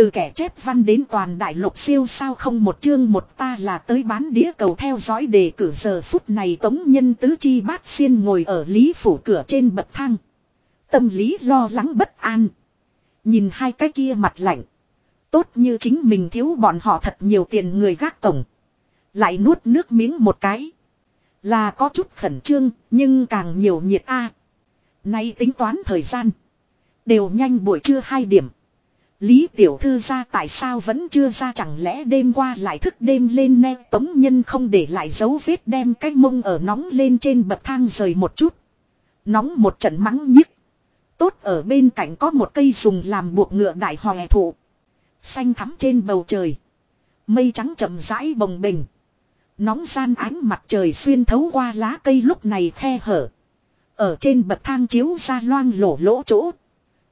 Từ kẻ chép văn đến toàn đại lục siêu sao không một chương một ta là tới bán đĩa cầu theo dõi đề cử giờ phút này tống nhân tứ chi bát xiên ngồi ở lý phủ cửa trên bậc thang. Tâm lý lo lắng bất an. Nhìn hai cái kia mặt lạnh. Tốt như chính mình thiếu bọn họ thật nhiều tiền người gác cổng. Lại nuốt nước miếng một cái. Là có chút khẩn trương, nhưng càng nhiều nhiệt a. Nay tính toán thời gian. Đều nhanh buổi trưa hai điểm. Lý tiểu thư ra tại sao vẫn chưa ra chẳng lẽ đêm qua lại thức đêm lên nè tống nhân không để lại dấu vết đem cái mông ở nóng lên trên bậc thang rời một chút. Nóng một trận mắng nhức. Tốt ở bên cạnh có một cây dùng làm buộc ngựa đại hòe thụ. Xanh thắm trên bầu trời. Mây trắng chậm rãi bồng bình. Nóng gian ánh mặt trời xuyên thấu qua lá cây lúc này khe hở. Ở trên bậc thang chiếu ra loang lổ lỗ chỗ.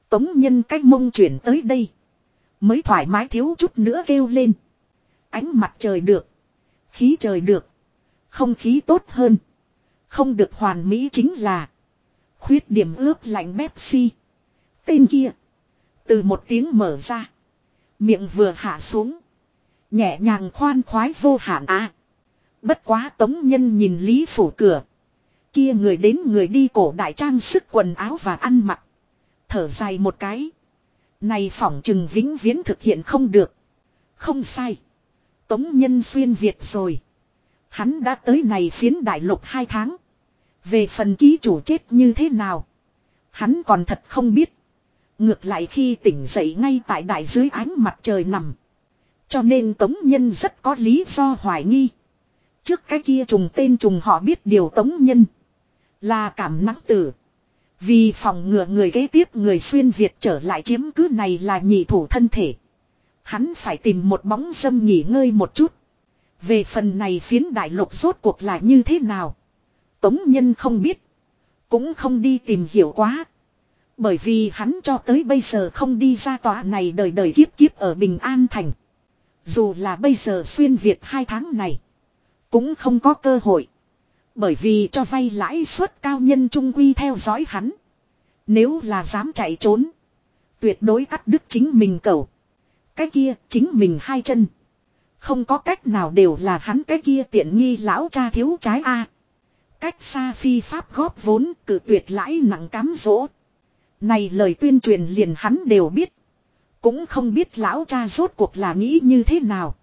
Tống nhân cách mông chuyển tới đây. Mới thoải mái thiếu chút nữa kêu lên. Ánh mặt trời được. Khí trời được. Không khí tốt hơn. Không được hoàn mỹ chính là. Khuyết điểm ướp lạnh Pepsi. Tên kia. Từ một tiếng mở ra. Miệng vừa hạ xuống. Nhẹ nhàng khoan khoái vô hạn à. Bất quá tống nhân nhìn Lý Phủ cửa. Kia người đến người đi cổ đại trang sức quần áo và ăn mặc. Thở dài một cái. Này phỏng chừng vĩnh viễn thực hiện không được. Không sai. Tống nhân xuyên Việt rồi. Hắn đã tới này phiến đại lục hai tháng. Về phần ký chủ chết như thế nào. Hắn còn thật không biết. Ngược lại khi tỉnh dậy ngay tại đại dưới ánh mặt trời nằm. Cho nên Tống Nhân rất có lý do hoài nghi. Trước cái kia trùng tên trùng họ biết điều Tống Nhân. Là cảm nắng tử. Vì phòng ngừa người kế tiếp người xuyên Việt trở lại chiếm cứ này là nhị thủ thân thể. Hắn phải tìm một bóng dâm nghỉ ngơi một chút. Về phần này phiến đại lục rốt cuộc là như thế nào. Tống Nhân không biết. Cũng không đi tìm hiểu quá. Bởi vì hắn cho tới bây giờ không đi ra tòa này đời đời kiếp kiếp ở Bình An Thành. Dù là bây giờ xuyên Việt hai tháng này. Cũng không có cơ hội. Bởi vì cho vay lãi suất cao nhân trung quy theo dõi hắn. Nếu là dám chạy trốn. Tuyệt đối cắt đứt chính mình cầu. Cái kia, chính mình hai chân. Không có cách nào đều là hắn cái kia tiện nghi lão cha thiếu trái A. Cách xa phi pháp góp vốn cử tuyệt lãi nặng cám dỗ. Này lời tuyên truyền liền hắn đều biết. Cũng không biết lão cha rốt cuộc là nghĩ như thế nào.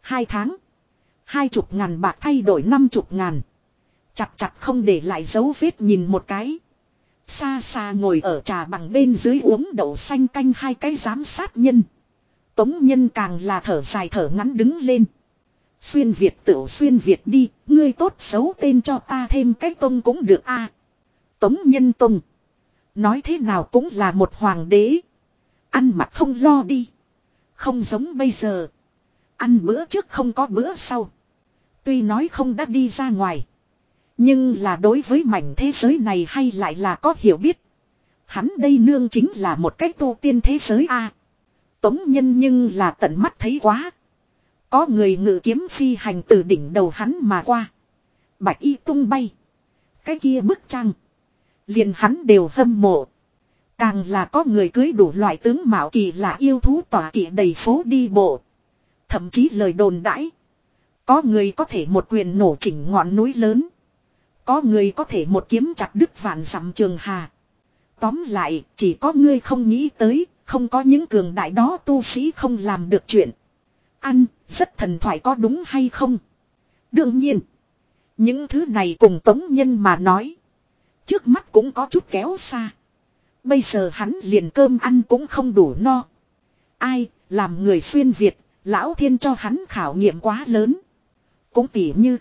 Hai tháng. Hai chục ngàn bạc thay đổi năm chục ngàn. Chặt chặt không để lại dấu vết nhìn một cái. Xa xa ngồi ở trà bằng bên dưới uống đậu xanh canh hai cái giám sát nhân. Tống nhân càng là thở dài thở ngắn đứng lên. Xuyên Việt tự xuyên Việt đi, ngươi tốt xấu tên cho ta thêm cái tông cũng được a. Tống nhân tông. Nói thế nào cũng là một hoàng đế. Ăn mặc không lo đi. Không giống bây giờ. Ăn bữa trước không có bữa sau. Tuy nói không đã đi ra ngoài. Nhưng là đối với mảnh thế giới này hay lại là có hiểu biết. Hắn đây nương chính là một cách tu tiên thế giới a. tống nhân nhưng là tận mắt thấy quá. Có người ngự kiếm phi hành từ đỉnh đầu hắn mà qua. Bạch y tung bay. Cái kia bức trăng. Liền hắn đều hâm mộ. Càng là có người cưới đủ loại tướng mạo kỳ lạ yêu thú tỏa kỳ đầy phố đi bộ. Thậm chí lời đồn đãi. Có người có thể một quyền nổ chỉnh ngọn núi lớn. Có người có thể một kiếm chặt đứt vạn dặm trường hà. Tóm lại, chỉ có ngươi không nghĩ tới, không có những cường đại đó tu sĩ không làm được chuyện. Ăn, rất thần thoại có đúng hay không? Đương nhiên, những thứ này cùng tống nhân mà nói. Trước mắt cũng có chút kéo xa. Bây giờ hắn liền cơm ăn cũng không đủ no. Ai, làm người xuyên Việt, lão thiên cho hắn khảo nghiệm quá lớn. Cũng tỉ như.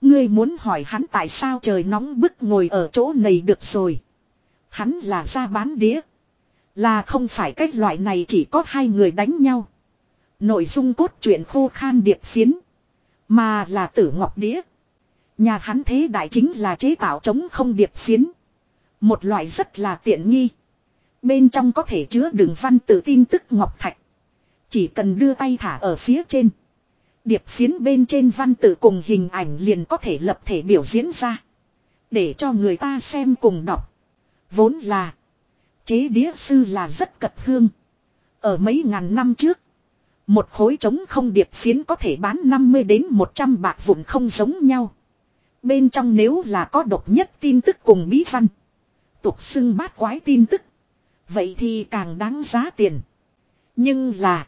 Ngươi muốn hỏi hắn tại sao trời nóng bức ngồi ở chỗ này được rồi. Hắn là ra bán đĩa. Là không phải cách loại này chỉ có hai người đánh nhau. Nội dung cốt truyện khô khan điệp phiến. Mà là tử ngọc đĩa. Nhà hắn thế đại chính là chế tạo chống không điệp phiến. Một loại rất là tiện nghi. Bên trong có thể chứa đường văn tự tin tức ngọc thạch. Chỉ cần đưa tay thả ở phía trên. Điệp phiến bên trên văn tự cùng hình ảnh liền có thể lập thể biểu diễn ra. Để cho người ta xem cùng đọc. Vốn là. Chế đĩa sư là rất cật hương. Ở mấy ngàn năm trước. Một khối trống không điệp phiến có thể bán 50 đến 100 bạc vụn không giống nhau. Bên trong nếu là có độc nhất tin tức cùng bí văn. Tục xưng bát quái tin tức. Vậy thì càng đáng giá tiền. Nhưng là.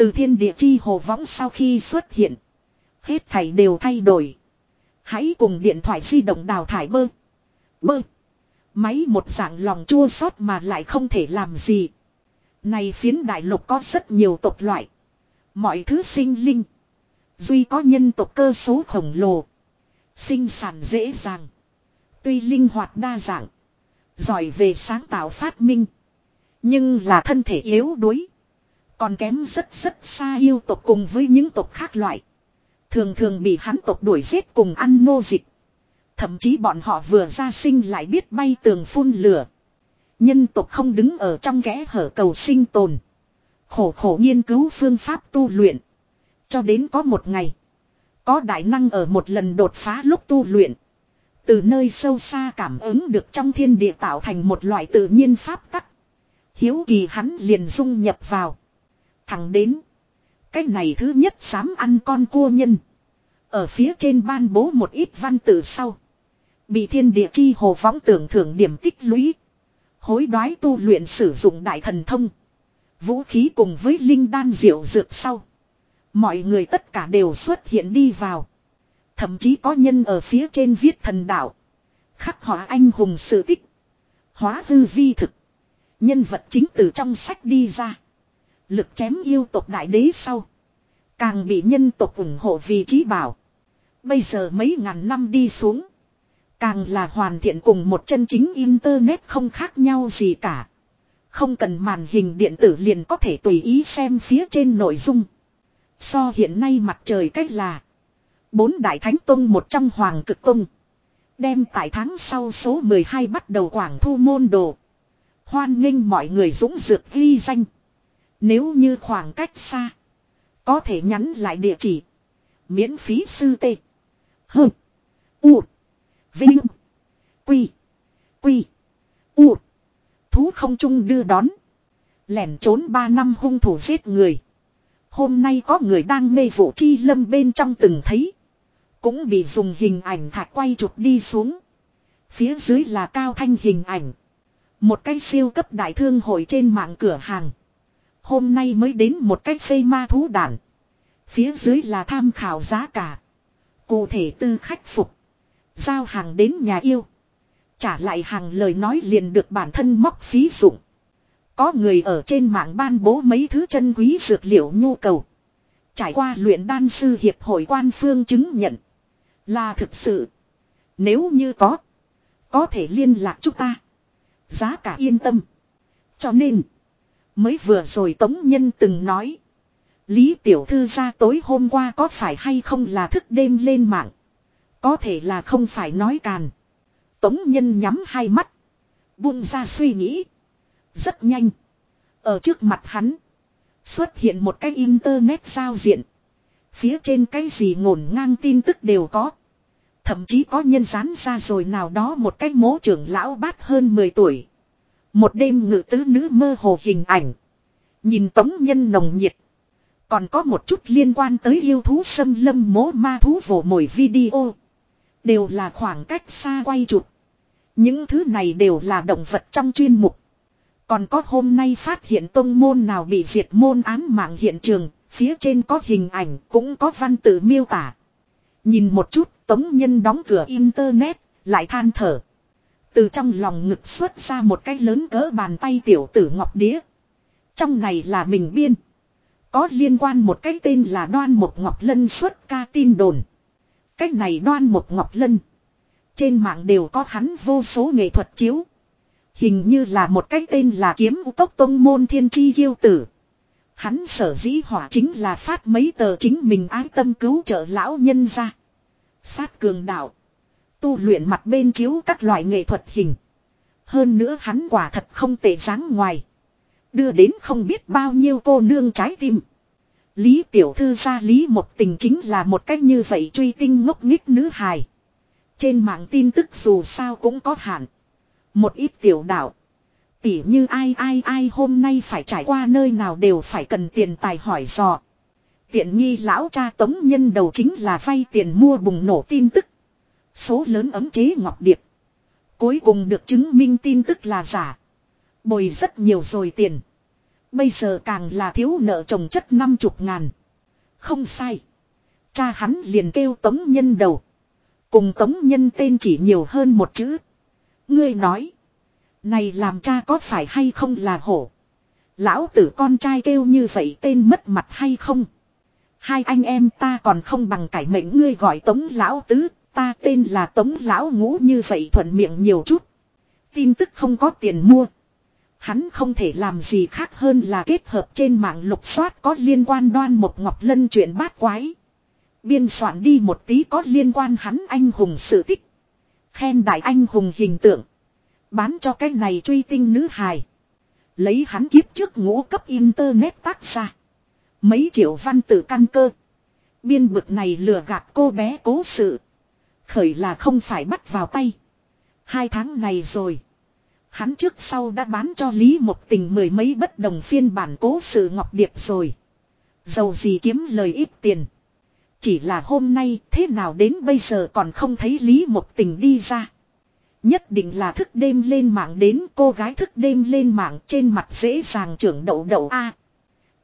Từ thiên địa chi hồ võng sau khi xuất hiện. Hết thảy đều thay đổi. Hãy cùng điện thoại di động đào thải bơ. Bơ. Máy một dạng lòng chua xót mà lại không thể làm gì. Này phiến đại lục có rất nhiều tộc loại. Mọi thứ sinh linh. Duy có nhân tộc cơ số khổng lồ. Sinh sản dễ dàng. Tuy linh hoạt đa dạng. Giỏi về sáng tạo phát minh. Nhưng là thân thể yếu đuối. Còn kém rất rất xa yêu tộc cùng với những tộc khác loại. Thường thường bị hắn tộc đuổi giết cùng ăn nô dịch. Thậm chí bọn họ vừa ra sinh lại biết bay tường phun lửa. Nhân tộc không đứng ở trong kẽ hở cầu sinh tồn. Khổ khổ nghiên cứu phương pháp tu luyện. Cho đến có một ngày. Có đại năng ở một lần đột phá lúc tu luyện. Từ nơi sâu xa cảm ứng được trong thiên địa tạo thành một loại tự nhiên pháp tắc. Hiếu kỳ hắn liền dung nhập vào. Thẳng đến. Cái này thứ nhất dám ăn con cua nhân. Ở phía trên ban bố một ít văn tự sau. Bị thiên địa chi hồ võng tưởng thưởng điểm tích lũy. Hối đoái tu luyện sử dụng đại thần thông. Vũ khí cùng với linh đan diệu dược sau. Mọi người tất cả đều xuất hiện đi vào. Thậm chí có nhân ở phía trên viết thần đạo. Khắc họa anh hùng sự tích. Hóa hư vi thực. Nhân vật chính từ trong sách đi ra. Lực chém yêu tộc đại đế sau. Càng bị nhân tộc ủng hộ vì trí bảo. Bây giờ mấy ngàn năm đi xuống. Càng là hoàn thiện cùng một chân chính internet không khác nhau gì cả. Không cần màn hình điện tử liền có thể tùy ý xem phía trên nội dung. So hiện nay mặt trời cách là. Bốn đại thánh tông một trong hoàng cực tông. Đem tại tháng sau số 12 bắt đầu quảng thu môn đồ. Hoan nghênh mọi người dũng dược ghi danh. Nếu như khoảng cách xa. Có thể nhắn lại địa chỉ. Miễn phí sư tê. hừ U. Vinh. Quy. Quy. U. Thú không chung đưa đón. Lẻn trốn 3 năm hung thủ giết người. Hôm nay có người đang mê vụ chi lâm bên trong từng thấy. Cũng bị dùng hình ảnh thạch quay chụp đi xuống. Phía dưới là cao thanh hình ảnh. Một cái siêu cấp đại thương hội trên mạng cửa hàng. Hôm nay mới đến một cái phê ma thú đản. Phía dưới là tham khảo giá cả. Cụ thể tư khách phục. Giao hàng đến nhà yêu. Trả lại hàng lời nói liền được bản thân móc phí dụng. Có người ở trên mạng ban bố mấy thứ chân quý dược liệu nhu cầu. Trải qua luyện đan sư hiệp hội quan phương chứng nhận. Là thực sự. Nếu như có. Có thể liên lạc chúng ta. Giá cả yên tâm. Cho nên. Mới vừa rồi Tống Nhân từng nói. Lý Tiểu Thư ra tối hôm qua có phải hay không là thức đêm lên mạng. Có thể là không phải nói càn. Tống Nhân nhắm hai mắt. Buông ra suy nghĩ. Rất nhanh. Ở trước mặt hắn. Xuất hiện một cái internet giao diện. Phía trên cái gì ngổn ngang tin tức đều có. Thậm chí có nhân dán ra rồi nào đó một cái mố trưởng lão bát hơn 10 tuổi. Một đêm ngự tứ nữ mơ hồ hình ảnh. Nhìn tống nhân nồng nhiệt. Còn có một chút liên quan tới yêu thú xâm lâm mố ma thú vồ mồi video. Đều là khoảng cách xa quay chụp. Những thứ này đều là động vật trong chuyên mục. Còn có hôm nay phát hiện tông môn nào bị diệt môn án mạng hiện trường, phía trên có hình ảnh cũng có văn tự miêu tả. Nhìn một chút, tống nhân đóng cửa internet, lại than thở. Từ trong lòng ngực xuất ra một cái lớn cỡ bàn tay tiểu tử ngọc đĩa. Trong này là mình biên. Có liên quan một cái tên là đoan một ngọc lân xuất ca tin đồn. cách này đoan một ngọc lân. Trên mạng đều có hắn vô số nghệ thuật chiếu. Hình như là một cái tên là kiếm u tốc tông môn thiên chi yêu tử. Hắn sở dĩ hỏa chính là phát mấy tờ chính mình ái tâm cứu trợ lão nhân ra. Sát cường đạo. Tu luyện mặt bên chiếu các loại nghệ thuật hình. Hơn nữa hắn quả thật không tệ dáng ngoài. Đưa đến không biết bao nhiêu cô nương trái tim. Lý tiểu thư gia Lý một tình chính là một cách như vậy truy tinh ngốc nghích nữ hài. Trên mạng tin tức dù sao cũng có hạn. Một ít tiểu đạo. Tỉ như ai ai ai hôm nay phải trải qua nơi nào đều phải cần tiền tài hỏi dò. Tiện nghi lão cha tống nhân đầu chính là vay tiền mua bùng nổ tin tức. Số lớn ấm chế ngọc điệp. Cuối cùng được chứng minh tin tức là giả. Bồi rất nhiều rồi tiền. Bây giờ càng là thiếu nợ chồng chất năm chục ngàn. Không sai. Cha hắn liền kêu tống nhân đầu. Cùng tống nhân tên chỉ nhiều hơn một chữ. Ngươi nói. Này làm cha có phải hay không là hổ. Lão tử con trai kêu như vậy tên mất mặt hay không. Hai anh em ta còn không bằng cải mệnh ngươi gọi tống lão tứ. Ta tên là tống lão ngũ như vậy thuận miệng nhiều chút. Tin tức không có tiền mua. Hắn không thể làm gì khác hơn là kết hợp trên mạng lục soát có liên quan đoan một ngọc lân chuyện bát quái. Biên soạn đi một tí có liên quan hắn anh hùng sự tích. Khen đại anh hùng hình tượng. Bán cho cái này truy tinh nữ hài. Lấy hắn kiếp trước ngũ cấp internet tác ra. Mấy triệu văn tự căn cơ. Biên bực này lừa gạt cô bé cố sự. Khởi là không phải bắt vào tay. Hai tháng này rồi. Hắn trước sau đã bán cho Lý một tình mười mấy bất đồng phiên bản cố sự ngọc điệp rồi. Dầu gì kiếm lời ít tiền. Chỉ là hôm nay thế nào đến bây giờ còn không thấy Lý một tình đi ra. Nhất định là thức đêm lên mạng đến, cô gái thức đêm lên mạng trên mặt dễ dàng trưởng đậu đậu A.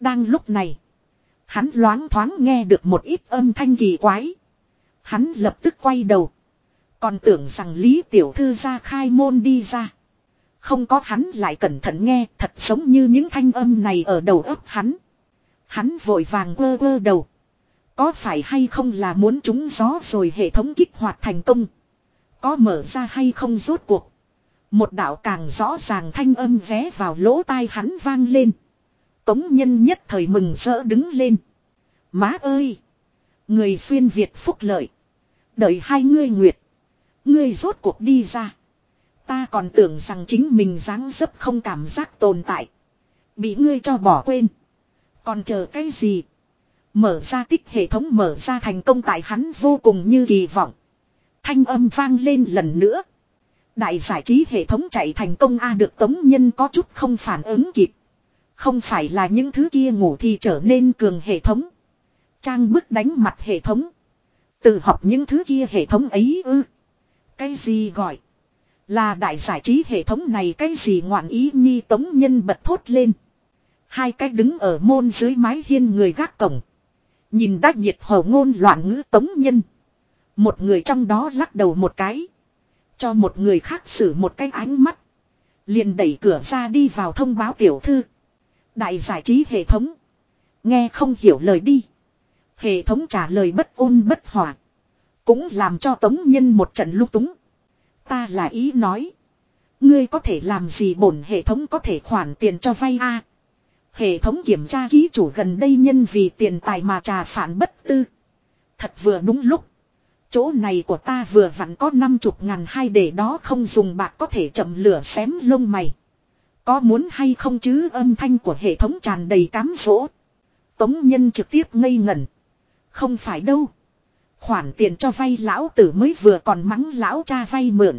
Đang lúc này. Hắn loáng thoáng nghe được một ít âm thanh kỳ quái. Hắn lập tức quay đầu. Còn tưởng rằng Lý Tiểu Thư ra khai môn đi ra. Không có hắn lại cẩn thận nghe, thật giống như những thanh âm này ở đầu óc hắn. Hắn vội vàng quơ quơ đầu. Có phải hay không là muốn trúng gió rồi hệ thống kích hoạt thành công. Có mở ra hay không rốt cuộc. Một đạo càng rõ ràng thanh âm ré vào lỗ tai hắn vang lên. Tống nhân nhất thời mừng rỡ đứng lên. Má ơi! Người xuyên Việt phúc lợi. Đợi hai ngươi nguyệt. Ngươi rốt cuộc đi ra. Ta còn tưởng rằng chính mình dáng dấp không cảm giác tồn tại. Bị ngươi cho bỏ quên. Còn chờ cái gì? Mở ra tích hệ thống mở ra thành công tại hắn vô cùng như kỳ vọng. Thanh âm vang lên lần nữa. Đại giải trí hệ thống chạy thành công A được tống nhân có chút không phản ứng kịp. Không phải là những thứ kia ngủ thì trở nên cường hệ thống. Trang bức đánh mặt hệ thống. Tự học những thứ kia hệ thống ấy ư. Cái gì gọi. Là đại giải trí hệ thống này cái gì ngoạn ý nhi tống nhân bật thốt lên. Hai cái đứng ở môn dưới mái hiên người gác cổng. Nhìn đã nhiệt hồ ngôn loạn ngữ tống nhân. Một người trong đó lắc đầu một cái. Cho một người khác xử một cái ánh mắt. Liền đẩy cửa ra đi vào thông báo tiểu thư. Đại giải trí hệ thống. Nghe không hiểu lời đi. Hệ thống trả lời bất ôn bất hòa. Cũng làm cho tống nhân một trận lúc túng. Ta là ý nói. Ngươi có thể làm gì bổn hệ thống có thể khoản tiền cho vay a Hệ thống kiểm tra ký chủ gần đây nhân vì tiền tài mà trà phản bất tư. Thật vừa đúng lúc. Chỗ này của ta vừa vặn có năm chục ngàn hai để đó không dùng bạc có thể chậm lửa xém lông mày. Có muốn hay không chứ âm thanh của hệ thống tràn đầy cám dỗ. Tống nhân trực tiếp ngây ngẩn. Không phải đâu. Khoản tiền cho vay lão tử mới vừa còn mắng lão cha vay mượn.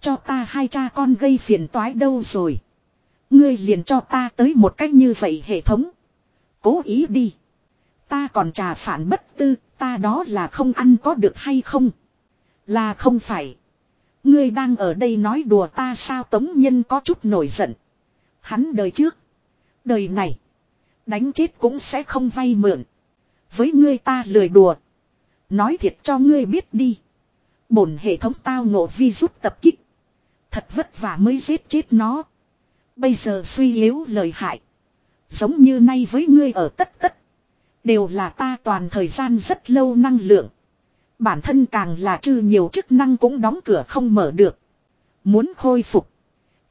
Cho ta hai cha con gây phiền toái đâu rồi. Ngươi liền cho ta tới một cách như vậy hệ thống. Cố ý đi. Ta còn trà phản bất tư, ta đó là không ăn có được hay không? Là không phải. Ngươi đang ở đây nói đùa ta sao tống nhân có chút nổi giận. Hắn đời trước. Đời này. Đánh chết cũng sẽ không vay mượn. Với ngươi ta lười đùa. Nói thiệt cho ngươi biết đi. Bổn hệ thống tao ngộ vi rút tập kích. Thật vất vả mới giết chết nó. Bây giờ suy yếu lời hại. Giống như nay với ngươi ở tất tất. Đều là ta toàn thời gian rất lâu năng lượng. Bản thân càng là trừ nhiều chức năng cũng đóng cửa không mở được. Muốn khôi phục.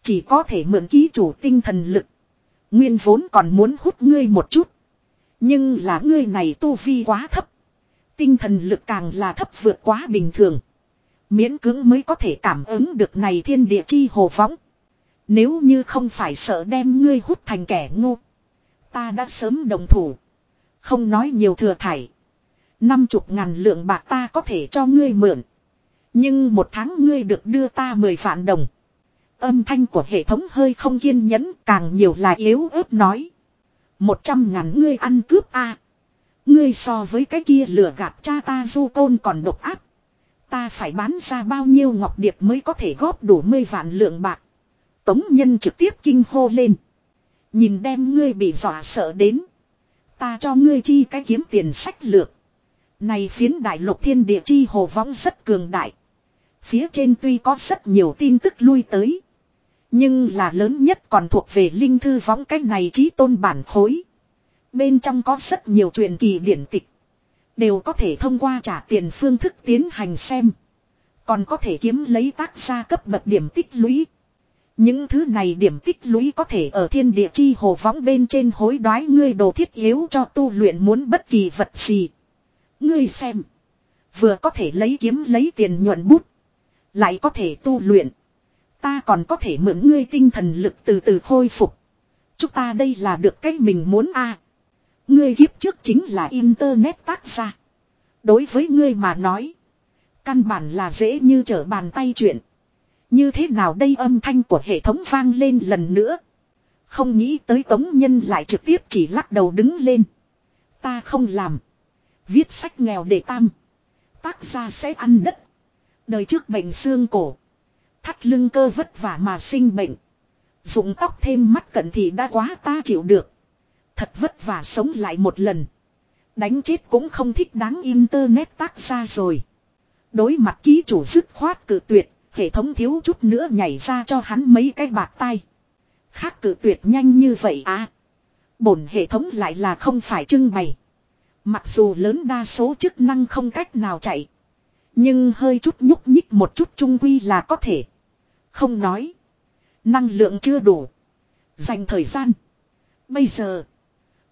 Chỉ có thể mượn ký chủ tinh thần lực. Nguyên vốn còn muốn hút ngươi một chút. Nhưng là ngươi này tu vi quá thấp. Tinh thần lực càng là thấp vượt quá bình thường. Miễn cưỡng mới có thể cảm ứng được này thiên địa chi hồ phóng. Nếu như không phải sợ đem ngươi hút thành kẻ ngu. Ta đã sớm đồng thủ. Không nói nhiều thừa thải. Năm chục ngàn lượng bạc ta có thể cho ngươi mượn. Nhưng một tháng ngươi được đưa ta mười vạn đồng. âm thanh của hệ thống hơi không kiên nhẫn, càng nhiều là yếu ớt nói. Một trăm ngàn ngươi ăn cướp a Ngươi so với cái kia lừa gạt cha ta du côn còn độc áp. Ta phải bán ra bao nhiêu ngọc điệp mới có thể góp đủ mươi vạn lượng bạc. Tống nhân trực tiếp kinh hô lên. Nhìn đem ngươi bị dọa sợ đến. Ta cho ngươi chi cái kiếm tiền sách lược. Này phiến đại lục thiên địa chi hồ võng rất cường đại. Phía trên tuy có rất nhiều tin tức lui tới. Nhưng là lớn nhất còn thuộc về linh thư võng cách này trí tôn bản khối. Bên trong có rất nhiều truyền kỳ điển tịch. Đều có thể thông qua trả tiền phương thức tiến hành xem. Còn có thể kiếm lấy tác gia cấp bậc điểm tích lũy. Những thứ này điểm tích lũy có thể ở thiên địa chi hồ võng bên trên hối đoái ngươi đồ thiết yếu cho tu luyện muốn bất kỳ vật gì. Ngươi xem. Vừa có thể lấy kiếm lấy tiền nhuận bút. Lại có thể tu luyện. Ta còn có thể mượn ngươi tinh thần lực từ từ khôi phục. Chúng ta đây là được cách mình muốn a. Ngươi kiếp trước chính là internet tác giả. Đối với ngươi mà nói. Căn bản là dễ như trở bàn tay chuyện. Như thế nào đây âm thanh của hệ thống vang lên lần nữa. Không nghĩ tới tống nhân lại trực tiếp chỉ lắc đầu đứng lên. Ta không làm. Viết sách nghèo để tam. Tác gia sẽ ăn đất. Đời trước bệnh xương cổ. Thắt lưng cơ vất vả mà sinh bệnh. Dụng tóc thêm mắt cận thì đã quá ta chịu được. Thật vất vả sống lại một lần. Đánh chết cũng không thích đáng internet tác ra rồi. Đối mặt ký chủ dứt khoát cự tuyệt, hệ thống thiếu chút nữa nhảy ra cho hắn mấy cái bạc tay. Khác cự tuyệt nhanh như vậy à. Bổn hệ thống lại là không phải trưng bày. Mặc dù lớn đa số chức năng không cách nào chạy. Nhưng hơi chút nhúc nhích một chút trung quy là có thể. Không nói. Năng lượng chưa đủ. Dành thời gian. Bây giờ.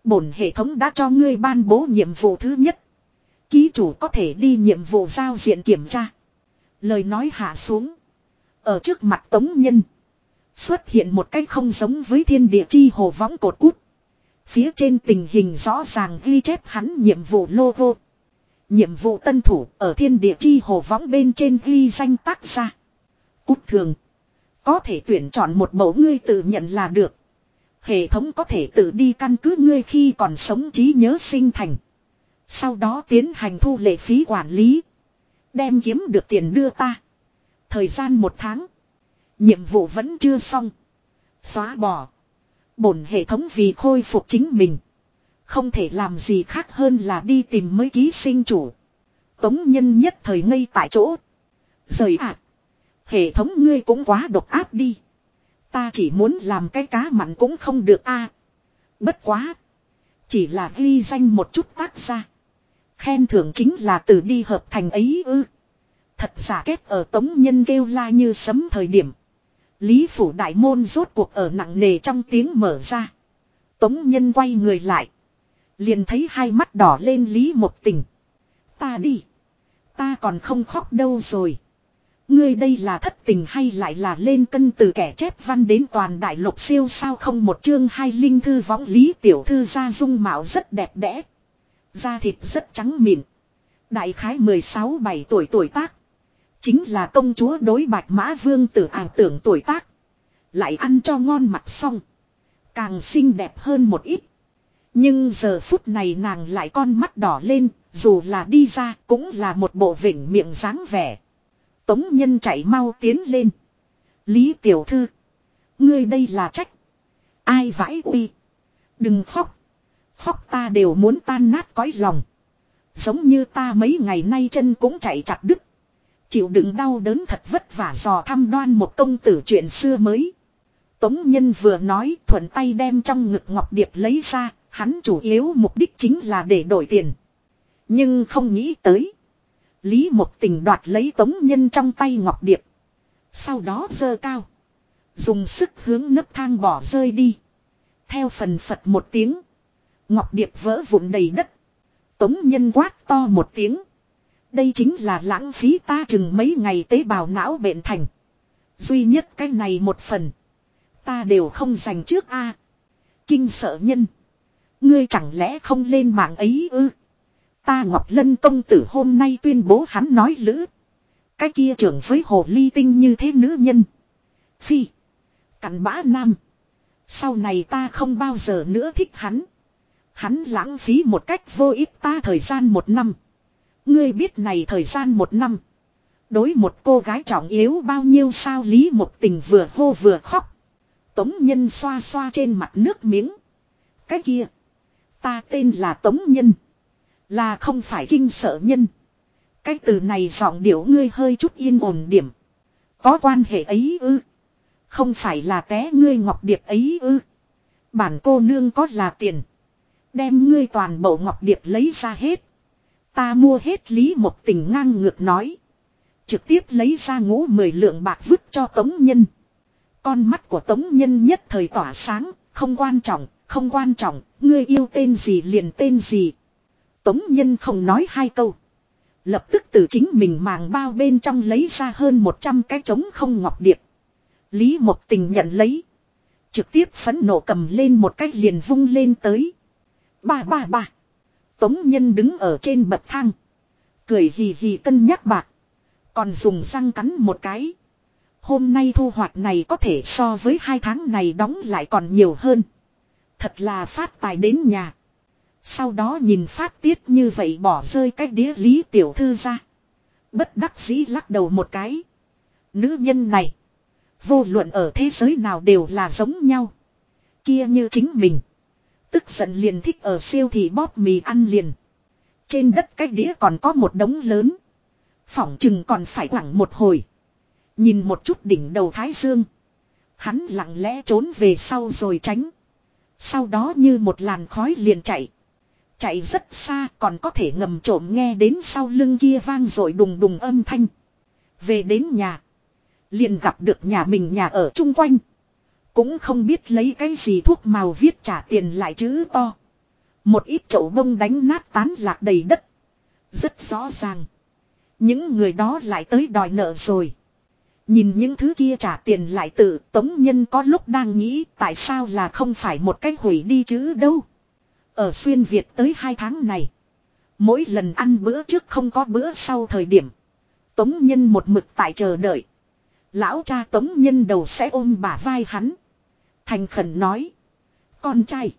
Bổn hệ thống đã cho ngươi ban bố nhiệm vụ thứ nhất. Ký chủ có thể đi nhiệm vụ giao diện kiểm tra. Lời nói hạ xuống. Ở trước mặt tống nhân. Xuất hiện một cách không giống với thiên địa chi hồ võng cột cút. Phía trên tình hình rõ ràng ghi chép hắn nhiệm vụ logo. Nhiệm vụ tân thủ ở thiên địa chi hồ võng bên trên ghi danh tác ra. Cút thường. Có thể tuyển chọn một mẫu ngươi tự nhận là được. Hệ thống có thể tự đi căn cứ ngươi khi còn sống trí nhớ sinh thành. Sau đó tiến hành thu lệ phí quản lý. Đem kiếm được tiền đưa ta. Thời gian một tháng. Nhiệm vụ vẫn chưa xong. Xóa bỏ. Bổn hệ thống vì khôi phục chính mình. Không thể làm gì khác hơn là đi tìm mới ký sinh chủ. Tống nhân nhất thời ngây tại chỗ. Rời ạ. Hệ thống ngươi cũng quá độc áp đi. Ta chỉ muốn làm cái cá mặn cũng không được a. Bất quá. Chỉ là ghi danh một chút tác ra. Khen thưởng chính là từ đi hợp thành ấy ư. Thật giả kết ở tống nhân kêu la như sấm thời điểm. Lý phủ đại môn rốt cuộc ở nặng nề trong tiếng mở ra. Tống nhân quay người lại. Liền thấy hai mắt đỏ lên Lý một tình. Ta đi. Ta còn không khóc đâu rồi. Ngươi đây là thất tình hay lại là lên cân từ kẻ chép văn đến toàn đại lục siêu sao không một chương hai linh thư võng lý tiểu thư ra dung mạo rất đẹp đẽ. Da thịt rất trắng mịn. Đại khái 16-7 tuổi tuổi tác. Chính là công chúa đối bạch mã vương tử ảo tưởng tuổi tác. Lại ăn cho ngon mặt xong. Càng xinh đẹp hơn một ít. Nhưng giờ phút này nàng lại con mắt đỏ lên, dù là đi ra cũng là một bộ vỉnh miệng dáng vẻ. Tống nhân chạy mau tiến lên. Lý tiểu thư. Ngươi đây là trách. Ai vãi uy. Đừng khóc. Khóc ta đều muốn tan nát cõi lòng. Giống như ta mấy ngày nay chân cũng chạy chặt đứt. Chịu đựng đau đớn thật vất vả dò thăm đoan một công tử chuyện xưa mới. Tống Nhân vừa nói thuận tay đem trong ngực ngọc điệp lấy ra, hắn chủ yếu mục đích chính là để đổi tiền. Nhưng không nghĩ tới. Lý một tình đoạt lấy Tống Nhân trong tay ngọc điệp. Sau đó dơ cao. Dùng sức hướng nấc thang bỏ rơi đi. Theo phần phật một tiếng. Ngọc điệp vỡ vụn đầy đất. Tống Nhân quát to một tiếng. Đây chính là lãng phí ta chừng mấy ngày tế bào não bệnh thành. Duy nhất cái này một phần. Ta đều không dành trước a. Kinh sợ nhân. Ngươi chẳng lẽ không lên mạng ấy ư? Ta Ngọc Lân công tử hôm nay tuyên bố hắn nói lữ. Cái kia trưởng với hồ ly tinh như thế nữ nhân. Phi. Cặn bã nam. Sau này ta không bao giờ nữa thích hắn. Hắn lãng phí một cách vô ích ta thời gian một năm. Ngươi biết này thời gian một năm. Đối một cô gái trọng yếu bao nhiêu sao Lý một tình vừa hô vừa khóc. Tống nhân xoa xoa trên mặt nước miếng. Cái kia. Ta tên là Tống Nhân. Là không phải kinh sợ nhân. Cái từ này giọng điệu ngươi hơi chút yên ổn điểm. Có quan hệ ấy ư. Không phải là té ngươi ngọc điệp ấy ư. Bản cô nương có là tiền. Đem ngươi toàn bộ ngọc điệp lấy ra hết. Ta mua hết lý một tình ngang ngược nói. Trực tiếp lấy ra ngũ mười lượng bạc vứt cho tống nhân. Con mắt của tống nhân nhất thời tỏa sáng, không quan trọng, không quan trọng, ngươi yêu tên gì liền tên gì. Tống nhân không nói hai câu. Lập tức từ chính mình màng bao bên trong lấy ra hơn 100 cái trống không ngọc điệp. Lý một tình nhận lấy. Trực tiếp phấn nộ cầm lên một cách liền vung lên tới. Ba ba ba. Tống nhân đứng ở trên bậc thang. Cười hì hì cân nhắc bạc. Còn dùng răng cắn một cái. Hôm nay thu hoạch này có thể so với hai tháng này đóng lại còn nhiều hơn. Thật là phát tài đến nhà. Sau đó nhìn phát tiết như vậy bỏ rơi cái đĩa lý tiểu thư ra. Bất đắc dĩ lắc đầu một cái. Nữ nhân này. Vô luận ở thế giới nào đều là giống nhau. Kia như chính mình. Tức giận liền thích ở siêu thị bóp mì ăn liền. Trên đất cái đĩa còn có một đống lớn. Phỏng chừng còn phải quẳng một hồi. Nhìn một chút đỉnh đầu thái dương. Hắn lặng lẽ trốn về sau rồi tránh. Sau đó như một làn khói liền chạy. Chạy rất xa, còn có thể ngầm trộm nghe đến sau lưng kia vang rồi đùng đùng âm thanh. Về đến nhà. Liền gặp được nhà mình nhà ở chung quanh. Cũng không biết lấy cái gì thuốc màu viết trả tiền lại chữ to. Một ít chậu bông đánh nát tán lạc đầy đất. Rất rõ ràng. Những người đó lại tới đòi nợ rồi. Nhìn những thứ kia trả tiền lại tự tống nhân có lúc đang nghĩ tại sao là không phải một cách hủy đi chứ đâu. Ở xuyên Việt tới hai tháng này. Mỗi lần ăn bữa trước không có bữa sau thời điểm. Tống nhân một mực tại chờ đợi. Lão cha tống nhân đầu sẽ ôm bả vai hắn. Thành khẩn nói. Con trai.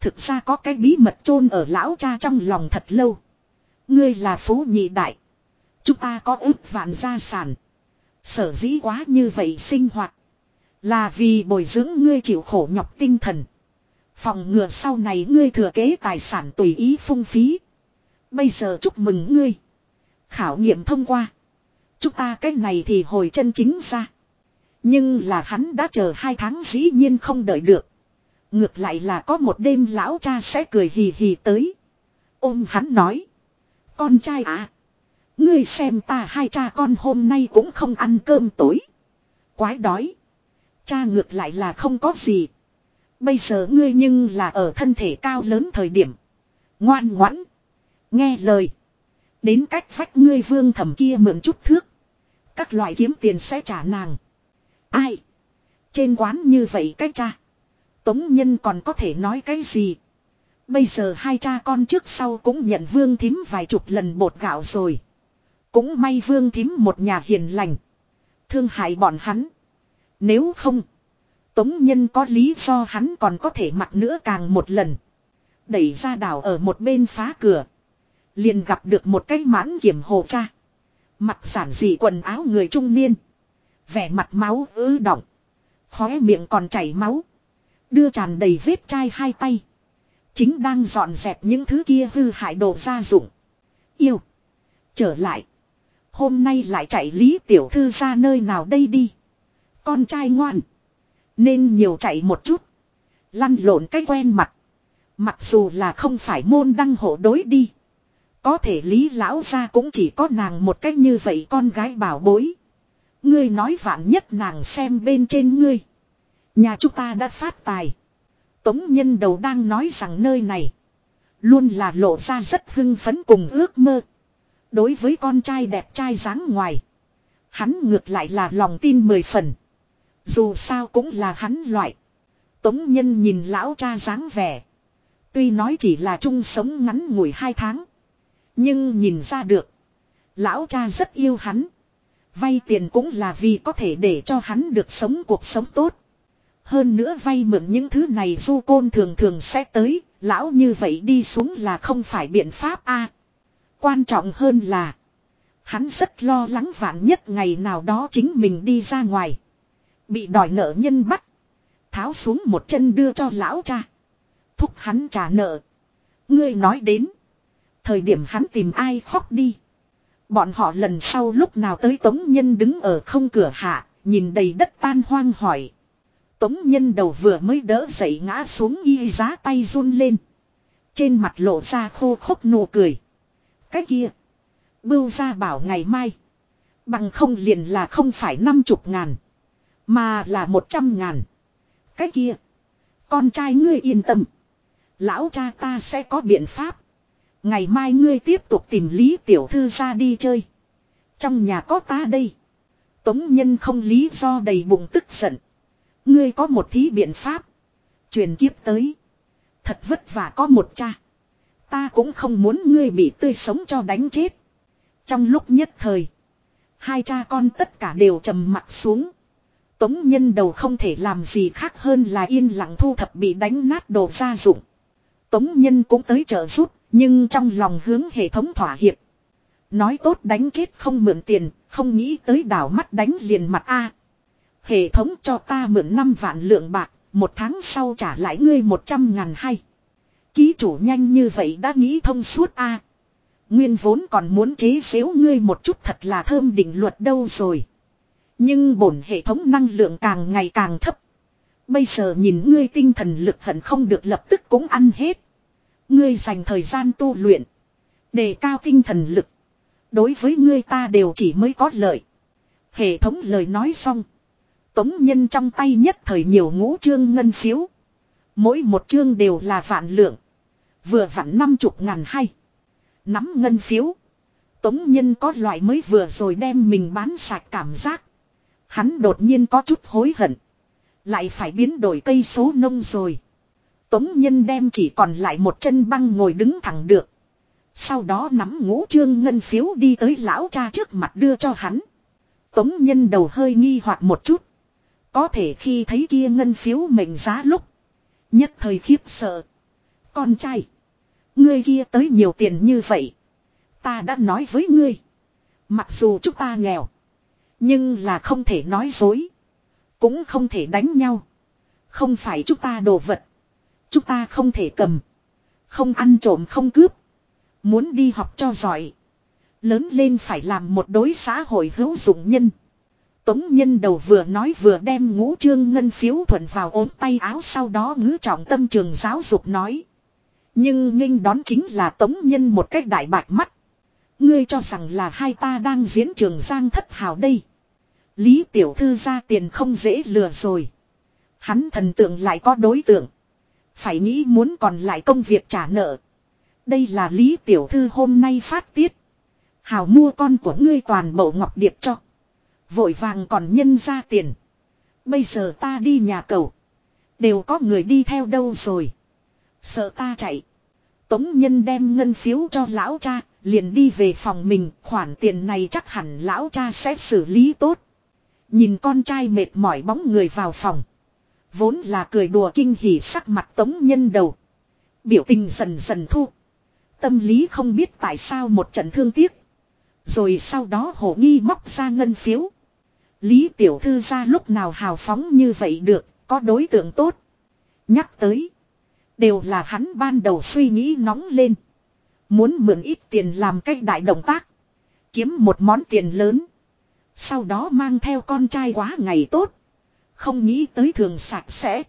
Thực ra có cái bí mật chôn ở lão cha trong lòng thật lâu. Ngươi là phú nhị đại. Chúng ta có ước vạn gia sản. Sở dĩ quá như vậy sinh hoạt. Là vì bồi dưỡng ngươi chịu khổ nhọc tinh thần. Phòng ngừa sau này ngươi thừa kế tài sản tùy ý phung phí. Bây giờ chúc mừng ngươi. Khảo nghiệm thông qua. Chúng ta cái này thì hồi chân chính ra. Nhưng là hắn đã chờ hai tháng dĩ nhiên không đợi được. Ngược lại là có một đêm lão cha sẽ cười hì hì tới. Ôm hắn nói. Con trai à. Ngươi xem ta hai cha con hôm nay cũng không ăn cơm tối. Quái đói. Cha ngược lại là không có gì. Bây giờ ngươi nhưng là ở thân thể cao lớn thời điểm. Ngoan ngoãn. Nghe lời. Đến cách vách ngươi vương thẩm kia mượn chút thước. Các loại kiếm tiền sẽ trả nàng. Ai? Trên quán như vậy cách cha. Tống nhân còn có thể nói cái gì? Bây giờ hai cha con trước sau cũng nhận vương thím vài chục lần bột gạo rồi. Cũng may vương thím một nhà hiền lành. Thương hại bọn hắn. Nếu không. Tống nhân có lý do hắn còn có thể mặc nữa càng một lần. Đẩy ra đảo ở một bên phá cửa. Liền gặp được một cái mãn kiểm hồ cha. Mặc giản dị quần áo người trung niên. Vẻ mặt máu ứ động. Khóe miệng còn chảy máu. Đưa tràn đầy vết chai hai tay. Chính đang dọn dẹp những thứ kia hư hại đồ gia dụng. Yêu. Trở lại. Hôm nay lại chạy Lý Tiểu Thư ra nơi nào đây đi. Con trai ngoan. Nên nhiều chạy một chút. Lăn lộn cái quen mặt. Mặc dù là không phải môn đăng hộ đối đi. Có thể Lý Lão ra cũng chỉ có nàng một cách như vậy con gái bảo bối. Ngươi nói vạn nhất nàng xem bên trên ngươi. Nhà chúng ta đã phát tài. Tống nhân đầu đang nói rằng nơi này. Luôn là lộ ra rất hưng phấn cùng ước mơ. Đối với con trai đẹp trai dáng ngoài. Hắn ngược lại là lòng tin mười phần. Dù sao cũng là hắn loại. Tống nhân nhìn lão cha dáng vẻ. Tuy nói chỉ là chung sống ngắn ngủi hai tháng. Nhưng nhìn ra được. Lão cha rất yêu hắn. Vay tiền cũng là vì có thể để cho hắn được sống cuộc sống tốt. Hơn nữa vay mượn những thứ này du côn thường thường sẽ tới, lão như vậy đi xuống là không phải biện pháp a Quan trọng hơn là, hắn rất lo lắng vạn nhất ngày nào đó chính mình đi ra ngoài. Bị đòi nợ nhân bắt. Tháo xuống một chân đưa cho lão cha. Thúc hắn trả nợ. Ngươi nói đến. Thời điểm hắn tìm ai khóc đi. Bọn họ lần sau lúc nào tới Tống Nhân đứng ở không cửa hạ, nhìn đầy đất tan hoang hỏi. Tống Nhân đầu vừa mới đỡ dậy ngã xuống y giá tay run lên. Trên mặt lộ ra khô khốc nụ cười. Cái kia. Bưu ra bảo ngày mai. Bằng không liền là không phải năm chục ngàn. Mà là một trăm ngàn. Cái kia. Con trai ngươi yên tâm. Lão cha ta sẽ có biện pháp. Ngày mai ngươi tiếp tục tìm Lý Tiểu Thư ra đi chơi. Trong nhà có ta đây. Tống nhân không lý do đầy bụng tức giận. Ngươi có một thí biện pháp. Truyền kiếp tới. Thật vất vả có một cha. Ta cũng không muốn ngươi bị tươi sống cho đánh chết. Trong lúc nhất thời. Hai cha con tất cả đều trầm mặt xuống. Tống nhân đầu không thể làm gì khác hơn là yên lặng thu thập bị đánh nát đồ gia dụng. Tống nhân cũng tới trợ giúp, nhưng trong lòng hướng hệ thống thỏa hiệp. Nói tốt đánh chết không mượn tiền, không nghĩ tới đảo mắt đánh liền mặt A. Hệ thống cho ta mượn 5 vạn lượng bạc, một tháng sau trả lại ngươi 100 ngàn hay. Ký chủ nhanh như vậy đã nghĩ thông suốt A. Nguyên vốn còn muốn chế xếu ngươi một chút thật là thơm định luật đâu rồi. Nhưng bổn hệ thống năng lượng càng ngày càng thấp. Bây giờ nhìn ngươi tinh thần lực hận không được lập tức cũng ăn hết. Ngươi dành thời gian tu luyện. Đề cao tinh thần lực. Đối với ngươi ta đều chỉ mới có lợi. Hệ thống lời nói xong. Tống nhân trong tay nhất thời nhiều ngũ chương ngân phiếu. Mỗi một chương đều là vạn lượng. Vừa vặn năm chục ngàn hay. Nắm ngân phiếu. Tống nhân có loại mới vừa rồi đem mình bán sạch cảm giác. Hắn đột nhiên có chút hối hận. Lại phải biến đổi cây số nông rồi. Tống nhân đem chỉ còn lại một chân băng ngồi đứng thẳng được. Sau đó nắm ngũ trương ngân phiếu đi tới lão cha trước mặt đưa cho hắn. Tống nhân đầu hơi nghi hoặc một chút. Có thể khi thấy kia ngân phiếu mệnh giá lúc. Nhất thời khiếp sợ. Con trai. Ngươi kia tới nhiều tiền như vậy. Ta đã nói với ngươi. Mặc dù chúng ta nghèo. Nhưng là không thể nói dối. Cũng không thể đánh nhau. Không phải chúng ta đồ vật. Chúng ta không thể cầm. Không ăn trộm không cướp. Muốn đi học cho giỏi. Lớn lên phải làm một đối xã hội hữu dụng nhân. Tống nhân đầu vừa nói vừa đem ngũ trương ngân phiếu thuận vào ốm tay áo sau đó ngữ trọng tâm trường giáo dục nói. Nhưng nghênh đón chính là tống nhân một cách đại bạch mắt. Ngươi cho rằng là hai ta đang diễn trường giang thất hào đây. Lý tiểu thư ra tiền không dễ lừa rồi. Hắn thần tượng lại có đối tượng. Phải nghĩ muốn còn lại công việc trả nợ. Đây là Lý tiểu thư hôm nay phát tiết. Hào mua con của ngươi toàn bộ ngọc điệp cho. Vội vàng còn nhân ra tiền. Bây giờ ta đi nhà cầu. Đều có người đi theo đâu rồi. Sợ ta chạy. Tống nhân đem ngân phiếu cho lão cha. Liền đi về phòng mình. Khoản tiền này chắc hẳn lão cha sẽ xử lý tốt. Nhìn con trai mệt mỏi bóng người vào phòng. Vốn là cười đùa kinh hỉ sắc mặt tống nhân đầu. Biểu tình dần dần thu. Tâm lý không biết tại sao một trận thương tiếc. Rồi sau đó hổ nghi móc ra ngân phiếu. Lý tiểu thư ra lúc nào hào phóng như vậy được, có đối tượng tốt. Nhắc tới. Đều là hắn ban đầu suy nghĩ nóng lên. Muốn mượn ít tiền làm cách đại động tác. Kiếm một món tiền lớn. Sau đó mang theo con trai quá ngày tốt. Không nghĩ tới thường sạch sẽ.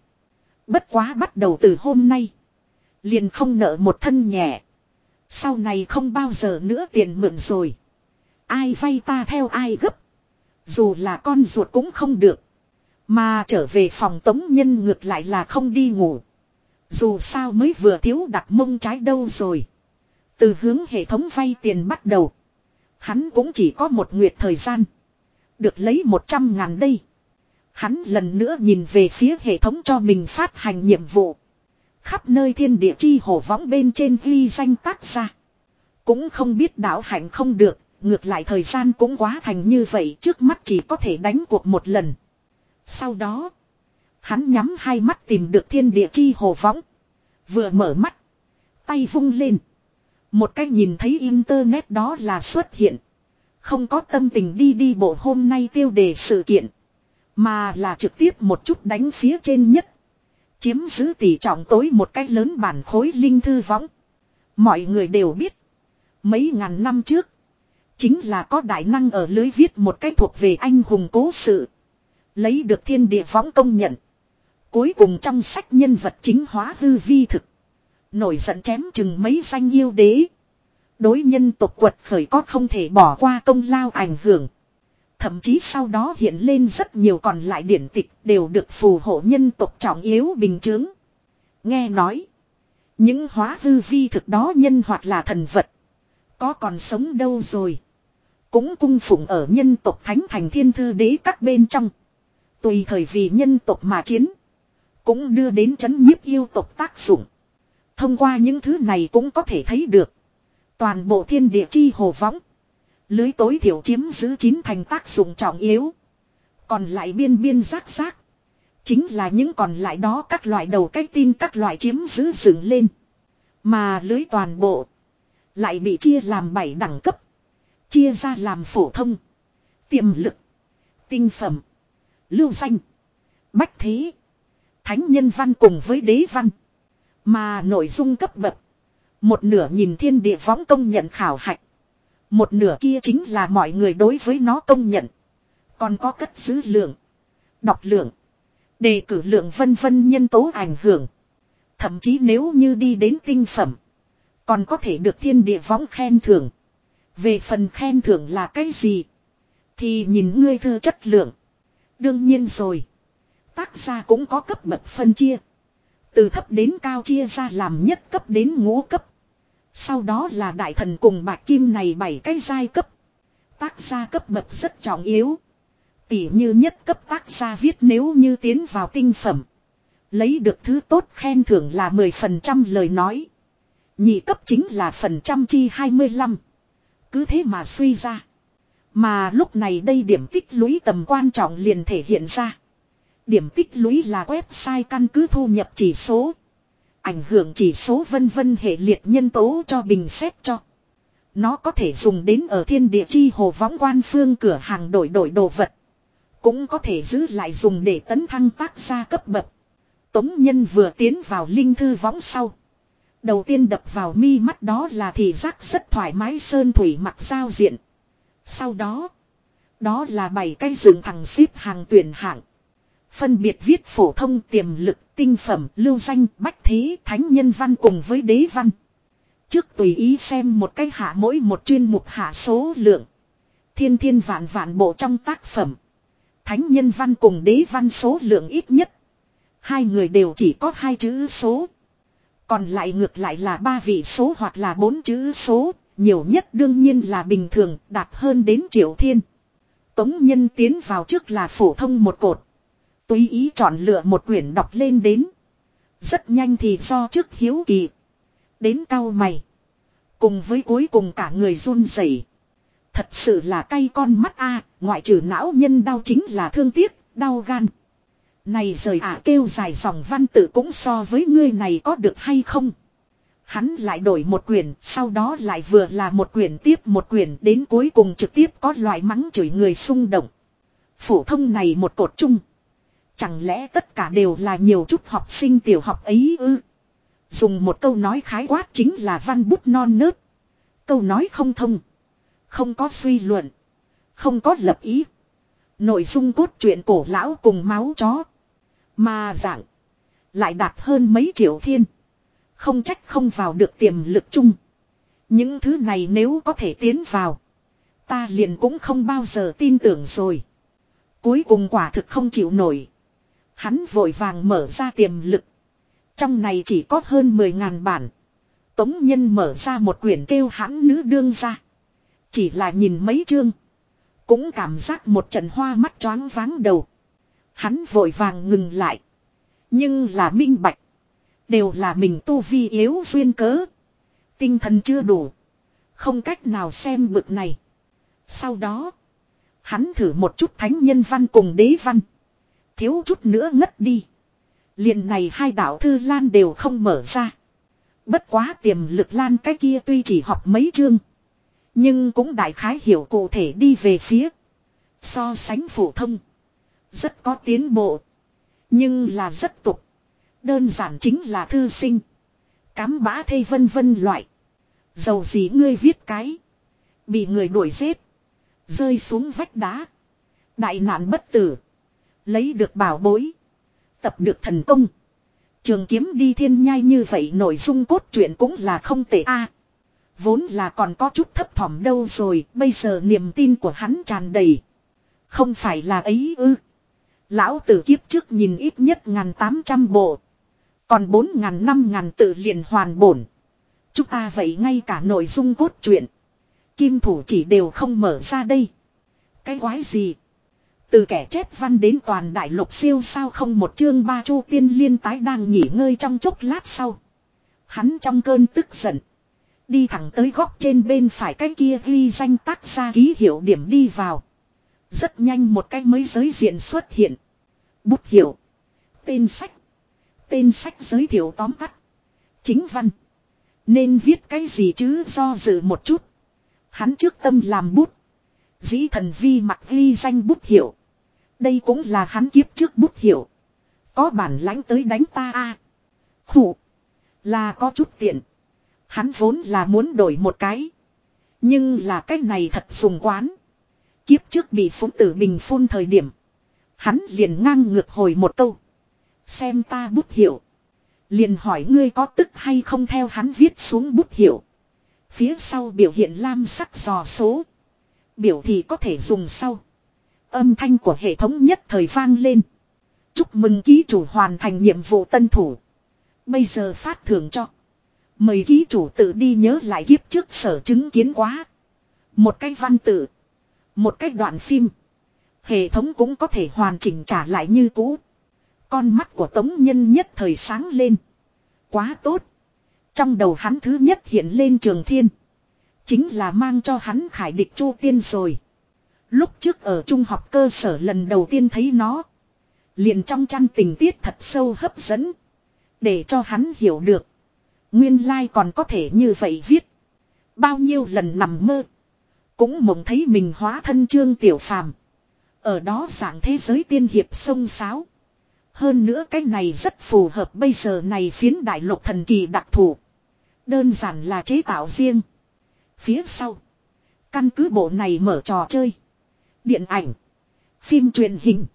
Bất quá bắt đầu từ hôm nay. Liền không nợ một thân nhẹ. Sau này không bao giờ nữa tiền mượn rồi. Ai vay ta theo ai gấp. Dù là con ruột cũng không được. Mà trở về phòng tống nhân ngược lại là không đi ngủ. Dù sao mới vừa thiếu đặt mông trái đâu rồi. Từ hướng hệ thống vay tiền bắt đầu. Hắn cũng chỉ có một nguyệt thời gian. Được lấy một trăm ngàn đây. Hắn lần nữa nhìn về phía hệ thống cho mình phát hành nhiệm vụ. Khắp nơi thiên địa chi hồ võng bên trên ghi danh tác ra. Cũng không biết đạo hạnh không được, ngược lại thời gian cũng quá thành như vậy trước mắt chỉ có thể đánh cuộc một lần. Sau đó, Hắn nhắm hai mắt tìm được thiên địa chi hồ võng. Vừa mở mắt. Tay vung lên. Một cách nhìn thấy internet đó là xuất hiện. Không có tâm tình đi đi bộ hôm nay tiêu đề sự kiện. Mà là trực tiếp một chút đánh phía trên nhất. Chiếm giữ tỷ trọng tối một cách lớn bản khối linh thư võng. Mọi người đều biết. Mấy ngàn năm trước. Chính là có đại năng ở lưới viết một cách thuộc về anh hùng cố sự. Lấy được thiên địa võng công nhận. Cuối cùng trong sách nhân vật chính hóa hư vi thực. Nổi giận chém chừng mấy danh yêu đế. Đối nhân tộc quật khởi có không thể bỏ qua công lao ảnh hưởng. Thậm chí sau đó hiện lên rất nhiều còn lại điển tịch đều được phù hộ nhân tộc trọng yếu bình chứng. Nghe nói. Những hóa hư vi thực đó nhân hoặc là thần vật. Có còn sống đâu rồi. Cũng cung phụng ở nhân tộc thánh thành thiên thư đế các bên trong. Tùy thời vì nhân tộc mà chiến. Cũng đưa đến chấn nhiếp yêu tộc tác dụng. Thông qua những thứ này cũng có thể thấy được. Toàn bộ thiên địa chi hồ võng. Lưới tối thiểu chiếm giữ chín thành tác dụng trọng yếu. Còn lại biên biên rác rác. Chính là những còn lại đó các loại đầu cách tin các loại chiếm giữ dựng lên. Mà lưới toàn bộ. Lại bị chia làm 7 đẳng cấp. Chia ra làm phổ thông. Tiềm lực. Tinh phẩm. Lưu danh. Bách thế. Thánh nhân văn cùng với đế văn. Mà nội dung cấp bậc. Một nửa nhìn thiên địa võng công nhận khảo hạch. Một nửa kia chính là mọi người đối với nó công nhận. Còn có cất giữ lượng. Đọc lượng. Đề cử lượng vân vân nhân tố ảnh hưởng. Thậm chí nếu như đi đến tinh phẩm. Còn có thể được thiên địa võng khen thưởng. Về phần khen thưởng là cái gì? Thì nhìn ngươi thư chất lượng. Đương nhiên rồi. Tác gia cũng có cấp bậc phân chia. Từ thấp đến cao chia ra làm nhất cấp đến ngũ cấp. Sau đó là đại thần cùng bạc kim này bảy cái giai cấp. Tác gia cấp bậc rất trọng yếu. Tỉ như nhất cấp tác gia viết nếu như tiến vào tinh phẩm. Lấy được thứ tốt khen thưởng là 10% lời nói. Nhị cấp chính là phần trăm chi 25. Cứ thế mà suy ra. Mà lúc này đây điểm tích lũy tầm quan trọng liền thể hiện ra. Điểm tích lũy là website căn cứ thu nhập chỉ số. Ảnh hưởng chỉ số vân vân hệ liệt nhân tố cho bình xét cho. Nó có thể dùng đến ở thiên địa chi hồ võng quan phương cửa hàng đổi đổi đồ vật. Cũng có thể giữ lại dùng để tấn thăng tác gia cấp bậc. Tống nhân vừa tiến vào linh thư võng sau. Đầu tiên đập vào mi mắt đó là thị giác rất thoải mái sơn thủy mặc giao diện. Sau đó. Đó là bảy cây rừng thẳng xếp hàng tuyển hạng. Phân biệt viết phổ thông tiềm lực, tinh phẩm, lưu danh, bách thế, thánh nhân văn cùng với đế văn. Trước tùy ý xem một cái hạ mỗi một chuyên mục hạ số lượng. Thiên thiên vạn vạn bộ trong tác phẩm. Thánh nhân văn cùng đế văn số lượng ít nhất. Hai người đều chỉ có hai chữ số. Còn lại ngược lại là ba vị số hoặc là bốn chữ số, nhiều nhất đương nhiên là bình thường, đạt hơn đến triệu thiên. Tống nhân tiến vào trước là phổ thông một cột. Tùy ý chọn lựa một quyển đọc lên đến. Rất nhanh thì do trước hiếu kỳ. Đến cao mày. Cùng với cuối cùng cả người run rẩy. Thật sự là cay con mắt a ngoại trừ não nhân đau chính là thương tiếc, đau gan. Này rời ả kêu dài dòng văn tự cũng so với ngươi này có được hay không? Hắn lại đổi một quyển, sau đó lại vừa là một quyển tiếp một quyển đến cuối cùng trực tiếp có loại mắng chửi người xung động. Phổ thông này một cột chung. Chẳng lẽ tất cả đều là nhiều chút học sinh tiểu học ấy ư? Dùng một câu nói khái quát chính là văn bút non nớt. Câu nói không thông. Không có suy luận. Không có lập ý. Nội dung cốt truyện cổ lão cùng máu chó. Mà dạng. Lại đạt hơn mấy triệu thiên. Không trách không vào được tiềm lực chung. Những thứ này nếu có thể tiến vào. Ta liền cũng không bao giờ tin tưởng rồi. Cuối cùng quả thực không chịu nổi. Hắn vội vàng mở ra tiềm lực. Trong này chỉ có hơn 10.000 bản. Tống nhân mở ra một quyển kêu hắn nữ đương ra. Chỉ là nhìn mấy chương. Cũng cảm giác một trận hoa mắt choáng váng đầu. Hắn vội vàng ngừng lại. Nhưng là minh bạch. Đều là mình tu vi yếu duyên cớ. Tinh thần chưa đủ. Không cách nào xem bực này. Sau đó. Hắn thử một chút thánh nhân văn cùng đế văn. Thiếu chút nữa ngất đi. liền này hai đạo thư lan đều không mở ra. Bất quá tiềm lực lan cái kia tuy chỉ học mấy chương. Nhưng cũng đại khái hiểu cụ thể đi về phía. So sánh phổ thông. Rất có tiến bộ. Nhưng là rất tục. Đơn giản chính là thư sinh. Cám bã thây vân vân loại. Dầu gì ngươi viết cái. Bị người đuổi giết. Rơi xuống vách đá. Đại nạn bất tử. Lấy được bảo bối. Tập được thần công. Trường kiếm đi thiên nhai như vậy nội dung cốt truyện cũng là không tệ a. vốn là còn có chút thấp thỏm đâu rồi, bây giờ niềm tin của hắn tràn đầy. Không phải là ấy ư. Lão tử kiếp trước nhìn ít nhất ngàn tám trăm bộ. Còn bốn ngàn năm ngàn tự liền hoàn bổn. Chúng ta vậy ngay cả nội dung cốt truyện. Kim thủ chỉ đều không mở ra đây. Cái quái gì? Từ kẻ chép văn đến toàn đại lục siêu sao không một chương ba chu tiên liên tái đang nghỉ ngơi trong chốc lát sau. Hắn trong cơn tức giận. Đi thẳng tới góc trên bên phải cái kia ghi danh tác ra ký hiệu điểm đi vào. Rất nhanh một cái mới giới diện xuất hiện. Bút hiệu. Tên sách. Tên sách giới thiệu tóm tắt. Chính văn. Nên viết cái gì chứ do dự một chút. Hắn trước tâm làm bút. Dĩ thần vi mặc ghi danh bút hiệu. Đây cũng là hắn kiếp trước bút hiệu. Có bản lãnh tới đánh ta a Khủ. Là có chút tiện. Hắn vốn là muốn đổi một cái. Nhưng là cái này thật sùng quán. Kiếp trước bị phụng tử bình phun thời điểm. Hắn liền ngang ngược hồi một câu. Xem ta bút hiệu. Liền hỏi ngươi có tức hay không theo hắn viết xuống bút hiệu. Phía sau biểu hiện lam sắc dò số. Biểu thì có thể dùng sau. Âm thanh của hệ thống nhất thời vang lên. Chúc mừng ký chủ hoàn thành nhiệm vụ tân thủ. Bây giờ phát thưởng cho. Mời ký chủ tự đi nhớ lại kiếp trước sở chứng kiến quá. Một cái văn tự. Một cái đoạn phim. Hệ thống cũng có thể hoàn chỉnh trả lại như cũ. Con mắt của Tống Nhân nhất thời sáng lên. Quá tốt. Trong đầu hắn thứ nhất hiện lên trường thiên. Chính là mang cho hắn khải địch chu tiên rồi. Lúc trước ở trung học cơ sở lần đầu tiên thấy nó. Liền trong chăn tình tiết thật sâu hấp dẫn. Để cho hắn hiểu được. Nguyên lai like còn có thể như vậy viết. Bao nhiêu lần nằm mơ. Cũng mộng thấy mình hóa thân trương tiểu phàm. Ở đó dạng thế giới tiên hiệp sông sáo. Hơn nữa cái này rất phù hợp bây giờ này phiến đại lục thần kỳ đặc thù. Đơn giản là chế tạo riêng. Phía sau. Căn cứ bộ này mở trò chơi. Điện ảnh. Phim truyền hình.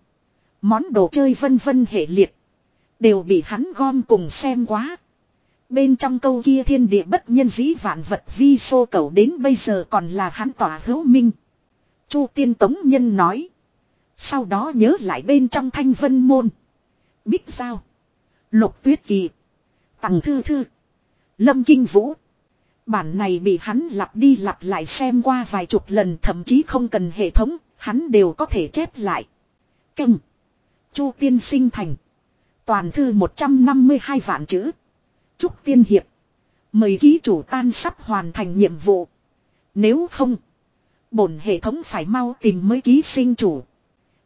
Món đồ chơi vân vân hệ liệt. Đều bị hắn gom cùng xem quá. Bên trong câu kia thiên địa bất nhân dĩ vạn vật vi sô cầu đến bây giờ còn là hắn tỏa hữu minh. Chu tiên tống nhân nói. Sau đó nhớ lại bên trong thanh vân môn. Bích Giao. Lục Tuyết Kỳ. Tằng Thư Thư. Lâm Kinh Vũ. Bản này bị hắn lặp đi lặp lại xem qua vài chục lần thậm chí không cần hệ thống, hắn đều có thể chép lại. Canh. Chu tiên sinh thành. Toàn thư 152 vạn chữ. Chúc tiên hiệp. Mời ký chủ tan sắp hoàn thành nhiệm vụ. Nếu không. Bổn hệ thống phải mau tìm mới ký sinh chủ.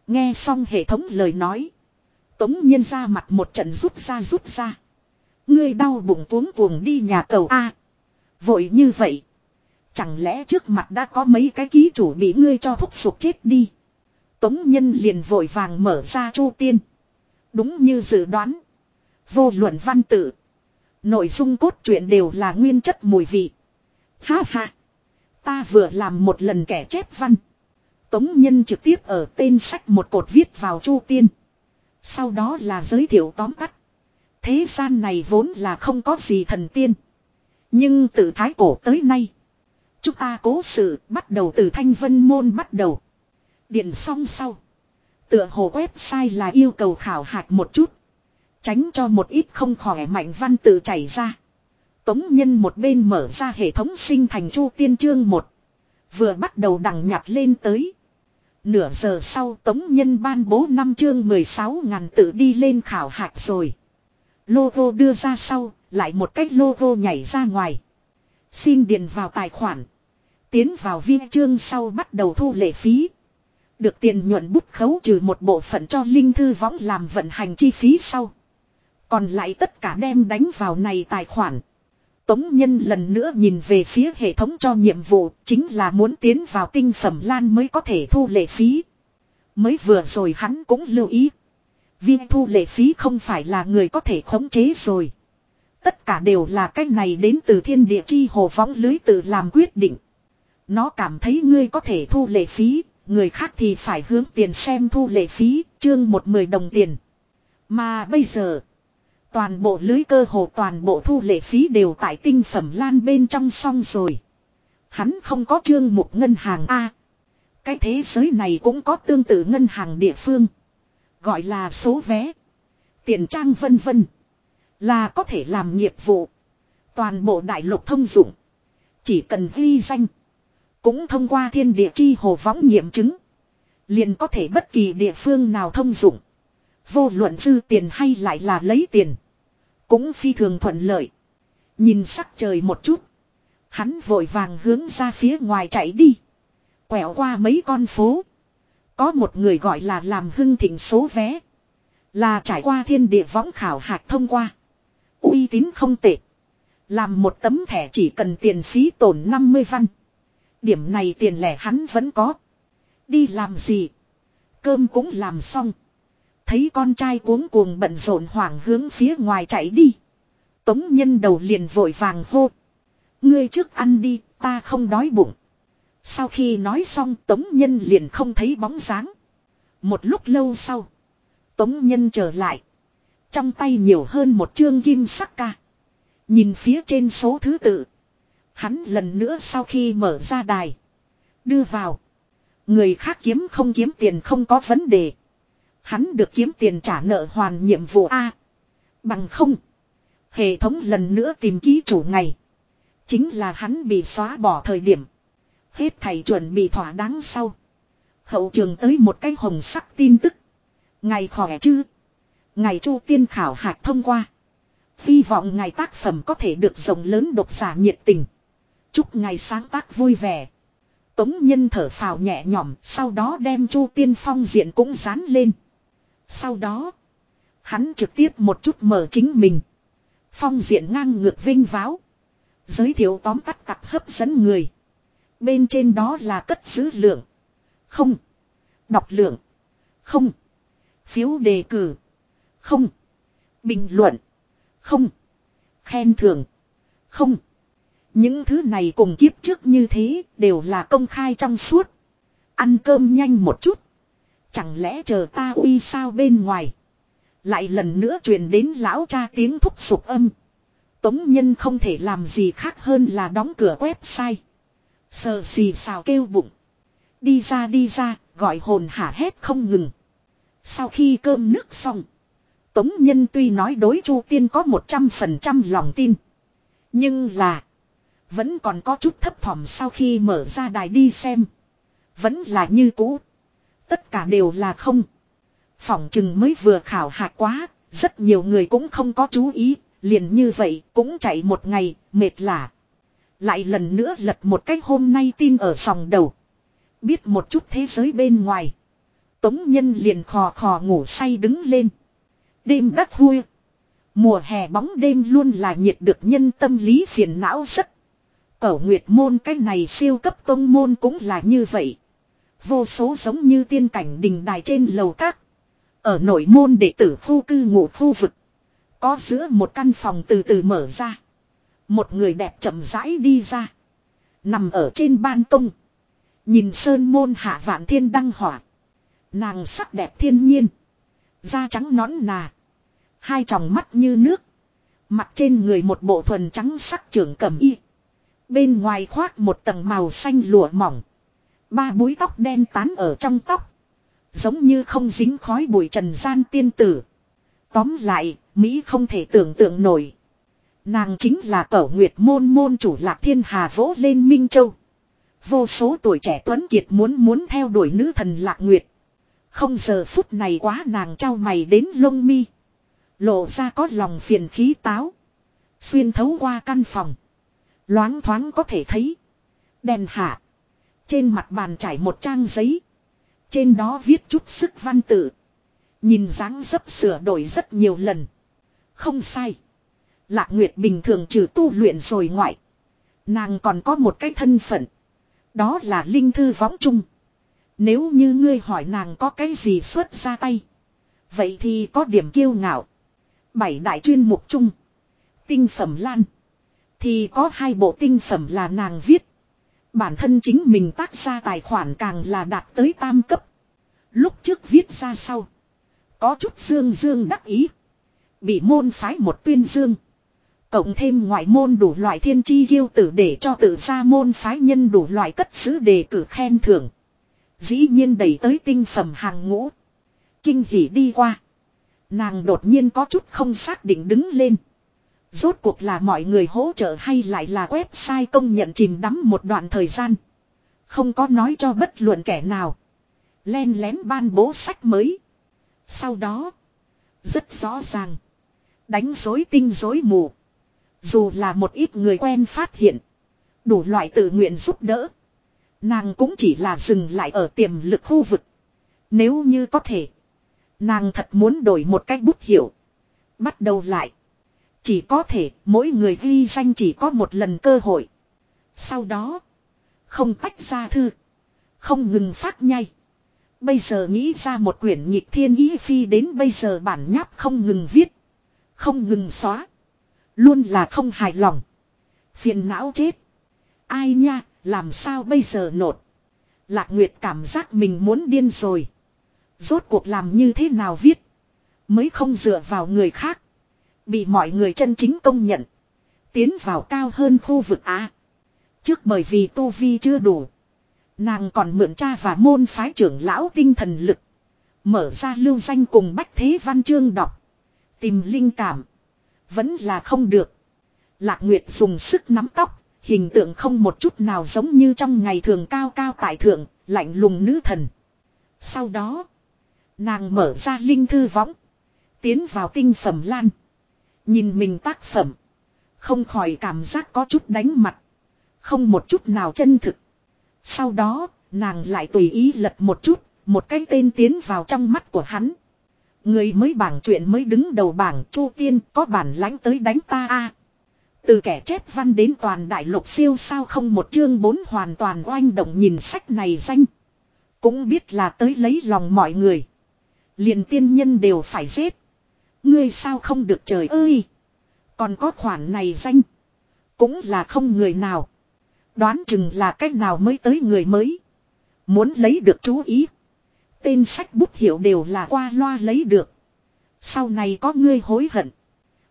Nghe xong hệ thống lời nói. Tống nhân ra mặt một trận rút ra rút ra. Ngươi đau bụng tuống cuồng đi nhà cầu A. vội như vậy. Chẳng lẽ trước mặt đã có mấy cái ký chủ bị ngươi cho thúc sụp chết đi. Tống nhân liền vội vàng mở ra chu tiên. Đúng như dự đoán. Vô luận văn tự. Nội dung cốt truyện đều là nguyên chất mùi vị. Ha ha. Ta vừa làm một lần kẻ chép văn. Tống nhân trực tiếp ở tên sách một cột viết vào chu tiên. Sau đó là giới thiệu tóm tắt. Thế gian này vốn là không có gì thần tiên. Nhưng từ thái cổ tới nay. Chúng ta cố sự bắt đầu từ thanh vân môn bắt đầu. Điện xong sau. Tựa hồ website là yêu cầu khảo hạch một chút. Tránh cho một ít không khỏe mạnh văn tự chảy ra. Tống nhân một bên mở ra hệ thống sinh thành chu tiên chương một Vừa bắt đầu đằng nhặt lên tới. Nửa giờ sau Tống Nhân ban bố năm chương 16 ngàn tự đi lên khảo hạch rồi. Logo đưa ra sau, lại một cách logo nhảy ra ngoài. Xin điền vào tài khoản. Tiến vào viên chương sau bắt đầu thu lệ phí. Được tiền nhuận bút khấu trừ một bộ phận cho Linh Thư Võng làm vận hành chi phí sau. Còn lại tất cả đem đánh vào này tài khoản. Tống Nhân lần nữa nhìn về phía hệ thống cho nhiệm vụ, chính là muốn tiến vào tinh phẩm lan mới có thể thu lệ phí. Mới vừa rồi hắn cũng lưu ý. Viên thu lệ phí không phải là người có thể khống chế rồi. Tất cả đều là cái này đến từ thiên địa chi hồ võng lưới tự làm quyết định. Nó cảm thấy ngươi có thể thu lệ phí, người khác thì phải hướng tiền xem thu lệ phí, chương một mười đồng tiền. Mà bây giờ, toàn bộ lưới cơ hồ toàn bộ thu lệ phí đều tại tinh phẩm lan bên trong xong rồi. Hắn không có chương một ngân hàng A. Cái thế giới này cũng có tương tự ngân hàng địa phương. Gọi là số vé. Tiền trang vân vân. Là có thể làm nghiệp vụ. Toàn bộ đại lục thông dụng. Chỉ cần ghi danh. Cũng thông qua thiên địa chi hồ võng nghiệm chứng. Liền có thể bất kỳ địa phương nào thông dụng. Vô luận dư tiền hay lại là lấy tiền. Cũng phi thường thuận lợi. Nhìn sắc trời một chút. Hắn vội vàng hướng ra phía ngoài chạy đi. Quẹo qua mấy con phố. Có một người gọi là làm hưng thịnh số vé. Là trải qua thiên địa võng khảo hạch thông qua uy tín không tệ. Làm một tấm thẻ chỉ cần tiền phí tổn 50 văn. Điểm này tiền lẻ hắn vẫn có. Đi làm gì? Cơm cũng làm xong. Thấy con trai cuống cuồng bận rộn hoảng hướng phía ngoài chạy đi. Tống nhân đầu liền vội vàng hô. Ngươi trước ăn đi, ta không đói bụng. Sau khi nói xong Tống Nhân liền không thấy bóng dáng. Một lúc lâu sau. Tống Nhân trở lại. Trong tay nhiều hơn một chương kim sắc ca. Nhìn phía trên số thứ tự. Hắn lần nữa sau khi mở ra đài. Đưa vào. Người khác kiếm không kiếm tiền không có vấn đề. Hắn được kiếm tiền trả nợ hoàn nhiệm vụ A. Bằng không. Hệ thống lần nữa tìm ký chủ ngày. Chính là hắn bị xóa bỏ thời điểm. Hết thầy chuẩn bị thỏa đáng sau. Hậu trường tới một cái hồng sắc tin tức. Ngày khỏe chứ. Ngày chu tiên khảo hạch thông qua. Hy vọng ngày tác phẩm có thể được rộng lớn độc giả nhiệt tình. Chúc ngày sáng tác vui vẻ. Tống nhân thở phào nhẹ nhõm, sau đó đem chu tiên phong diện cũng dán lên. Sau đó. Hắn trực tiếp một chút mở chính mình. Phong diện ngang ngược vinh váo. Giới thiệu tóm tắt cặp hấp dẫn người. Bên trên đó là cất giữ lượng. Không. Đọc lượng. Không. Phiếu đề cử. Không. Bình luận. Không. Khen thưởng. Không. Những thứ này cùng kiếp trước như thế đều là công khai trong suốt. Ăn cơm nhanh một chút. Chẳng lẽ chờ ta uy sao bên ngoài. Lại lần nữa truyền đến lão cha tiếng thúc sụp âm. Tống nhân không thể làm gì khác hơn là đóng cửa website. Sờ xì xào kêu bụng. Đi ra đi ra, gọi hồn hả hét không ngừng. Sau khi cơm nước xong. Tống Nhân tuy nói đối Chu Tiên có 100% lòng tin. Nhưng là. Vẫn còn có chút thấp thỏm sau khi mở ra đài đi xem. Vẫn là như cũ. Tất cả đều là không. Phỏng chừng mới vừa khảo hạt quá. Rất nhiều người cũng không có chú ý. Liền như vậy cũng chạy một ngày, mệt lạ. Lại lần nữa lật một cách hôm nay tin ở sòng đầu. Biết một chút thế giới bên ngoài. Tống nhân liền khò khò ngủ say đứng lên. Đêm đắt vui. Mùa hè bóng đêm luôn là nhiệt được nhân tâm lý phiền não rất. Cẩu nguyệt môn cái này siêu cấp tông môn cũng là như vậy. Vô số giống như tiên cảnh đình đài trên lầu các. Ở nội môn đệ tử khu cư ngụ khu vực. Có giữa một căn phòng từ từ mở ra. Một người đẹp chậm rãi đi ra. Nằm ở trên ban công. Nhìn sơn môn hạ vạn thiên đăng hỏa. Nàng sắc đẹp thiên nhiên. Da trắng nón nà. Hai tròng mắt như nước. Mặt trên người một bộ thuần trắng sắc trưởng cầm y. Bên ngoài khoác một tầng màu xanh lụa mỏng. Ba búi tóc đen tán ở trong tóc. Giống như không dính khói bụi trần gian tiên tử. Tóm lại, Mỹ không thể tưởng tượng nổi. Nàng chính là cẩu nguyệt môn môn chủ lạc thiên hà vỗ lên Minh Châu. Vô số tuổi trẻ tuấn kiệt muốn muốn theo đuổi nữ thần lạc nguyệt. Không giờ phút này quá nàng trao mày đến lông mi. Lộ ra có lòng phiền khí táo. Xuyên thấu qua căn phòng. Loáng thoáng có thể thấy. Đèn hạ. Trên mặt bàn trải một trang giấy. Trên đó viết chút sức văn tự. Nhìn dáng dấp sửa đổi rất nhiều lần. Không sai. Lạc Nguyệt bình thường trừ tu luyện rồi ngoại. Nàng còn có một cái thân phận. Đó là linh thư võng trung. Nếu như ngươi hỏi nàng có cái gì xuất ra tay. Vậy thì có điểm kiêu ngạo. Bảy đại chuyên mục chung. Tinh phẩm lan. Thì có hai bộ tinh phẩm là nàng viết. Bản thân chính mình tác ra tài khoản càng là đạt tới tam cấp. Lúc trước viết ra sau. Có chút dương dương đắc ý. Bị môn phái một tuyên dương. Cộng thêm ngoại môn đủ loại thiên chi ghiêu tử để cho tự ra môn phái nhân đủ loại cất xứ đề cử khen thưởng. Dĩ nhiên đẩy tới tinh phẩm hàng ngũ. Kinh hỉ đi qua. Nàng đột nhiên có chút không xác định đứng lên. Rốt cuộc là mọi người hỗ trợ hay lại là website công nhận chìm đắm một đoạn thời gian. Không có nói cho bất luận kẻ nào. Len lén ban bố sách mới. Sau đó. Rất rõ ràng. Đánh dối tinh dối mù. Dù là một ít người quen phát hiện. Đủ loại tự nguyện giúp đỡ. Nàng cũng chỉ là dừng lại ở tiềm lực khu vực. Nếu như có thể. Nàng thật muốn đổi một cách bút hiểu. Bắt đầu lại. Chỉ có thể mỗi người ghi danh chỉ có một lần cơ hội. Sau đó. Không tách ra thư. Không ngừng phát nhay. Bây giờ nghĩ ra một quyển nhịp thiên ý phi đến bây giờ bản nháp không ngừng viết. Không ngừng xóa. Luôn là không hài lòng. Phiền não chết. Ai nha, làm sao bây giờ nột. Lạc Nguyệt cảm giác mình muốn điên rồi. Rốt cuộc làm như thế nào viết. Mới không dựa vào người khác. Bị mọi người chân chính công nhận. Tiến vào cao hơn khu vực á. Trước bởi vì tu vi chưa đủ. Nàng còn mượn cha và môn phái trưởng lão tinh thần lực. Mở ra lưu danh cùng bách thế văn chương đọc. Tìm linh cảm. Vẫn là không được. Lạc Nguyệt dùng sức nắm tóc. Hình tượng không một chút nào giống như trong ngày thường cao cao tại thượng. Lạnh lùng nữ thần. Sau đó. Nàng mở ra linh thư võng. Tiến vào tinh phẩm lan. Nhìn mình tác phẩm. Không khỏi cảm giác có chút đánh mặt. Không một chút nào chân thực. Sau đó, nàng lại tùy ý lật một chút, một cái tên tiến vào trong mắt của hắn. Người mới bảng chuyện mới đứng đầu bảng Chu Tiên có bản lãnh tới đánh ta a từ kẻ chép văn đến toàn đại lục siêu sao không một chương bốn hoàn toàn oanh động nhìn sách này danh. Cũng biết là tới lấy lòng mọi người. Liền tiên nhân đều phải giết. Ngươi sao không được trời ơi. Còn có khoản này danh. Cũng là không người nào. Đoán chừng là cách nào mới tới người mới. Muốn lấy được chú ý. Tên sách bút hiệu đều là qua loa lấy được. Sau này có ngươi hối hận.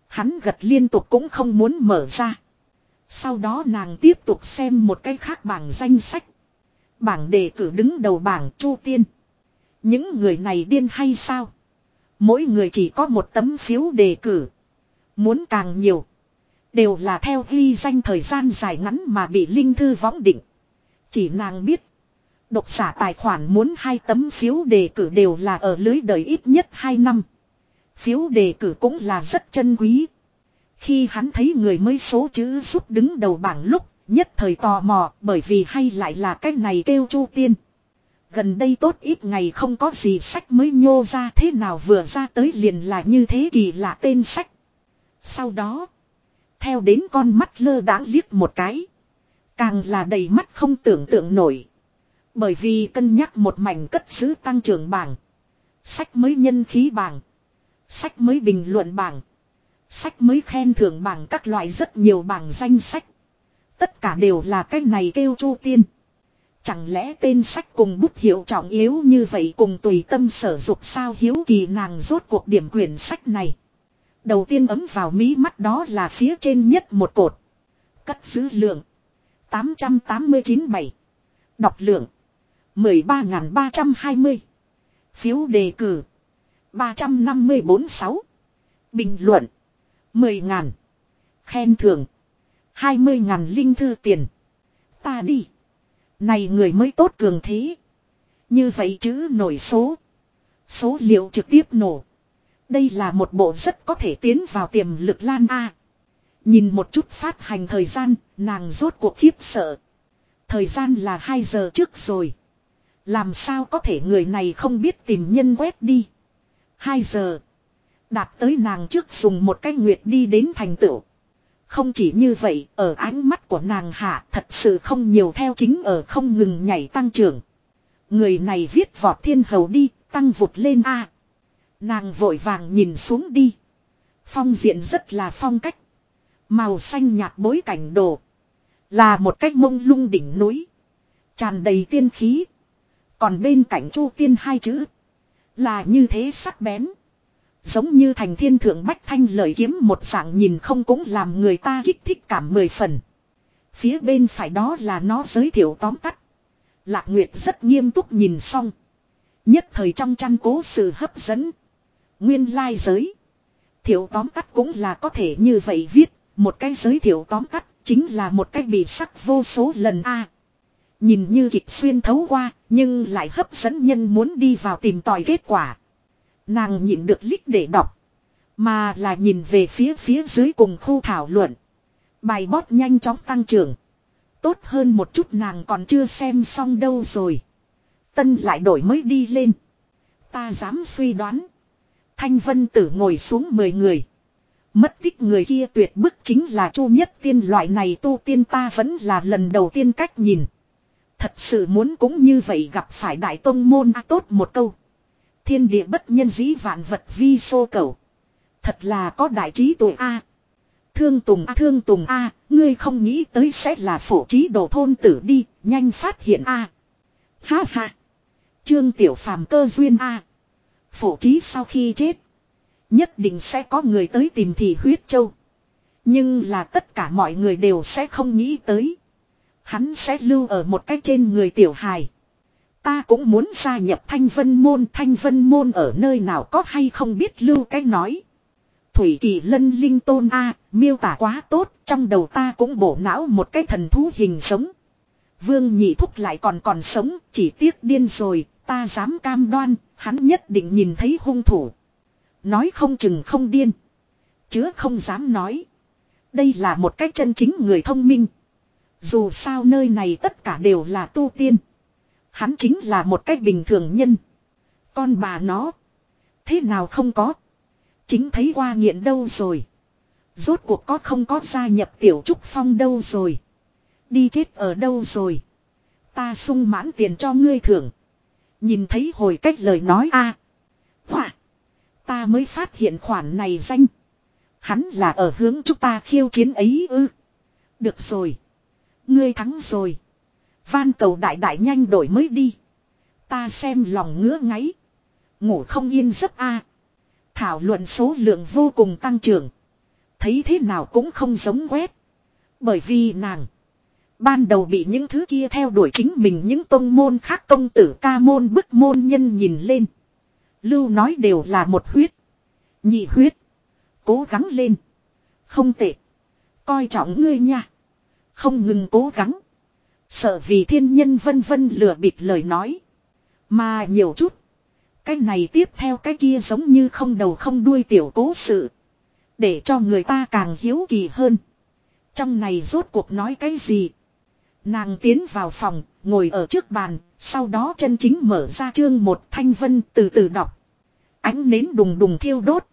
Hắn gật liên tục cũng không muốn mở ra. Sau đó nàng tiếp tục xem một cái khác bảng danh sách. Bảng đề cử đứng đầu bảng Chu Tiên. Những người này điên hay sao? Mỗi người chỉ có một tấm phiếu đề cử. Muốn càng nhiều. Đều là theo ghi danh thời gian dài ngắn mà bị Linh Thư võng định. Chỉ nàng biết. Độc giả tài khoản muốn hai tấm phiếu đề cử đều là ở lưới đời ít nhất 2 năm. Phiếu đề cử cũng là rất chân quý. Khi hắn thấy người mới số chữ giúp đứng đầu bảng lúc, nhất thời tò mò bởi vì hay lại là cái này kêu chu tiên. Gần đây tốt ít ngày không có gì sách mới nhô ra thế nào vừa ra tới liền là như thế kỳ lạ tên sách. Sau đó, theo đến con mắt lơ đãng liếc một cái. Càng là đầy mắt không tưởng tượng nổi. Bởi vì cân nhắc một mảnh cất giữ tăng trưởng bảng. Sách mới nhân khí bảng. Sách mới bình luận bảng. Sách mới khen thưởng bảng các loại rất nhiều bảng danh sách. Tất cả đều là cái này kêu chu tiên. Chẳng lẽ tên sách cùng bút hiệu trọng yếu như vậy cùng tùy tâm sở dục sao hiếu kỳ nàng rốt cuộc điểm quyển sách này. Đầu tiên ấm vào mí mắt đó là phía trên nhất một cột. Cất giữ lượng. 889 7. Đọc lượng. 13.320. Phiếu đề cử. 354 6. Bình luận. 10.000. Khen thưởng. 20.000 linh thư tiền. Ta đi. Này người mới tốt cường thế. Như vậy chứ nổi số. Số liệu trực tiếp nổ. Đây là một bộ rất có thể tiến vào tiềm lực lan A. Nhìn một chút phát hành thời gian, nàng rốt cuộc khiếp sợ. Thời gian là 2 giờ trước rồi. Làm sao có thể người này không biết tìm nhân quét đi. 2 giờ. Đạt tới nàng trước dùng một cái nguyệt đi đến thành tựu. Không chỉ như vậy, ở ánh mắt của nàng hạ thật sự không nhiều theo chính ở không ngừng nhảy tăng trưởng. Người này viết vọt thiên hầu đi, tăng vụt lên A. Nàng vội vàng nhìn xuống đi. Phong diện rất là phong cách. Màu xanh nhạt bối cảnh đồ. Là một cách mông lung đỉnh núi. Tràn đầy tiên khí. Còn bên cạnh chu tiên hai chữ. Là như thế sắc bén. Giống như thành thiên thượng bách thanh lời kiếm một dạng nhìn không cũng làm người ta kích thích cảm mười phần. Phía bên phải đó là nó giới thiệu tóm tắt. Lạc Nguyệt rất nghiêm túc nhìn xong. Nhất thời trong chăn cố sự hấp dẫn. Nguyên lai giới. Thiệu tóm tắt cũng là có thể như vậy viết. Một cái giới thiệu tóm tắt chính là một cái bị sắc vô số lần a Nhìn như kịch xuyên thấu qua, nhưng lại hấp dẫn nhân muốn đi vào tìm tòi kết quả. Nàng nhịn được lít để đọc. Mà là nhìn về phía phía dưới cùng khu thảo luận. Bài bót nhanh chóng tăng trưởng. Tốt hơn một chút nàng còn chưa xem xong đâu rồi. Tân lại đổi mới đi lên. Ta dám suy đoán. Thanh vân tử ngồi xuống 10 người. Mất tích người kia tuyệt bức chính là chu nhất tiên loại này tu tiên ta vẫn là lần đầu tiên cách nhìn. Thật sự muốn cũng như vậy gặp phải đại tông môn a tốt một câu. Thiên địa bất nhân dĩ vạn vật vi sô cầu. Thật là có đại trí tuổi a. Thương Tùng a Thương Tùng a, ngươi không nghĩ tới sẽ là phổ trí đồ thôn tử đi, nhanh phát hiện a. Ha ha. Trương Tiểu Phàm cơ duyên a. Phổ trí sau khi chết, nhất định sẽ có người tới tìm thì huyết châu. Nhưng là tất cả mọi người đều sẽ không nghĩ tới. Hắn sẽ lưu ở một cách trên người tiểu hài. Ta cũng muốn gia nhập thanh vân môn. Thanh vân môn ở nơi nào có hay không biết lưu cái nói. Thủy kỳ lân linh tôn A, miêu tả quá tốt, trong đầu ta cũng bổ não một cái thần thú hình sống. Vương nhị thúc lại còn còn sống, chỉ tiếc điên rồi, ta dám cam đoan, hắn nhất định nhìn thấy hung thủ. Nói không chừng không điên. Chứa không dám nói. Đây là một cách chân chính người thông minh. Dù sao nơi này tất cả đều là tu tiên. Hắn chính là một cách bình thường nhân. Con bà nó. Thế nào không có. Chính thấy qua nghiện đâu rồi. Rốt cuộc có không có gia nhập tiểu trúc phong đâu rồi. Đi chết ở đâu rồi. Ta sung mãn tiền cho ngươi thưởng. Nhìn thấy hồi cách lời nói a à. Ta mới phát hiện khoản này danh. Hắn là ở hướng chúng ta khiêu chiến ấy ư. Được rồi. Ngươi thắng rồi. Van cầu đại đại nhanh đổi mới đi. Ta xem lòng ngứa ngáy. Ngủ không yên giấc a. Thảo luận số lượng vô cùng tăng trưởng. Thấy thế nào cũng không giống quét. Bởi vì nàng. Ban đầu bị những thứ kia theo đuổi chính mình những tôn môn khác công tử ca môn bức môn nhân nhìn lên. Lưu nói đều là một huyết. Nhị huyết. Cố gắng lên. Không tệ. Coi trọng ngươi nha. Không ngừng cố gắng. Sợ vì thiên nhân vân vân lừa bịp lời nói. Mà nhiều chút. Cái này tiếp theo cái kia giống như không đầu không đuôi tiểu cố sự. Để cho người ta càng hiếu kỳ hơn. Trong này rốt cuộc nói cái gì? Nàng tiến vào phòng, ngồi ở trước bàn, sau đó chân chính mở ra chương một thanh vân từ từ đọc. Ánh nến đùng đùng thiêu đốt.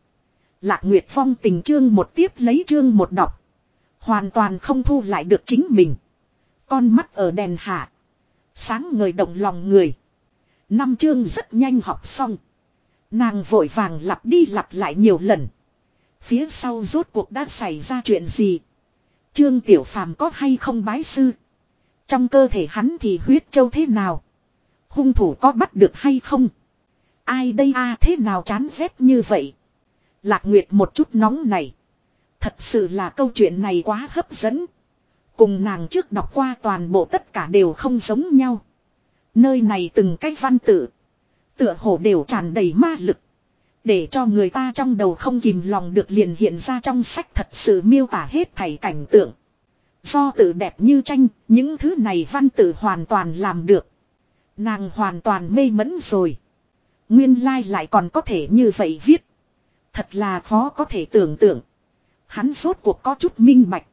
Lạc Nguyệt Phong tình chương một tiếp lấy chương một đọc. Hoàn toàn không thu lại được chính mình. Con mắt ở đèn hạ. Sáng người động lòng người. Năm chương rất nhanh học xong. Nàng vội vàng lặp đi lặp lại nhiều lần. Phía sau rốt cuộc đã xảy ra chuyện gì? Trương Tiểu Phàm có hay không bái sư? Trong cơ thể hắn thì huyết châu thế nào? Hung thủ có bắt được hay không? Ai đây a, thế nào chán ghét như vậy? Lạc Nguyệt một chút nóng này. Thật sự là câu chuyện này quá hấp dẫn. Cùng nàng trước đọc qua toàn bộ tất cả đều không giống nhau. Nơi này từng cái văn tự. Tựa hồ đều tràn đầy ma lực. Để cho người ta trong đầu không kìm lòng được liền hiện ra trong sách thật sự miêu tả hết thảy cảnh tượng. Do tự đẹp như tranh, những thứ này văn tự hoàn toàn làm được. Nàng hoàn toàn mê mẫn rồi. Nguyên lai like lại còn có thể như vậy viết. Thật là khó có thể tưởng tượng. Hắn rốt cuộc có chút minh bạch.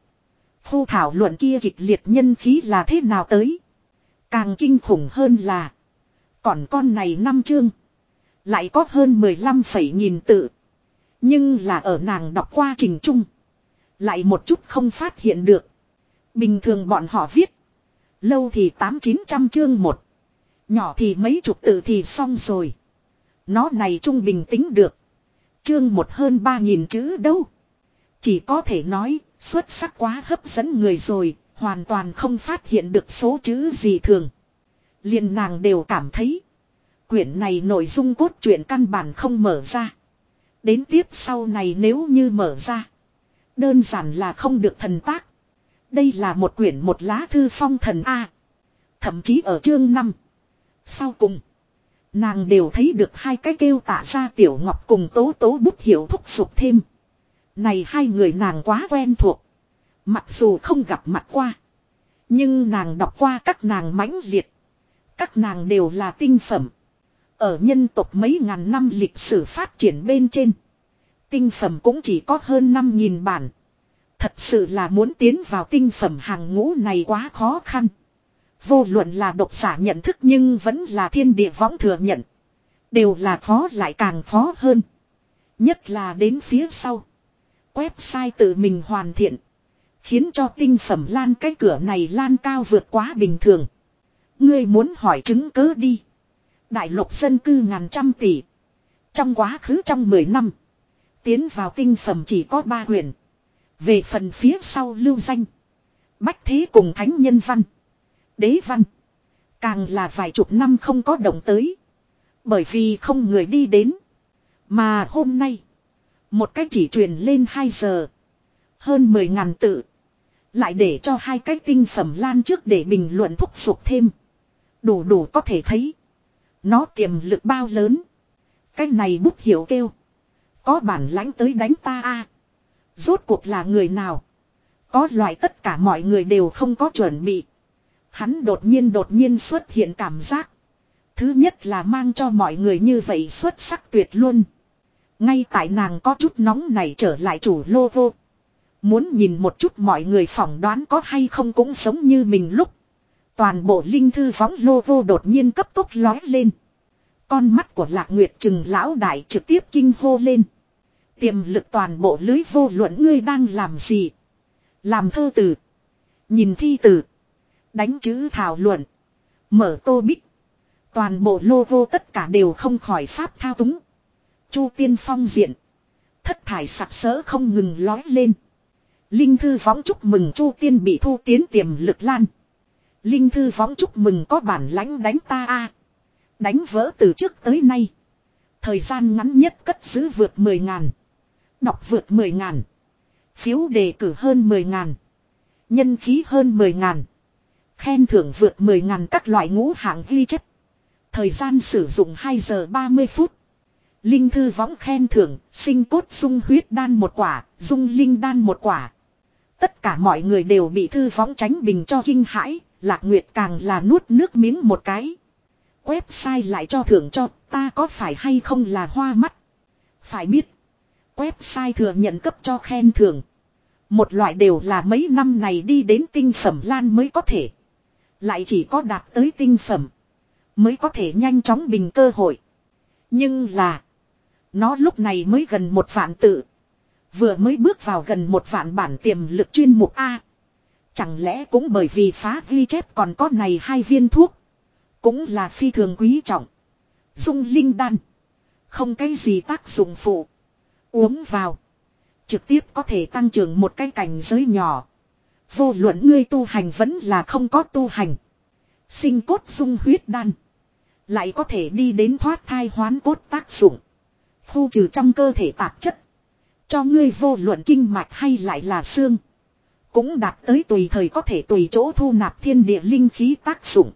Khu thảo luận kia kịch liệt nhân khí là thế nào tới. Càng kinh khủng hơn là. Còn con này năm chương. Lại có hơn 15 phẩy nghìn tự. Nhưng là ở nàng đọc qua trình chung. Lại một chút không phát hiện được. Bình thường bọn họ viết. Lâu thì tám chín trăm chương một. Nhỏ thì mấy chục tự thì xong rồi. Nó này trung bình tính được. Chương một hơn ba nghìn chữ đâu. Chỉ có thể nói, xuất sắc quá hấp dẫn người rồi, hoàn toàn không phát hiện được số chữ gì thường. liền nàng đều cảm thấy. Quyển này nội dung cốt truyện căn bản không mở ra. Đến tiếp sau này nếu như mở ra. Đơn giản là không được thần tác. Đây là một quyển một lá thư phong thần A. Thậm chí ở chương 5. Sau cùng. Nàng đều thấy được hai cái kêu tạ ra tiểu ngọc cùng tố tố bút hiểu thúc sụp thêm. Này hai người nàng quá quen thuộc. Mặc dù không gặp mặt qua. Nhưng nàng đọc qua các nàng mãnh liệt. Các nàng đều là tinh phẩm. Ở nhân tộc mấy ngàn năm lịch sử phát triển bên trên. Tinh phẩm cũng chỉ có hơn 5.000 bản. Thật sự là muốn tiến vào tinh phẩm hàng ngũ này quá khó khăn. Vô luận là độc giả nhận thức nhưng vẫn là thiên địa võng thừa nhận. Đều là khó lại càng khó hơn. Nhất là đến phía sau. Website tự mình hoàn thiện. Khiến cho tinh phẩm lan cái cửa này lan cao vượt quá bình thường. Ngươi muốn hỏi chứng cớ đi. Đại lục dân cư ngàn trăm tỷ. Trong quá khứ trong 10 năm. Tiến vào tinh phẩm chỉ có ba huyền. Về phần phía sau lưu danh. Bách thế cùng thánh nhân văn. Đế văn. Càng là vài chục năm không có động tới. Bởi vì không người đi đến. Mà hôm nay. Một cách chỉ truyền lên 2 giờ. Hơn 10 ngàn tự. Lại để cho hai cái tinh phẩm lan trước để bình luận thúc giục thêm. Đủ đủ có thể thấy. Nó tiềm lực bao lớn. Cái này bút hiểu kêu. Có bản lãnh tới đánh ta a Rốt cuộc là người nào? Có loại tất cả mọi người đều không có chuẩn bị. Hắn đột nhiên đột nhiên xuất hiện cảm giác. Thứ nhất là mang cho mọi người như vậy xuất sắc tuyệt luôn. Ngay tại nàng có chút nóng này trở lại chủ lô vô. Muốn nhìn một chút mọi người phỏng đoán có hay không cũng sống như mình lúc. Toàn bộ linh thư phóng lô vô đột nhiên cấp tốc lói lên. Con mắt của lạc nguyệt trừng lão đại trực tiếp kinh hô lên. Tiềm lực toàn bộ lưới vô luận ngươi đang làm gì. Làm thơ từ. Nhìn thi từ. Đánh chữ thảo luận. Mở tô bích. Toàn bộ lô vô tất cả đều không khỏi pháp thao túng. Chu tiên phong diện. Thất thải sặc sỡ không ngừng lói lên. Linh thư phóng chúc mừng Chu tiên bị thu tiến tiềm lực lan. Linh thư phóng chúc mừng có bản lãnh đánh ta a Đánh vỡ từ trước tới nay. Thời gian ngắn nhất cất giữ vượt 10 ngàn. Đọc vượt 10 ngàn. Phiếu đề cử hơn 10 ngàn. Nhân khí hơn 10 ngàn. Khen thưởng vượt 10 ngàn các loại ngũ hạng ghi chép. Thời gian sử dụng 2 giờ 30 phút. Linh thư võng khen thưởng, sinh cốt dung huyết đan một quả, dung linh đan một quả. Tất cả mọi người đều bị thư võng tránh bình cho kinh hãi, lạc nguyệt càng là nuốt nước miếng một cái. Website lại cho thưởng cho, ta có phải hay không là hoa mắt? Phải biết, website thừa nhận cấp cho khen thưởng. Một loại đều là mấy năm này đi đến tinh phẩm lan mới có thể. Lại chỉ có đạt tới tinh phẩm. Mới có thể nhanh chóng bình cơ hội. Nhưng là. Nó lúc này mới gần một vạn tự. Vừa mới bước vào gần một vạn bản tiềm lực chuyên mục A. Chẳng lẽ cũng bởi vì phá ghi chép còn có này hai viên thuốc. Cũng là phi thường quý trọng. Dung linh đan. Không cái gì tác dụng phụ. Uống vào. Trực tiếp có thể tăng trưởng một cái cảnh giới nhỏ. Vô luận ngươi tu hành vẫn là không có tu hành. Sinh cốt dung huyết đan. Lại có thể đi đến thoát thai hoán cốt tác dụng. Khu trừ trong cơ thể tạp chất. Cho ngươi vô luận kinh mạch hay lại là xương. Cũng đạt tới tùy thời có thể tùy chỗ thu nạp thiên địa linh khí tác dụng.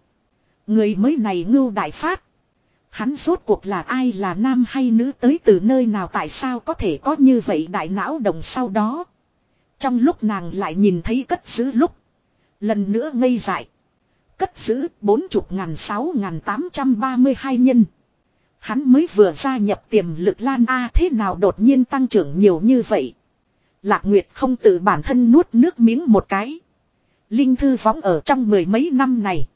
Người mới này ngưu đại phát. Hắn rốt cuộc là ai là nam hay nữ tới từ nơi nào tại sao có thể có như vậy đại não đồng sau đó. Trong lúc nàng lại nhìn thấy cất giữ lúc. Lần nữa ngây dại. Cất giữ bốn chục ngàn sáu ngàn tám trăm ba mươi hai nhân. Hắn mới vừa gia nhập tiềm lực lan A thế nào đột nhiên tăng trưởng nhiều như vậy. Lạc Nguyệt không tự bản thân nuốt nước miếng một cái. Linh thư phóng ở trong mười mấy năm này.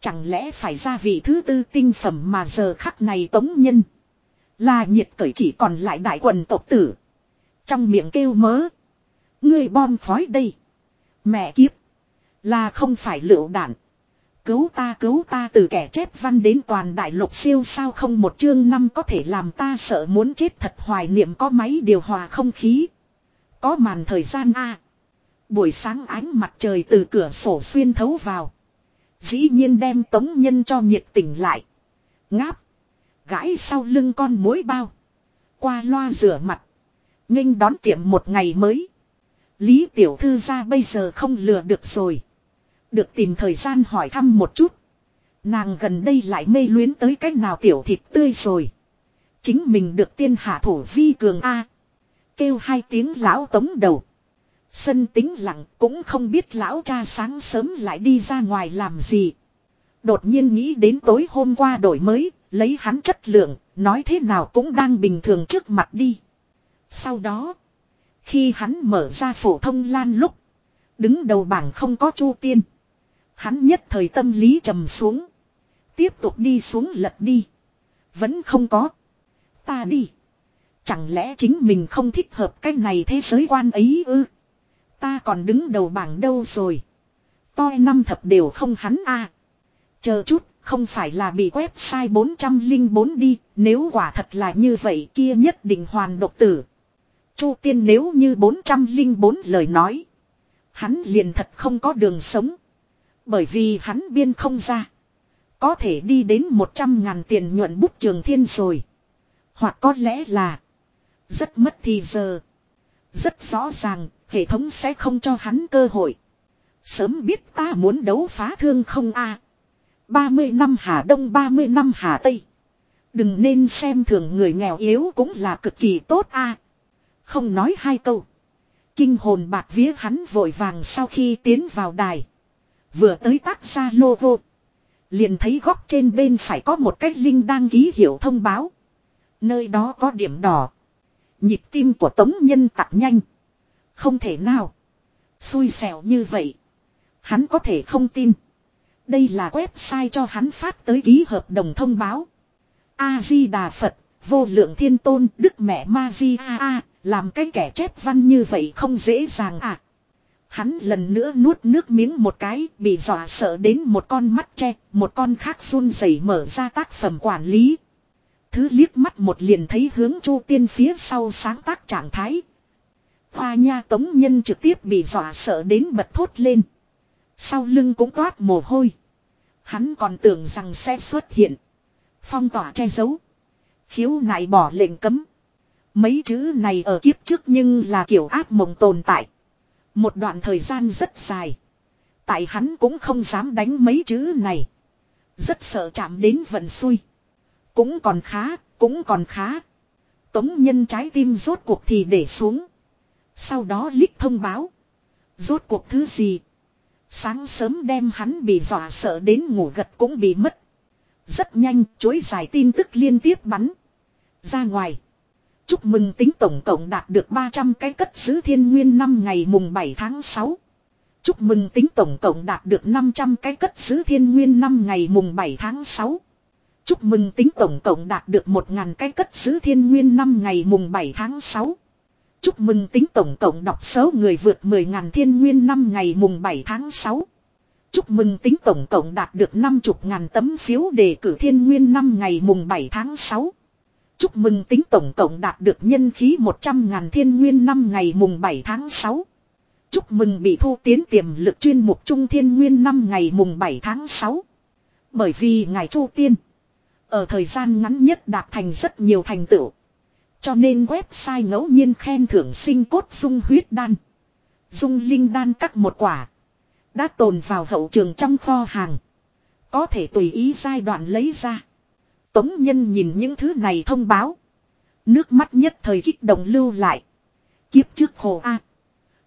Chẳng lẽ phải ra vị thứ tư tinh phẩm mà giờ khắc này tống nhân. Là nhiệt cởi chỉ còn lại đại quần tộc tử. Trong miệng kêu mớ. Ngươi bom khói đây. Mẹ kiếp. Là không phải lựu đạn. Cứu ta cứu ta từ kẻ chép văn đến toàn đại lục siêu sao không một chương năm có thể làm ta sợ muốn chết thật hoài niệm có máy điều hòa không khí. Có màn thời gian a Buổi sáng ánh mặt trời từ cửa sổ xuyên thấu vào. Dĩ nhiên đem tống nhân cho nhiệt tỉnh lại. Ngáp. Gãi sau lưng con mối bao. Qua loa rửa mặt. nghênh đón tiệm một ngày mới. Lý tiểu thư ra bây giờ không lừa được rồi. Được tìm thời gian hỏi thăm một chút. Nàng gần đây lại mê luyến tới cách nào tiểu thịt tươi rồi. Chính mình được tiên hạ thổ vi cường A. Kêu hai tiếng lão tống đầu. Sân tính lặng cũng không biết lão cha sáng sớm lại đi ra ngoài làm gì. Đột nhiên nghĩ đến tối hôm qua đổi mới, lấy hắn chất lượng, nói thế nào cũng đang bình thường trước mặt đi. Sau đó, khi hắn mở ra phổ thông lan lúc, đứng đầu bảng không có chu tiên. Hắn nhất thời tâm lý trầm xuống. Tiếp tục đi xuống lật đi. Vẫn không có. Ta đi. Chẳng lẽ chính mình không thích hợp cái này thế giới quan ấy ư? Ta còn đứng đầu bảng đâu rồi? Toi năm thập đều không hắn a. Chờ chút, không phải là bị website 404 đi, nếu quả thật là như vậy kia nhất định hoàn độc tử. Chu tiên nếu như 404 lời nói. Hắn liền thật không có đường sống. Bởi vì hắn biên không ra. Có thể đi đến 100 ngàn tiền nhuận bút trường thiên rồi. Hoặc có lẽ là. Rất mất thì giờ. Rất rõ ràng, hệ thống sẽ không cho hắn cơ hội. Sớm biết ta muốn đấu phá thương không a à. 30 năm Hà Đông 30 năm Hà Tây. Đừng nên xem thường người nghèo yếu cũng là cực kỳ tốt a Không nói hai câu. Kinh hồn bạc vía hắn vội vàng sau khi tiến vào đài. Vừa tới tác ra logo. Liền thấy góc trên bên phải có một cái link đăng ký hiệu thông báo. Nơi đó có điểm đỏ. Nhịp tim của tống nhân tặng nhanh. Không thể nào. Xui xẻo như vậy. Hắn có thể không tin. Đây là website cho hắn phát tới ký hợp đồng thông báo. A-di-đà Phật, vô lượng thiên tôn, đức mẹ Ma-di-a-a, làm cái kẻ chép văn như vậy không dễ dàng à. Hắn lần nữa nuốt nước miếng một cái, bị dọa sợ đến một con mắt che, một con khác run rẩy mở ra tác phẩm quản lý. Thứ liếc mắt một liền thấy hướng chu tiên phía sau sáng tác trạng thái. Hoa nha tống nhân trực tiếp bị dọa sợ đến bật thốt lên. Sau lưng cũng toát mồ hôi. Hắn còn tưởng rằng sẽ xuất hiện. Phong tỏa che giấu. Khiếu nại bỏ lệnh cấm. Mấy chữ này ở kiếp trước nhưng là kiểu ác mộng tồn tại. Một đoạn thời gian rất dài. Tại hắn cũng không dám đánh mấy chữ này. Rất sợ chạm đến vận xui. Cũng còn khá, cũng còn khá. Tống nhân trái tim rốt cuộc thì để xuống. Sau đó lít thông báo. Rốt cuộc thứ gì? Sáng sớm đem hắn bị dọa sợ đến ngủ gật cũng bị mất. Rất nhanh chối dài tin tức liên tiếp bắn. Ra ngoài. Chúc mừng tính tổng cộng đạt được 300 cái cất giữ thiên nguyên năm ngày mùng 7 tháng 6. Chúc mừng tính tổng cộng đạt được 500 cái cất giữ thiên nguyên năm ngày mùng 7 tháng 6. Chúc mừng tính tổng cộng đạt được 1.000 cái cất giữ thiên nguyên năm ngày mùng 7 tháng 6. Chúc mừng tính tổng cộng đọc số người vượt 10.000 thiên nguyên năm ngày mùng 7 tháng 6. Chúc mừng tính tổng cộng đạt được 50.000 tấm phiếu đề cử thiên nguyên năm ngày mùng 7 tháng 6. Chúc mừng tính tổng cộng đạt được nhân khí 100.000 thiên nguyên năm ngày mùng 7 tháng 6. Chúc mừng bị thu tiến tiềm lực chuyên mục trung thiên nguyên năm ngày mùng 7 tháng 6. Bởi vì ngài Chu Tiên, ở thời gian ngắn nhất đạt thành rất nhiều thành tựu. Cho nên website ngẫu nhiên khen thưởng sinh cốt dung huyết đan. Dung linh đan cắt một quả. Đã tồn vào hậu trường trong kho hàng. Có thể tùy ý giai đoạn lấy ra. Tống nhân nhìn những thứ này thông báo. Nước mắt nhất thời kích động lưu lại. Kiếp trước khổ A.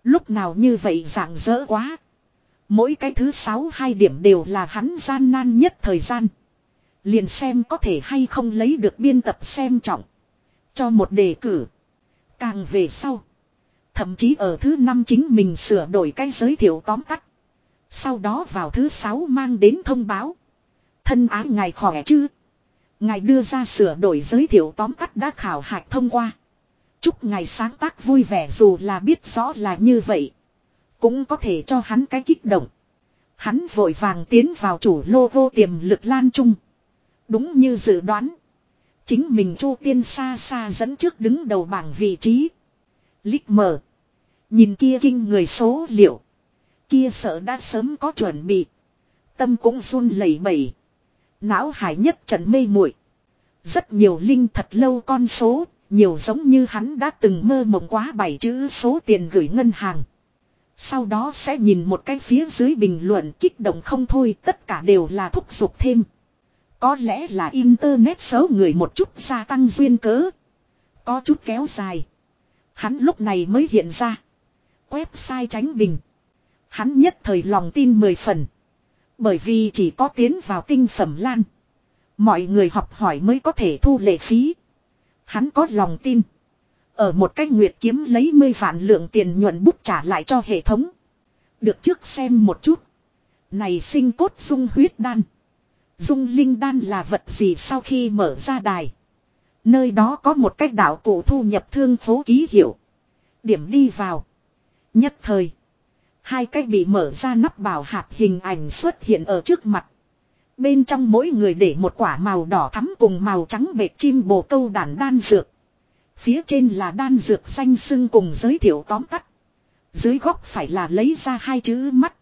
Lúc nào như vậy dạng dỡ quá. Mỗi cái thứ sáu hai điểm đều là hắn gian nan nhất thời gian. Liền xem có thể hay không lấy được biên tập xem trọng. Cho một đề cử. Càng về sau. Thậm chí ở thứ năm chính mình sửa đổi cái giới thiệu tóm tắt. Sau đó vào thứ sáu mang đến thông báo. Thân ái ngài khỏe chứ? Ngài đưa ra sửa đổi giới thiệu tóm tắt đã khảo hạch thông qua. Chúc ngài sáng tác vui vẻ dù là biết rõ là như vậy. Cũng có thể cho hắn cái kích động. Hắn vội vàng tiến vào chủ lô vô tiềm lực lan trung. Đúng như dự đoán. Chính mình Chu Tiên xa xa dẫn trước đứng đầu bảng vị trí. Lít mở. Nhìn kia kinh người số liệu. Kia sợ đã sớm có chuẩn bị. Tâm cũng run lẩy bẩy. Não hải nhất trận mê muội. Rất nhiều linh thật lâu con số, nhiều giống như hắn đã từng mơ mộng quá bảy chữ số tiền gửi ngân hàng. Sau đó sẽ nhìn một cái phía dưới bình luận kích động không thôi tất cả đều là thúc giục thêm. Có lẽ là internet xấu người một chút gia tăng duyên cớ. Có chút kéo dài. Hắn lúc này mới hiện ra. Website tránh bình. Hắn nhất thời lòng tin mười phần. Bởi vì chỉ có tiến vào tinh phẩm lan. Mọi người học hỏi mới có thể thu lệ phí. Hắn có lòng tin. Ở một cách nguyệt kiếm lấy mươi vạn lượng tiền nhuận bút trả lại cho hệ thống. Được trước xem một chút. Này sinh cốt dung huyết đan. Dung linh đan là vật gì sau khi mở ra đài. Nơi đó có một cách đạo cụ thu nhập thương phố ký hiệu. Điểm đi vào. Nhất thời. Hai cái bị mở ra nắp bảo hạt hình ảnh xuất hiện ở trước mặt. Bên trong mỗi người để một quả màu đỏ thắm cùng màu trắng bệt chim bồ câu đàn đan dược. Phía trên là đan dược xanh sưng cùng giới thiệu tóm tắt. Dưới góc phải là lấy ra hai chữ mắt.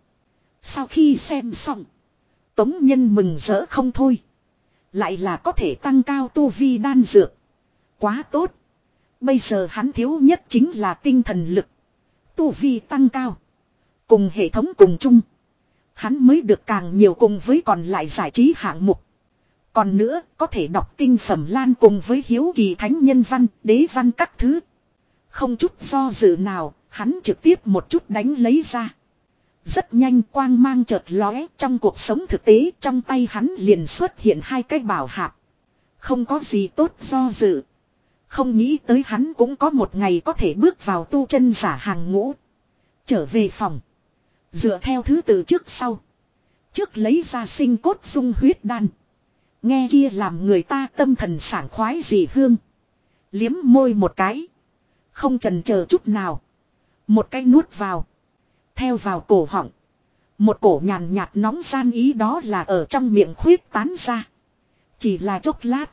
Sau khi xem xong. Tống nhân mừng rỡ không thôi. Lại là có thể tăng cao tu vi đan dược. Quá tốt. Bây giờ hắn thiếu nhất chính là tinh thần lực. Tu vi tăng cao. Cùng hệ thống cùng chung. Hắn mới được càng nhiều cùng với còn lại giải trí hạng mục. Còn nữa, có thể đọc kinh phẩm lan cùng với hiếu kỳ thánh nhân văn, đế văn các thứ. Không chút do dự nào, hắn trực tiếp một chút đánh lấy ra. Rất nhanh quang mang chợt lóe trong cuộc sống thực tế trong tay hắn liền xuất hiện hai cái bảo hạp. Không có gì tốt do dự. Không nghĩ tới hắn cũng có một ngày có thể bước vào tu chân giả hàng ngũ. Trở về phòng. Dựa theo thứ tự trước sau. Trước lấy ra sinh cốt dung huyết đan. Nghe kia làm người ta tâm thần sảng khoái dị hương. Liếm môi một cái. Không trần chờ chút nào. Một cái nuốt vào. Theo vào cổ họng. Một cổ nhàn nhạt nóng gian ý đó là ở trong miệng khuyết tán ra. Chỉ là chốc lát.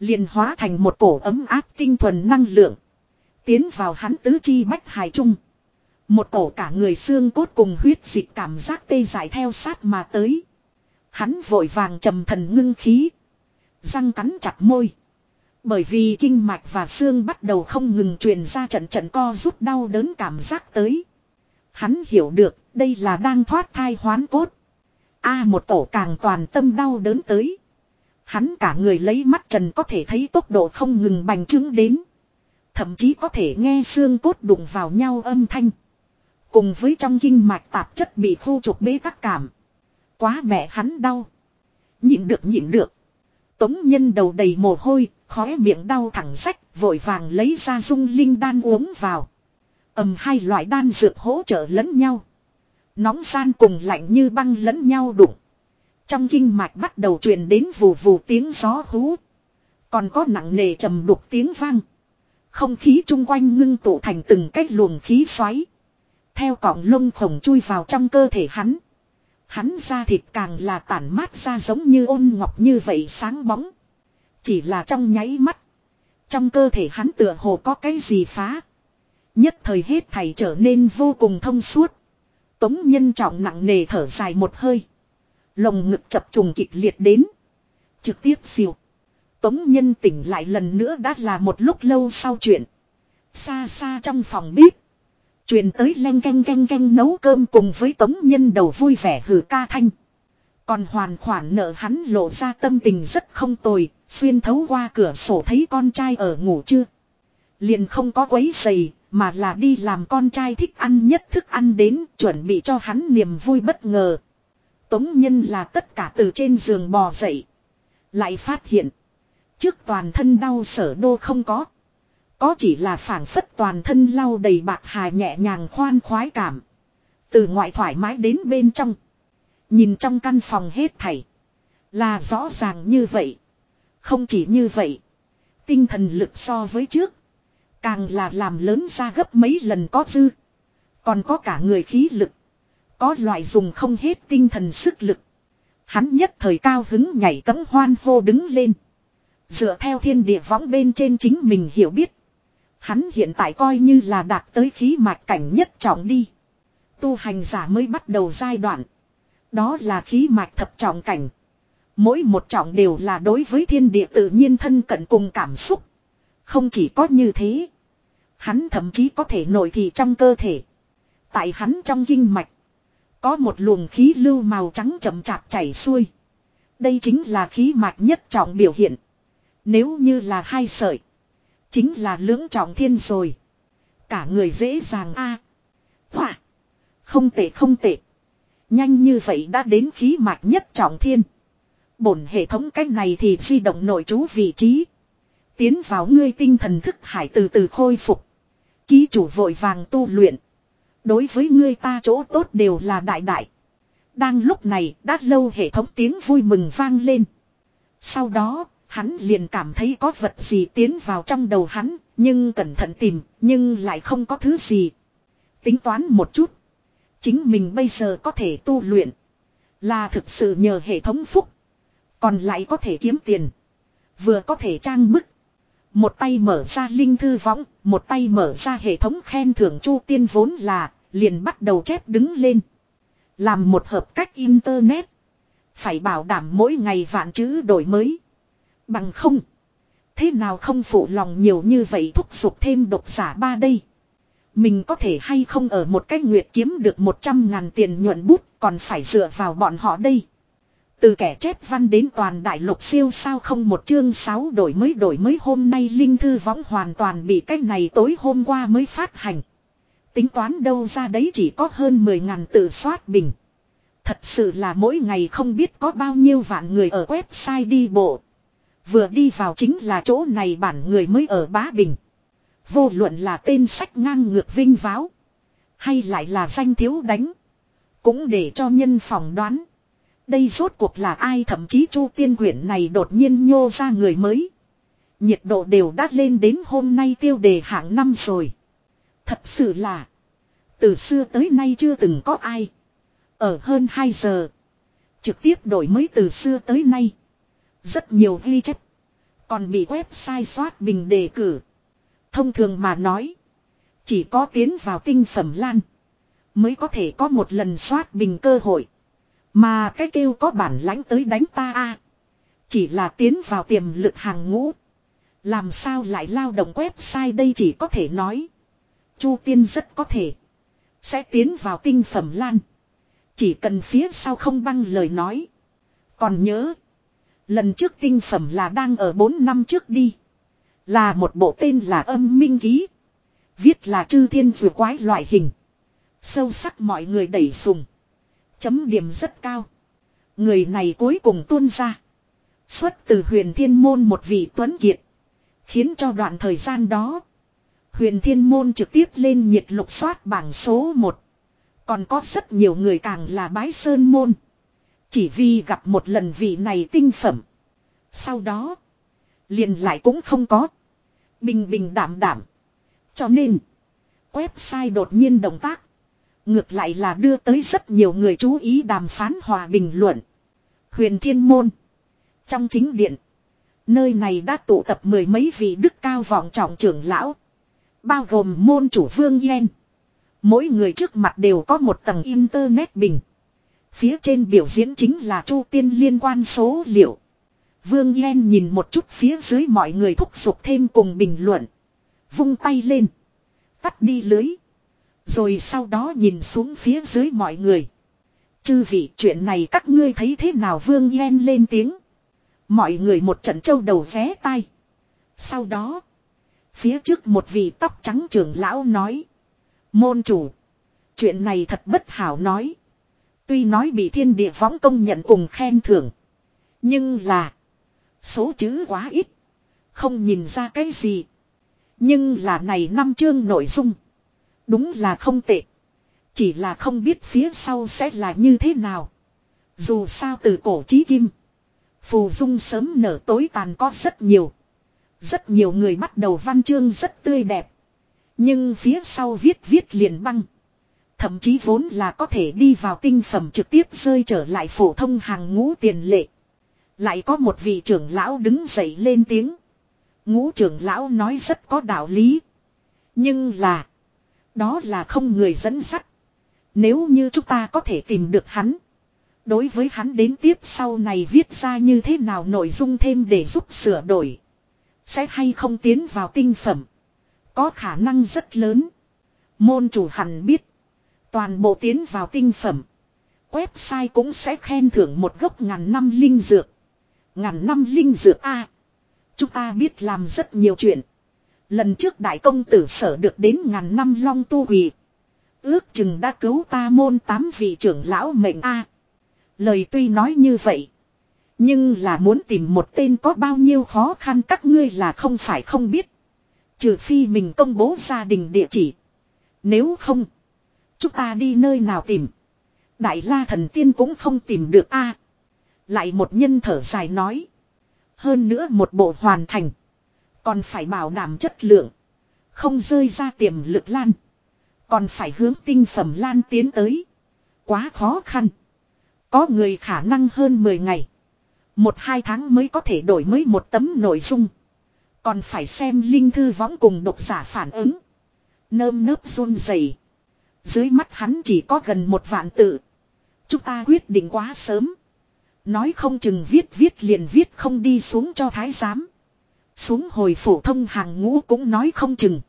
liền hóa thành một cổ ấm áp tinh thuần năng lượng. Tiến vào hắn tứ chi bách hài trung. Một cổ cả người xương cốt cùng huyết dịch cảm giác tê dại theo sát mà tới. Hắn vội vàng trầm thần ngưng khí. Răng cắn chặt môi. Bởi vì kinh mạch và xương bắt đầu không ngừng truyền ra trận trận co rút đau đớn cảm giác tới. Hắn hiểu được, đây là đang thoát thai hoán cốt. A, một tổ càng toàn tâm đau đớn tới. Hắn cả người lấy mắt trần có thể thấy tốc độ không ngừng bành trướng đến. Thậm chí có thể nghe xương cốt đụng vào nhau âm thanh. Cùng với trong kinh mạch tạp chất bị khu trục bế tắc cảm. Quá mẹ hắn đau. Nhịn được nhịn được. Tống nhân đầu đầy mồ hôi, khóe miệng đau thẳng sách, vội vàng lấy ra dung linh đan uống vào. ầm hai loại đan dược hỗ trợ lẫn nhau. Nóng san cùng lạnh như băng lẫn nhau đụng. Trong kinh mạch bắt đầu truyền đến vù vù tiếng gió hú. Còn có nặng nề trầm đục tiếng vang. Không khí chung quanh ngưng tụ thành từng cái luồng khí xoáy. Theo cọng lông khổng chui vào trong cơ thể hắn. Hắn da thịt càng là tản mát ra giống như ôn ngọc như vậy sáng bóng. Chỉ là trong nháy mắt. Trong cơ thể hắn tựa hồ có cái gì phá. Nhất thời hết thảy trở nên vô cùng thông suốt. Tống nhân trọng nặng nề thở dài một hơi. Lồng ngực chập trùng kịch liệt đến. Trực tiếp siêu. Tống nhân tỉnh lại lần nữa đã là một lúc lâu sau chuyện. Xa xa trong phòng bếp. Truyền tới len canh canh canh nấu cơm cùng với tống nhân đầu vui vẻ hử ca thanh. Còn hoàn khoản nợ hắn lộ ra tâm tình rất không tồi, xuyên thấu qua cửa sổ thấy con trai ở ngủ chưa. Liền không có quấy giày, mà là đi làm con trai thích ăn nhất thức ăn đến, chuẩn bị cho hắn niềm vui bất ngờ. Tống nhân là tất cả từ trên giường bò dậy. Lại phát hiện. Trước toàn thân đau sở đô không có. Có chỉ là phảng phất toàn thân lau đầy bạc hà nhẹ nhàng khoan khoái cảm. Từ ngoại thoải mái đến bên trong. Nhìn trong căn phòng hết thảy. Là rõ ràng như vậy. Không chỉ như vậy. Tinh thần lực so với trước. Càng là làm lớn ra gấp mấy lần có dư. Còn có cả người khí lực. Có loại dùng không hết tinh thần sức lực. Hắn nhất thời cao hứng nhảy cấm hoan hô đứng lên. Dựa theo thiên địa võng bên trên chính mình hiểu biết. Hắn hiện tại coi như là đạt tới khí mạch cảnh nhất trọng đi. Tu hành giả mới bắt đầu giai đoạn. Đó là khí mạch thập trọng cảnh. Mỗi một trọng đều là đối với thiên địa tự nhiên thân cận cùng cảm xúc. Không chỉ có như thế. Hắn thậm chí có thể nổi thị trong cơ thể. Tại hắn trong kinh mạch. Có một luồng khí lưu màu trắng chậm chạp chảy xuôi. Đây chính là khí mạch nhất trọng biểu hiện. Nếu như là hai sợi. Chính là lưỡng trọng thiên rồi. Cả người dễ dàng a à. Không tệ không tệ. Nhanh như vậy đã đến khí mạch nhất trọng thiên. Bổn hệ thống cách này thì di động nội trú vị trí. Tiến vào ngươi tinh thần thức hải từ từ khôi phục. Ký chủ vội vàng tu luyện. Đối với ngươi ta chỗ tốt đều là đại đại. Đang lúc này đã lâu hệ thống tiếng vui mừng vang lên. Sau đó, hắn liền cảm thấy có vật gì tiến vào trong đầu hắn, nhưng cẩn thận tìm, nhưng lại không có thứ gì. Tính toán một chút. Chính mình bây giờ có thể tu luyện. Là thực sự nhờ hệ thống phúc. Còn lại có thể kiếm tiền. Vừa có thể trang bức. Một tay mở ra linh thư võng, một tay mở ra hệ thống khen thưởng chu tiên vốn là, liền bắt đầu chép đứng lên. Làm một hợp cách internet. Phải bảo đảm mỗi ngày vạn chữ đổi mới. Bằng không. Thế nào không phụ lòng nhiều như vậy thúc giục thêm độc giả ba đây. Mình có thể hay không ở một cái nguyệt kiếm được 100 ngàn tiền nhuận bút còn phải dựa vào bọn họ đây. Từ kẻ chép văn đến toàn đại lục siêu sao không một chương 6 đổi mới đổi mới hôm nay linh thư võng hoàn toàn bị cái này tối hôm qua mới phát hành. Tính toán đâu ra đấy chỉ có hơn 10 ngàn tự soát bình. Thật sự là mỗi ngày không biết có bao nhiêu vạn người ở website đi bộ. Vừa đi vào chính là chỗ này bản người mới ở Bá Bình. Vô luận là tên sách ngang ngược vinh váo. Hay lại là danh thiếu đánh. Cũng để cho nhân phòng đoán. Đây rốt cuộc là ai thậm chí chu tiên quyển này đột nhiên nhô ra người mới. Nhiệt độ đều đã lên đến hôm nay tiêu đề hạng năm rồi. Thật sự là. Từ xưa tới nay chưa từng có ai. Ở hơn 2 giờ. Trực tiếp đổi mới từ xưa tới nay. Rất nhiều ghi chép. Còn bị website soát bình đề cử. Thông thường mà nói. Chỉ có tiến vào tinh phẩm lan. Mới có thể có một lần soát bình cơ hội. Mà cái kêu có bản lãnh tới đánh ta a, Chỉ là tiến vào tiềm lực hàng ngũ. Làm sao lại lao động website đây chỉ có thể nói. Chu tiên rất có thể. Sẽ tiến vào tinh phẩm lan. Chỉ cần phía sau không băng lời nói. Còn nhớ. Lần trước tinh phẩm là đang ở 4 năm trước đi. Là một bộ tên là âm minh ký. Viết là chư thiên vừa quái loại hình. Sâu sắc mọi người đẩy sùng. Chấm điểm rất cao. Người này cuối cùng tuôn ra. Xuất từ huyền thiên môn một vị tuấn kiệt. Khiến cho đoạn thời gian đó. Huyền thiên môn trực tiếp lên nhiệt lục soát bảng số 1. Còn có rất nhiều người càng là bái sơn môn. Chỉ vì gặp một lần vị này tinh phẩm. Sau đó. Liền lại cũng không có. Bình bình đảm đảm. Cho nên. Website đột nhiên động tác. Ngược lại là đưa tới rất nhiều người chú ý đàm phán hòa bình luận. Huyền Thiên Môn. Trong chính điện. Nơi này đã tụ tập mười mấy vị đức cao vọng trọng trưởng lão. Bao gồm môn chủ vương Yen. Mỗi người trước mặt đều có một tầng internet bình. Phía trên biểu diễn chính là chu tiên liên quan số liệu. Vương Yen nhìn một chút phía dưới mọi người thúc giục thêm cùng bình luận. Vung tay lên. Tắt đi lưới. Rồi sau đó nhìn xuống phía dưới mọi người. Chư vị, chuyện này các ngươi thấy thế nào Vương Yen lên tiếng. Mọi người một trận châu đầu vé tay. Sau đó. Phía trước một vị tóc trắng trưởng lão nói. Môn chủ. Chuyện này thật bất hảo nói. Tuy nói bị thiên địa võng công nhận cùng khen thưởng. Nhưng là. Số chữ quá ít. Không nhìn ra cái gì. Nhưng là này năm chương nội dung. Đúng là không tệ. Chỉ là không biết phía sau sẽ là như thế nào. Dù sao từ cổ chí kim. Phù dung sớm nở tối tàn có rất nhiều. Rất nhiều người bắt đầu văn chương rất tươi đẹp. Nhưng phía sau viết viết liền băng. Thậm chí vốn là có thể đi vào tinh phẩm trực tiếp rơi trở lại phổ thông hàng ngũ tiền lệ. Lại có một vị trưởng lão đứng dậy lên tiếng. Ngũ trưởng lão nói rất có đạo lý. Nhưng là. Đó là không người dẫn sắt. Nếu như chúng ta có thể tìm được hắn. Đối với hắn đến tiếp sau này viết ra như thế nào nội dung thêm để giúp sửa đổi. Sẽ hay không tiến vào tinh phẩm. Có khả năng rất lớn. Môn chủ hẳn biết. Toàn bộ tiến vào tinh phẩm. Website cũng sẽ khen thưởng một gốc ngàn năm linh dược. Ngàn năm linh dược A. chúng ta biết làm rất nhiều chuyện. Lần trước đại công tử sở được đến ngàn năm long tu quỳ. Ước chừng đã cứu ta môn tám vị trưởng lão mệnh A. Lời tuy nói như vậy. Nhưng là muốn tìm một tên có bao nhiêu khó khăn các ngươi là không phải không biết. Trừ phi mình công bố gia đình địa chỉ. Nếu không. Chúng ta đi nơi nào tìm. Đại la thần tiên cũng không tìm được a. lại một nhân thở dài nói. Hơn nữa một bộ hoàn thành. Còn phải bảo đảm chất lượng. Không rơi ra tiềm lực lan. Còn phải hướng tinh phẩm lan tiến tới. Quá khó khăn. Có người khả năng hơn 10 ngày. Một hai tháng mới có thể đổi mới một tấm nội dung. Còn phải xem linh thư võng cùng độc giả phản ứng. Nơm nớp run rẩy. Dưới mắt hắn chỉ có gần một vạn tự. Chúng ta quyết định quá sớm. Nói không chừng viết viết liền viết không đi xuống cho thái giám. Xuống hồi phổ thông hàng ngũ cũng nói không chừng.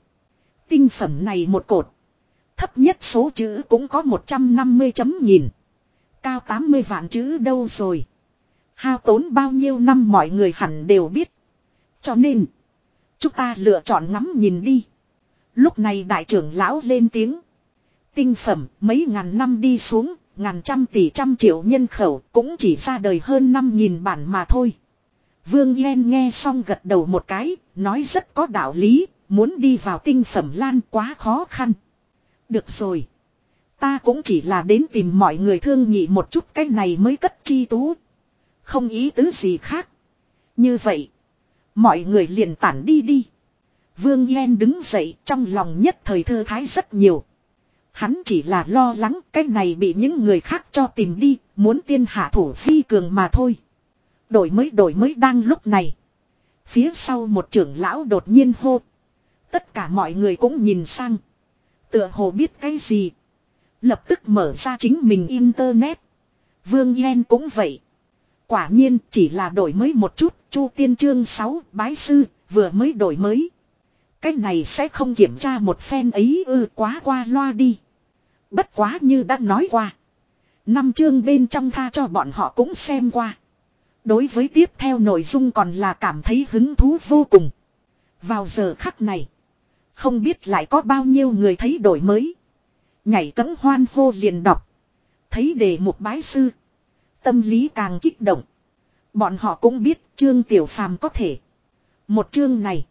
Tinh phẩm này một cột. Thấp nhất số chữ cũng có 150 chấm nhìn. Cao 80 vạn chữ đâu rồi. Hao tốn bao nhiêu năm mọi người hẳn đều biết. Cho nên. Chúng ta lựa chọn ngắm nhìn đi. Lúc này đại trưởng lão lên tiếng. Tinh phẩm mấy ngàn năm đi xuống, ngàn trăm tỷ trăm triệu nhân khẩu cũng chỉ ra đời hơn năm nghìn bản mà thôi. Vương Yen nghe xong gật đầu một cái, nói rất có đạo lý, muốn đi vào tinh phẩm lan quá khó khăn. Được rồi. Ta cũng chỉ là đến tìm mọi người thương nghị một chút cái này mới cất chi tú. Không ý tứ gì khác. Như vậy. Mọi người liền tản đi đi. Vương Yen đứng dậy trong lòng nhất thời thư thái rất nhiều. Hắn chỉ là lo lắng cái này bị những người khác cho tìm đi, muốn tiên hạ thủ phi cường mà thôi. Đổi mới đổi mới đang lúc này. Phía sau một trưởng lão đột nhiên hô. Tất cả mọi người cũng nhìn sang. Tựa hồ biết cái gì. Lập tức mở ra chính mình internet. Vương Yen cũng vậy. Quả nhiên chỉ là đổi mới một chút, Chu Tiên Trương 6, bái sư, vừa mới đổi mới. Cái này sẽ không kiểm tra một phen ấy ư quá qua loa đi. Bất quá như đã nói qua. Năm chương bên trong tha cho bọn họ cũng xem qua. Đối với tiếp theo nội dung còn là cảm thấy hứng thú vô cùng. Vào giờ khắc này. Không biết lại có bao nhiêu người thấy đổi mới. Nhảy cấm hoan hô liền đọc. Thấy đề một bái sư. Tâm lý càng kích động. Bọn họ cũng biết chương tiểu phàm có thể. Một chương này.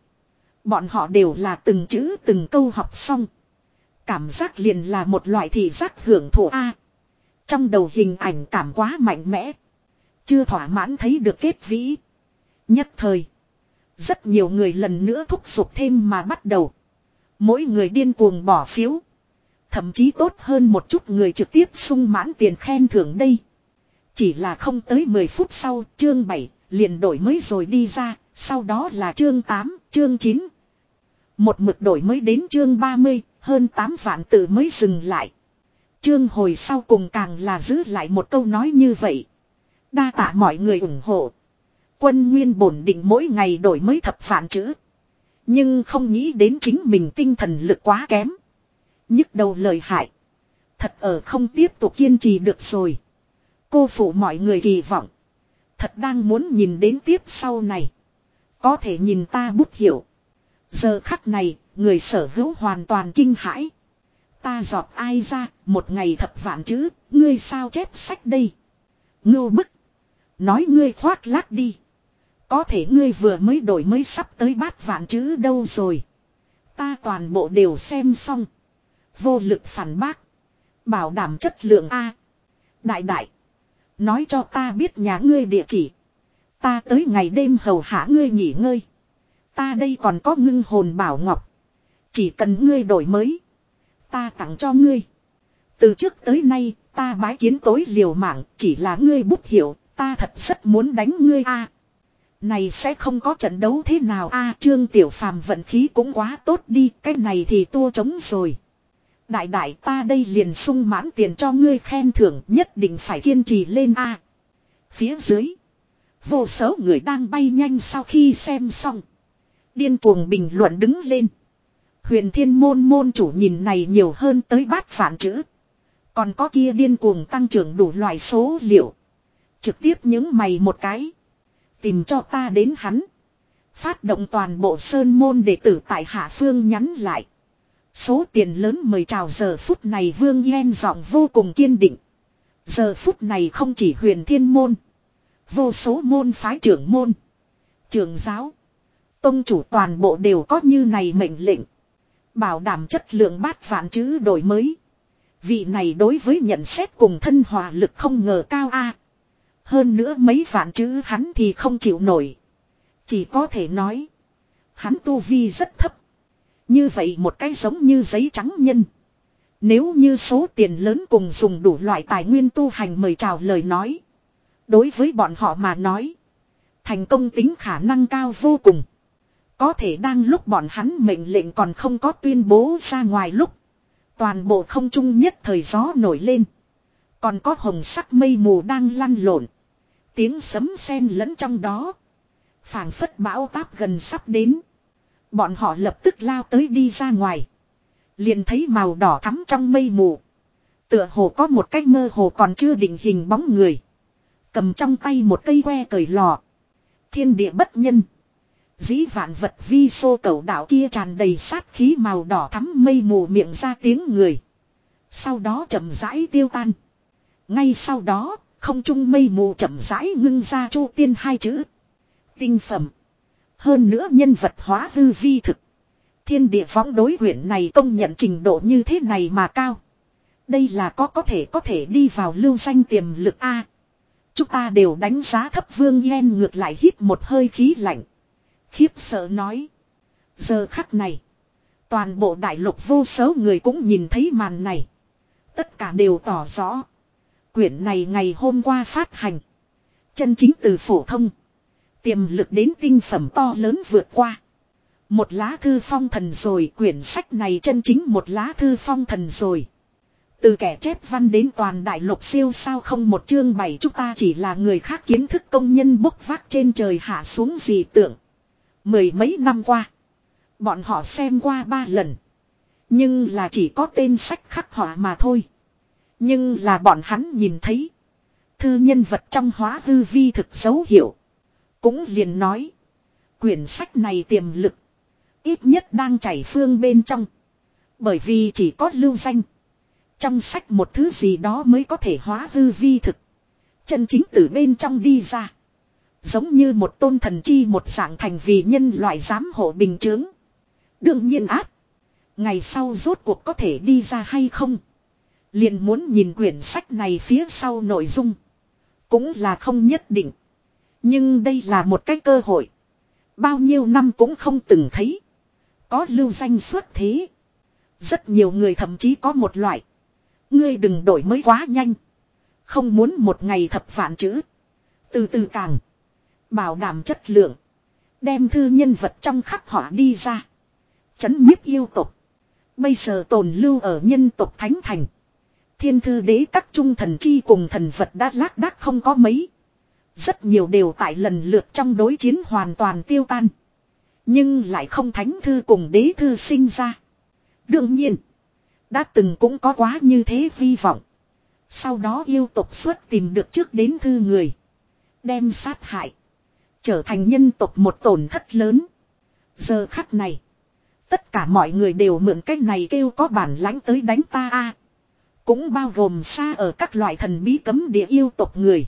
Bọn họ đều là từng chữ từng câu học xong. Cảm giác liền là một loại thị giác hưởng thụ A. Trong đầu hình ảnh cảm quá mạnh mẽ. Chưa thỏa mãn thấy được kết vĩ. Nhất thời. Rất nhiều người lần nữa thúc giục thêm mà bắt đầu. Mỗi người điên cuồng bỏ phiếu. Thậm chí tốt hơn một chút người trực tiếp sung mãn tiền khen thưởng đây. Chỉ là không tới 10 phút sau, chương 7, liền đổi mới rồi đi ra, sau đó là chương 8, chương 9. Một mực đổi mới đến chương 30, hơn 8 vạn tự mới dừng lại. Chương hồi sau cùng càng là giữ lại một câu nói như vậy. Đa tạ mọi người ủng hộ. Quân nguyên bổn định mỗi ngày đổi mới thập vạn chữ. Nhưng không nghĩ đến chính mình tinh thần lực quá kém. nhức đầu lời hại. Thật ở không tiếp tục kiên trì được rồi. Cô phụ mọi người kỳ vọng. Thật đang muốn nhìn đến tiếp sau này. Có thể nhìn ta bút hiểu. Giờ khắc này, người sở hữu hoàn toàn kinh hãi. Ta giọt ai ra, một ngày thập vạn chữ, ngươi sao chép sách đây. Ngưu bức. Nói ngươi khoác lác đi. Có thể ngươi vừa mới đổi mới sắp tới bát vạn chữ đâu rồi. Ta toàn bộ đều xem xong. Vô lực phản bác. Bảo đảm chất lượng A. Đại đại. Nói cho ta biết nhà ngươi địa chỉ. Ta tới ngày đêm hầu hạ ngươi nghỉ ngơi. Ta đây còn có ngưng hồn bảo ngọc. Chỉ cần ngươi đổi mới. Ta tặng cho ngươi. Từ trước tới nay, ta bái kiến tối liều mạng, chỉ là ngươi bút hiểu, ta thật rất muốn đánh ngươi a. Này sẽ không có trận đấu thế nào a Trương Tiểu Phàm vận khí cũng quá tốt đi, cái này thì tua trống rồi. Đại đại ta đây liền sung mãn tiền cho ngươi khen thưởng nhất định phải kiên trì lên a Phía dưới. Vô số người đang bay nhanh sau khi xem xong. Điên cuồng bình luận đứng lên. Huyền thiên môn môn chủ nhìn này nhiều hơn tới bát phản chữ. Còn có kia điên cuồng tăng trưởng đủ loại số liệu. Trực tiếp những mày một cái. Tìm cho ta đến hắn. Phát động toàn bộ sơn môn đệ tử tại hạ phương nhắn lại. Số tiền lớn mời chào giờ phút này vương yen giọng vô cùng kiên định. Giờ phút này không chỉ huyền thiên môn. Vô số môn phái trưởng môn. Trường giáo. Tông chủ toàn bộ đều có như này mệnh lệnh. Bảo đảm chất lượng bát vạn chữ đổi mới. Vị này đối với nhận xét cùng thân hòa lực không ngờ cao a. Hơn nữa mấy vạn chữ hắn thì không chịu nổi. Chỉ có thể nói. Hắn tu vi rất thấp. Như vậy một cái giống như giấy trắng nhân. Nếu như số tiền lớn cùng dùng đủ loại tài nguyên tu hành mời chào lời nói. Đối với bọn họ mà nói. Thành công tính khả năng cao vô cùng. Có thể đang lúc bọn hắn mệnh lệnh còn không có tuyên bố ra ngoài lúc. Toàn bộ không trung nhất thời gió nổi lên. Còn có hồng sắc mây mù đang lăn lộn. Tiếng sấm sen lẫn trong đó. phảng phất bão táp gần sắp đến. Bọn họ lập tức lao tới đi ra ngoài. Liền thấy màu đỏ thắm trong mây mù. Tựa hồ có một cái mơ hồ còn chưa định hình bóng người. Cầm trong tay một cây que cởi lò. Thiên địa bất nhân. Dĩ vạn vật vi xô cầu đảo kia tràn đầy sát khí màu đỏ thắm mây mù miệng ra tiếng người. Sau đó chậm rãi tiêu tan. Ngay sau đó, không trung mây mù chậm rãi ngưng ra chu tiên hai chữ. Tinh phẩm. Hơn nữa nhân vật hóa hư vi thực. Thiên địa võng đối huyện này công nhận trình độ như thế này mà cao. Đây là có có thể có thể đi vào lưu danh tiềm lực A. Chúng ta đều đánh giá thấp vương yen ngược lại hít một hơi khí lạnh. Khiếp sợ nói. Giờ khắc này. Toàn bộ đại lục vô số người cũng nhìn thấy màn này. Tất cả đều tỏ rõ. Quyển này ngày hôm qua phát hành. Chân chính từ phổ thông. Tiềm lực đến tinh phẩm to lớn vượt qua. Một lá thư phong thần rồi, quyển sách này chân chính một lá thư phong thần rồi. Từ kẻ chép văn đến toàn đại lục siêu sao không một chương bảy, chúng ta chỉ là người khác kiến thức công nhân bốc vác trên trời hạ xuống gì tưởng. Mười mấy năm qua. Bọn họ xem qua ba lần. Nhưng là chỉ có tên sách khắc họa mà thôi. Nhưng là bọn hắn nhìn thấy. Thư nhân vật trong hóa hư vi thực dấu hiệu. Cũng liền nói. Quyển sách này tiềm lực. Ít nhất đang chảy phương bên trong. Bởi vì chỉ có lưu danh. Trong sách một thứ gì đó mới có thể hóa hư vi thực. Chân chính từ bên trong đi ra. Giống như một tôn thần chi một dạng thành vì nhân loại giám hộ bình chướng. Đương nhiên áp. Ngày sau rốt cuộc có thể đi ra hay không. Liền muốn nhìn quyển sách này phía sau nội dung. Cũng là không nhất định. Nhưng đây là một cái cơ hội. Bao nhiêu năm cũng không từng thấy. Có lưu danh xuất thế. Rất nhiều người thậm chí có một loại. Ngươi đừng đổi mới quá nhanh. Không muốn một ngày thập vạn chữ. Từ từ càng. Bảo đảm chất lượng. Đem thư nhân vật trong khắc họa đi ra. Chấn nhiếp yêu tục. Bây giờ tồn lưu ở nhân tục thánh thành. Thiên thư đế các trung thần chi cùng thần vật đã lác đác không có mấy. Rất nhiều đều tại lần lượt trong đối chiến hoàn toàn tiêu tan. Nhưng lại không thánh thư cùng đế thư sinh ra. Đương nhiên. Đã từng cũng có quá như thế vi vọng. Sau đó yêu tục xuất tìm được trước đến thư người. Đem sát hại. Trở thành nhân tộc một tổn thất lớn. Giờ khắc này. Tất cả mọi người đều mượn cách này kêu có bản lãnh tới đánh ta a Cũng bao gồm xa ở các loại thần bí cấm địa yêu tộc người.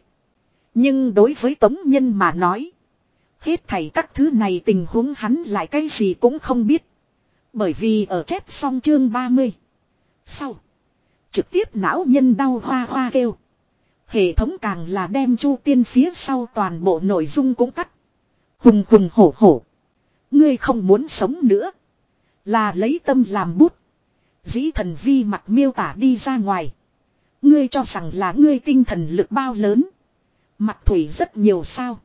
Nhưng đối với Tống Nhân mà nói. Hết thảy các thứ này tình huống hắn lại cái gì cũng không biết. Bởi vì ở chép xong chương 30. Sau. Trực tiếp não nhân đau hoa hoa kêu. Hệ thống càng là đem chu tiên phía sau toàn bộ nội dung cũng cắt. Hùng hùng hổ hổ. Ngươi không muốn sống nữa. Là lấy tâm làm bút. Dĩ thần vi mặt miêu tả đi ra ngoài. Ngươi cho rằng là ngươi tinh thần lực bao lớn. Mặt thủy rất nhiều sao.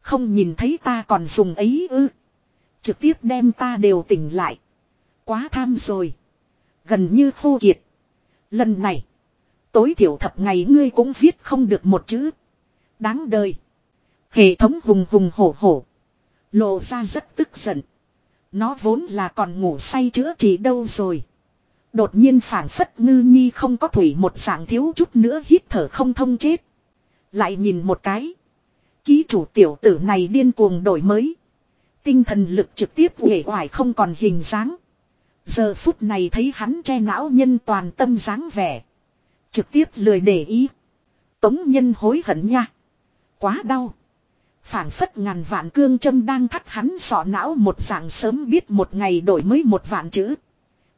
Không nhìn thấy ta còn dùng ấy ư. Trực tiếp đem ta đều tỉnh lại. Quá tham rồi. Gần như khô kiệt. Lần này. Tối thiểu thập ngày ngươi cũng viết không được một chữ. Đáng đời. Hệ thống hùng hùng hổ hổ. Lộ ra rất tức giận. Nó vốn là còn ngủ say chữa trị đâu rồi. Đột nhiên phản phất ngư nhi không có thủy một dạng thiếu chút nữa hít thở không thông chết. Lại nhìn một cái. Ký chủ tiểu tử này điên cuồng đổi mới. Tinh thần lực trực tiếp uể oải không còn hình dáng. Giờ phút này thấy hắn che não nhân toàn tâm dáng vẻ. Trực tiếp lười để ý. Tống nhân hối hận nha. Quá đau. phản phất ngàn vạn cương châm đang thắt hắn sọ não một dạng sớm biết một ngày đổi mới một vạn chữ.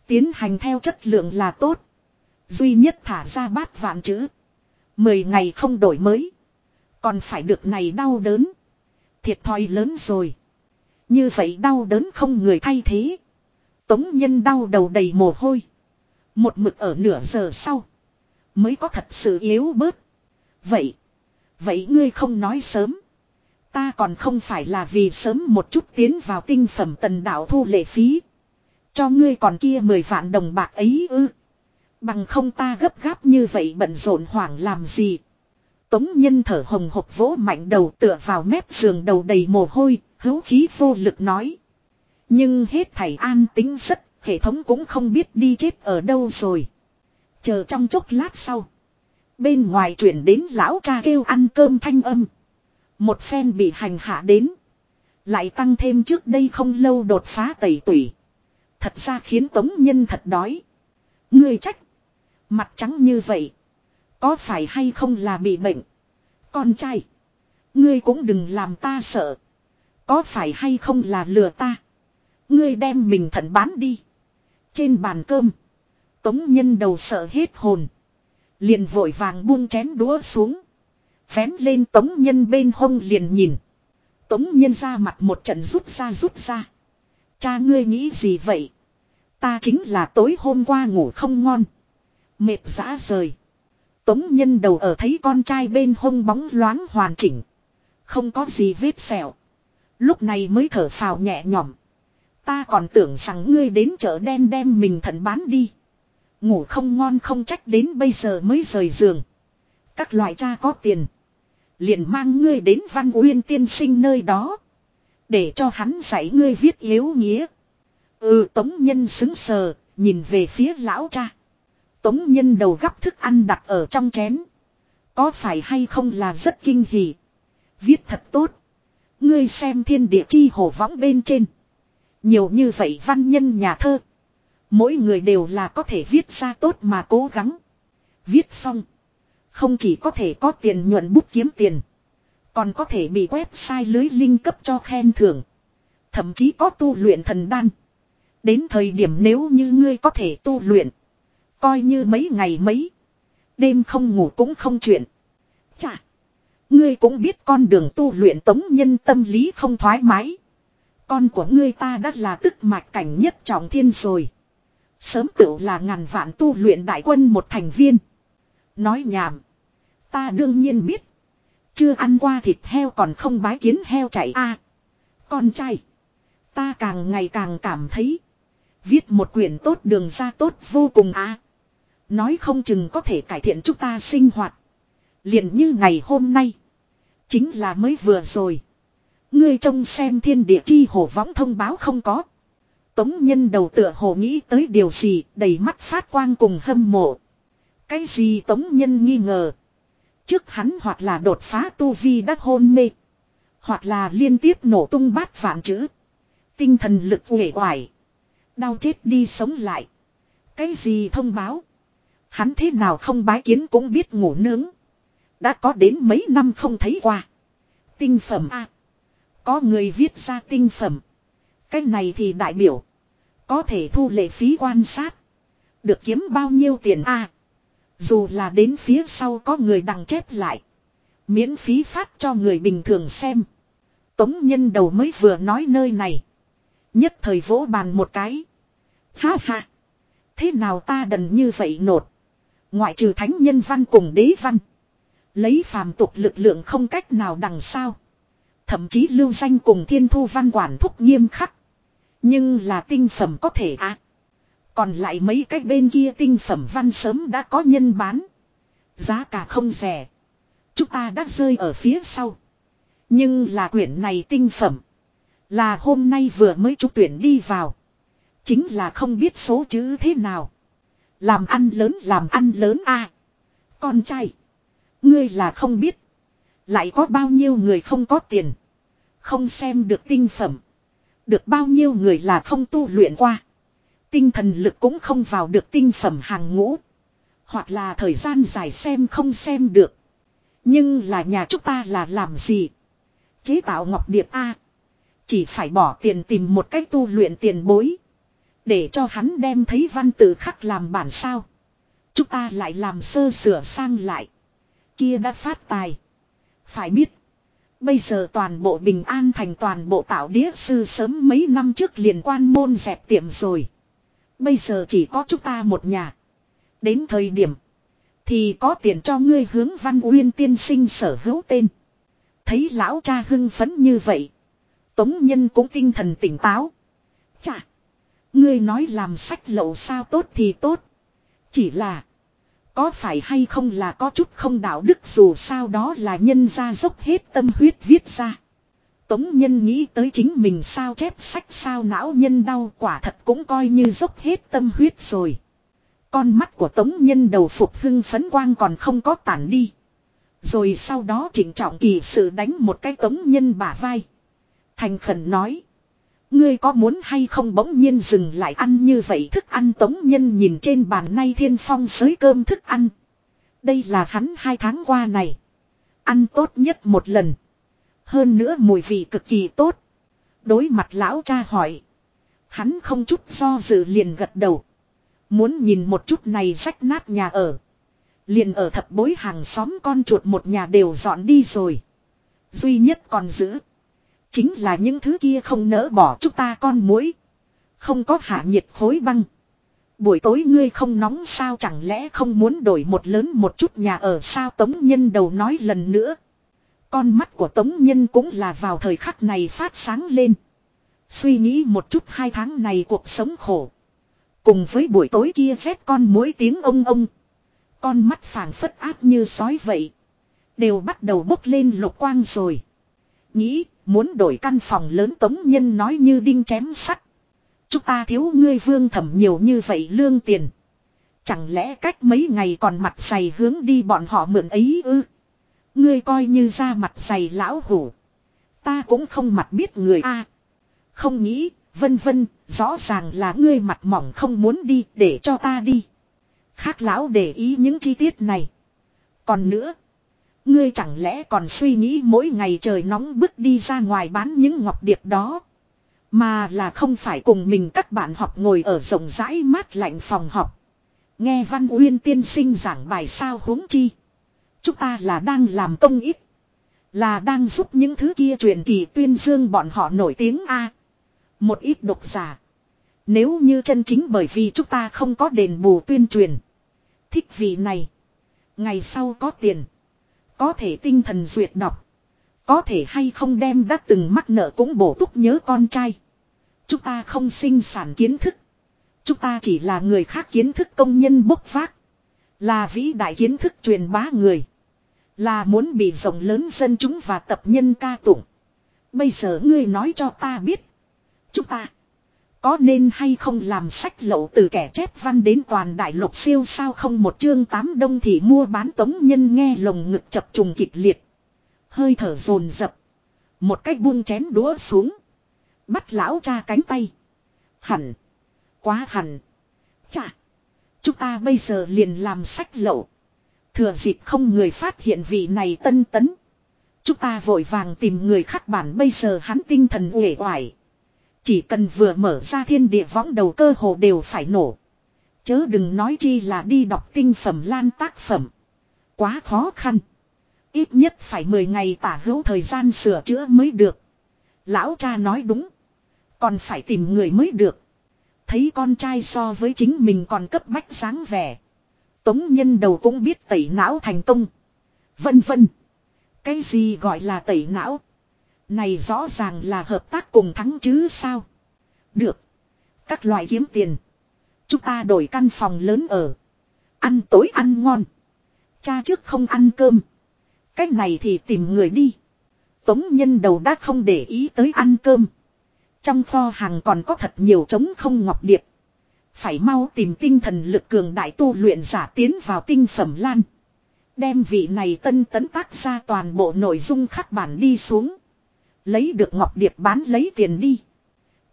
Tiến hành theo chất lượng là tốt. Duy nhất thả ra bát vạn chữ. Mười ngày không đổi mới. Còn phải được này đau đớn. Thiệt thòi lớn rồi. Như vậy đau đớn không người thay thế. Tống nhân đau đầu đầy mồ hôi. Một mực ở nửa giờ sau. Mới có thật sự yếu bớt. Vậy. Vậy ngươi không nói sớm. Ta còn không phải là vì sớm một chút tiến vào tinh phẩm tần đạo thu lệ phí. Cho ngươi còn kia mười vạn đồng bạc ấy ư. Bằng không ta gấp gáp như vậy bận rộn hoảng làm gì. Tống nhân thở hồng hộc vỗ mạnh đầu tựa vào mép giường đầu đầy mồ hôi, hữu khí vô lực nói. Nhưng hết thảy an tính rất, hệ thống cũng không biết đi chết ở đâu rồi. Chờ trong chốc lát sau. Bên ngoài chuyển đến lão cha kêu ăn cơm thanh âm. Một phen bị hành hạ đến. Lại tăng thêm trước đây không lâu đột phá tẩy tủy. Thật ra khiến tống nhân thật đói. Ngươi trách. Mặt trắng như vậy. Có phải hay không là bị bệnh. Con trai. Ngươi cũng đừng làm ta sợ. Có phải hay không là lừa ta. Ngươi đem mình thận bán đi. Trên bàn cơm. Tống nhân đầu sợ hết hồn. Liền vội vàng buông chén đũa xuống. Vén lên tống nhân bên hông liền nhìn. Tống nhân ra mặt một trận rút ra rút ra. Cha ngươi nghĩ gì vậy? Ta chính là tối hôm qua ngủ không ngon. Mệt dã rời. Tống nhân đầu ở thấy con trai bên hông bóng loáng hoàn chỉnh. Không có gì vết sẹo. Lúc này mới thở phào nhẹ nhõm. Ta còn tưởng rằng ngươi đến chợ đen đem mình thận bán đi. Ngủ không ngon không trách đến bây giờ mới rời giường. Các loại cha có tiền. Liền mang ngươi đến văn uyên tiên sinh nơi đó. Để cho hắn dạy ngươi viết yếu nghĩa. Ừ tống nhân xứng sờ, nhìn về phía lão cha. Tống nhân đầu gắp thức ăn đặt ở trong chén. Có phải hay không là rất kinh hỉ. Viết thật tốt. Ngươi xem thiên địa chi hồ võng bên trên. Nhiều như vậy văn nhân nhà thơ. Mỗi người đều là có thể viết ra tốt mà cố gắng. Viết xong. Không chỉ có thể có tiền nhuận bút kiếm tiền. Còn có thể bị website lưới linh cấp cho khen thưởng. Thậm chí có tu luyện thần đan. Đến thời điểm nếu như ngươi có thể tu luyện. Coi như mấy ngày mấy. Đêm không ngủ cũng không chuyện. Chà. Ngươi cũng biết con đường tu luyện tống nhân tâm lý không thoải mái. Con của ngươi ta đã là tức mạch cảnh nhất trọng thiên rồi. Sớm tựu là ngàn vạn tu luyện đại quân một thành viên. Nói nhảm. Ta đương nhiên biết. Chưa ăn qua thịt heo còn không bái kiến heo chạy a Con trai. Ta càng ngày càng cảm thấy. Viết một quyển tốt đường ra tốt vô cùng a Nói không chừng có thể cải thiện chúng ta sinh hoạt. liền như ngày hôm nay. Chính là mới vừa rồi. Ngươi trông xem thiên địa chi hồ võng thông báo không có. Tống nhân đầu tựa hồ nghĩ tới điều gì, đầy mắt phát quang cùng hâm mộ. Cái gì tống nhân nghi ngờ. Trước hắn hoặc là đột phá tu vi đắc hôn mê. Hoặc là liên tiếp nổ tung bát vạn chữ. Tinh thần lực uể oải. Đau chết đi sống lại. Cái gì thông báo. Hắn thế nào không bái kiến cũng biết ngủ nướng. Đã có đến mấy năm không thấy qua. Tinh phẩm A. có người viết ra tinh phẩm. Cái này thì đại biểu. Có thể thu lệ phí quan sát. Được kiếm bao nhiêu tiền A. Dù là đến phía sau có người đằng chép lại. Miễn phí phát cho người bình thường xem. Tống nhân đầu mới vừa nói nơi này. Nhất thời vỗ bàn một cái. Ha ha. Thế nào ta đần như vậy nột. Ngoại trừ thánh nhân văn cùng đế văn. Lấy phàm tục lực lượng không cách nào đằng sao. Thậm chí lưu danh cùng thiên thu văn quản thúc nghiêm khắc. Nhưng là tinh phẩm có thể à. Còn lại mấy cái bên kia tinh phẩm văn sớm đã có nhân bán. Giá cả không rẻ. Chúng ta đã rơi ở phía sau. Nhưng là quyển này tinh phẩm. Là hôm nay vừa mới trúng tuyển đi vào. Chính là không biết số chữ thế nào. Làm ăn lớn làm ăn lớn a à, Con trai. Ngươi là không biết. Lại có bao nhiêu người không có tiền. Không xem được tinh phẩm. Được bao nhiêu người là không tu luyện qua. Tinh thần lực cũng không vào được tinh phẩm hàng ngũ. Hoặc là thời gian dài xem không xem được. Nhưng là nhà chúng ta là làm gì? Chế tạo ngọc điệp A. Chỉ phải bỏ tiền tìm một cách tu luyện tiền bối. Để cho hắn đem thấy văn tự khắc làm bản sao. Chúng ta lại làm sơ sửa sang lại. Kia đã phát tài. Phải biết. Bây giờ toàn bộ bình an thành toàn bộ tạo đĩa sư sớm mấy năm trước liền quan môn dẹp tiệm rồi. Bây giờ chỉ có chúng ta một nhà. Đến thời điểm. Thì có tiền cho ngươi hướng văn uyên tiên sinh sở hữu tên. Thấy lão cha hưng phấn như vậy. Tống nhân cũng tinh thần tỉnh táo. Chà. Ngươi nói làm sách lậu sao tốt thì tốt. Chỉ là. Có phải hay không là có chút không đạo đức dù sao đó là nhân ra dốc hết tâm huyết viết ra. Tống nhân nghĩ tới chính mình sao chép sách sao não nhân đau quả thật cũng coi như dốc hết tâm huyết rồi. Con mắt của tống nhân đầu phục hưng phấn quang còn không có tản đi. Rồi sau đó chỉnh trọng kỳ sự đánh một cái tống nhân bả vai. Thành khẩn nói. Ngươi có muốn hay không bỗng nhiên dừng lại ăn như vậy thức ăn tống nhân nhìn trên bàn nay thiên phong sới cơm thức ăn. Đây là hắn hai tháng qua này. Ăn tốt nhất một lần. Hơn nữa mùi vị cực kỳ tốt. Đối mặt lão cha hỏi. Hắn không chút do dự liền gật đầu. Muốn nhìn một chút này rách nát nhà ở. Liền ở thập bối hàng xóm con chuột một nhà đều dọn đi rồi. Duy nhất còn giữ. Chính là những thứ kia không nỡ bỏ chúng ta con muối. Không có hạ nhiệt khối băng. Buổi tối ngươi không nóng sao chẳng lẽ không muốn đổi một lớn một chút nhà ở sao Tống Nhân đầu nói lần nữa. Con mắt của Tống Nhân cũng là vào thời khắc này phát sáng lên. Suy nghĩ một chút hai tháng này cuộc sống khổ. Cùng với buổi tối kia rét con mỗi tiếng ông ông. Con mắt phảng phất áp như sói vậy. Đều bắt đầu bốc lên lục quang rồi. Nghĩ muốn đổi căn phòng lớn Tống Nhân nói như đinh chém sắt. Chúng ta thiếu ngươi vương thẩm nhiều như vậy lương tiền. Chẳng lẽ cách mấy ngày còn mặt dày hướng đi bọn họ mượn ấy ư. Ngươi coi như ra mặt dày lão hủ. Ta cũng không mặt biết người a. không nghĩ, vân vân, rõ ràng là ngươi mặt mỏng không muốn đi để cho ta đi. Khác lão để ý những chi tiết này. Còn nữa. Ngươi chẳng lẽ còn suy nghĩ mỗi ngày trời nóng bước đi ra ngoài bán những ngọc điệp đó. Mà là không phải cùng mình các bạn học ngồi ở rộng rãi mát lạnh phòng học. Nghe Văn Uyên tiên sinh giảng bài sao huống chi. Chúng ta là đang làm công ích. Là đang giúp những thứ kia truyền kỳ tuyên dương bọn họ nổi tiếng A. Một ít độc giả. Nếu như chân chính bởi vì chúng ta không có đền bù tuyên truyền. Thích vì này. Ngày sau có tiền. Có thể tinh thần duyệt đọc. Có thể hay không đem đã từng mắc nợ cũng bổ túc nhớ con trai. Chúng ta không sinh sản kiến thức. Chúng ta chỉ là người khác kiến thức công nhân bốc vác. Là vĩ đại kiến thức truyền bá người. Là muốn bị rộng lớn dân chúng và tập nhân ca tụng. Bây giờ ngươi nói cho ta biết. Chúng ta. Có nên hay không làm sách lậu từ kẻ chép văn đến toàn đại lục siêu sao không một chương tám đông thì mua bán tống nhân nghe lồng ngực chập trùng kịch liệt. Hơi thở rồn rập Một cách buông chén đũa xuống. Bắt lão cha cánh tay. Hẳn. Quá hẳn. Chà. Chúng ta bây giờ liền làm sách lậu. Thừa dịp không người phát hiện vị này tân tấn. Chúng ta vội vàng tìm người khắc bản bây giờ hắn tinh thần uể oải. Chỉ cần vừa mở ra thiên địa võng đầu cơ hồ đều phải nổ. Chớ đừng nói chi là đi đọc tinh phẩm lan tác phẩm. Quá khó khăn. Ít nhất phải 10 ngày tả hữu thời gian sửa chữa mới được. Lão cha nói đúng. Còn phải tìm người mới được. Thấy con trai so với chính mình còn cấp bách sáng vẻ. Tống nhân đầu cũng biết tẩy não thành công. Vân vân. Cái gì gọi là tẩy não? Này rõ ràng là hợp tác cùng thắng chứ sao? Được. Các loại kiếm tiền. Chúng ta đổi căn phòng lớn ở. Ăn tối ăn ngon. Cha trước không ăn cơm. Cách này thì tìm người đi. Tống nhân đầu đã không để ý tới ăn cơm. Trong kho hàng còn có thật nhiều trống không ngọc điệp. Phải mau tìm tinh thần lực cường đại tu luyện giả tiến vào tinh phẩm lan. Đem vị này tân tấn tác ra toàn bộ nội dung khắc bản đi xuống. Lấy được ngọc điệp bán lấy tiền đi.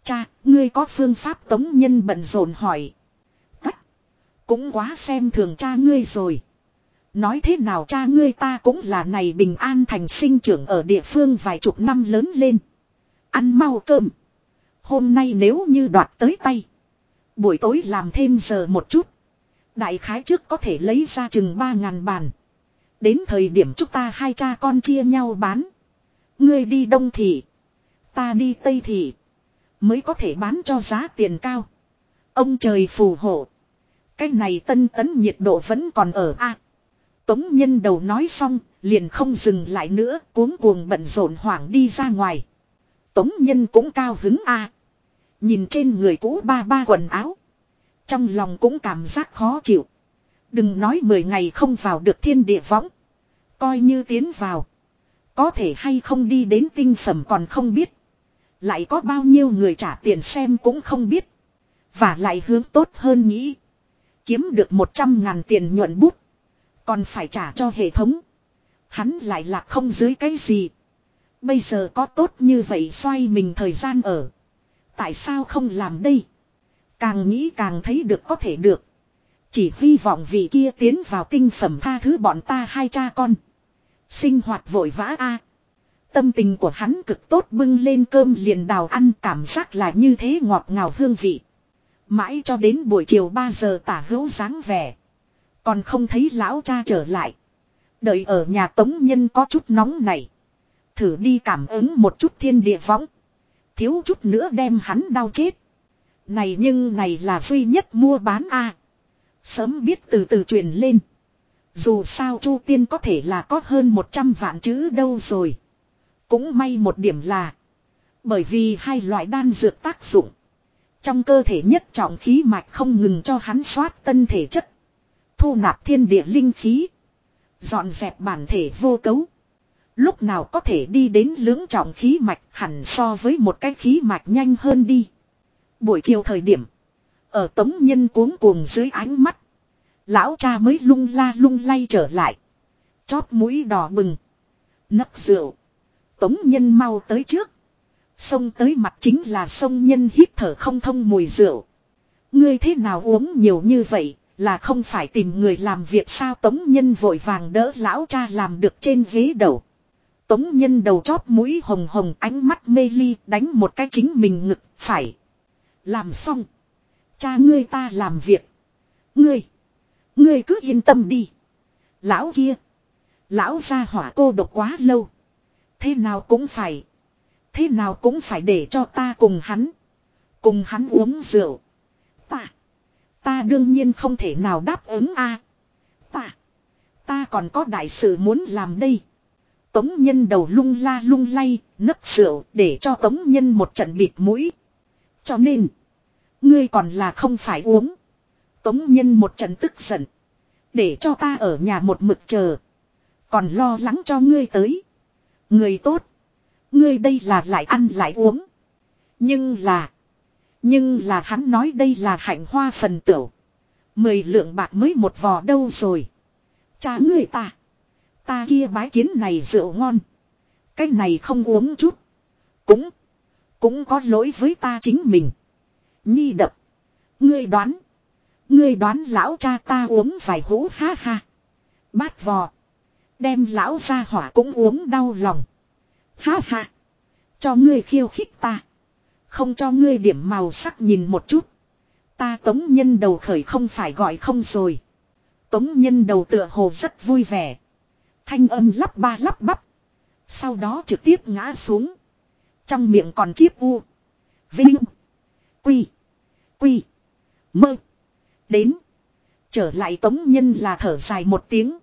Cha, ngươi có phương pháp tống nhân bận rộn hỏi. Cách. Cũng quá xem thường cha ngươi rồi. Nói thế nào cha ngươi ta cũng là này bình an thành sinh trưởng ở địa phương vài chục năm lớn lên. Ăn mau cơm. Hôm nay nếu như đoạt tới tay. Buổi tối làm thêm giờ một chút. Đại khái trước có thể lấy ra chừng ba ngàn bàn. Đến thời điểm chúng ta hai cha con chia nhau bán. Ngươi đi đông thị. Ta đi tây thị. Mới có thể bán cho giá tiền cao. Ông trời phù hộ. Cái này tân tấn nhiệt độ vẫn còn ở A. Tống nhân đầu nói xong, liền không dừng lại nữa, cuống cuồng bận rộn hoảng đi ra ngoài. Tống nhân cũng cao hứng A. Nhìn trên người cũ ba ba quần áo. Trong lòng cũng cảm giác khó chịu. Đừng nói 10 ngày không vào được thiên địa võng. Coi như tiến vào. Có thể hay không đi đến tinh phẩm còn không biết. Lại có bao nhiêu người trả tiền xem cũng không biết. Và lại hướng tốt hơn nghĩ. Kiếm được 100 ngàn tiền nhuận bút. Còn phải trả cho hệ thống. Hắn lại là không dưới cái gì. Bây giờ có tốt như vậy xoay mình thời gian ở. Tại sao không làm đây? Càng nghĩ càng thấy được có thể được. Chỉ hy vọng vị kia tiến vào kinh phẩm tha thứ bọn ta hai cha con. Sinh hoạt vội vã a. Tâm tình của hắn cực tốt bưng lên cơm liền đào ăn, cảm giác là như thế ngọt ngào hương vị. Mãi cho đến buổi chiều 3 giờ tả hữu dáng vẻ. Còn không thấy lão cha trở lại. Đợi ở nhà tống nhân có chút nóng này. Thử đi cảm ứng một chút thiên địa võng. Thiếu chút nữa đem hắn đau chết. Này nhưng này là duy nhất mua bán a Sớm biết từ từ truyền lên. Dù sao Chu Tiên có thể là có hơn 100 vạn chữ đâu rồi. Cũng may một điểm là. Bởi vì hai loại đan dược tác dụng. Trong cơ thể nhất trọng khí mạch không ngừng cho hắn soát tân thể chất. Thu nạp thiên địa linh khí. Dọn dẹp bản thể vô cấu. Lúc nào có thể đi đến lưỡng trọng khí mạch hẳn so với một cái khí mạch nhanh hơn đi. Buổi chiều thời điểm. Ở tống nhân cuống cuồng dưới ánh mắt. Lão cha mới lung la lung lay trở lại. Chót mũi đỏ bừng. Nấc rượu. Tống nhân mau tới trước. Xông tới mặt chính là sông nhân hít thở không thông mùi rượu. Ngươi thế nào uống nhiều như vậy, là không phải tìm người làm việc sao tống nhân vội vàng đỡ lão cha làm được trên ghế đầu. Tống nhân đầu chóp mũi hồng hồng ánh mắt mê ly đánh một cái chính mình ngực, phải. Làm xong. Cha ngươi ta làm việc. Ngươi. Ngươi cứ yên tâm đi. Lão kia. Lão ra hỏa cô độc quá lâu. Thế nào cũng phải. Thế nào cũng phải để cho ta cùng hắn. Cùng hắn uống rượu. Ta. Ta đương nhiên không thể nào đáp ứng a. Ta. Ta còn có đại sự muốn làm đây. Tống nhân đầu lung la lung lay, nấc rượu để cho tống nhân một trận bịt mũi. Cho nên, ngươi còn là không phải uống. Tống nhân một trận tức giận. Để cho ta ở nhà một mực chờ. Còn lo lắng cho ngươi tới. Người tốt. Ngươi đây là lại ăn lại uống. Nhưng là. Nhưng là hắn nói đây là hạnh hoa phần tửu. Mười lượng bạc mới một vò đâu rồi. Cha ngươi ta. Ta kia bái kiến này rượu ngon. Cái này không uống chút. Cũng. Cũng có lỗi với ta chính mình. Nhi đập. Ngươi đoán. Ngươi đoán lão cha ta uống phải hũ ha ha. Bát vò. Đem lão ra hỏa cũng uống đau lòng. Ha ha. Cho ngươi khiêu khích ta. Không cho ngươi điểm màu sắc nhìn một chút. Ta tống nhân đầu khởi không phải gọi không rồi. Tống nhân đầu tựa hồ rất vui vẻ. Thanh âm lắp ba lắp bắp. Sau đó trực tiếp ngã xuống. Trong miệng còn chiếp u. Vinh. Quy. Quy. Mơ. Đến. Trở lại tống nhân là thở dài một tiếng.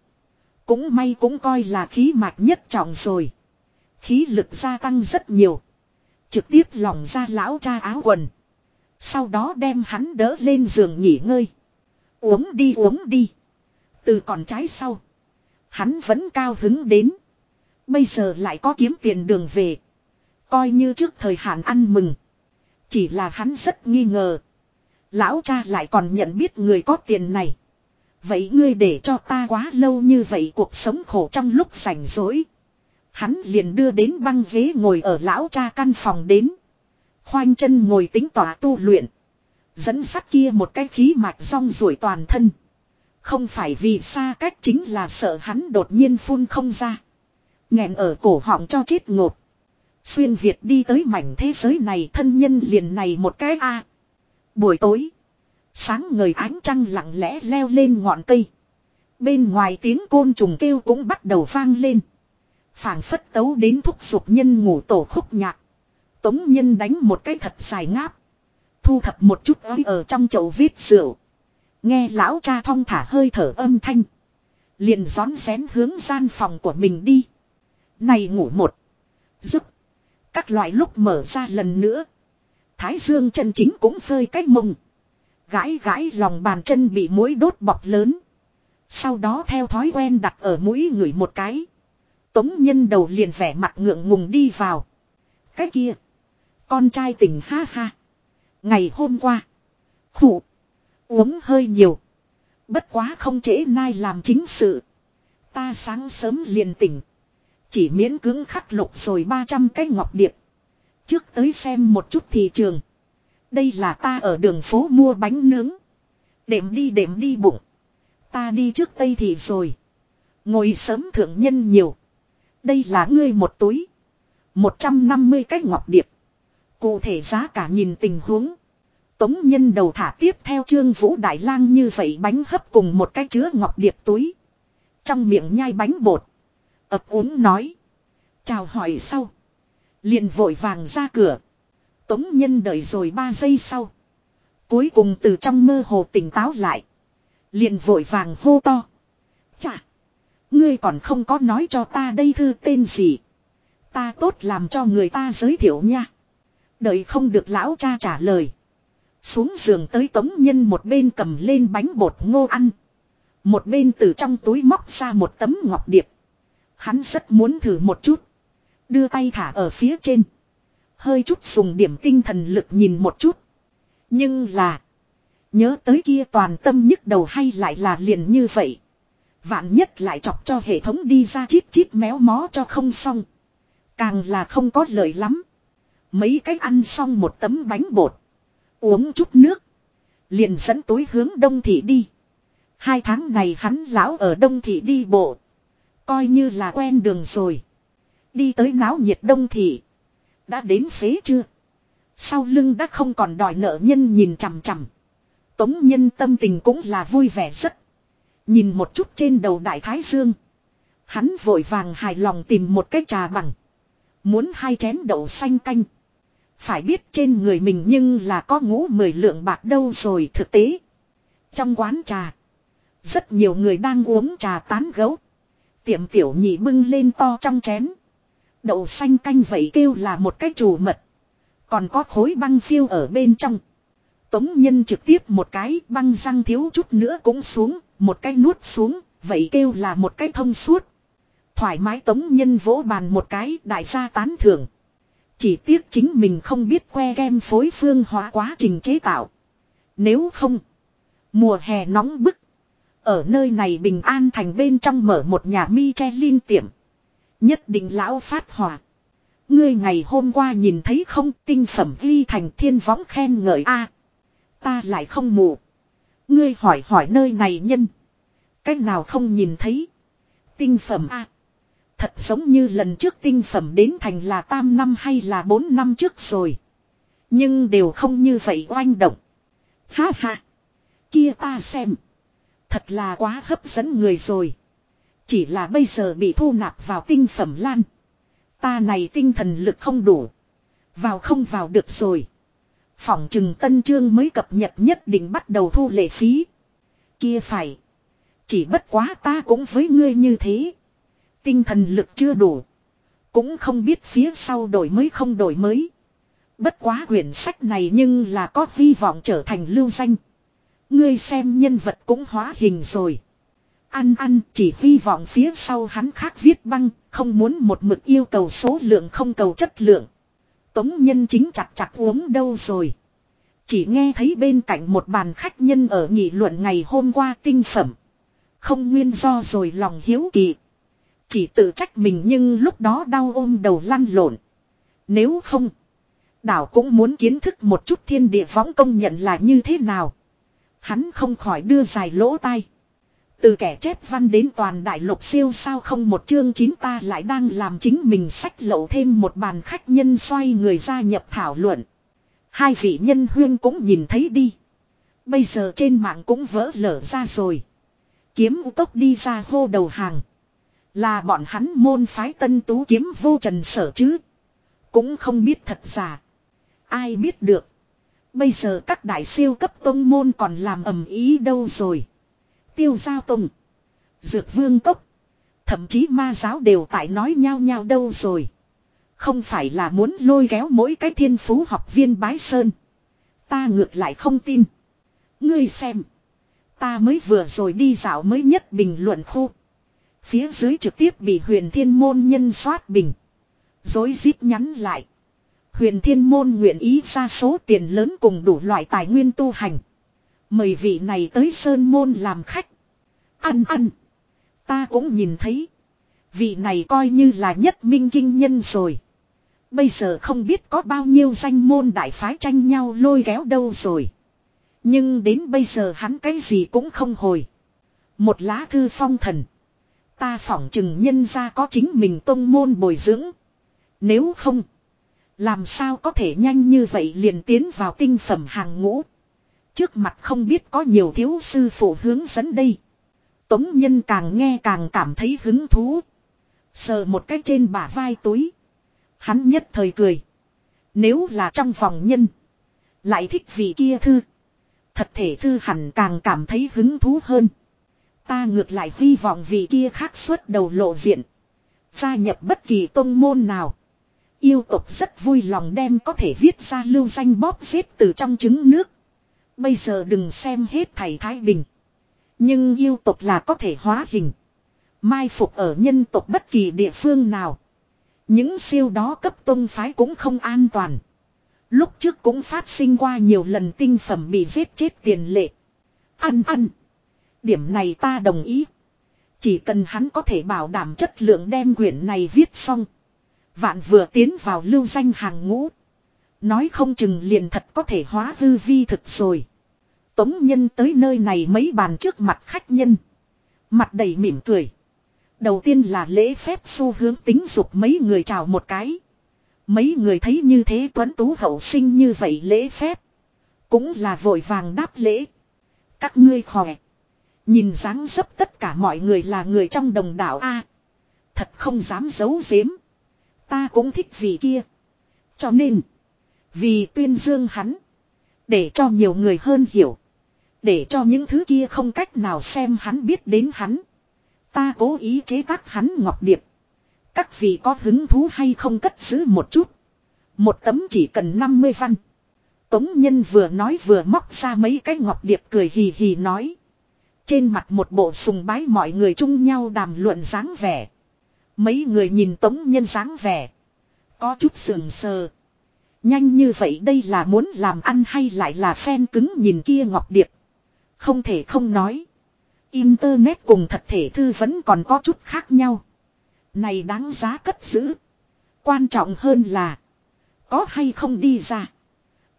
Cũng may cũng coi là khí mạch nhất trọng rồi. Khí lực gia tăng rất nhiều. Trực tiếp lỏng ra lão cha áo quần. Sau đó đem hắn đỡ lên giường nghỉ ngơi. Uống đi uống đi. Từ còn trái sau. Hắn vẫn cao hứng đến. Bây giờ lại có kiếm tiền đường về. Coi như trước thời hạn ăn mừng. Chỉ là hắn rất nghi ngờ. Lão cha lại còn nhận biết người có tiền này. Vậy ngươi để cho ta quá lâu như vậy cuộc sống khổ trong lúc rảnh rỗi. Hắn liền đưa đến băng ghế ngồi ở lão cha căn phòng đến. Khoanh chân ngồi tính tỏa tu luyện. Dẫn sắt kia một cái khí mạch rong ruổi toàn thân. Không phải vì xa cách chính là sợ hắn đột nhiên phun không ra. nghẹn ở cổ họng cho chết ngột. Xuyên Việt đi tới mảnh thế giới này thân nhân liền này một cái a Buổi tối. Sáng ngời ánh trăng lặng lẽ leo lên ngọn cây. Bên ngoài tiếng côn trùng kêu cũng bắt đầu vang lên. phảng phất tấu đến thúc giục nhân ngủ tổ khúc nhạc. Tống nhân đánh một cái thật dài ngáp. Thu thập một chút ấy ở trong chậu viết rượu. Nghe lão cha thong thả hơi thở âm thanh. Liền rón rén hướng gian phòng của mình đi. Này ngủ một. Giúp. Các loại lúc mở ra lần nữa. Thái dương chân chính cũng phơi cách mông. Gãi gãi lòng bàn chân bị mũi đốt bọc lớn. Sau đó theo thói quen đặt ở mũi người một cái. Tống nhân đầu liền vẻ mặt ngượng ngùng đi vào. Cái kia. Con trai tỉnh ha ha. Ngày hôm qua. Khủ. Uống hơi nhiều. Bất quá không trễ nay làm chính sự. Ta sáng sớm liền tỉnh. Chỉ miễn cưỡng khắc lục rồi 300 cái ngọc điệp. Trước tới xem một chút thị trường. Đây là ta ở đường phố mua bánh nướng. Đệm đi đệm đi bụng. Ta đi trước Tây Thị rồi. Ngồi sớm thượng nhân nhiều. Đây là ngươi một túi. 150 cái ngọc điệp. Cụ thể giá cả nhìn tình huống. Tống nhân đầu thả tiếp theo trương vũ đại lang như vậy bánh hấp cùng một cái chứa ngọc điệp túi. Trong miệng nhai bánh bột. ập uống nói. Chào hỏi sau. Liền vội vàng ra cửa. Tống nhân đợi rồi ba giây sau. Cuối cùng từ trong mơ hồ tỉnh táo lại. Liền vội vàng hô to. Chà. Ngươi còn không có nói cho ta đây thư tên gì. Ta tốt làm cho người ta giới thiệu nha. Đợi không được lão cha trả lời. Xuống giường tới tống nhân một bên cầm lên bánh bột ngô ăn. Một bên từ trong túi móc ra một tấm ngọc điệp. Hắn rất muốn thử một chút. Đưa tay thả ở phía trên. Hơi chút dùng điểm tinh thần lực nhìn một chút. Nhưng là. Nhớ tới kia toàn tâm nhức đầu hay lại là liền như vậy. Vạn nhất lại chọc cho hệ thống đi ra chít chít méo mó cho không xong. Càng là không có lợi lắm. Mấy cách ăn xong một tấm bánh bột. Uống chút nước. Liền dẫn túi hướng đông thị đi. Hai tháng này hắn lão ở đông thị đi bộ. Coi như là quen đường rồi. Đi tới náo nhiệt đông thị. Đã đến xế chưa? Sau lưng đã không còn đòi nợ nhân nhìn chằm chằm. Tống nhân tâm tình cũng là vui vẻ rất. Nhìn một chút trên đầu đại thái dương. Hắn vội vàng hài lòng tìm một cái trà bằng. Muốn hai chén đậu xanh canh. Phải biết trên người mình nhưng là có ngũ mười lượng bạc đâu rồi thực tế. Trong quán trà. Rất nhiều người đang uống trà tán gấu. Tiệm tiểu nhị bưng lên to trong chén. Đậu xanh canh vậy kêu là một cái chủ mật. Còn có khối băng phiêu ở bên trong. Tống nhân trực tiếp một cái băng răng thiếu chút nữa cũng xuống, một cái nuốt xuống, vậy kêu là một cái thông suốt. Thoải mái tống nhân vỗ bàn một cái đại gia tán thưởng. Chỉ tiếc chính mình không biết que kem phối phương hóa quá trình chế tạo. Nếu không, mùa hè nóng bức. Ở nơi này bình an thành bên trong mở một nhà mi che linh tiệm. Nhất định lão phát hỏa. Ngươi ngày hôm qua nhìn thấy không, tinh phẩm ghi thành thiên võng khen ngợi a Ta lại không mù. Ngươi hỏi hỏi nơi này nhân. Cách nào không nhìn thấy. Tinh phẩm a Thật giống như lần trước tinh phẩm đến thành là tam năm hay là bốn năm trước rồi. Nhưng đều không như vậy oanh động. Ha ha. Kia ta xem. Thật là quá hấp dẫn người rồi. Chỉ là bây giờ bị thu nạp vào tinh phẩm lan. Ta này tinh thần lực không đủ. Vào không vào được rồi. Phỏng chừng tân trương mới cập nhật nhất định bắt đầu thu lệ phí. Kia phải. Chỉ bất quá ta cũng với ngươi như thế. Tinh thần lực chưa đủ. Cũng không biết phía sau đổi mới không đổi mới. Bất quá quyển sách này nhưng là có hy vọng trở thành lưu danh. Ngươi xem nhân vật cũng hóa hình rồi. Ăn ăn chỉ hy vọng phía sau hắn khác viết băng, không muốn một mực yêu cầu số lượng không cầu chất lượng. Tống nhân chính chặt chặt uống đâu rồi. Chỉ nghe thấy bên cạnh một bàn khách nhân ở nghị luận ngày hôm qua tinh phẩm. Không nguyên do rồi lòng hiếu kỳ. Chỉ tự trách mình nhưng lúc đó đau ôm đầu lăn lộn. Nếu không. Đảo cũng muốn kiến thức một chút thiên địa võng công nhận là như thế nào. Hắn không khỏi đưa dài lỗ tai. Từ kẻ chép văn đến toàn đại lục siêu sao không một chương chín ta lại đang làm chính mình sách lậu thêm một bàn khách nhân xoay người ra nhập thảo luận. Hai vị nhân huyên cũng nhìn thấy đi. Bây giờ trên mạng cũng vỡ lở ra rồi. Kiếm u tốc đi ra hô đầu hàng. Là bọn hắn môn phái tân tú kiếm vô trần sở chứ. Cũng không biết thật giả. Ai biết được. Bây giờ các đại siêu cấp tông môn còn làm ầm ý đâu rồi. Tiêu giao tùng, Dược vương cốc. Thậm chí ma giáo đều tại nói nhau nhau đâu rồi. Không phải là muốn lôi kéo mỗi cái thiên phú học viên bái sơn. Ta ngược lại không tin. Ngươi xem. Ta mới vừa rồi đi dạo mới nhất bình luận khu. Phía dưới trực tiếp bị huyền thiên môn nhân soát bình. Dối rít nhắn lại. Huyền thiên môn nguyện ý ra số tiền lớn cùng đủ loại tài nguyên tu hành. Mời vị này tới sơn môn làm khách. Ăn ăn. Ta cũng nhìn thấy. Vị này coi như là nhất minh kinh nhân rồi. Bây giờ không biết có bao nhiêu danh môn đại phái tranh nhau lôi kéo đâu rồi. Nhưng đến bây giờ hắn cái gì cũng không hồi. Một lá thư phong thần. Ta phỏng chừng nhân ra có chính mình tông môn bồi dưỡng. Nếu không. Làm sao có thể nhanh như vậy liền tiến vào tinh phẩm hàng ngũ. Trước mặt không biết có nhiều thiếu sư phụ hướng dẫn đây. Tống nhân càng nghe càng cảm thấy hứng thú. Sờ một cái trên bả vai túi. Hắn nhất thời cười. Nếu là trong vòng nhân. Lại thích vị kia thư. Thật thể thư hẳn càng cảm thấy hứng thú hơn. Ta ngược lại hy vọng vị kia khác suốt đầu lộ diện. Gia nhập bất kỳ tôn môn nào. Yêu tục rất vui lòng đem có thể viết ra lưu danh bóp xếp từ trong trứng nước. Bây giờ đừng xem hết thầy Thái Bình. Nhưng yêu tục là có thể hóa hình. Mai phục ở nhân tộc bất kỳ địa phương nào. Những siêu đó cấp tôn phái cũng không an toàn. Lúc trước cũng phát sinh qua nhiều lần tinh phẩm bị giết chết tiền lệ. Ăn ăn. Điểm này ta đồng ý. Chỉ cần hắn có thể bảo đảm chất lượng đem quyển này viết xong. Vạn vừa tiến vào lưu danh hàng ngũ. Nói không chừng liền thật có thể hóa hư vi thực rồi. Tống nhân tới nơi này mấy bàn trước mặt khách nhân. Mặt đầy mỉm cười. Đầu tiên là lễ phép xu hướng tính dục mấy người chào một cái. Mấy người thấy như thế tuấn tú hậu sinh như vậy lễ phép. Cũng là vội vàng đáp lễ. Các ngươi khỏe. Nhìn dáng dấp tất cả mọi người là người trong đồng đảo A. thật không dám giấu giếm. Ta cũng thích vị kia. Cho nên. Vì tuyên dương hắn. Để cho nhiều người hơn hiểu. Để cho những thứ kia không cách nào xem hắn biết đến hắn. Ta cố ý chế tác hắn ngọc điệp. Các vị có hứng thú hay không cất giữ một chút. Một tấm chỉ cần 50 văn. Tống Nhân vừa nói vừa móc ra mấy cái ngọc điệp cười hì hì nói. Trên mặt một bộ sùng bái mọi người chung nhau đàm luận dáng vẻ. Mấy người nhìn Tống Nhân dáng vẻ. Có chút sườn sờ. Nhanh như vậy đây là muốn làm ăn hay lại là phen cứng nhìn kia ngọc điệp. Không thể không nói. Internet cùng thật thể thư vẫn còn có chút khác nhau. Này đáng giá cất giữ. Quan trọng hơn là. Có hay không đi ra.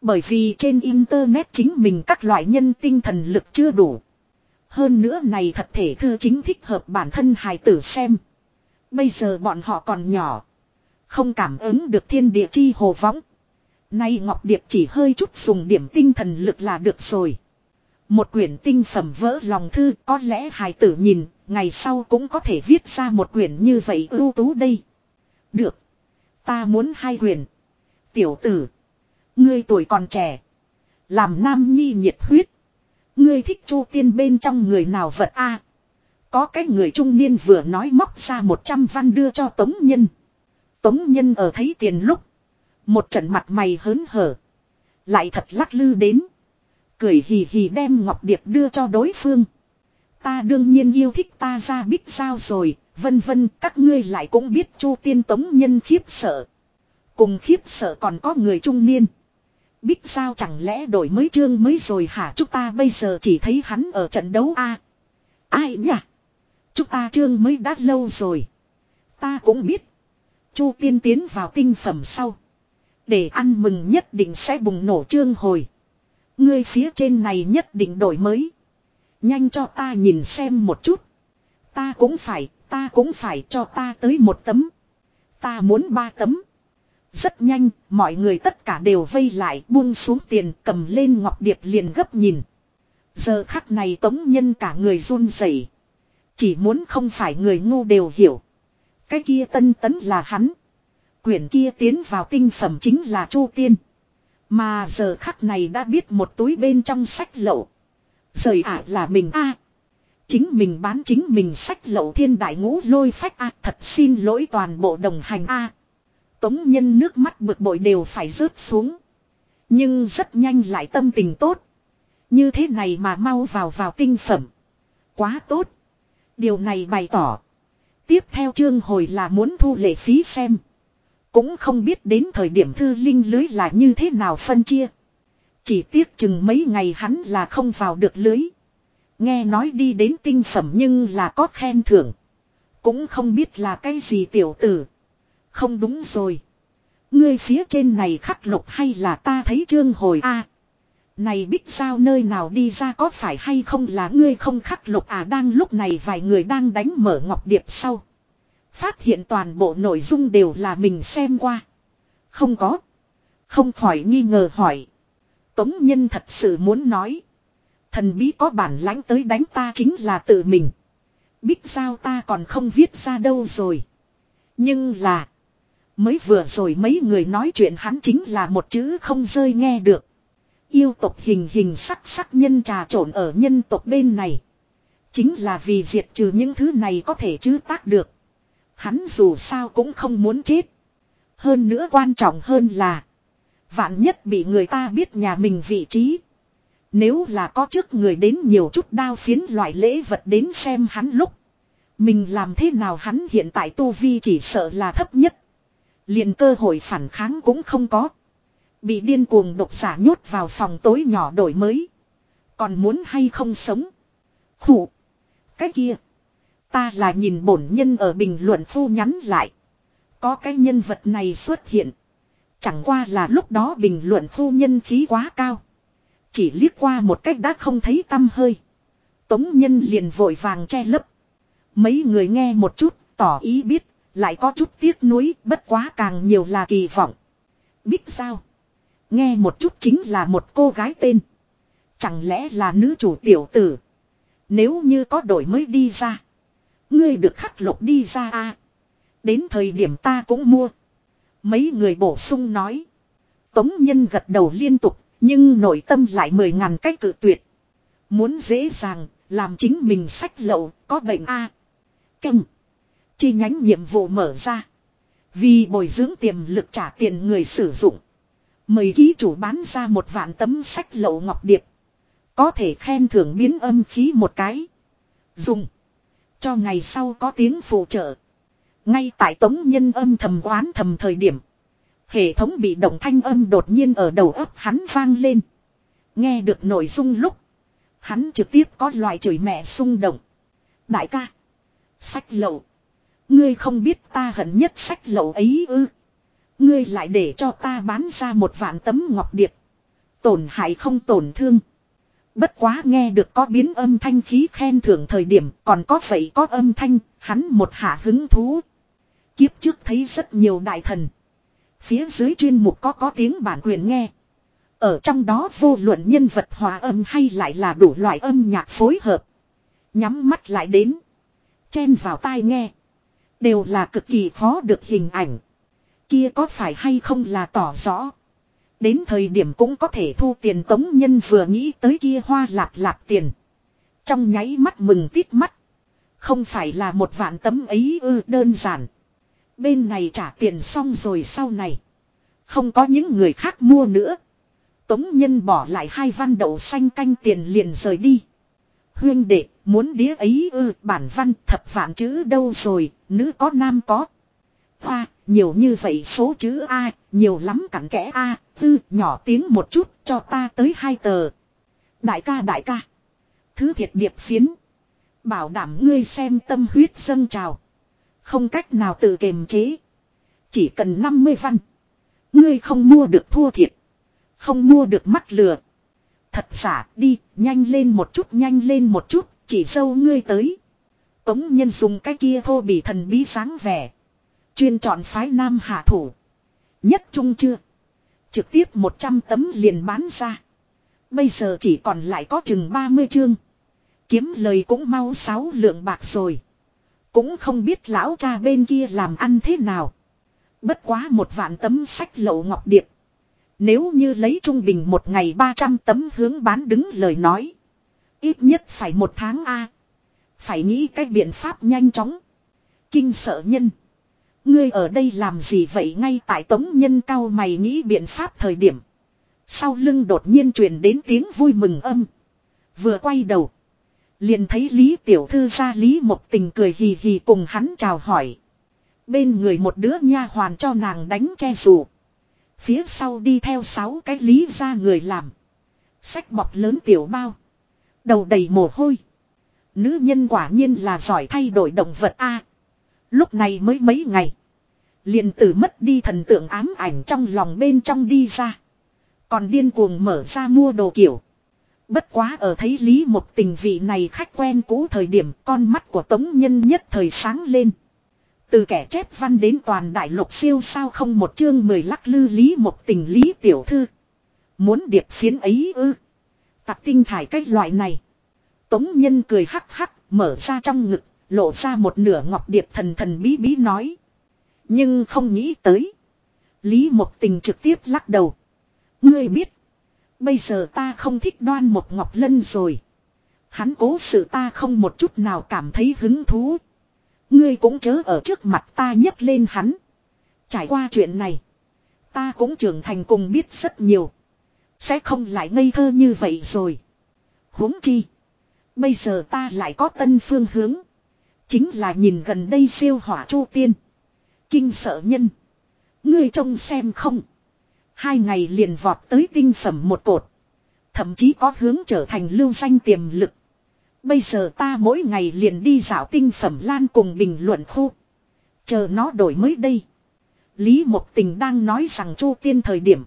Bởi vì trên Internet chính mình các loại nhân tinh thần lực chưa đủ. Hơn nữa này thật thể thư chính thích hợp bản thân hài tử xem. Bây giờ bọn họ còn nhỏ. Không cảm ứng được thiên địa chi hồ võng. Nay Ngọc Điệp chỉ hơi chút dùng điểm tinh thần lực là được rồi. Một quyển tinh phẩm vỡ lòng thư có lẽ hài tử nhìn, ngày sau cũng có thể viết ra một quyển như vậy ưu tú đây. Được. Ta muốn hai quyển. Tiểu tử. Ngươi tuổi còn trẻ. Làm nam nhi nhiệt huyết. Ngươi thích chu tiên bên trong người nào vật a Có cái người trung niên vừa nói móc ra một trăm văn đưa cho Tống Nhân. Tống Nhân ở thấy tiền lúc. Một trận mặt mày hớn hở. Lại thật lắc lư đến. Cười hì hì đem Ngọc Điệp đưa cho đối phương. Ta đương nhiên yêu thích ta ra biết sao rồi, vân vân các ngươi lại cũng biết chu tiên tống nhân khiếp sợ. Cùng khiếp sợ còn có người trung niên. Biết sao chẳng lẽ đổi mới chương mới rồi hả chúng ta bây giờ chỉ thấy hắn ở trận đấu a Ai nhỉ? Chúng ta chương mới đã lâu rồi. Ta cũng biết. Chu tiên tiến vào tinh phẩm sau. Để ăn mừng nhất định sẽ bùng nổ chương hồi. Ngươi phía trên này nhất định đổi mới. Nhanh cho ta nhìn xem một chút. Ta cũng phải, ta cũng phải cho ta tới một tấm. Ta muốn ba tấm. Rất nhanh, mọi người tất cả đều vây lại buông xuống tiền cầm lên ngọc điệp liền gấp nhìn. Giờ khắc này tống nhân cả người run rẩy Chỉ muốn không phải người ngu đều hiểu. Cái kia tân tấn là hắn. Quyển kia tiến vào tinh phẩm chính là Chu Tiên. Mà giờ khắc này đã biết một túi bên trong sách lậu. Rời ả là mình a Chính mình bán chính mình sách lậu thiên đại ngũ lôi phách a thật xin lỗi toàn bộ đồng hành a Tống nhân nước mắt bực bội đều phải rớt xuống. Nhưng rất nhanh lại tâm tình tốt. Như thế này mà mau vào vào tinh phẩm. Quá tốt. Điều này bày tỏ. Tiếp theo chương hồi là muốn thu lệ phí xem. Cũng không biết đến thời điểm thư linh lưới là như thế nào phân chia. Chỉ tiếc chừng mấy ngày hắn là không vào được lưới. Nghe nói đi đến tinh phẩm nhưng là có khen thưởng. Cũng không biết là cái gì tiểu tử. Không đúng rồi. Ngươi phía trên này khắc lục hay là ta thấy trương hồi a Này biết sao nơi nào đi ra có phải hay không là ngươi không khắc lục à đang lúc này vài người đang đánh mở ngọc điệp sau. Phát hiện toàn bộ nội dung đều là mình xem qua. Không có. Không khỏi nghi ngờ hỏi. Tống nhân thật sự muốn nói. Thần bí có bản lãnh tới đánh ta chính là tự mình. Biết sao ta còn không viết ra đâu rồi. Nhưng là. Mới vừa rồi mấy người nói chuyện hắn chính là một chữ không rơi nghe được. Yêu tộc hình hình sắc sắc nhân trà trộn ở nhân tộc bên này. Chính là vì diệt trừ những thứ này có thể chứ tác được. Hắn dù sao cũng không muốn chết. Hơn nữa quan trọng hơn là. Vạn nhất bị người ta biết nhà mình vị trí. Nếu là có trước người đến nhiều chút đao phiến loại lễ vật đến xem hắn lúc. Mình làm thế nào hắn hiện tại tu vi chỉ sợ là thấp nhất. liền cơ hội phản kháng cũng không có. Bị điên cuồng độc giả nhốt vào phòng tối nhỏ đổi mới. Còn muốn hay không sống. Khủ. Cái kia. Ta là nhìn bổn nhân ở bình luận phu nhắn lại. Có cái nhân vật này xuất hiện. Chẳng qua là lúc đó bình luận phu nhân khí quá cao. Chỉ liếc qua một cách đã không thấy tâm hơi. Tống nhân liền vội vàng che lấp. Mấy người nghe một chút, tỏ ý biết, lại có chút tiếc nuối, bất quá càng nhiều là kỳ vọng. Biết sao? Nghe một chút chính là một cô gái tên. Chẳng lẽ là nữ chủ tiểu tử? Nếu như có đổi mới đi ra. Ngươi được khắc lục đi ra a Đến thời điểm ta cũng mua. Mấy người bổ sung nói. Tống nhân gật đầu liên tục, nhưng nội tâm lại mười ngàn cách cự tuyệt. Muốn dễ dàng, làm chính mình sách lậu, có bệnh A. Căng. Chi nhánh nhiệm vụ mở ra. Vì bồi dưỡng tiềm lực trả tiền người sử dụng. Mời ký chủ bán ra một vạn tấm sách lậu ngọc điệp. Có thể khen thưởng biến âm khí một cái. Dùng. Cho ngày sau có tiếng phụ trợ. Ngay tại tống nhân âm thầm oán thầm thời điểm. Hệ thống bị động thanh âm đột nhiên ở đầu ấp hắn vang lên. Nghe được nội dung lúc. Hắn trực tiếp có loại chửi mẹ xung động. Đại ca. Sách lậu. Ngươi không biết ta hận nhất sách lậu ấy ư. Ngươi lại để cho ta bán ra một vạn tấm ngọc điệp. Tổn hại không tổn thương. Bất quá nghe được có biến âm thanh khí khen thưởng thời điểm còn có vậy có âm thanh, hắn một hạ hứng thú. Kiếp trước thấy rất nhiều đại thần. Phía dưới chuyên mục có có tiếng bản quyền nghe. Ở trong đó vô luận nhân vật hòa âm hay lại là đủ loại âm nhạc phối hợp. Nhắm mắt lại đến. Chen vào tai nghe. Đều là cực kỳ khó được hình ảnh. Kia có phải hay không là tỏ rõ. Đến thời điểm cũng có thể thu tiền tống nhân vừa nghĩ tới kia hoa lạp lạp tiền. Trong nháy mắt mừng tít mắt. Không phải là một vạn tấm ấy ư đơn giản. Bên này trả tiền xong rồi sau này. Không có những người khác mua nữa. Tống nhân bỏ lại hai văn đậu xanh canh tiền liền rời đi. Huyên đệ, muốn đĩa ấy ư, bản văn thập vạn chữ đâu rồi, nữ có nam có. Hoa, nhiều như vậy số chữ A, nhiều lắm cặn kẽ A, tư, nhỏ tiếng một chút, cho ta tới hai tờ. Đại ca đại ca. Thứ thiệt điệp phiến. Bảo đảm ngươi xem tâm huyết dâng trào. Không cách nào tự kềm chế. Chỉ cần 50 văn. Ngươi không mua được thua thiệt. Không mua được mắt lừa. Thật giả đi, nhanh lên một chút nhanh lên một chút, chỉ sâu ngươi tới. Tống nhân dùng cái kia thô bị thần bí sáng vẻ. Chuyên chọn phái nam hạ thủ. Nhất trung chưa. Trực tiếp 100 tấm liền bán ra. Bây giờ chỉ còn lại có chừng 30 chương. Kiếm lời cũng mau sáu lượng bạc rồi. Cũng không biết lão cha bên kia làm ăn thế nào. Bất quá một vạn tấm sách lậu ngọc điệp. Nếu như lấy trung bình một ngày 300 tấm hướng bán đứng lời nói. Ít nhất phải một tháng A. Phải nghĩ cách biện pháp nhanh chóng. Kinh sợ nhân. Ngươi ở đây làm gì vậy ngay tại tống nhân cao mày nghĩ biện pháp thời điểm. Sau lưng đột nhiên truyền đến tiếng vui mừng âm. Vừa quay đầu. Liền thấy Lý Tiểu Thư ra Lý một tình cười hì hì cùng hắn chào hỏi. Bên người một đứa nha hoàn cho nàng đánh che dù Phía sau đi theo sáu cái lý ra người làm. Sách bọc lớn tiểu bao. Đầu đầy mồ hôi. Nữ nhân quả nhiên là giỏi thay đổi động vật A. Lúc này mới mấy ngày. liền tử mất đi thần tượng ám ảnh trong lòng bên trong đi ra. Còn điên cuồng mở ra mua đồ kiểu. Bất quá ở thấy Lý một tình vị này khách quen cũ thời điểm, con mắt của Tống Nhân nhất thời sáng lên. Từ kẻ chép văn đến toàn đại lục siêu sao không một chương mười lắc lư Lý một tình Lý tiểu thư. Muốn điệp phiến ấy ư. Tạc tinh thải cái loại này. Tống Nhân cười hắc hắc, mở ra trong ngực lộ ra một nửa ngọc điệp thần thần bí bí nói. Nhưng không nghĩ tới. Lý một tình trực tiếp lắc đầu. Ngươi biết. Bây giờ ta không thích đoan một ngọc lân rồi. Hắn cố sự ta không một chút nào cảm thấy hứng thú. Ngươi cũng chớ ở trước mặt ta nhấc lên hắn. Trải qua chuyện này. Ta cũng trưởng thành cùng biết rất nhiều. Sẽ không lại ngây thơ như vậy rồi. huống chi. Bây giờ ta lại có tân phương hướng. Chính là nhìn gần đây siêu hỏa chu tiên. Kinh sợ nhân. Ngươi trông xem không. Hai ngày liền vọt tới tinh phẩm một cột. Thậm chí có hướng trở thành lưu danh tiềm lực. Bây giờ ta mỗi ngày liền đi dạo tinh phẩm lan cùng bình luận khu. Chờ nó đổi mới đây. Lý Mộc Tình đang nói rằng Chu Tiên thời điểm.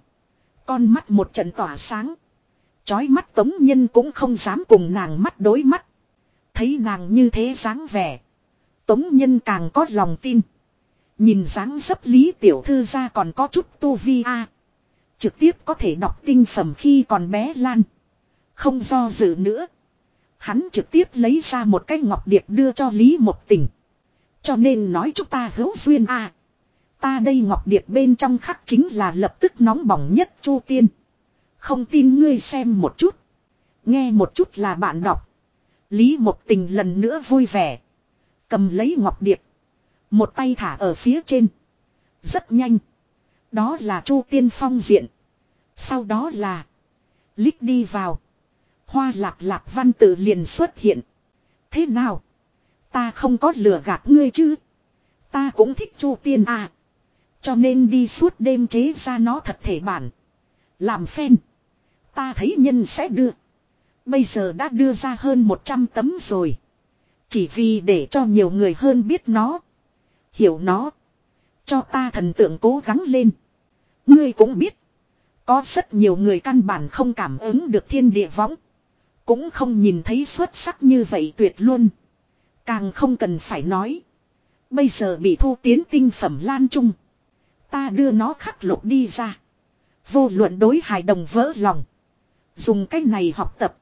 Con mắt một trận tỏa sáng. Chói mắt Tống Nhân cũng không dám cùng nàng mắt đối mắt. Thấy nàng như thế dáng vẻ. Tống Nhân càng có lòng tin. Nhìn dáng dấp Lý Tiểu Thư ra còn có chút tu vi a Trực tiếp có thể đọc tinh phẩm khi còn bé Lan. Không do dự nữa. Hắn trực tiếp lấy ra một cái ngọc điệp đưa cho Lý một tình. Cho nên nói chúng ta hữu duyên a Ta đây ngọc điệp bên trong khắc chính là lập tức nóng bỏng nhất chu tiên. Không tin ngươi xem một chút. Nghe một chút là bạn đọc. Lý một tình lần nữa vui vẻ. Cầm lấy ngọc điệp. Một tay thả ở phía trên. Rất nhanh. Đó là Chu Tiên Phong diện. Sau đó là. Lít đi vào. Hoa lạc lạc văn tự liền xuất hiện. Thế nào? Ta không có lừa gạt ngươi chứ. Ta cũng thích Chu Tiên à. Cho nên đi suốt đêm chế ra nó thật thể bản. Làm phen. Ta thấy nhân sẽ đưa. Bây giờ đã đưa ra hơn 100 tấm rồi. Chỉ vì để cho nhiều người hơn biết nó. Hiểu nó. Cho ta thần tượng cố gắng lên. Ngươi cũng biết. Có rất nhiều người căn bản không cảm ứng được thiên địa võng. Cũng không nhìn thấy xuất sắc như vậy tuyệt luôn. Càng không cần phải nói. Bây giờ bị thu tiến tinh phẩm lan trung. Ta đưa nó khắc lục đi ra. Vô luận đối hài đồng vỡ lòng. Dùng cách này học tập.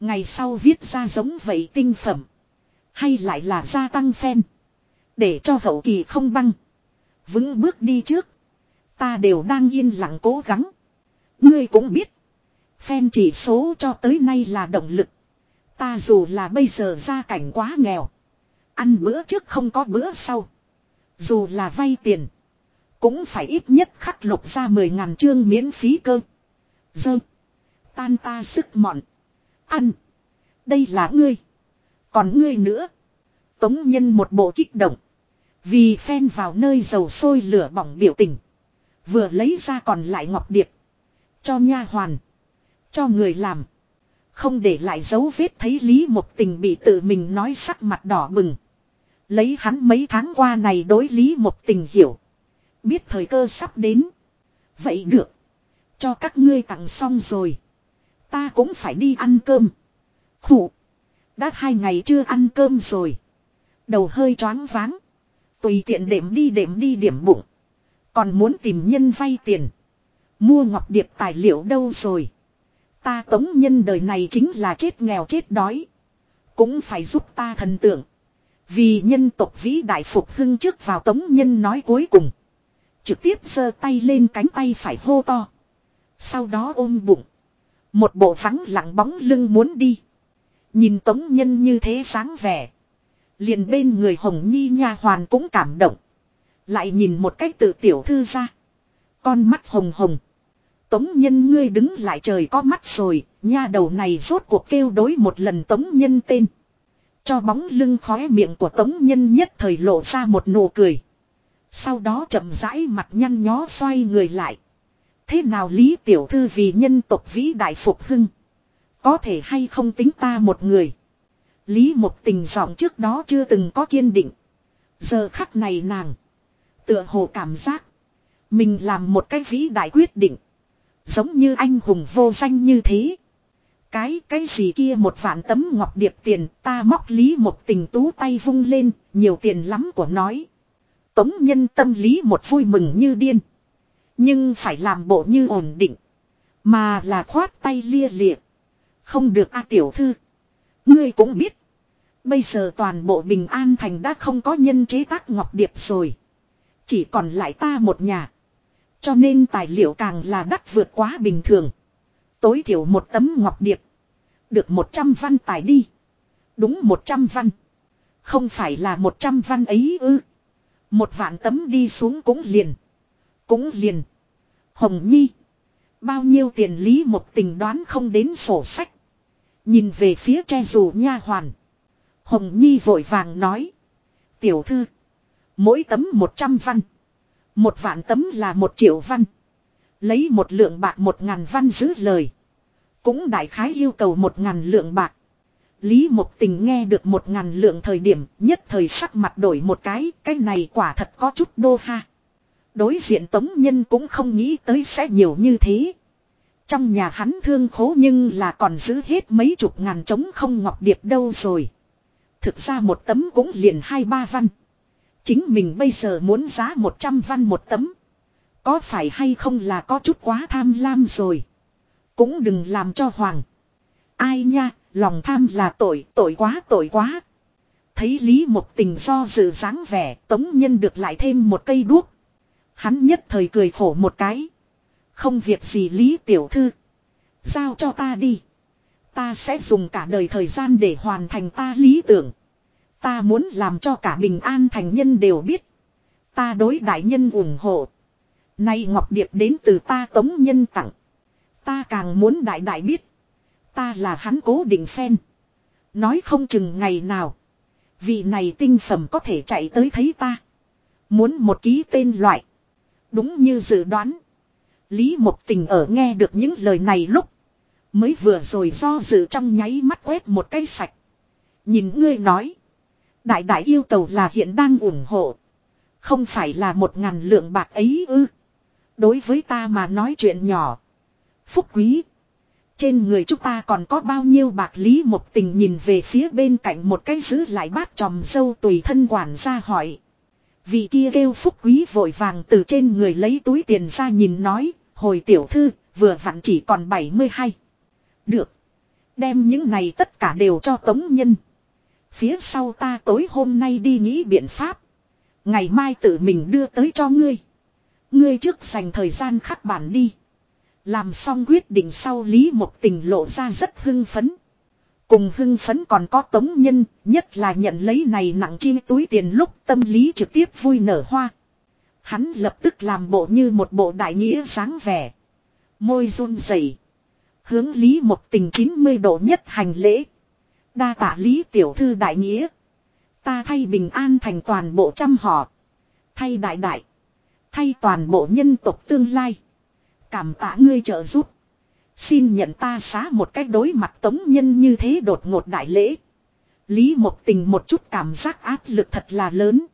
Ngày sau viết ra giống vậy tinh phẩm. Hay lại là gia tăng phen. Để cho hậu kỳ không băng. Vững bước đi trước. Ta đều đang yên lặng cố gắng. Ngươi cũng biết. Phen chỉ số cho tới nay là động lực. Ta dù là bây giờ gia cảnh quá nghèo. Ăn bữa trước không có bữa sau. Dù là vay tiền. Cũng phải ít nhất khắc lục ra 10 ngàn chương miễn phí cơ. Dơ. Tan ta sức mọn. Ăn. Đây là ngươi. Còn ngươi nữa. Tống nhân một bộ kích động. Vì phen vào nơi dầu sôi lửa bỏng biểu tình. Vừa lấy ra còn lại ngọc điệp. Cho nha hoàn. Cho người làm. Không để lại dấu vết thấy Lý Một Tình bị tự mình nói sắc mặt đỏ bừng. Lấy hắn mấy tháng qua này đối Lý Một Tình hiểu. Biết thời cơ sắp đến. Vậy được. Cho các ngươi tặng xong rồi. Ta cũng phải đi ăn cơm. Khủ. Đã hai ngày chưa ăn cơm rồi. Đầu hơi choáng váng. Tùy tiện đệm đi đệm đi điểm bụng. Còn muốn tìm nhân vay tiền. Mua ngọc điệp tài liệu đâu rồi. Ta tống nhân đời này chính là chết nghèo chết đói. Cũng phải giúp ta thần tượng. Vì nhân tộc vĩ đại phục hưng trước vào tống nhân nói cuối cùng. Trực tiếp giơ tay lên cánh tay phải hô to. Sau đó ôm bụng. Một bộ vắng lặng bóng lưng muốn đi. Nhìn tống nhân như thế sáng vẻ. Liền bên người hồng nhi nha hoàn cũng cảm động. Lại nhìn một cách tự tiểu thư ra. Con mắt hồng hồng. Tống nhân ngươi đứng lại trời có mắt rồi, nha đầu này rốt cuộc kêu đối một lần tống nhân tên. Cho bóng lưng khóe miệng của tống nhân nhất thời lộ ra một nụ cười. Sau đó chậm rãi mặt nhăn nhó xoay người lại. Thế nào Lý Tiểu Thư vì nhân tộc vĩ đại phục hưng. Có thể hay không tính ta một người. Lý một tình giọng trước đó chưa từng có kiên định. Giờ khắc này nàng. Tựa hồ cảm giác. Mình làm một cái vĩ đại quyết định. Giống như anh hùng vô danh như thế. Cái, cái gì kia một vạn tấm ngọc điệp tiền ta móc lý một tình tú tay vung lên, nhiều tiền lắm của nói. Tống nhân tâm lý một vui mừng như điên. Nhưng phải làm bộ như ổn định. Mà là khoát tay lia lịa. Không được a tiểu thư. Ngươi cũng biết. Bây giờ toàn bộ Bình An Thành đã không có nhân chế tác ngọc điệp rồi. Chỉ còn lại ta một nhà. Cho nên tài liệu càng là đắt vượt quá bình thường. Tối thiểu một tấm ngọc điệp. Được 100 văn tài đi. Đúng 100 văn. Không phải là 100 văn ấy ư. Một vạn tấm đi xuống cũng liền. Cũng liền. Hồng Nhi. Bao nhiêu tiền lý một tình đoán không đến sổ sách. Nhìn về phía che dù nha hoàn. Hồng Nhi vội vàng nói. Tiểu thư. Mỗi tấm 100 văn. Một vạn tấm là một triệu văn. Lấy một lượng bạc một ngàn văn giữ lời. Cũng đại khái yêu cầu một ngàn lượng bạc. Lý Mộc Tình nghe được một ngàn lượng thời điểm nhất thời sắc mặt đổi một cái, cái này quả thật có chút đô ha. Đối diện Tống Nhân cũng không nghĩ tới sẽ nhiều như thế. Trong nhà hắn thương khố nhưng là còn giữ hết mấy chục ngàn trống không ngọc điệp đâu rồi. Thực ra một tấm cũng liền hai ba văn. Chính mình bây giờ muốn giá 100 văn một tấm. Có phải hay không là có chút quá tham lam rồi. Cũng đừng làm cho hoàng. Ai nha, lòng tham là tội, tội quá, tội quá. Thấy Lý một tình do dự dáng vẻ, tống nhân được lại thêm một cây đuốc. Hắn nhất thời cười khổ một cái. Không việc gì Lý tiểu thư. Giao cho ta đi. Ta sẽ dùng cả đời thời gian để hoàn thành ta lý tưởng. Ta muốn làm cho cả bình an thành nhân đều biết. Ta đối đại nhân ủng hộ. Nay Ngọc Điệp đến từ ta tống nhân tặng. Ta càng muốn đại đại biết. Ta là hắn cố định phen. Nói không chừng ngày nào. Vị này tinh phẩm có thể chạy tới thấy ta. Muốn một ký tên loại. Đúng như dự đoán. Lý Mộc Tình ở nghe được những lời này lúc. Mới vừa rồi do dự trong nháy mắt quét một cái sạch. Nhìn ngươi nói. Đại đại yêu cầu là hiện đang ủng hộ. Không phải là một ngàn lượng bạc ấy ư. Đối với ta mà nói chuyện nhỏ. Phúc quý. Trên người chúng ta còn có bao nhiêu bạc lý một tình nhìn về phía bên cạnh một cái giữ lại bát tròm sâu tùy thân quản ra hỏi. Vị kia kêu phúc quý vội vàng từ trên người lấy túi tiền ra nhìn nói, Hồi tiểu thư, vừa vặn chỉ còn 72. Được. Đem những này tất cả đều cho tống nhân. Phía sau ta tối hôm nay đi nghĩ biện pháp. Ngày mai tự mình đưa tới cho ngươi. Ngươi trước dành thời gian khắc bản đi. Làm xong quyết định sau Lý Mộc Tình lộ ra rất hưng phấn. Cùng hưng phấn còn có tống nhân, nhất là nhận lấy này nặng chi túi tiền lúc tâm lý trực tiếp vui nở hoa. Hắn lập tức làm bộ như một bộ đại nghĩa sáng vẻ. Môi run rẩy Hướng Lý một Tình 90 độ nhất hành lễ. Đa tạ Lý Tiểu Thư đại nghĩa. Ta thay bình an thành toàn bộ trăm họ. Thay đại đại. Thay toàn bộ nhân tộc tương lai. Cảm tạ ngươi trợ giúp. Xin nhận ta xá một cách đối mặt tống nhân như thế đột ngột đại lễ. Lý một tình một chút cảm giác áp lực thật là lớn.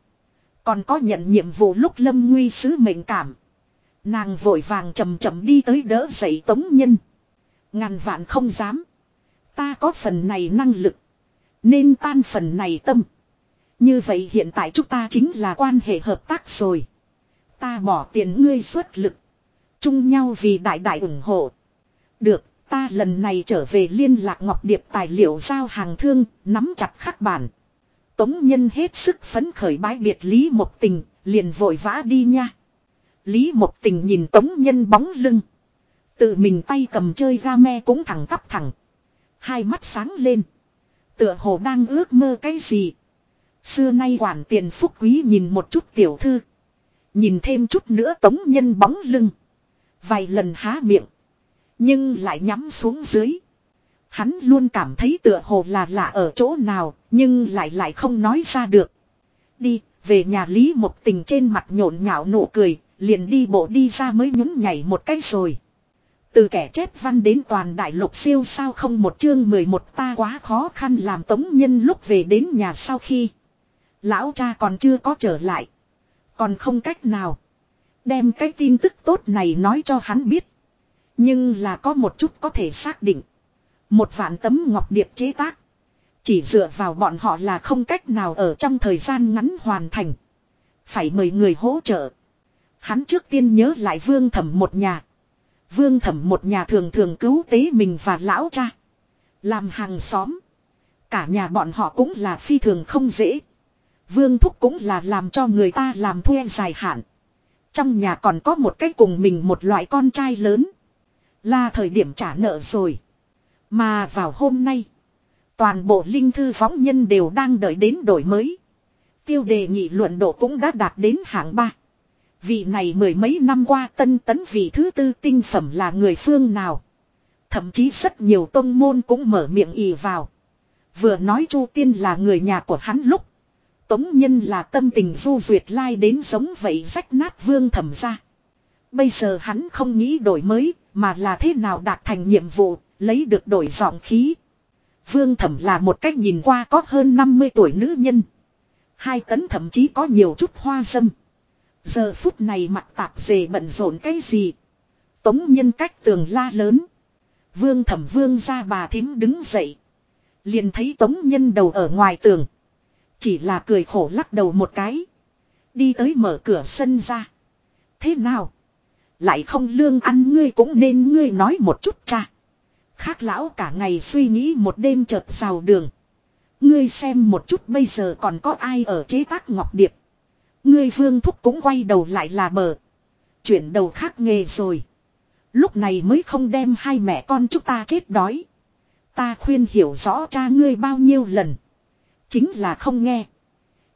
Còn có nhận nhiệm vụ lúc lâm nguy sứ mệnh cảm. Nàng vội vàng chậm chậm đi tới đỡ dậy tống nhân. Ngàn vạn không dám. Ta có phần này năng lực. Nên tan phần này tâm. Như vậy hiện tại chúng ta chính là quan hệ hợp tác rồi. Ta bỏ tiền ngươi xuất lực. Chung nhau vì đại đại ủng hộ. Được, ta lần này trở về liên lạc Ngọc Điệp tài liệu giao hàng thương, nắm chặt khắc bản. Tống nhân hết sức phấn khởi bái biệt Lý Mộc Tình, liền vội vã đi nha. Lý Mộc Tình nhìn Tống nhân bóng lưng. Tự mình tay cầm chơi ga me cũng thẳng tắp thẳng. Hai mắt sáng lên. Tựa hồ đang ước mơ cái gì. Xưa nay quản tiền phúc quý nhìn một chút tiểu thư. Nhìn thêm chút nữa tống nhân bóng lưng. Vài lần há miệng. Nhưng lại nhắm xuống dưới. Hắn luôn cảm thấy tựa hồ là lạ ở chỗ nào, nhưng lại lại không nói ra được. Đi, về nhà Lý một tình trên mặt nhộn nhạo nụ cười, liền đi bộ đi ra mới nhún nhảy một cái rồi. Từ kẻ chết văn đến toàn đại lục siêu sao không một chương 11 ta quá khó khăn làm tống nhân lúc về đến nhà sau khi. Lão cha còn chưa có trở lại. Còn không cách nào. Đem cái tin tức tốt này nói cho hắn biết. Nhưng là có một chút có thể xác định. Một vạn tấm ngọc điệp chế tác. Chỉ dựa vào bọn họ là không cách nào ở trong thời gian ngắn hoàn thành. Phải mời người hỗ trợ. Hắn trước tiên nhớ lại vương thẩm một nhà. Vương thẩm một nhà thường thường cứu tế mình và lão cha. Làm hàng xóm. Cả nhà bọn họ cũng là phi thường không dễ. Vương thúc cũng là làm cho người ta làm thuê dài hạn. Trong nhà còn có một cái cùng mình một loại con trai lớn. Là thời điểm trả nợ rồi. Mà vào hôm nay. Toàn bộ linh thư phóng nhân đều đang đợi đến đổi mới. Tiêu đề nghị luận độ cũng đã đạt đến hạng 3. Vị này mười mấy năm qua tân tấn vị thứ tư tinh phẩm là người phương nào. Thậm chí rất nhiều tông môn cũng mở miệng ì vào. Vừa nói Chu Tiên là người nhà của hắn lúc. Tống Nhân là tâm tình du duyệt lai đến giống vậy rách nát vương thẩm ra. Bây giờ hắn không nghĩ đổi mới, mà là thế nào đạt thành nhiệm vụ, lấy được đổi giọng khí. Vương thẩm là một cách nhìn qua có hơn 50 tuổi nữ nhân. Hai tấn thậm chí có nhiều chút hoa dâm. Giờ phút này mặt tạp dề bận rộn cái gì. Tống nhân cách tường la lớn. Vương thẩm vương ra bà thím đứng dậy. Liền thấy tống nhân đầu ở ngoài tường. Chỉ là cười khổ lắc đầu một cái. Đi tới mở cửa sân ra. Thế nào? Lại không lương ăn ngươi cũng nên ngươi nói một chút cha. Khác lão cả ngày suy nghĩ một đêm chợt xào đường. Ngươi xem một chút bây giờ còn có ai ở chế tác ngọc điệp. Ngươi vương thúc cũng quay đầu lại là bờ. Chuyển đầu khác nghề rồi. Lúc này mới không đem hai mẹ con chúng ta chết đói. Ta khuyên hiểu rõ cha ngươi bao nhiêu lần. Chính là không nghe.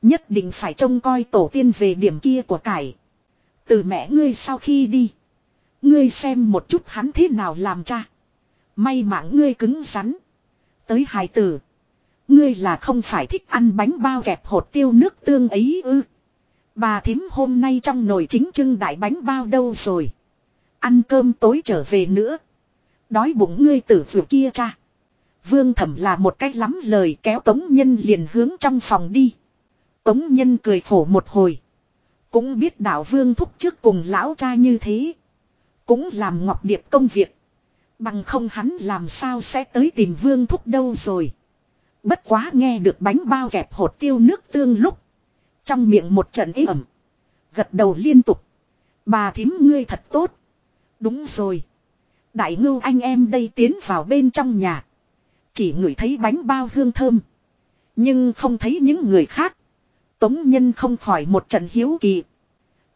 Nhất định phải trông coi tổ tiên về điểm kia của cải. Từ mẹ ngươi sau khi đi. Ngươi xem một chút hắn thế nào làm cha. May mạng ngươi cứng rắn. Tới hài tử. Ngươi là không phải thích ăn bánh bao kẹp hột tiêu nước tương ấy ư. Bà thím hôm nay trong nồi chính trưng đại bánh bao đâu rồi. Ăn cơm tối trở về nữa. Đói bụng ngươi tử vừa kia cha. Vương thẩm là một cách lắm lời kéo tống nhân liền hướng trong phòng đi. Tống nhân cười khổ một hồi. Cũng biết đạo vương thúc trước cùng lão cha như thế. Cũng làm ngọc điệp công việc. Bằng không hắn làm sao sẽ tới tìm vương thúc đâu rồi. Bất quá nghe được bánh bao kẹp hột tiêu nước tương lúc. Trong miệng một trận ế ẩm. Gật đầu liên tục. Bà thím ngươi thật tốt. Đúng rồi. Đại ngưu anh em đây tiến vào bên trong nhà. Chỉ ngửi thấy bánh bao hương thơm. Nhưng không thấy những người khác. Tống nhân không khỏi một trận hiếu kỳ.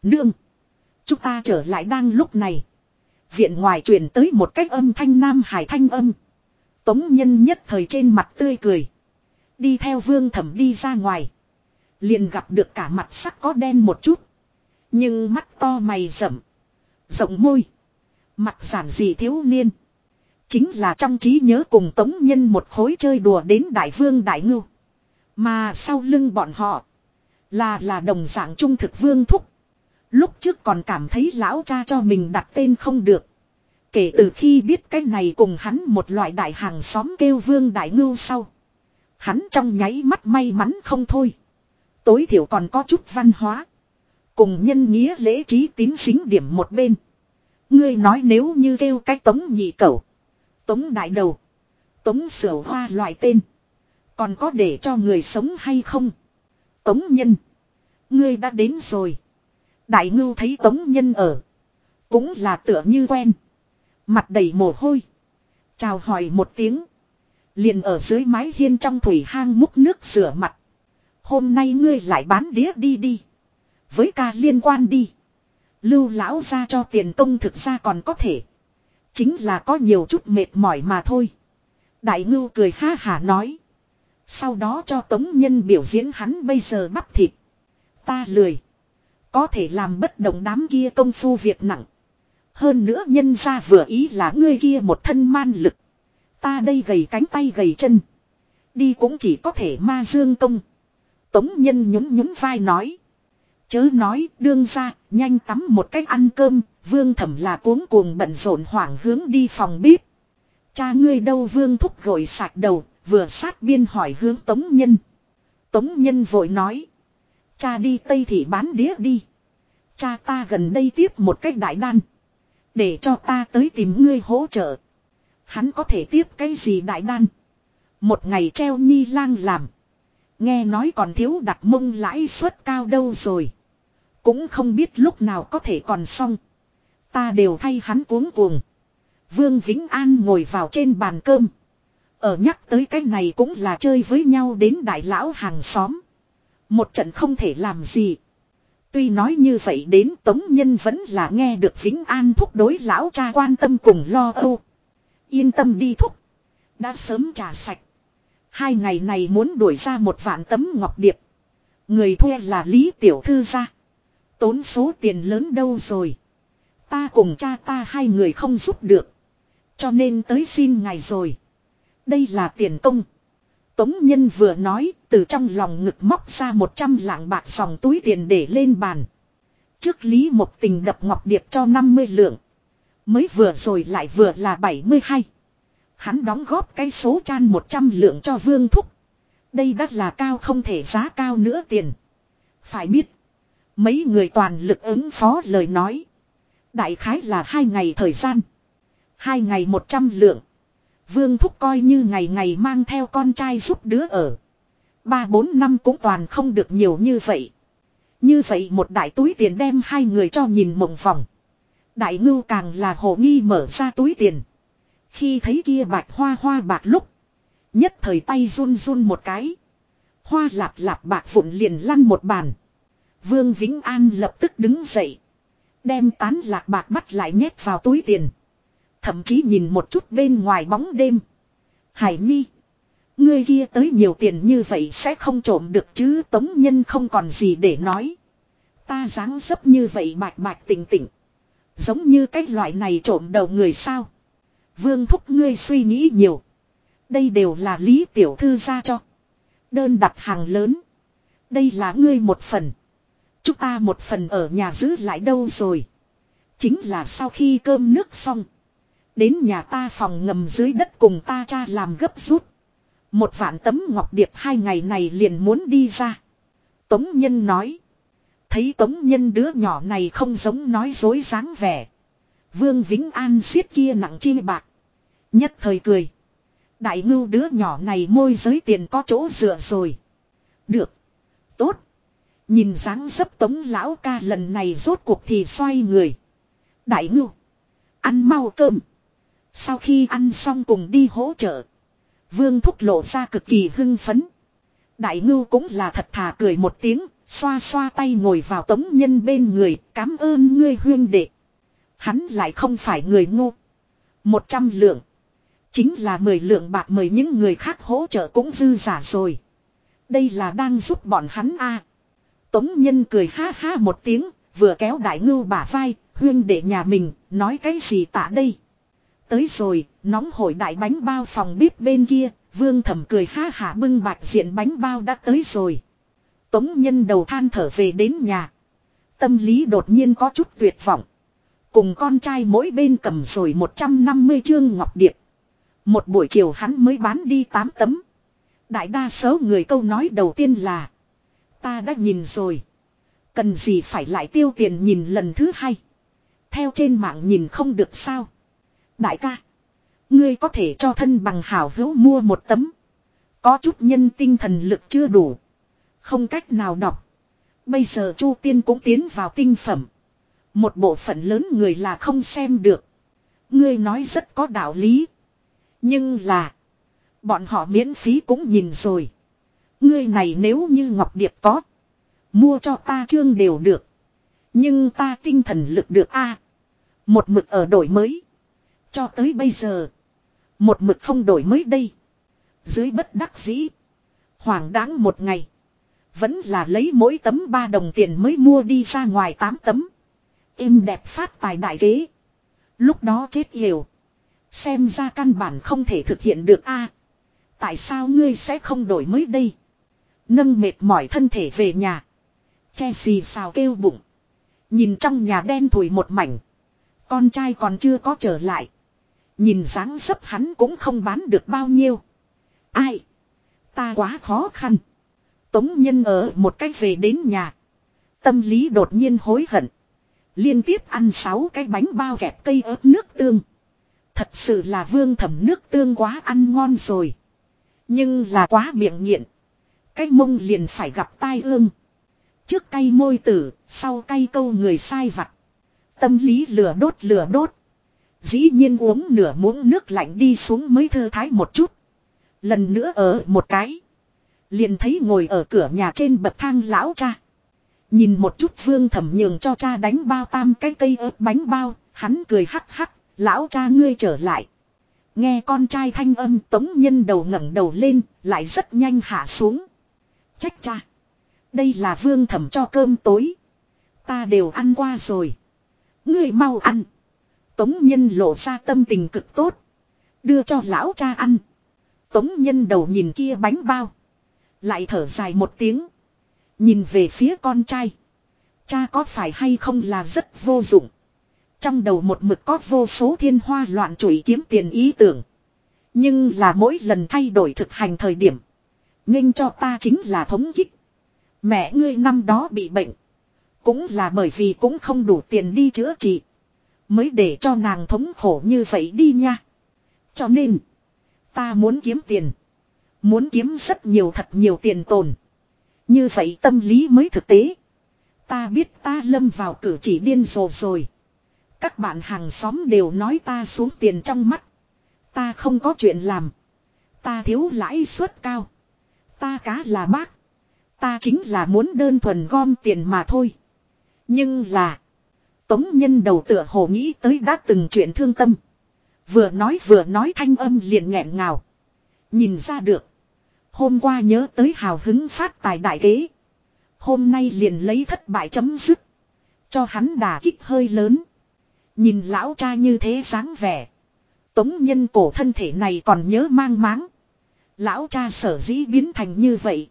Nương. Chúng ta trở lại đang lúc này. Viện ngoài truyền tới một cách âm thanh nam hải thanh âm. Tống nhân nhất thời trên mặt tươi cười. Đi theo vương thẩm đi ra ngoài. Liền gặp được cả mặt sắc có đen một chút. Nhưng mắt to mày rậm. Rộng môi. Mặt giản dị thiếu niên. Chính là trong trí nhớ cùng tống nhân một khối chơi đùa đến đại vương đại ngưu. Mà sau lưng bọn họ. Là là đồng dạng trung thực vương thúc. Lúc trước còn cảm thấy lão cha cho mình đặt tên không được. Kể từ khi biết cái này cùng hắn một loại đại hàng xóm kêu vương đại ngưu sau. Hắn trong nháy mắt may mắn không thôi. Tối thiểu còn có chút văn hóa. Cùng nhân nghĩa lễ trí tín xính điểm một bên. Ngươi nói nếu như kêu cái tống nhị cẩu. Tống đại đầu. Tống sửa hoa loại tên. Còn có để cho người sống hay không? Tống nhân. Ngươi đã đến rồi. Đại ngưu thấy tống nhân ở. Cũng là tựa như quen. Mặt đầy mồ hôi. Chào hỏi một tiếng. Liền ở dưới mái hiên trong thủy hang múc nước rửa mặt. Hôm nay ngươi lại bán đĩa đi đi. Với ca liên quan đi. Lưu lão ra cho tiền công thực ra còn có thể. Chính là có nhiều chút mệt mỏi mà thôi. Đại ngưu cười ha hả nói. Sau đó cho tống nhân biểu diễn hắn bây giờ bắp thịt. Ta lười. Có thể làm bất động đám kia công phu việc nặng. Hơn nữa nhân ra vừa ý là ngươi kia một thân man lực. Ta đây gầy cánh tay gầy chân. Đi cũng chỉ có thể ma dương công. Tống nhân nhún nhún vai nói. Chớ nói, đương ra, nhanh tắm một cách ăn cơm. Vương thẩm là cuống cuồng bận rộn hoảng hướng đi phòng bếp. Cha ngươi đâu vương thúc gội sạc đầu. Vừa sát biên hỏi hướng tống nhân. Tống nhân vội nói. Cha đi Tây Thị bán đĩa đi. Cha ta gần đây tiếp một cách đại đan. Để cho ta tới tìm ngươi hỗ trợ. Hắn có thể tiếp cái gì đại đan. Một ngày treo nhi lang làm. Nghe nói còn thiếu đặt mông lãi suất cao đâu rồi. Cũng không biết lúc nào có thể còn xong. Ta đều thay hắn cuống cuồng. Vương Vĩnh An ngồi vào trên bàn cơm. Ở nhắc tới cái này cũng là chơi với nhau đến đại lão hàng xóm. Một trận không thể làm gì. Tuy nói như vậy đến Tống Nhân vẫn là nghe được Vĩnh An thúc đối lão cha quan tâm cùng lo âu. Yên tâm đi thúc. Đã sớm trả sạch. Hai ngày này muốn đuổi ra một vạn tấm ngọc điệp. Người thuê là Lý Tiểu Thư ra. Tốn số tiền lớn đâu rồi. Ta cùng cha ta hai người không giúp được. Cho nên tới xin ngài rồi. Đây là tiền công. Tống Nhân vừa nói, từ trong lòng ngực móc ra một trăm lạng bạc sòng túi tiền để lên bàn. Trước Lý một tình đập ngọc điệp cho 50 lượng. Mới vừa rồi lại vừa là 72. Hắn đóng góp cái số chan 100 lượng cho Vương Thúc. Đây đắt là cao không thể giá cao nữa tiền. Phải biết. Mấy người toàn lực ứng phó lời nói. Đại khái là hai ngày thời gian. Hai ngày 100 lượng. Vương Thúc coi như ngày ngày mang theo con trai giúp đứa ở. Ba bốn năm cũng toàn không được nhiều như vậy. Như vậy một đại túi tiền đem hai người cho nhìn mộng phòng. Đại ngưu càng là hồ nghi mở ra túi tiền. Khi thấy kia bạch hoa hoa bạc lúc. Nhất thời tay run run một cái. Hoa lạp lạp bạc vụn liền lăn một bàn. Vương Vĩnh An lập tức đứng dậy. Đem tán lạc bạc bắt lại nhét vào túi tiền. Thậm chí nhìn một chút bên ngoài bóng đêm. Hải Nhi. Ngươi kia tới nhiều tiền như vậy sẽ không trộm được chứ tống nhân không còn gì để nói. Ta dáng dấp như vậy bạch bạch tỉnh tỉnh. Giống như cái loại này trộm đầu người sao. Vương thúc ngươi suy nghĩ nhiều. Đây đều là lý tiểu thư ra cho. Đơn đặt hàng lớn. Đây là ngươi một phần. Chúng ta một phần ở nhà giữ lại đâu rồi. Chính là sau khi cơm nước xong. Đến nhà ta phòng ngầm dưới đất cùng ta cha làm gấp rút. Một vạn tấm ngọc điệp hai ngày này liền muốn đi ra. Tống Nhân nói. Thấy Tống Nhân đứa nhỏ này không giống nói dối dáng vẻ. Vương Vĩnh An siết kia nặng chi bạc. Nhất thời cười. Đại ngưu đứa nhỏ này môi giới tiền có chỗ dựa rồi. Được. Tốt. Nhìn dáng dấp tống lão ca lần này rốt cuộc thì xoay người. Đại ngưu. Ăn mau cơm. Sau khi ăn xong cùng đi hỗ trợ. Vương thúc lộ ra cực kỳ hưng phấn. Đại ngưu cũng là thật thà cười một tiếng, xoa xoa tay ngồi vào tống nhân bên người, cảm ơn ngươi huyên đệ. Hắn lại không phải người ngu. Một trăm lượng. Chính là mười lượng bạc mời những người khác hỗ trợ cũng dư giả rồi. Đây là đang giúp bọn hắn a. Tống nhân cười ha ha một tiếng, vừa kéo đại ngưu bả vai, huyên đệ nhà mình, nói cái gì tạ đây. Tới rồi, nóng hổi đại bánh bao phòng bếp bên kia, vương thẩm cười ha hả bưng bạch diện bánh bao đã tới rồi. Tống nhân đầu than thở về đến nhà. Tâm lý đột nhiên có chút tuyệt vọng. Cùng con trai mỗi bên cầm rồi 150 chương ngọc điệp. Một buổi chiều hắn mới bán đi 8 tấm. Đại đa số người câu nói đầu tiên là. Ta đã nhìn rồi. Cần gì phải lại tiêu tiền nhìn lần thứ hai. Theo trên mạng nhìn không được sao. Đại ca. Ngươi có thể cho thân bằng hảo hữu mua một tấm. Có chút nhân tinh thần lực chưa đủ. Không cách nào đọc. Bây giờ Chu Tiên cũng tiến vào tinh phẩm. Một bộ phận lớn người là không xem được. Ngươi nói rất có đạo lý. Nhưng là. Bọn họ miễn phí cũng nhìn rồi. Ngươi này nếu như Ngọc Điệp có. Mua cho ta chương đều được. Nhưng ta tinh thần lực được a Một mực ở đổi mới. Cho tới bây giờ. Một mực không đổi mới đây. Dưới bất đắc dĩ. Hoàng đáng một ngày. Vẫn là lấy mỗi tấm ba đồng tiền mới mua đi ra ngoài tám tấm. Im đẹp phát tài đại kế. Lúc đó chết hiểu. Xem ra căn bản không thể thực hiện được a. tại sao ngươi sẽ không đổi mới đây? Nâng mệt mỏi thân thể về nhà. Che xì xào kêu bụng. Nhìn trong nhà đen thủi một mảnh. Con trai còn chưa có trở lại. Nhìn dáng dấp hắn cũng không bán được bao nhiêu. Ai? Ta quá khó khăn. Tống nhân ở một cách về đến nhà. Tâm lý đột nhiên hối hận. Liên tiếp ăn sáu cái bánh bao kẹp cây ớt nước tương. Thật sự là vương thẩm nước tương quá ăn ngon rồi. Nhưng là quá miệng nghiện. Cái mông liền phải gặp tai ương. Trước cây môi tử, sau cây câu người sai vặt. Tâm lý lửa đốt lửa đốt. Dĩ nhiên uống nửa muỗng nước lạnh đi xuống mới thư thái một chút. Lần nữa ở một cái. Liền thấy ngồi ở cửa nhà trên bậc thang lão cha. Nhìn một chút vương thẩm nhường cho cha đánh bao tam cái cây ớt bánh bao, hắn cười hắc hắc, lão cha ngươi trở lại. Nghe con trai thanh âm tống nhân đầu ngẩng đầu lên, lại rất nhanh hạ xuống. Trách cha. Đây là vương thẩm cho cơm tối. Ta đều ăn qua rồi. Ngươi mau ăn. Tống nhân lộ ra tâm tình cực tốt. Đưa cho lão cha ăn. Tống nhân đầu nhìn kia bánh bao. Lại thở dài một tiếng. Nhìn về phía con trai. Cha có phải hay không là rất vô dụng. Trong đầu một mực có vô số thiên hoa loạn chuỗi kiếm tiền ý tưởng. Nhưng là mỗi lần thay đổi thực hành thời điểm. nghênh cho ta chính là thống kích. Mẹ ngươi năm đó bị bệnh. Cũng là bởi vì cũng không đủ tiền đi chữa trị. Mới để cho nàng thống khổ như vậy đi nha. Cho nên. Ta muốn kiếm tiền. Muốn kiếm rất nhiều thật nhiều tiền tồn. Như vậy tâm lý mới thực tế. Ta biết ta lâm vào cử chỉ điên rồ rồi. Các bạn hàng xóm đều nói ta xuống tiền trong mắt. Ta không có chuyện làm. Ta thiếu lãi suất cao. Ta cá là bác. Ta chính là muốn đơn thuần gom tiền mà thôi. Nhưng là. Tống nhân đầu tựa hồ nghĩ tới đã từng chuyện thương tâm. Vừa nói vừa nói thanh âm liền nghẹn ngào. Nhìn ra được. Hôm qua nhớ tới hào hứng phát tài đại kế. Hôm nay liền lấy thất bại chấm dứt. Cho hắn đà kích hơi lớn. Nhìn lão cha như thế dáng vẻ. Tống nhân cổ thân thể này còn nhớ mang máng. Lão cha sở dĩ biến thành như vậy.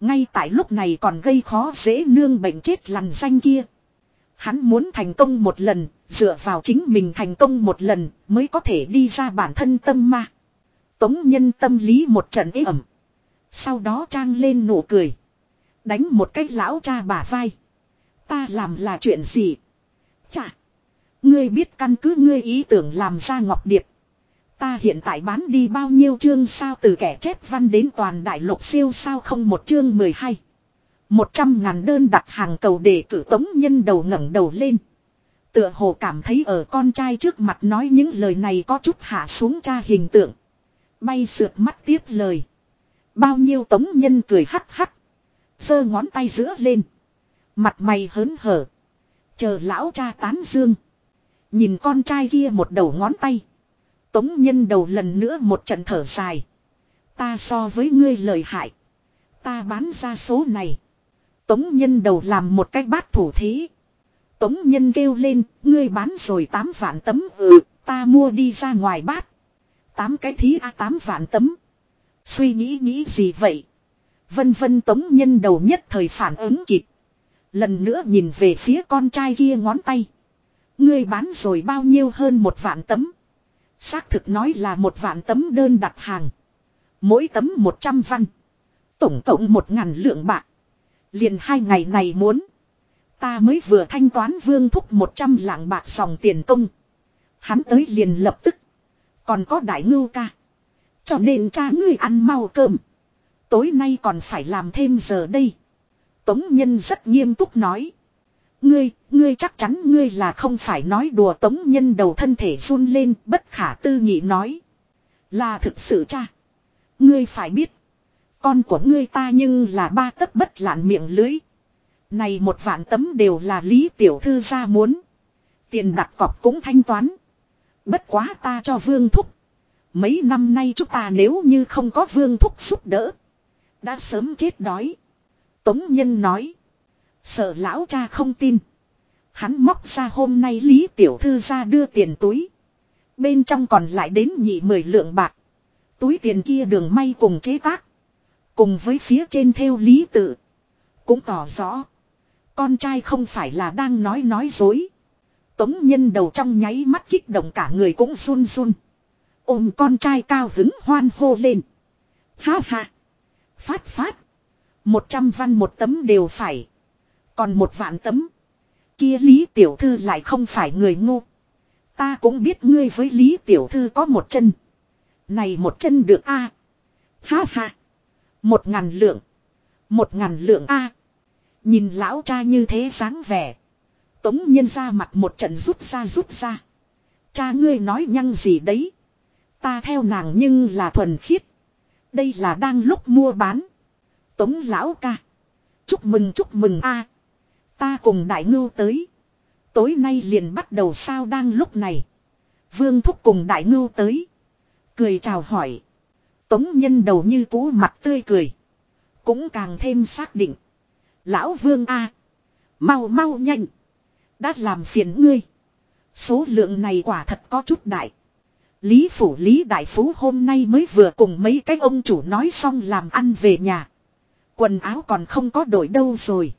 Ngay tại lúc này còn gây khó dễ nương bệnh chết lằn xanh kia. Hắn muốn thành công một lần, dựa vào chính mình thành công một lần mới có thể đi ra bản thân tâm ma. Tống nhân tâm lý một trận ế ẩm. Sau đó trang lên nụ cười. Đánh một cái lão cha bả vai. Ta làm là chuyện gì? Chà! Ngươi biết căn cứ ngươi ý tưởng làm ra ngọc điệp. Ta hiện tại bán đi bao nhiêu chương sao từ kẻ chép văn đến toàn đại lục siêu sao không một chương 12. Một trăm ngàn đơn đặt hàng cầu để cử tống nhân đầu ngẩng đầu lên. Tựa hồ cảm thấy ở con trai trước mặt nói những lời này có chút hạ xuống cha hình tượng. Bay sượt mắt tiếp lời. Bao nhiêu tống nhân cười hắc hắc. giơ ngón tay giữa lên. Mặt mày hớn hở. Chờ lão cha tán dương. Nhìn con trai kia một đầu ngón tay. Tống nhân đầu lần nữa một trận thở dài. Ta so với ngươi lời hại. Ta bán ra số này. Tống nhân đầu làm một cái bát thủ thí. Tống nhân kêu lên, ngươi bán rồi 8 vạn tấm ừ, ta mua đi ra ngoài bát. 8 cái thí a à, 8 vạn tấm. Suy nghĩ nghĩ gì vậy? Vân vân tống nhân đầu nhất thời phản ứng kịp. Lần nữa nhìn về phía con trai kia ngón tay. Ngươi bán rồi bao nhiêu hơn một vạn tấm. Xác thực nói là một vạn tấm đơn đặt hàng. Mỗi tấm 100 văn. Tổng cộng một ngàn lượng bạc. Liền hai ngày này muốn. Ta mới vừa thanh toán vương thúc 100 lạng bạc sòng tiền công. Hắn tới liền lập tức. Còn có đại ngưu ca. Cho nên cha ngươi ăn mau cơm. Tối nay còn phải làm thêm giờ đây. Tống Nhân rất nghiêm túc nói. Ngươi, ngươi chắc chắn ngươi là không phải nói đùa Tống Nhân đầu thân thể run lên bất khả tư nghị nói. Là thực sự cha. Ngươi phải biết. Con của ngươi ta nhưng là ba tấc bất lạn miệng lưới. Này một vạn tấm đều là Lý Tiểu Thư ra muốn. Tiền đặt cọc cũng thanh toán. Bất quá ta cho Vương Thúc. Mấy năm nay chúng ta nếu như không có Vương Thúc giúp đỡ. Đã sớm chết đói. Tống Nhân nói. Sợ lão cha không tin. Hắn móc ra hôm nay Lý Tiểu Thư ra đưa tiền túi. Bên trong còn lại đến nhị mười lượng bạc. Túi tiền kia đường may cùng chế tác. Cùng với phía trên theo lý tự. Cũng tỏ rõ. Con trai không phải là đang nói nói dối. Tống nhân đầu trong nháy mắt kích động cả người cũng run run. Ôm con trai cao hứng hoan hô lên. Ha ha. Phát phát. Một trăm văn một tấm đều phải. Còn một vạn tấm. Kia Lý Tiểu Thư lại không phải người ngu. Ta cũng biết ngươi với Lý Tiểu Thư có một chân. Này một chân được a à? Ha ha. Một ngàn lượng. Một ngàn lượng a Nhìn lão cha như thế sáng vẻ. Tống nhân ra mặt một trận rút ra rút ra. Cha ngươi nói nhăng gì đấy. Ta theo nàng nhưng là thuần khiết. Đây là đang lúc mua bán. Tống lão ca. Chúc mừng chúc mừng a Ta cùng đại ngưu tới. Tối nay liền bắt đầu sao đang lúc này. Vương thúc cùng đại ngưu tới. Cười chào hỏi. Tống nhân đầu như cũ mặt tươi cười. Cũng càng thêm xác định. Lão vương A. Mau mau nhanh. Đã làm phiền ngươi. Số lượng này quả thật có chút đại. Lý phủ Lý Đại Phú hôm nay mới vừa cùng mấy cái ông chủ nói xong làm ăn về nhà. Quần áo còn không có đổi đâu rồi.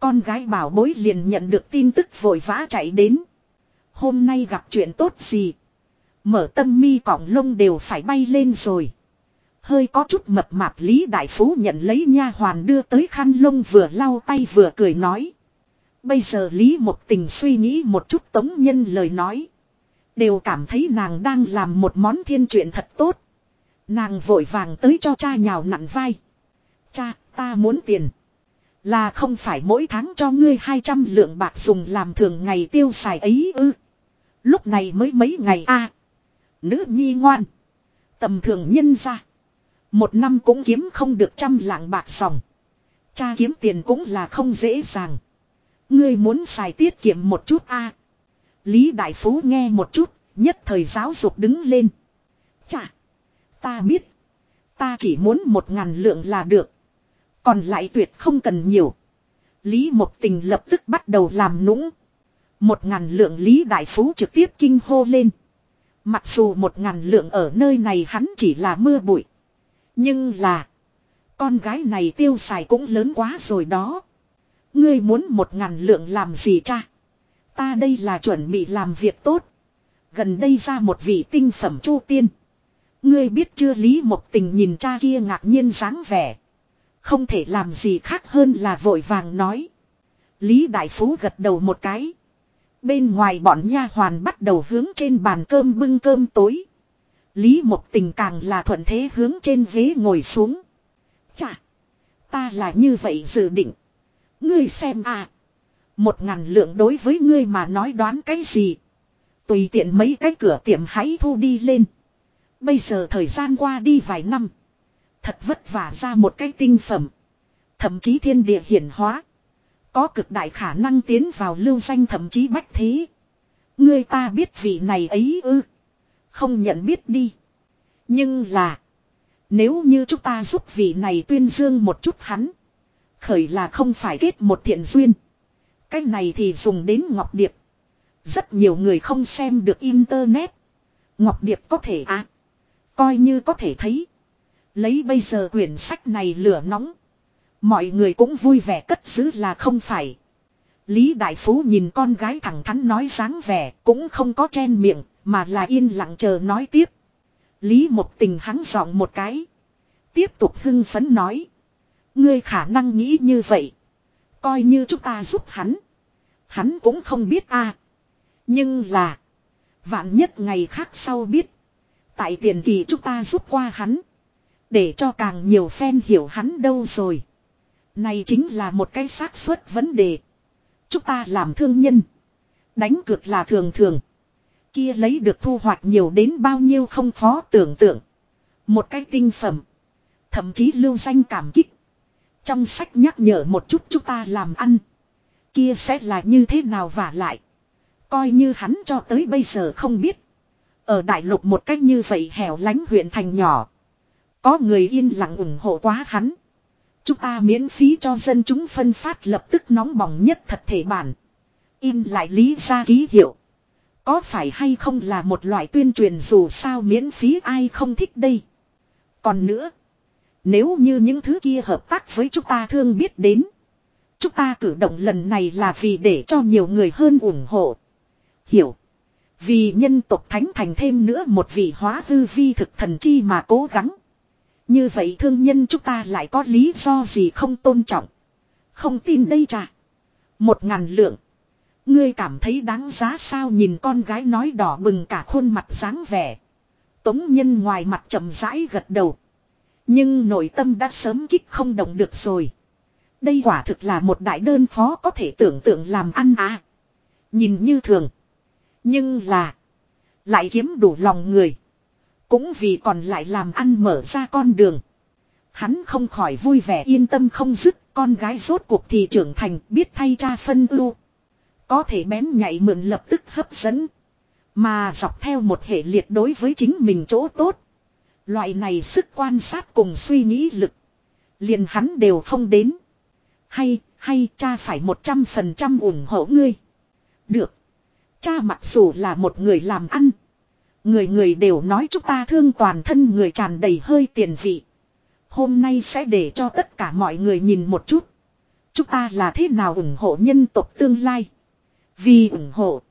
Con gái bảo bối liền nhận được tin tức vội vã chạy đến. Hôm nay gặp chuyện tốt gì. Mở tâm mi cỏng lông đều phải bay lên rồi. Hơi có chút mập mạp Lý Đại Phú nhận lấy nha hoàn đưa tới khăn lông vừa lau tay vừa cười nói. Bây giờ Lý một tình suy nghĩ một chút tống nhân lời nói. Đều cảm thấy nàng đang làm một món thiên chuyện thật tốt. Nàng vội vàng tới cho cha nhào nặn vai. Cha, ta muốn tiền. Là không phải mỗi tháng cho ngươi 200 lượng bạc dùng làm thường ngày tiêu xài ấy ư. Lúc này mới mấy ngày a Nữ nhi ngoan. Tầm thường nhân ra. Một năm cũng kiếm không được trăm lạng bạc sòng. Cha kiếm tiền cũng là không dễ dàng. Ngươi muốn xài tiết kiệm một chút a Lý Đại Phú nghe một chút, nhất thời giáo dục đứng lên. Chà, ta biết. Ta chỉ muốn một ngàn lượng là được. Còn lại tuyệt không cần nhiều. Lý Mộc Tình lập tức bắt đầu làm nũng. Một ngàn lượng Lý Đại Phú trực tiếp kinh hô lên. Mặc dù một ngàn lượng ở nơi này hắn chỉ là mưa bụi. Nhưng là. Con gái này tiêu xài cũng lớn quá rồi đó. Ngươi muốn một ngàn lượng làm gì cha? Ta đây là chuẩn bị làm việc tốt. Gần đây ra một vị tinh phẩm chu tiên. Ngươi biết chưa Lý Một Tình nhìn cha kia ngạc nhiên dáng vẻ. Không thể làm gì khác hơn là vội vàng nói. Lý Đại Phú gật đầu một cái. Bên ngoài bọn nha hoàn bắt đầu hướng trên bàn cơm bưng cơm tối. Lý một tình càng là thuận thế hướng trên ghế ngồi xuống. Chà! Ta là như vậy dự định. Ngươi xem à! Một ngàn lượng đối với ngươi mà nói đoán cái gì. Tùy tiện mấy cái cửa tiệm hãy thu đi lên. Bây giờ thời gian qua đi vài năm. Thật vất vả ra một cái tinh phẩm. Thậm chí thiên địa hiển hóa. Có cực đại khả năng tiến vào lưu danh thậm chí bách thế. Ngươi ta biết vị này ấy ư. Không nhận biết đi. Nhưng là. Nếu như chúng ta giúp vị này tuyên dương một chút hắn. Khởi là không phải kết một thiện duyên. Cái này thì dùng đến Ngọc Điệp. Rất nhiều người không xem được Internet. Ngọc Điệp có thể à. Coi như có thể thấy. Lấy bây giờ quyển sách này lửa nóng. Mọi người cũng vui vẻ cất giữ là không phải. Lý Đại Phú nhìn con gái thẳng thắn nói dáng vẻ cũng không có chen miệng mà là yên lặng chờ nói tiếp. Lý một tình hắn giọng một cái. Tiếp tục hưng phấn nói. Ngươi khả năng nghĩ như vậy. Coi như chúng ta giúp hắn. Hắn cũng không biết a. Nhưng là. Vạn nhất ngày khác sau biết. Tại tiền kỳ chúng ta giúp qua hắn. Để cho càng nhiều fan hiểu hắn đâu rồi. Này chính là một cái xác suất vấn đề. Chúng ta làm thương nhân. Đánh cược là thường thường. Kia lấy được thu hoạch nhiều đến bao nhiêu không khó tưởng tượng. Một cái tinh phẩm. Thậm chí lưu danh cảm kích. Trong sách nhắc nhở một chút chúng ta làm ăn. Kia sẽ là như thế nào và lại. Coi như hắn cho tới bây giờ không biết. Ở đại lục một cách như vậy hẻo lánh huyện thành nhỏ. Có người yên lặng ủng hộ quá hắn. Chúng ta miễn phí cho dân chúng phân phát lập tức nóng bỏng nhất thật thể bản. In lại lý ra ký hiệu. Có phải hay không là một loại tuyên truyền dù sao miễn phí ai không thích đây. Còn nữa. Nếu như những thứ kia hợp tác với chúng ta thương biết đến. Chúng ta cử động lần này là vì để cho nhiều người hơn ủng hộ. Hiểu. Vì nhân tộc thánh thành thêm nữa một vị hóa hư vi thực thần chi mà cố gắng. Như vậy thương nhân chúng ta lại có lý do gì không tôn trọng. Không tin đây chả. Một ngàn lượng. Ngươi cảm thấy đáng giá sao nhìn con gái nói đỏ bừng cả khuôn mặt dáng vẻ. Tống nhân ngoài mặt chậm rãi gật đầu. Nhưng nội tâm đã sớm kích không động được rồi. Đây quả thực là một đại đơn phó có thể tưởng tượng làm ăn à. Nhìn như thường. Nhưng là. Lại kiếm đủ lòng người. Cũng vì còn lại làm ăn mở ra con đường. Hắn không khỏi vui vẻ yên tâm không dứt. Con gái rốt cuộc thì trưởng thành, biết thay cha phân ưu. Có thể bén nhạy mượn lập tức hấp dẫn. Mà dọc theo một hệ liệt đối với chính mình chỗ tốt. Loại này sức quan sát cùng suy nghĩ lực. Liền hắn đều không đến. Hay, hay cha phải một trăm phần trăm ủng hộ ngươi. Được. Cha mặc dù là một người làm ăn. Người người đều nói chúng ta thương toàn thân người tràn đầy hơi tiền vị. Hôm nay sẽ để cho tất cả mọi người nhìn một chút. Chúng ta là thế nào ủng hộ nhân tộc tương lai. Vì ủng hộ.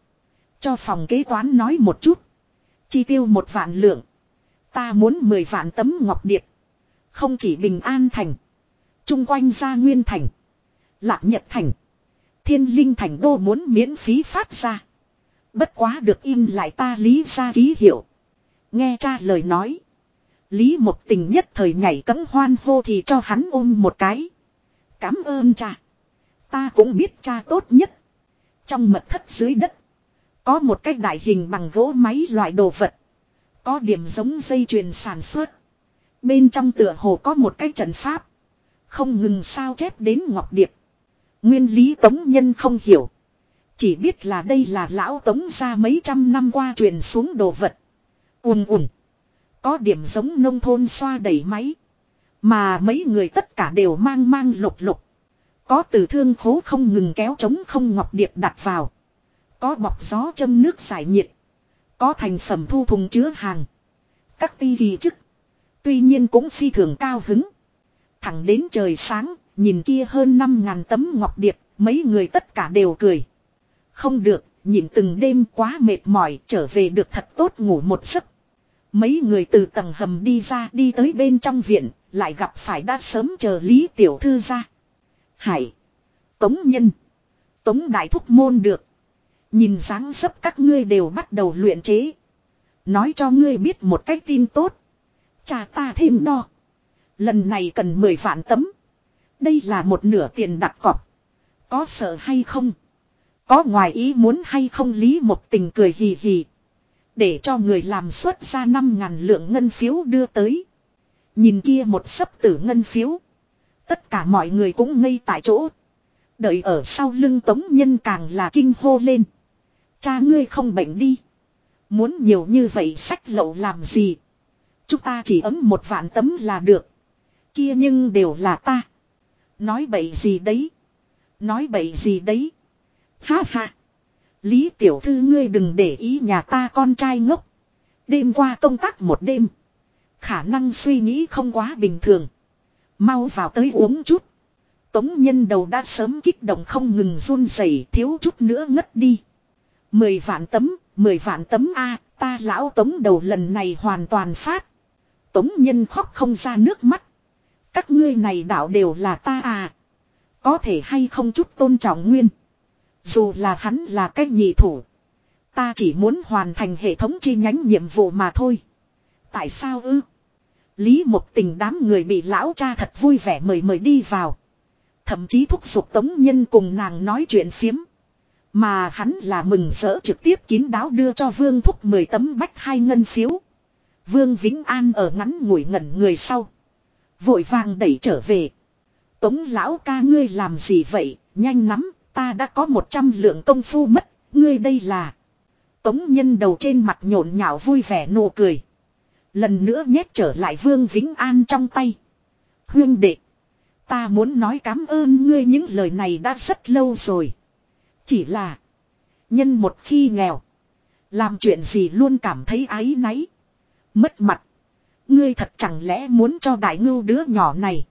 Cho phòng kế toán nói một chút. Chi tiêu một vạn lượng. Ta muốn mười vạn tấm ngọc điệp. Không chỉ bình an thành. Trung quanh gia nguyên thành. Lạc nhật thành. Thiên linh thành đô muốn miễn phí phát ra. Bất quá được in lại ta lý ra ký hiệu. Nghe cha lời nói. Lý một tình nhất thời nhảy cấm hoan hô thì cho hắn ôm một cái. Cám ơn cha. Ta cũng biết cha tốt nhất. Trong mật thất dưới đất. Có một cái đại hình bằng gỗ máy loại đồ vật. Có điểm giống dây chuyền sản xuất. Bên trong tựa hồ có một cái trận pháp. Không ngừng sao chép đến Ngọc Điệp. Nguyên lý tống nhân không hiểu. Chỉ biết là đây là lão tống ra mấy trăm năm qua truyền xuống đồ vật. ùn ùn. Có điểm giống nông thôn xoa đẩy máy. Mà mấy người tất cả đều mang mang lục lục. Có từ thương khố không ngừng kéo chống không ngọc điệp đặt vào. Có bọc gió châm nước giải nhiệt. Có thành phẩm thu thùng chứa hàng. Các ti ghi chức. Tuy nhiên cũng phi thường cao hứng. Thẳng đến trời sáng, nhìn kia hơn 5.000 tấm ngọc điệp, mấy người tất cả đều cười. Không được, nhìn từng đêm quá mệt mỏi, trở về được thật tốt ngủ một giấc. Mấy người từ tầng hầm đi ra đi tới bên trong viện, lại gặp phải đã sớm chờ Lý Tiểu Thư ra. Hải. Tống Nhân. Tống Đại Thúc Môn được. Nhìn dáng dấp các ngươi đều bắt đầu luyện chế. Nói cho ngươi biết một cách tin tốt. Cha ta thêm đo. Lần này cần 10 vạn tấm. Đây là một nửa tiền đặt cọc. Có sợ hay không? Có ngoài ý muốn hay không lý một tình cười hì hì. Để cho người làm xuất ra 5 ngàn lượng ngân phiếu đưa tới. Nhìn kia một sấp tử ngân phiếu. Tất cả mọi người cũng ngây tại chỗ. Đợi ở sau lưng tống nhân càng là kinh hô lên. Cha ngươi không bệnh đi. Muốn nhiều như vậy sách lậu làm gì. Chúng ta chỉ ấm một vạn tấm là được. Kia nhưng đều là ta. Nói bậy gì đấy. Nói bậy gì đấy. Ha ha. Lý tiểu thư ngươi đừng để ý nhà ta con trai ngốc. Đêm qua công tác một đêm. Khả năng suy nghĩ không quá bình thường. Mau vào tới uống chút. Tống nhân đầu đã sớm kích động không ngừng run rẩy thiếu chút nữa ngất đi. Mười vạn tấm, mười vạn tấm A, ta lão tống đầu lần này hoàn toàn phát. Tống nhân khóc không ra nước mắt. Các ngươi này đạo đều là ta à. Có thể hay không chút tôn trọng nguyên. Dù là hắn là cái nhị thủ. Ta chỉ muốn hoàn thành hệ thống chi nhánh nhiệm vụ mà thôi. Tại sao ư? Lý một tình đám người bị lão cha thật vui vẻ mời mời đi vào. Thậm chí thúc giục tống nhân cùng nàng nói chuyện phiếm. Mà hắn là mừng rỡ trực tiếp kín đáo đưa cho vương thúc 10 tấm bách hai ngân phiếu. Vương Vĩnh An ở ngắn ngủi ngẩn người sau. Vội vàng đẩy trở về. Tống lão ca ngươi làm gì vậy, nhanh lắm, ta đã có 100 lượng công phu mất, ngươi đây là. Tống nhân đầu trên mặt nhộn nhạo vui vẻ nụ cười. Lần nữa nhét trở lại Vương Vĩnh An trong tay. Huyên đệ. Ta muốn nói cảm ơn ngươi những lời này đã rất lâu rồi. Chỉ là. Nhân một khi nghèo. Làm chuyện gì luôn cảm thấy áy náy. Mất mặt. Ngươi thật chẳng lẽ muốn cho đại ngưu đứa nhỏ này.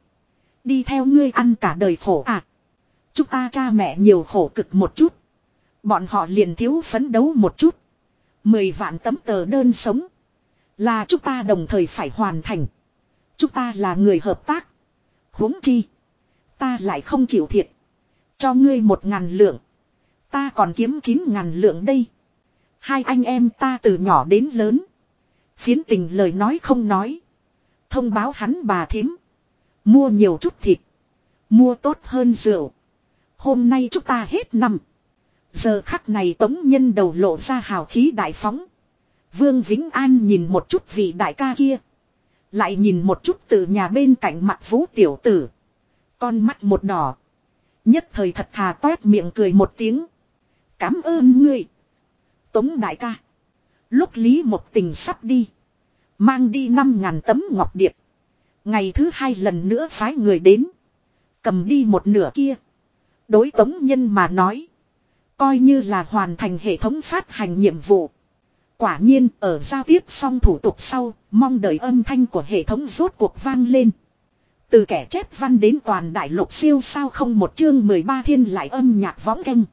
Đi theo ngươi ăn cả đời khổ à. Chúng ta cha mẹ nhiều khổ cực một chút. Bọn họ liền thiếu phấn đấu một chút. Mười vạn tấm tờ đơn sống. Là chúng ta đồng thời phải hoàn thành. Chúng ta là người hợp tác. huống chi. Ta lại không chịu thiệt. Cho ngươi một ngàn lượng. Ta còn kiếm chín ngàn lượng đây. Hai anh em ta từ nhỏ đến lớn. Phiến tình lời nói không nói. Thông báo hắn bà thím. Mua nhiều chút thịt. Mua tốt hơn rượu. Hôm nay chúng ta hết năm. Giờ khắc này tống nhân đầu lộ ra hào khí đại phóng. Vương Vĩnh An nhìn một chút vị đại ca kia. Lại nhìn một chút từ nhà bên cạnh mặt vũ tiểu tử. Con mắt một đỏ. Nhất thời thật thà toét miệng cười một tiếng. Cảm ơn ngươi. Tống đại ca. Lúc Lý một tình sắp đi. Mang đi năm ngàn tấm ngọc điệp. Ngày thứ hai lần nữa phái người đến. Cầm đi một nửa kia. Đối tống nhân mà nói. Coi như là hoàn thành hệ thống phát hành nhiệm vụ. Quả nhiên ở giao tiếp xong thủ tục sau, mong đợi âm thanh của hệ thống rốt cuộc vang lên. Từ kẻ chép văn đến toàn đại lục siêu sao không một chương 13 thiên lại âm nhạc võng canh.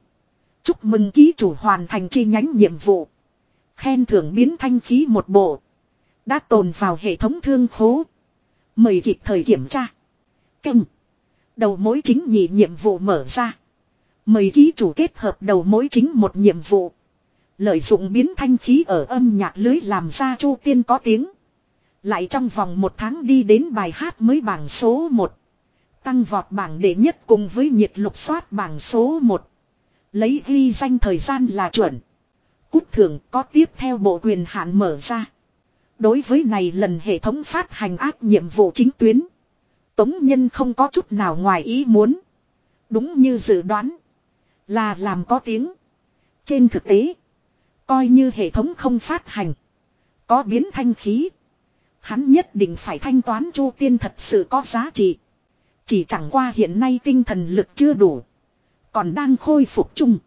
Chúc mừng ký chủ hoàn thành chi nhánh nhiệm vụ. Khen thưởng biến thanh khí một bộ. Đã tồn vào hệ thống thương khố. Mời kịp thời kiểm tra. Canh. Đầu mối chính nhị nhiệm vụ mở ra. Mời ký chủ kết hợp đầu mối chính một nhiệm vụ. Lợi dụng biến thanh khí ở âm nhạc lưới làm ra chu tiên có tiếng. Lại trong vòng một tháng đi đến bài hát mới bảng số 1. Tăng vọt bảng đệ nhất cùng với nhiệt lục soát bảng số 1. Lấy ghi danh thời gian là chuẩn. Cút thưởng có tiếp theo bộ quyền hạn mở ra. Đối với này lần hệ thống phát hành áp nhiệm vụ chính tuyến. Tống Nhân không có chút nào ngoài ý muốn. Đúng như dự đoán. Là làm có tiếng. Trên thực tế. Coi như hệ thống không phát hành. Có biến thanh khí. Hắn nhất định phải thanh toán chu tiên thật sự có giá trị. Chỉ chẳng qua hiện nay tinh thần lực chưa đủ. Còn đang khôi phục chung.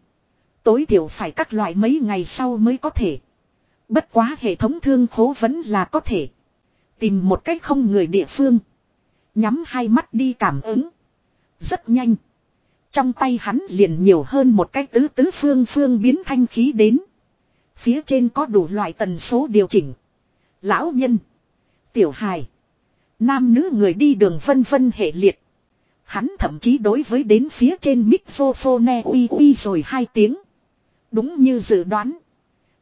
Tối thiểu phải các loại mấy ngày sau mới có thể. Bất quá hệ thống thương khố vẫn là có thể. Tìm một cách không người địa phương. Nhắm hai mắt đi cảm ứng. Rất nhanh. Trong tay hắn liền nhiều hơn một cái tứ tứ phương phương biến thanh khí đến. Phía trên có đủ loại tần số điều chỉnh. Lão nhân. Tiểu hài. Nam nữ người đi đường vân vân hệ liệt. Hắn thậm chí đối với đến phía trên mixophone uy uy rồi hai tiếng. Đúng như dự đoán.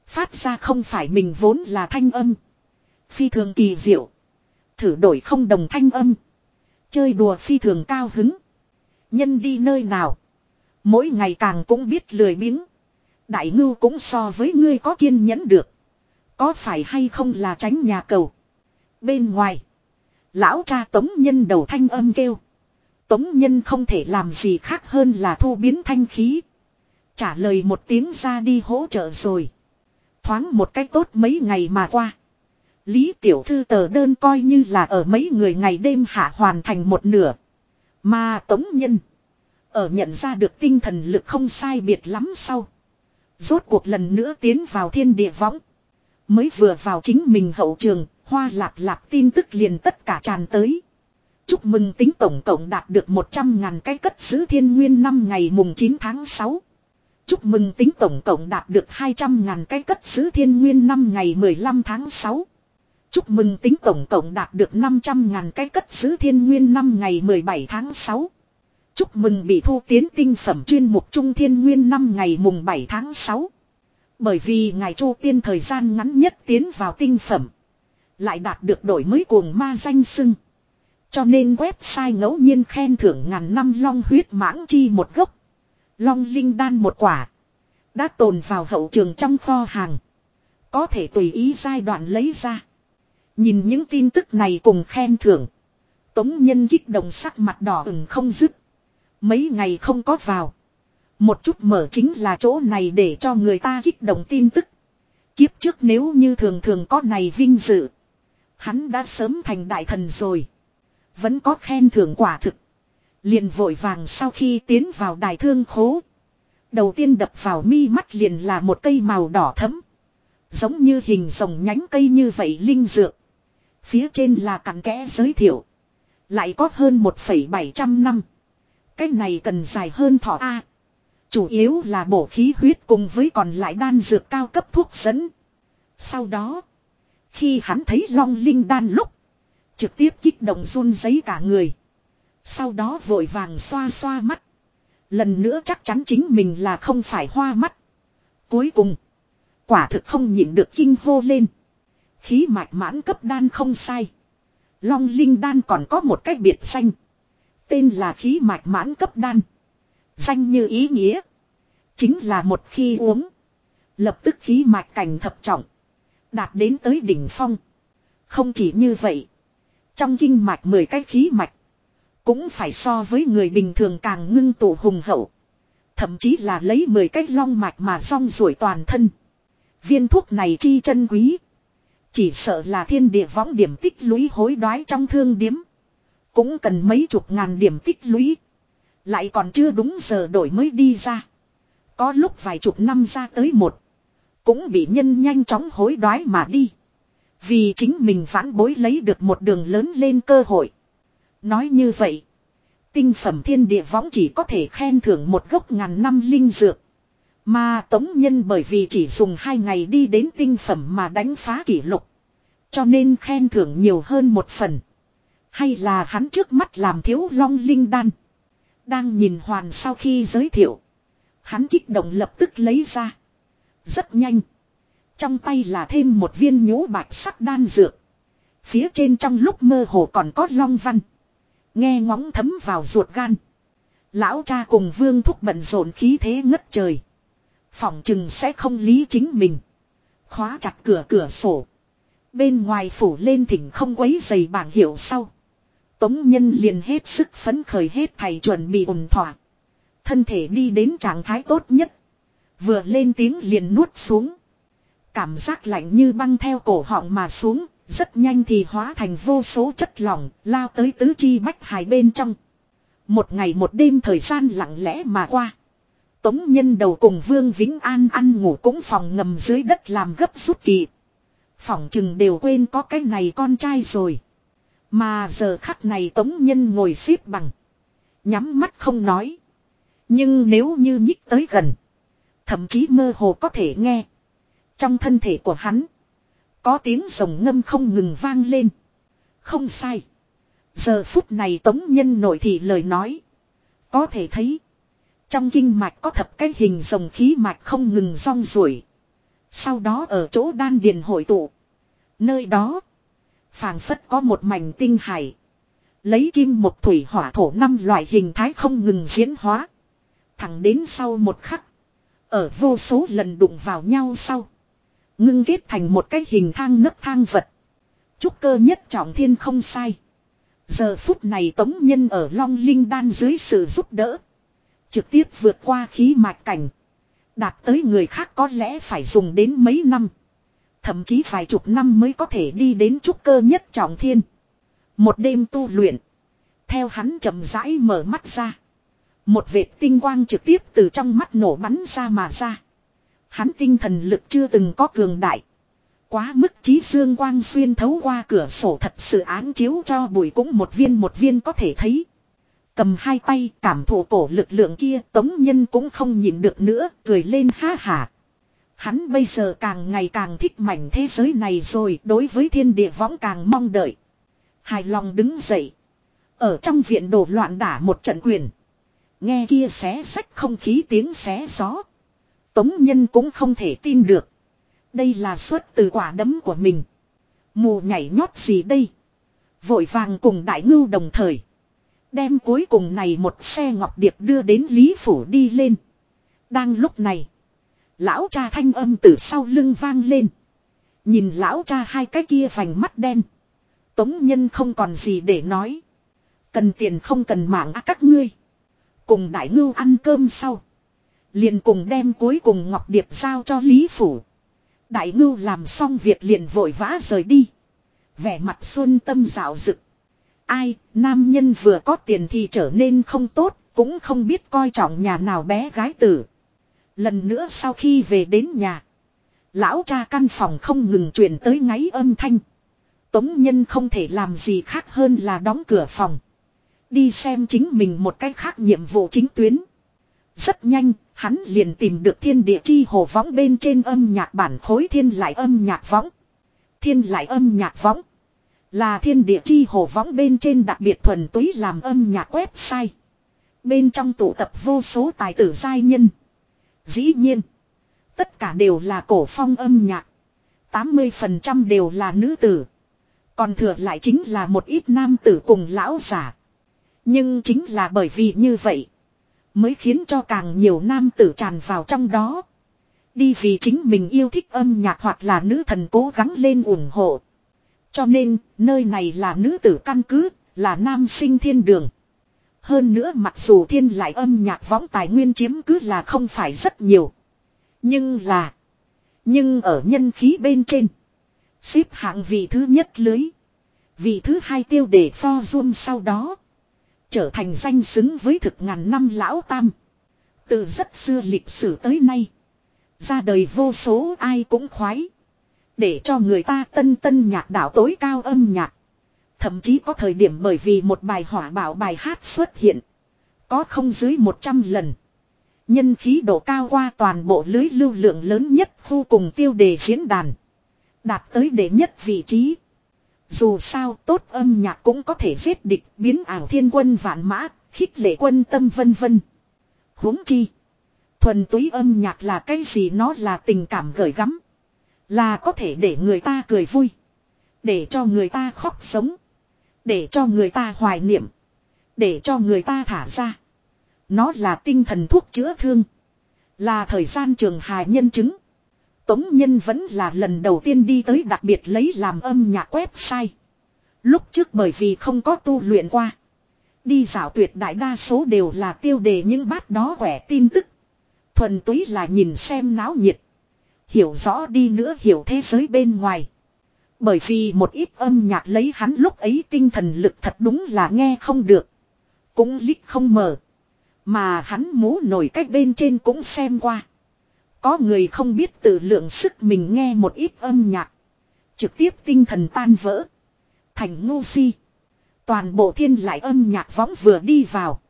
Phát ra không phải mình vốn là thanh âm. Phi thường kỳ diệu. Thử đổi không đồng thanh âm. Chơi đùa phi thường cao hứng. Nhân đi nơi nào. Mỗi ngày càng cũng biết lười biếng. Đại ngưu cũng so với ngươi có kiên nhẫn được. Có phải hay không là tránh nhà cầu. Bên ngoài. Lão cha tống nhân đầu thanh âm kêu. Tống nhân không thể làm gì khác hơn là thu biến thanh khí. Trả lời một tiếng ra đi hỗ trợ rồi. Thoáng một cách tốt mấy ngày mà qua. Lý tiểu thư tờ đơn coi như là ở mấy người ngày đêm hạ hoàn thành một nửa. Mà tống nhân. Ở nhận ra được tinh thần lực không sai biệt lắm sau. Rốt cuộc lần nữa tiến vào thiên địa võng. Mới vừa vào chính mình hậu trường, hoa lạp lạp tin tức liền tất cả tràn tới. Chúc mừng tính tổng cộng đạt được 100.000 cái cất giữ thiên nguyên năm ngày mùng 9 tháng 6. Chúc mừng tính tổng cộng đạt được 200.000 cái cất giữ thiên nguyên năm ngày 15 tháng 6. Chúc mừng tính tổng cộng đạt được 500.000 cái cất giữ thiên nguyên năm ngày 17 tháng 6. Chúc mừng bị thu tiến tinh phẩm chuyên mục trung thiên nguyên năm ngày mùng 7 tháng 6. Bởi vì ngài chu tiên thời gian ngắn nhất tiến vào tinh phẩm. Lại đạt được đổi mới cuồng ma danh sưng. Cho nên website ngẫu nhiên khen thưởng ngàn năm long huyết mãng chi một gốc. Long linh đan một quả. Đã tồn vào hậu trường trong kho hàng. Có thể tùy ý giai đoạn lấy ra. Nhìn những tin tức này cùng khen thưởng. Tống nhân kích động sắc mặt đỏ ửng không dứt. Mấy ngày không có vào. Một chút mở chính là chỗ này để cho người ta kích động tin tức. Kiếp trước nếu như thường thường có này vinh dự. Hắn đã sớm thành đại thần rồi. Vẫn có khen thưởng quả thực. Liền vội vàng sau khi tiến vào đài thương khố. Đầu tiên đập vào mi mắt liền là một cây màu đỏ thấm. Giống như hình rồng nhánh cây như vậy linh dược. Phía trên là cặn kẽ giới thiệu. Lại có hơn 1,700 năm. Cái này cần dài hơn thọ A. Chủ yếu là bổ khí huyết cùng với còn lại đan dược cao cấp thuốc dẫn. Sau đó. Khi hắn thấy long linh đan lúc. Trực tiếp kích động run giấy cả người. Sau đó vội vàng xoa xoa mắt. Lần nữa chắc chắn chính mình là không phải hoa mắt. Cuối cùng. Quả thực không nhịn được kinh hô lên. Khí mạch mãn cấp đan không sai. Long linh đan còn có một cách biệt danh. Tên là khí mạch mãn cấp đan. Danh như ý nghĩa. Chính là một khi uống. Lập tức khí mạch cảnh thập trọng. Đạt đến tới đỉnh phong. Không chỉ như vậy. Trong kinh mạch 10 cái khí mạch. Cũng phải so với người bình thường càng ngưng tụ hùng hậu. Thậm chí là lấy 10 cái long mạch mà song rủi toàn thân. Viên thuốc này chi chân quý. Chỉ sợ là thiên địa võng điểm tích lũy hối đoái trong thương điếm. Cũng cần mấy chục ngàn điểm tích lũy. Lại còn chưa đúng giờ đổi mới đi ra. Có lúc vài chục năm ra tới một. Cũng bị nhân nhanh chóng hối đoái mà đi. Vì chính mình phản bối lấy được một đường lớn lên cơ hội. Nói như vậy. Tinh phẩm thiên địa võng chỉ có thể khen thưởng một gốc ngàn năm linh dược. Mà Tống Nhân bởi vì chỉ dùng hai ngày đi đến tinh phẩm mà đánh phá kỷ lục. Cho nên khen thưởng nhiều hơn một phần. Hay là hắn trước mắt làm thiếu long linh đan. Đang nhìn hoàn sau khi giới thiệu. Hắn kích động lập tức lấy ra. Rất nhanh. Trong tay là thêm một viên nhũ bạch sắc đan dược. Phía trên trong lúc mơ hồ còn có long văn. Nghe ngóng thấm vào ruột gan. Lão cha cùng vương thúc bận rộn khí thế ngất trời. Phỏng chừng sẽ không lý chính mình. Khóa chặt cửa cửa sổ. Bên ngoài phủ lên thỉnh không quấy giày bảng hiệu sau. Tống nhân liền hết sức phấn khởi hết thầy chuẩn bị ổn thỏa. Thân thể đi đến trạng thái tốt nhất. Vừa lên tiếng liền nuốt xuống. Cảm giác lạnh như băng theo cổ họng mà xuống, rất nhanh thì hóa thành vô số chất lỏng, lao tới tứ chi bách hải bên trong. Một ngày một đêm thời gian lặng lẽ mà qua. Tống nhân đầu cùng Vương Vĩnh An ăn ngủ cũng phòng ngầm dưới đất làm gấp rút kỳ. Phòng chừng đều quên có cái này con trai rồi. Mà giờ khắc này Tống nhân ngồi xếp bằng. Nhắm mắt không nói. Nhưng nếu như nhích tới gần. Thậm chí mơ hồ có thể nghe. Trong thân thể của hắn. Có tiếng rồng ngâm không ngừng vang lên. Không sai. Giờ phút này tống nhân nội thị lời nói. Có thể thấy. Trong kinh mạch có thập cái hình rồng khí mạch không ngừng rong ruổi. Sau đó ở chỗ đan điền hội tụ. Nơi đó phảng phất có một mảnh tinh hải. Lấy kim một thủy hỏa thổ năm loại hình thái không ngừng diễn hóa. Thẳng đến sau một khắc. Ở vô số lần đụng vào nhau sau. Ngưng kết thành một cái hình thang nấc thang vật. Trúc cơ nhất trọng thiên không sai. Giờ phút này tống nhân ở long linh đan dưới sự giúp đỡ. Trực tiếp vượt qua khí mạch cảnh. Đạt tới người khác có lẽ phải dùng đến mấy năm. Thậm chí vài chục năm mới có thể đi đến trúc cơ nhất trọng thiên. Một đêm tu luyện. Theo hắn chậm rãi mở mắt ra. Một vệt tinh quang trực tiếp từ trong mắt nổ bắn ra mà ra. Hắn tinh thần lực chưa từng có cường đại. Quá mức trí dương quang xuyên thấu qua cửa sổ thật sự án chiếu cho bụi cũng một viên một viên có thể thấy. Cầm hai tay cảm thụ cổ lực lượng kia, tống nhân cũng không nhịn được nữa, cười lên ha hả. Hắn bây giờ càng ngày càng thích mảnh thế giới này rồi, đối với thiên địa võng càng mong đợi. Hài lòng đứng dậy. Ở trong viện đổ loạn đả một trận quyền. Nghe kia xé sách không khí tiếng xé gió. Tống nhân cũng không thể tin được. Đây là xuất từ quả đấm của mình. Mù nhảy nhót gì đây? Vội vàng cùng đại ngưu đồng thời. Đem cuối cùng này một xe ngọc điệp đưa đến Lý Phủ đi lên. Đang lúc này. Lão cha thanh âm từ sau lưng vang lên. Nhìn lão cha hai cái kia vành mắt đen. Tống nhân không còn gì để nói. Cần tiền không cần mạng à các ngươi. Cùng đại ngưu ăn cơm sau. Liền cùng đem cuối cùng Ngọc Điệp giao cho Lý Phủ. Đại ngưu làm xong việc liền vội vã rời đi. Vẻ mặt xuân tâm rạo rực. Ai, nam nhân vừa có tiền thì trở nên không tốt, cũng không biết coi trọng nhà nào bé gái tử. Lần nữa sau khi về đến nhà. Lão cha căn phòng không ngừng truyền tới ngáy âm thanh. Tống nhân không thể làm gì khác hơn là đóng cửa phòng. Đi xem chính mình một cách khác nhiệm vụ chính tuyến. Rất nhanh, hắn liền tìm được thiên địa chi hồ võng bên trên âm nhạc bản khối thiên lại âm nhạc võng. Thiên lại âm nhạc võng. Là thiên địa chi hồ võng bên trên đặc biệt thuần túy làm âm nhạc website. Bên trong tụ tập vô số tài tử giai nhân. Dĩ nhiên. Tất cả đều là cổ phong âm nhạc. 80% đều là nữ tử. Còn thừa lại chính là một ít nam tử cùng lão giả. Nhưng chính là bởi vì như vậy. Mới khiến cho càng nhiều nam tử tràn vào trong đó. Đi vì chính mình yêu thích âm nhạc hoặc là nữ thần cố gắng lên ủng hộ. Cho nên, nơi này là nữ tử căn cứ, là nam sinh thiên đường. Hơn nữa mặc dù thiên lại âm nhạc võng tài nguyên chiếm cứ là không phải rất nhiều. Nhưng là. Nhưng ở nhân khí bên trên. Xếp hạng vị thứ nhất lưới. Vị thứ hai tiêu để pho zoom sau đó. Trở thành danh xứng với thực ngàn năm lão tam. Từ rất xưa lịch sử tới nay. Ra đời vô số ai cũng khoái. Để cho người ta tân tân nhạc đạo tối cao âm nhạc. Thậm chí có thời điểm bởi vì một bài hỏa bảo bài hát xuất hiện. Có không dưới 100 lần. Nhân khí độ cao qua toàn bộ lưới lưu lượng lớn nhất khu cùng tiêu đề diễn đàn. Đạt tới đệ nhất vị trí. Dù sao tốt âm nhạc cũng có thể giết địch biến ảo thiên quân vạn mã, khích lệ quân tâm vân vân. huống chi. Thuần túy âm nhạc là cái gì nó là tình cảm gởi gắm. Là có thể để người ta cười vui. Để cho người ta khóc sống. Để cho người ta hoài niệm. Để cho người ta thả ra. Nó là tinh thần thuốc chữa thương. Là thời gian trường hài nhân chứng. Tống Nhân vẫn là lần đầu tiên đi tới đặc biệt lấy làm âm nhạc website. Lúc trước bởi vì không có tu luyện qua. Đi dạo tuyệt đại đa số đều là tiêu đề những bát đó quẻ tin tức. Thuần túy là nhìn xem náo nhiệt. Hiểu rõ đi nữa hiểu thế giới bên ngoài. Bởi vì một ít âm nhạc lấy hắn lúc ấy tinh thần lực thật đúng là nghe không được. Cũng lít không mở. Mà hắn mũ nổi cách bên trên cũng xem qua. Có người không biết tự lượng sức mình nghe một ít âm nhạc. Trực tiếp tinh thần tan vỡ. Thành ngu si. Toàn bộ thiên lại âm nhạc võng vừa đi vào.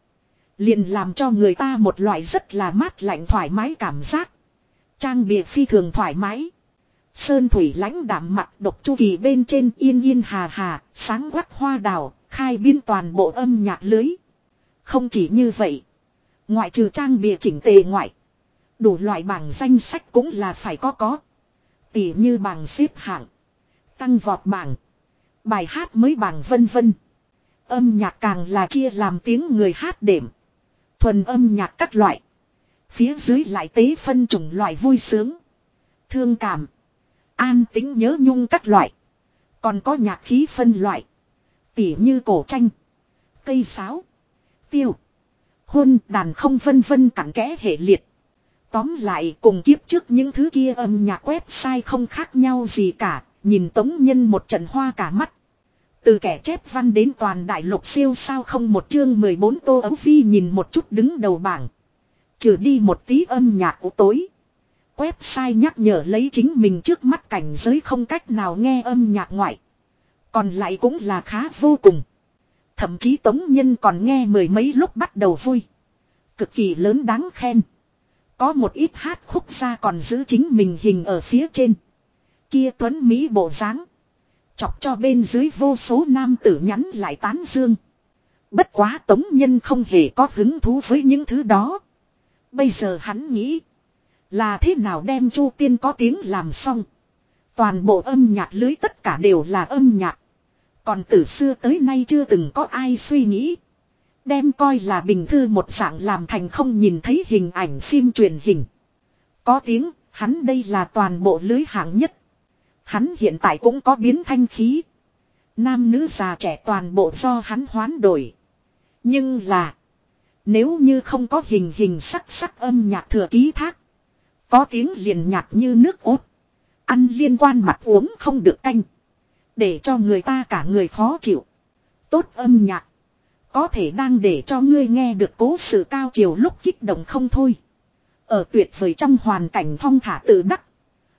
Liền làm cho người ta một loại rất là mát lạnh thoải mái cảm giác. Trang bìa phi thường thoải mái. Sơn thủy lãnh đảm mặt độc chu kỳ bên trên yên yên hà hà, sáng quắc hoa đào, khai biên toàn bộ âm nhạc lưới. Không chỉ như vậy. Ngoại trừ trang bìa chỉnh tề ngoại. Đủ loại bảng danh sách cũng là phải có có. Tỉ như bảng xếp hạng. Tăng vọt bảng. Bài hát mới bảng vân vân. Âm nhạc càng là chia làm tiếng người hát đệm. Thuần âm nhạc các loại. Phía dưới lại tế phân chủng loại vui sướng. Thương cảm. An tính nhớ nhung các loại. Còn có nhạc khí phân loại. Tỉ như cổ tranh. Cây sáo. Tiêu. huân, đàn không vân vân cặn kẽ hệ liệt. Tóm lại cùng kiếp trước những thứ kia âm nhạc website không khác nhau gì cả. Nhìn tống nhân một trận hoa cả mắt. Từ kẻ chép văn đến toàn đại lục siêu sao không một chương 14 tô ấu phi nhìn một chút đứng đầu bảng. Trừ đi một tí âm nhạc của tối. Website nhắc nhở lấy chính mình trước mắt cảnh giới không cách nào nghe âm nhạc ngoại. Còn lại cũng là khá vô cùng. Thậm chí Tống Nhân còn nghe mười mấy lúc bắt đầu vui. Cực kỳ lớn đáng khen. Có một ít hát khúc ra còn giữ chính mình hình ở phía trên. Kia Tuấn Mỹ bộ dáng Chọc cho bên dưới vô số nam tử nhắn lại tán dương. Bất quá Tống Nhân không hề có hứng thú với những thứ đó. Bây giờ hắn nghĩ. Là thế nào đem Chu Tiên có tiếng làm xong. Toàn bộ âm nhạc lưới tất cả đều là âm nhạc. Còn từ xưa tới nay chưa từng có ai suy nghĩ. Đem coi là bình thư một dạng làm thành không nhìn thấy hình ảnh phim truyền hình. Có tiếng, hắn đây là toàn bộ lưới hạng nhất. Hắn hiện tại cũng có biến thanh khí. Nam nữ già trẻ toàn bộ do hắn hoán đổi. Nhưng là. Nếu như không có hình hình sắc sắc âm nhạc thừa ký thác. Có tiếng liền nhạt như nước ốt. Ăn liên quan mặt uống không được canh. Để cho người ta cả người khó chịu. Tốt âm nhạc. Có thể đang để cho ngươi nghe được cố sự cao chiều lúc kích động không thôi. Ở tuyệt vời trong hoàn cảnh thong thả tự đắc.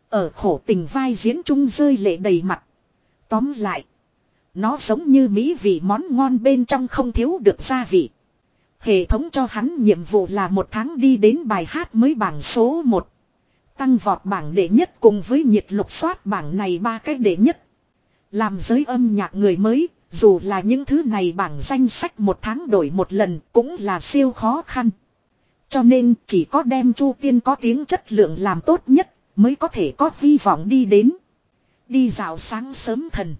Ở khổ tình vai diễn trung rơi lệ đầy mặt. Tóm lại. Nó giống như mỹ vị món ngon bên trong không thiếu được gia vị. Hệ thống cho hắn nhiệm vụ là một tháng đi đến bài hát mới bảng số 1. Tăng vọt bảng đệ nhất cùng với nhiệt lục soát bảng này ba cái đệ nhất. Làm giới âm nhạc người mới, dù là những thứ này bảng danh sách một tháng đổi một lần cũng là siêu khó khăn. Cho nên chỉ có đem chu tiên có tiếng chất lượng làm tốt nhất mới có thể có hy vọng đi đến. Đi dạo sáng sớm thần.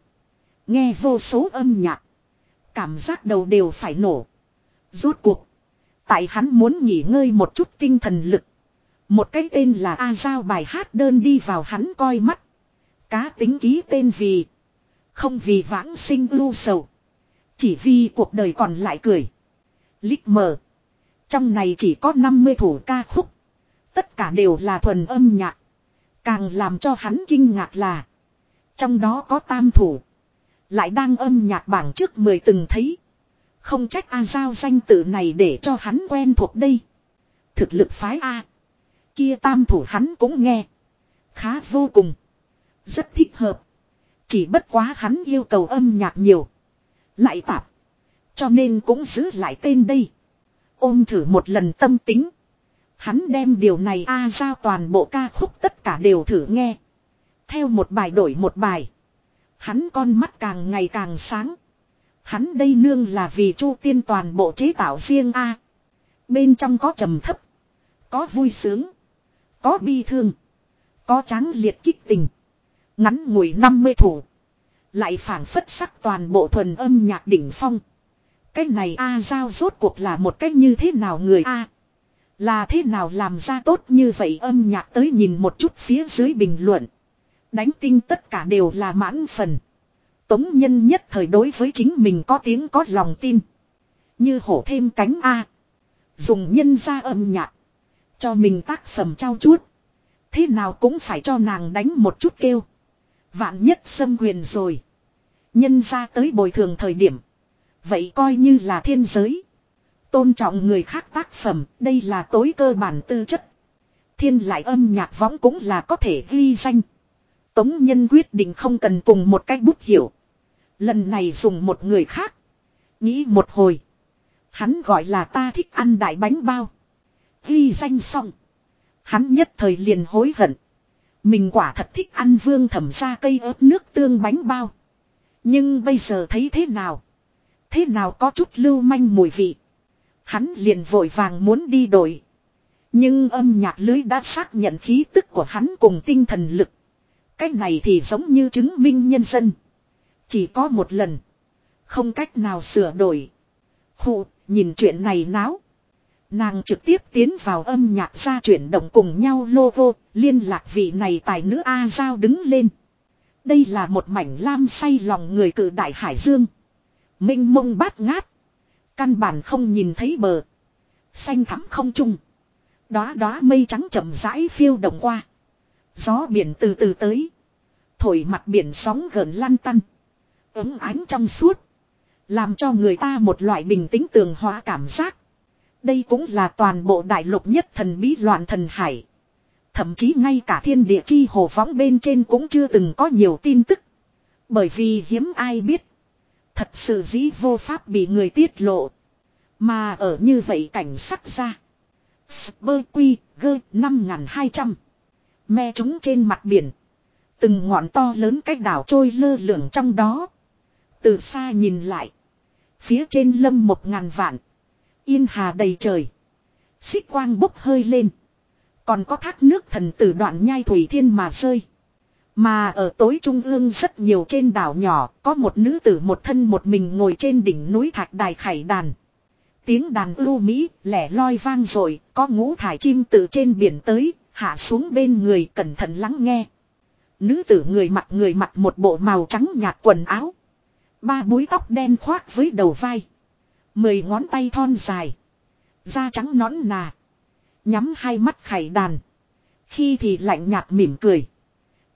Nghe vô số âm nhạc. Cảm giác đầu đều phải nổ. Rốt cuộc. Tại hắn muốn nghỉ ngơi một chút tinh thần lực. Một cái tên là A Giao bài hát đơn đi vào hắn coi mắt. Cá tính ký tên vì. Không vì vãng sinh ưu sầu. Chỉ vì cuộc đời còn lại cười. Lít mờ. Trong này chỉ có 50 thủ ca khúc. Tất cả đều là thuần âm nhạc. Càng làm cho hắn kinh ngạc là. Trong đó có tam thủ. Lại đang âm nhạc bảng trước mười từng thấy. Không trách A Giao danh tự này để cho hắn quen thuộc đây. Thực lực phái A. Kia tam thủ hắn cũng nghe. Khá vô cùng. Rất thích hợp. Chỉ bất quá hắn yêu cầu âm nhạc nhiều. Lại tạp. Cho nên cũng giữ lại tên đây. Ôm thử một lần tâm tính. Hắn đem điều này A Giao toàn bộ ca khúc tất cả đều thử nghe. Theo một bài đổi một bài. Hắn con mắt càng ngày càng sáng. Hắn đây nương là vì chu tiên toàn bộ chế tạo riêng A. Bên trong có trầm thấp. Có vui sướng. Có bi thương. Có tráng liệt kích tình. Ngắn ngủi 50 thủ. Lại phản phất sắc toàn bộ thuần âm nhạc đỉnh phong. Cái này A Giao rốt cuộc là một cách như thế nào người A. Là thế nào làm ra tốt như vậy âm nhạc tới nhìn một chút phía dưới bình luận. Đánh tinh tất cả đều là mãn phần. Tống nhân nhất thời đối với chính mình có tiếng có lòng tin. Như hổ thêm cánh A. Dùng nhân ra âm nhạc. Cho mình tác phẩm trao chuốt. Thế nào cũng phải cho nàng đánh một chút kêu. Vạn nhất xâm quyền rồi. Nhân ra tới bồi thường thời điểm. Vậy coi như là thiên giới. Tôn trọng người khác tác phẩm, đây là tối cơ bản tư chất. Thiên lại âm nhạc võng cũng là có thể ghi danh. Tống nhân quyết định không cần cùng một cách bút hiểu. Lần này dùng một người khác. Nghĩ một hồi. Hắn gọi là ta thích ăn đại bánh bao. Ghi danh xong. Hắn nhất thời liền hối hận. Mình quả thật thích ăn vương thẩm ra cây ớt nước tương bánh bao. Nhưng bây giờ thấy thế nào? Thế nào có chút lưu manh mùi vị? Hắn liền vội vàng muốn đi đổi. Nhưng âm nhạc lưới đã xác nhận khí tức của hắn cùng tinh thần lực. Cái này thì giống như chứng minh nhân dân. Chỉ có một lần. Không cách nào sửa đổi. Khụ, nhìn chuyện này náo. Nàng trực tiếp tiến vào âm nhạc ra chuyển động cùng nhau logo, liên lạc vị này tài nữ A Giao đứng lên. Đây là một mảnh lam say lòng người cử đại hải dương. Minh mông bát ngát. Căn bản không nhìn thấy bờ. Xanh thắm không trung. Đóa đóa mây trắng chậm rãi phiêu động qua. Gió biển từ từ tới. Thổi mặt biển sóng gần lăn tăn. Ứng ánh trong suốt. Làm cho người ta một loại bình tĩnh tường hóa cảm giác. Đây cũng là toàn bộ đại lục nhất thần bí loạn thần hải. Thậm chí ngay cả thiên địa chi hồ phóng bên trên cũng chưa từng có nhiều tin tức. Bởi vì hiếm ai biết. Thật sự dĩ vô pháp bị người tiết lộ. Mà ở như vậy cảnh sắc ra. Bơ quy gơ 5200. Me chúng trên mặt biển. Từng ngọn to lớn cách đảo trôi lơ lửng trong đó. Từ xa nhìn lại. Phía trên lâm một ngàn vạn. Yên hà đầy trời. Xích quang bốc hơi lên. Còn có thác nước thần tử đoạn nhai thủy thiên mà rơi. Mà ở tối trung ương rất nhiều trên đảo nhỏ, có một nữ tử một thân một mình ngồi trên đỉnh núi thạch đài khải đàn. Tiếng đàn ưu mỹ, lẻ loi vang rồi có ngũ thải chim từ trên biển tới, hạ xuống bên người, cẩn thận lắng nghe. Nữ tử người mặc người mặc một bộ màu trắng nhạt quần áo. Ba búi tóc đen khoác với đầu vai. Mười ngón tay thon dài. Da trắng nõn nà. Nhắm hai mắt khải đàn. Khi thì lạnh nhạt mỉm cười.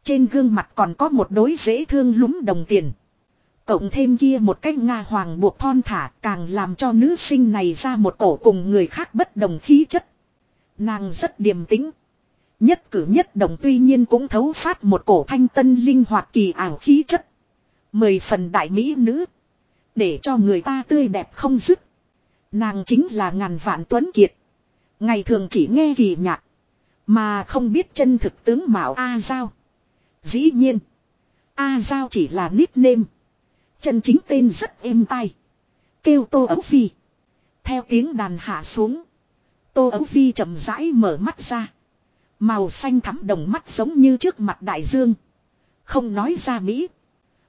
Trên gương mặt còn có một đối dễ thương lúng đồng tiền. Cộng thêm kia một cách Nga hoàng buộc thon thả càng làm cho nữ sinh này ra một cổ cùng người khác bất đồng khí chất. Nàng rất điềm tĩnh. Nhất cử nhất động tuy nhiên cũng thấu phát một cổ thanh tân linh hoạt kỳ ảo khí chất. Mười phần đại mỹ nữ. Để cho người ta tươi đẹp không dứt. Nàng chính là ngàn vạn tuấn kiệt. Ngày thường chỉ nghe kỳ nhạc. Mà không biết chân thực tướng mạo A Giao. Dĩ nhiên. A Giao chỉ là nickname. Chân chính tên rất êm tai. Kêu Tô Ấu Phi. Theo tiếng đàn hạ xuống. Tô Ấu Phi chậm rãi mở mắt ra. Màu xanh thắm đồng mắt giống như trước mặt đại dương. Không nói ra Mỹ.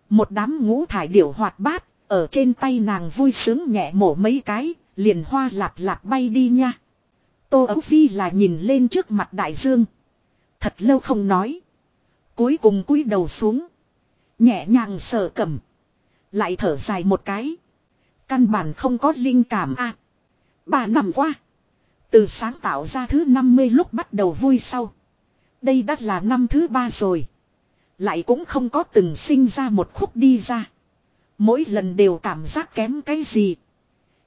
Một đám ngũ thải điểu hoạt bát. Ở trên tay nàng vui sướng nhẹ mổ mấy cái. Liền hoa lạp lạp bay đi nha. Tô Ấu Phi là nhìn lên trước mặt đại dương. Thật lâu không nói. Cuối cùng cúi đầu xuống. Nhẹ nhàng sờ cầm. Lại thở dài một cái. Căn bản không có linh cảm a. À, bà nằm qua. Từ sáng tạo ra thứ 50 lúc bắt đầu vui sau. Đây đã là năm thứ ba rồi. Lại cũng không có từng sinh ra một khúc đi ra. Mỗi lần đều cảm giác kém cái gì.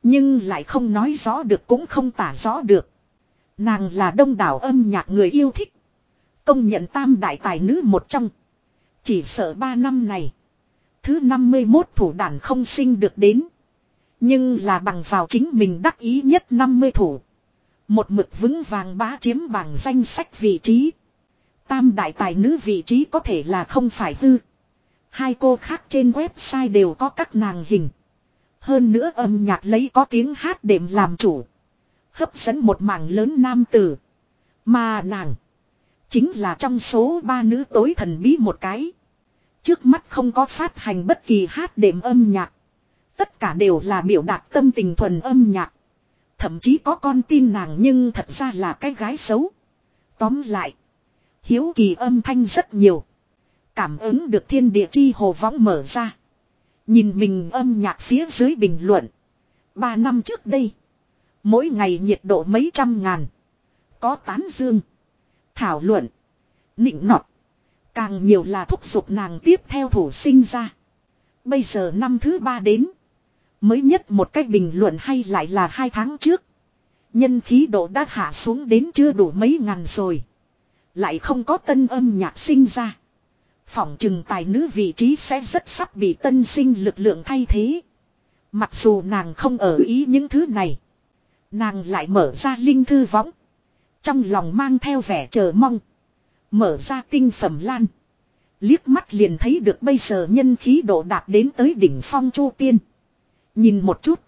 Nhưng lại không nói rõ được cũng không tả rõ được. Nàng là đông đảo âm nhạc người yêu thích. Công nhận tam đại tài nữ một trong. Chỉ sợ ba năm này. Thứ 51 thủ đàn không sinh được đến. Nhưng là bằng vào chính mình đắc ý nhất 50 thủ. Một mực vững vàng bá chiếm bảng danh sách vị trí. Tam đại tài nữ vị trí có thể là không phải hư. Hai cô khác trên website đều có các nàng hình. Hơn nữa âm nhạc lấy có tiếng hát đệm làm chủ. Hấp dẫn một mảng lớn nam tử. Mà nàng. Chính là trong số ba nữ tối thần bí một cái. Trước mắt không có phát hành bất kỳ hát đệm âm nhạc. Tất cả đều là biểu đạt tâm tình thuần âm nhạc. Thậm chí có con tin nàng nhưng thật ra là cái gái xấu. Tóm lại. Hiếu kỳ âm thanh rất nhiều. Cảm ứng được thiên địa chi hồ võng mở ra. Nhìn mình âm nhạc phía dưới bình luận. Ba năm trước đây. Mỗi ngày nhiệt độ mấy trăm ngàn. Có tán dương. Thảo luận. Nịnh nọt. Càng nhiều là thúc giục nàng tiếp theo thủ sinh ra. Bây giờ năm thứ ba đến. Mới nhất một cách bình luận hay lại là hai tháng trước. Nhân khí độ đã hạ xuống đến chưa đủ mấy ngàn rồi. Lại không có tân âm nhạc sinh ra. Phỏng chừng tài nữ vị trí sẽ rất sắp bị tân sinh lực lượng thay thế. Mặc dù nàng không ở ý những thứ này. Nàng lại mở ra linh thư võng. Trong lòng mang theo vẻ chờ mong. Mở ra tinh phẩm lan. Liếc mắt liền thấy được bây giờ nhân khí độ đạt đến tới đỉnh phong chu tiên. Nhìn một chút.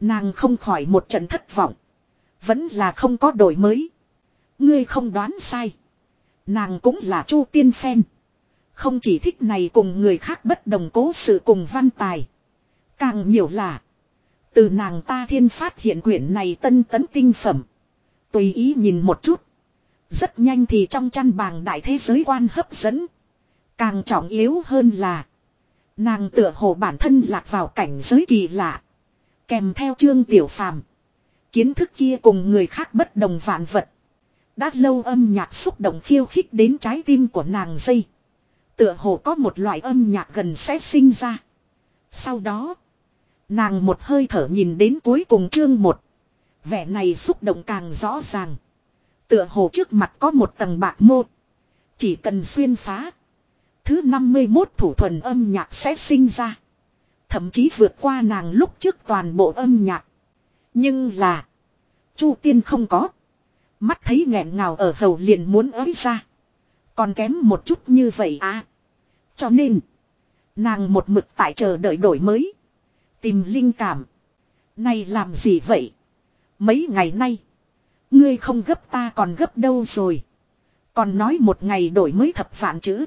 Nàng không khỏi một trận thất vọng. Vẫn là không có đổi mới. Ngươi không đoán sai. Nàng cũng là chu tiên phen. Không chỉ thích này cùng người khác bất đồng cố sự cùng văn tài. Càng nhiều là. Từ nàng ta thiên phát hiện quyển này tân tấn tinh phẩm. Tùy ý nhìn một chút. Rất nhanh thì trong chăn bàng đại thế giới quan hấp dẫn. Càng trọng yếu hơn là. Nàng tựa hồ bản thân lạc vào cảnh giới kỳ lạ. Kèm theo trương tiểu phàm. Kiến thức kia cùng người khác bất đồng vạn vật. Đã lâu âm nhạc xúc động khiêu khích đến trái tim của nàng dây. Tựa hồ có một loại âm nhạc gần sẽ sinh ra. Sau đó. Nàng một hơi thở nhìn đến cuối cùng chương một. Vẻ này xúc động càng rõ ràng. Tựa hồ trước mặt có một tầng bạc mô. Chỉ cần xuyên phá. Thứ 51 thủ thuần âm nhạc sẽ sinh ra. Thậm chí vượt qua nàng lúc trước toàn bộ âm nhạc. Nhưng là. Chu tiên không có. Mắt thấy nghẹn ngào ở hầu liền muốn ới ra. Còn kém một chút như vậy à. Cho nên. Nàng một mực tại chờ đợi đổi mới. Tìm linh cảm. Này làm gì vậy? Mấy ngày nay. Ngươi không gấp ta còn gấp đâu rồi. Còn nói một ngày đổi mới thập vạn chữ.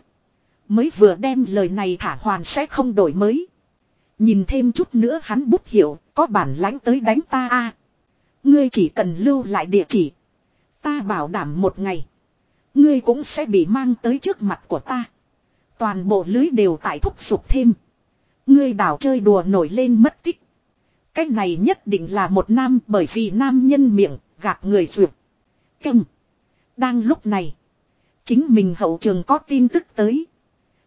Mới vừa đem lời này thả hoàn sẽ không đổi mới. Nhìn thêm chút nữa hắn bút hiểu, có bản lãnh tới đánh ta a. Ngươi chỉ cần lưu lại địa chỉ. Ta bảo đảm một ngày. Ngươi cũng sẽ bị mang tới trước mặt của ta. Toàn bộ lưới đều tại thúc sụp thêm. Ngươi đảo chơi đùa nổi lên mất tích. Cái này nhất định là một nam bởi vì nam nhân miệng, gạt người duyệt. Căng. Đang lúc này. Chính mình hậu trường có tin tức tới.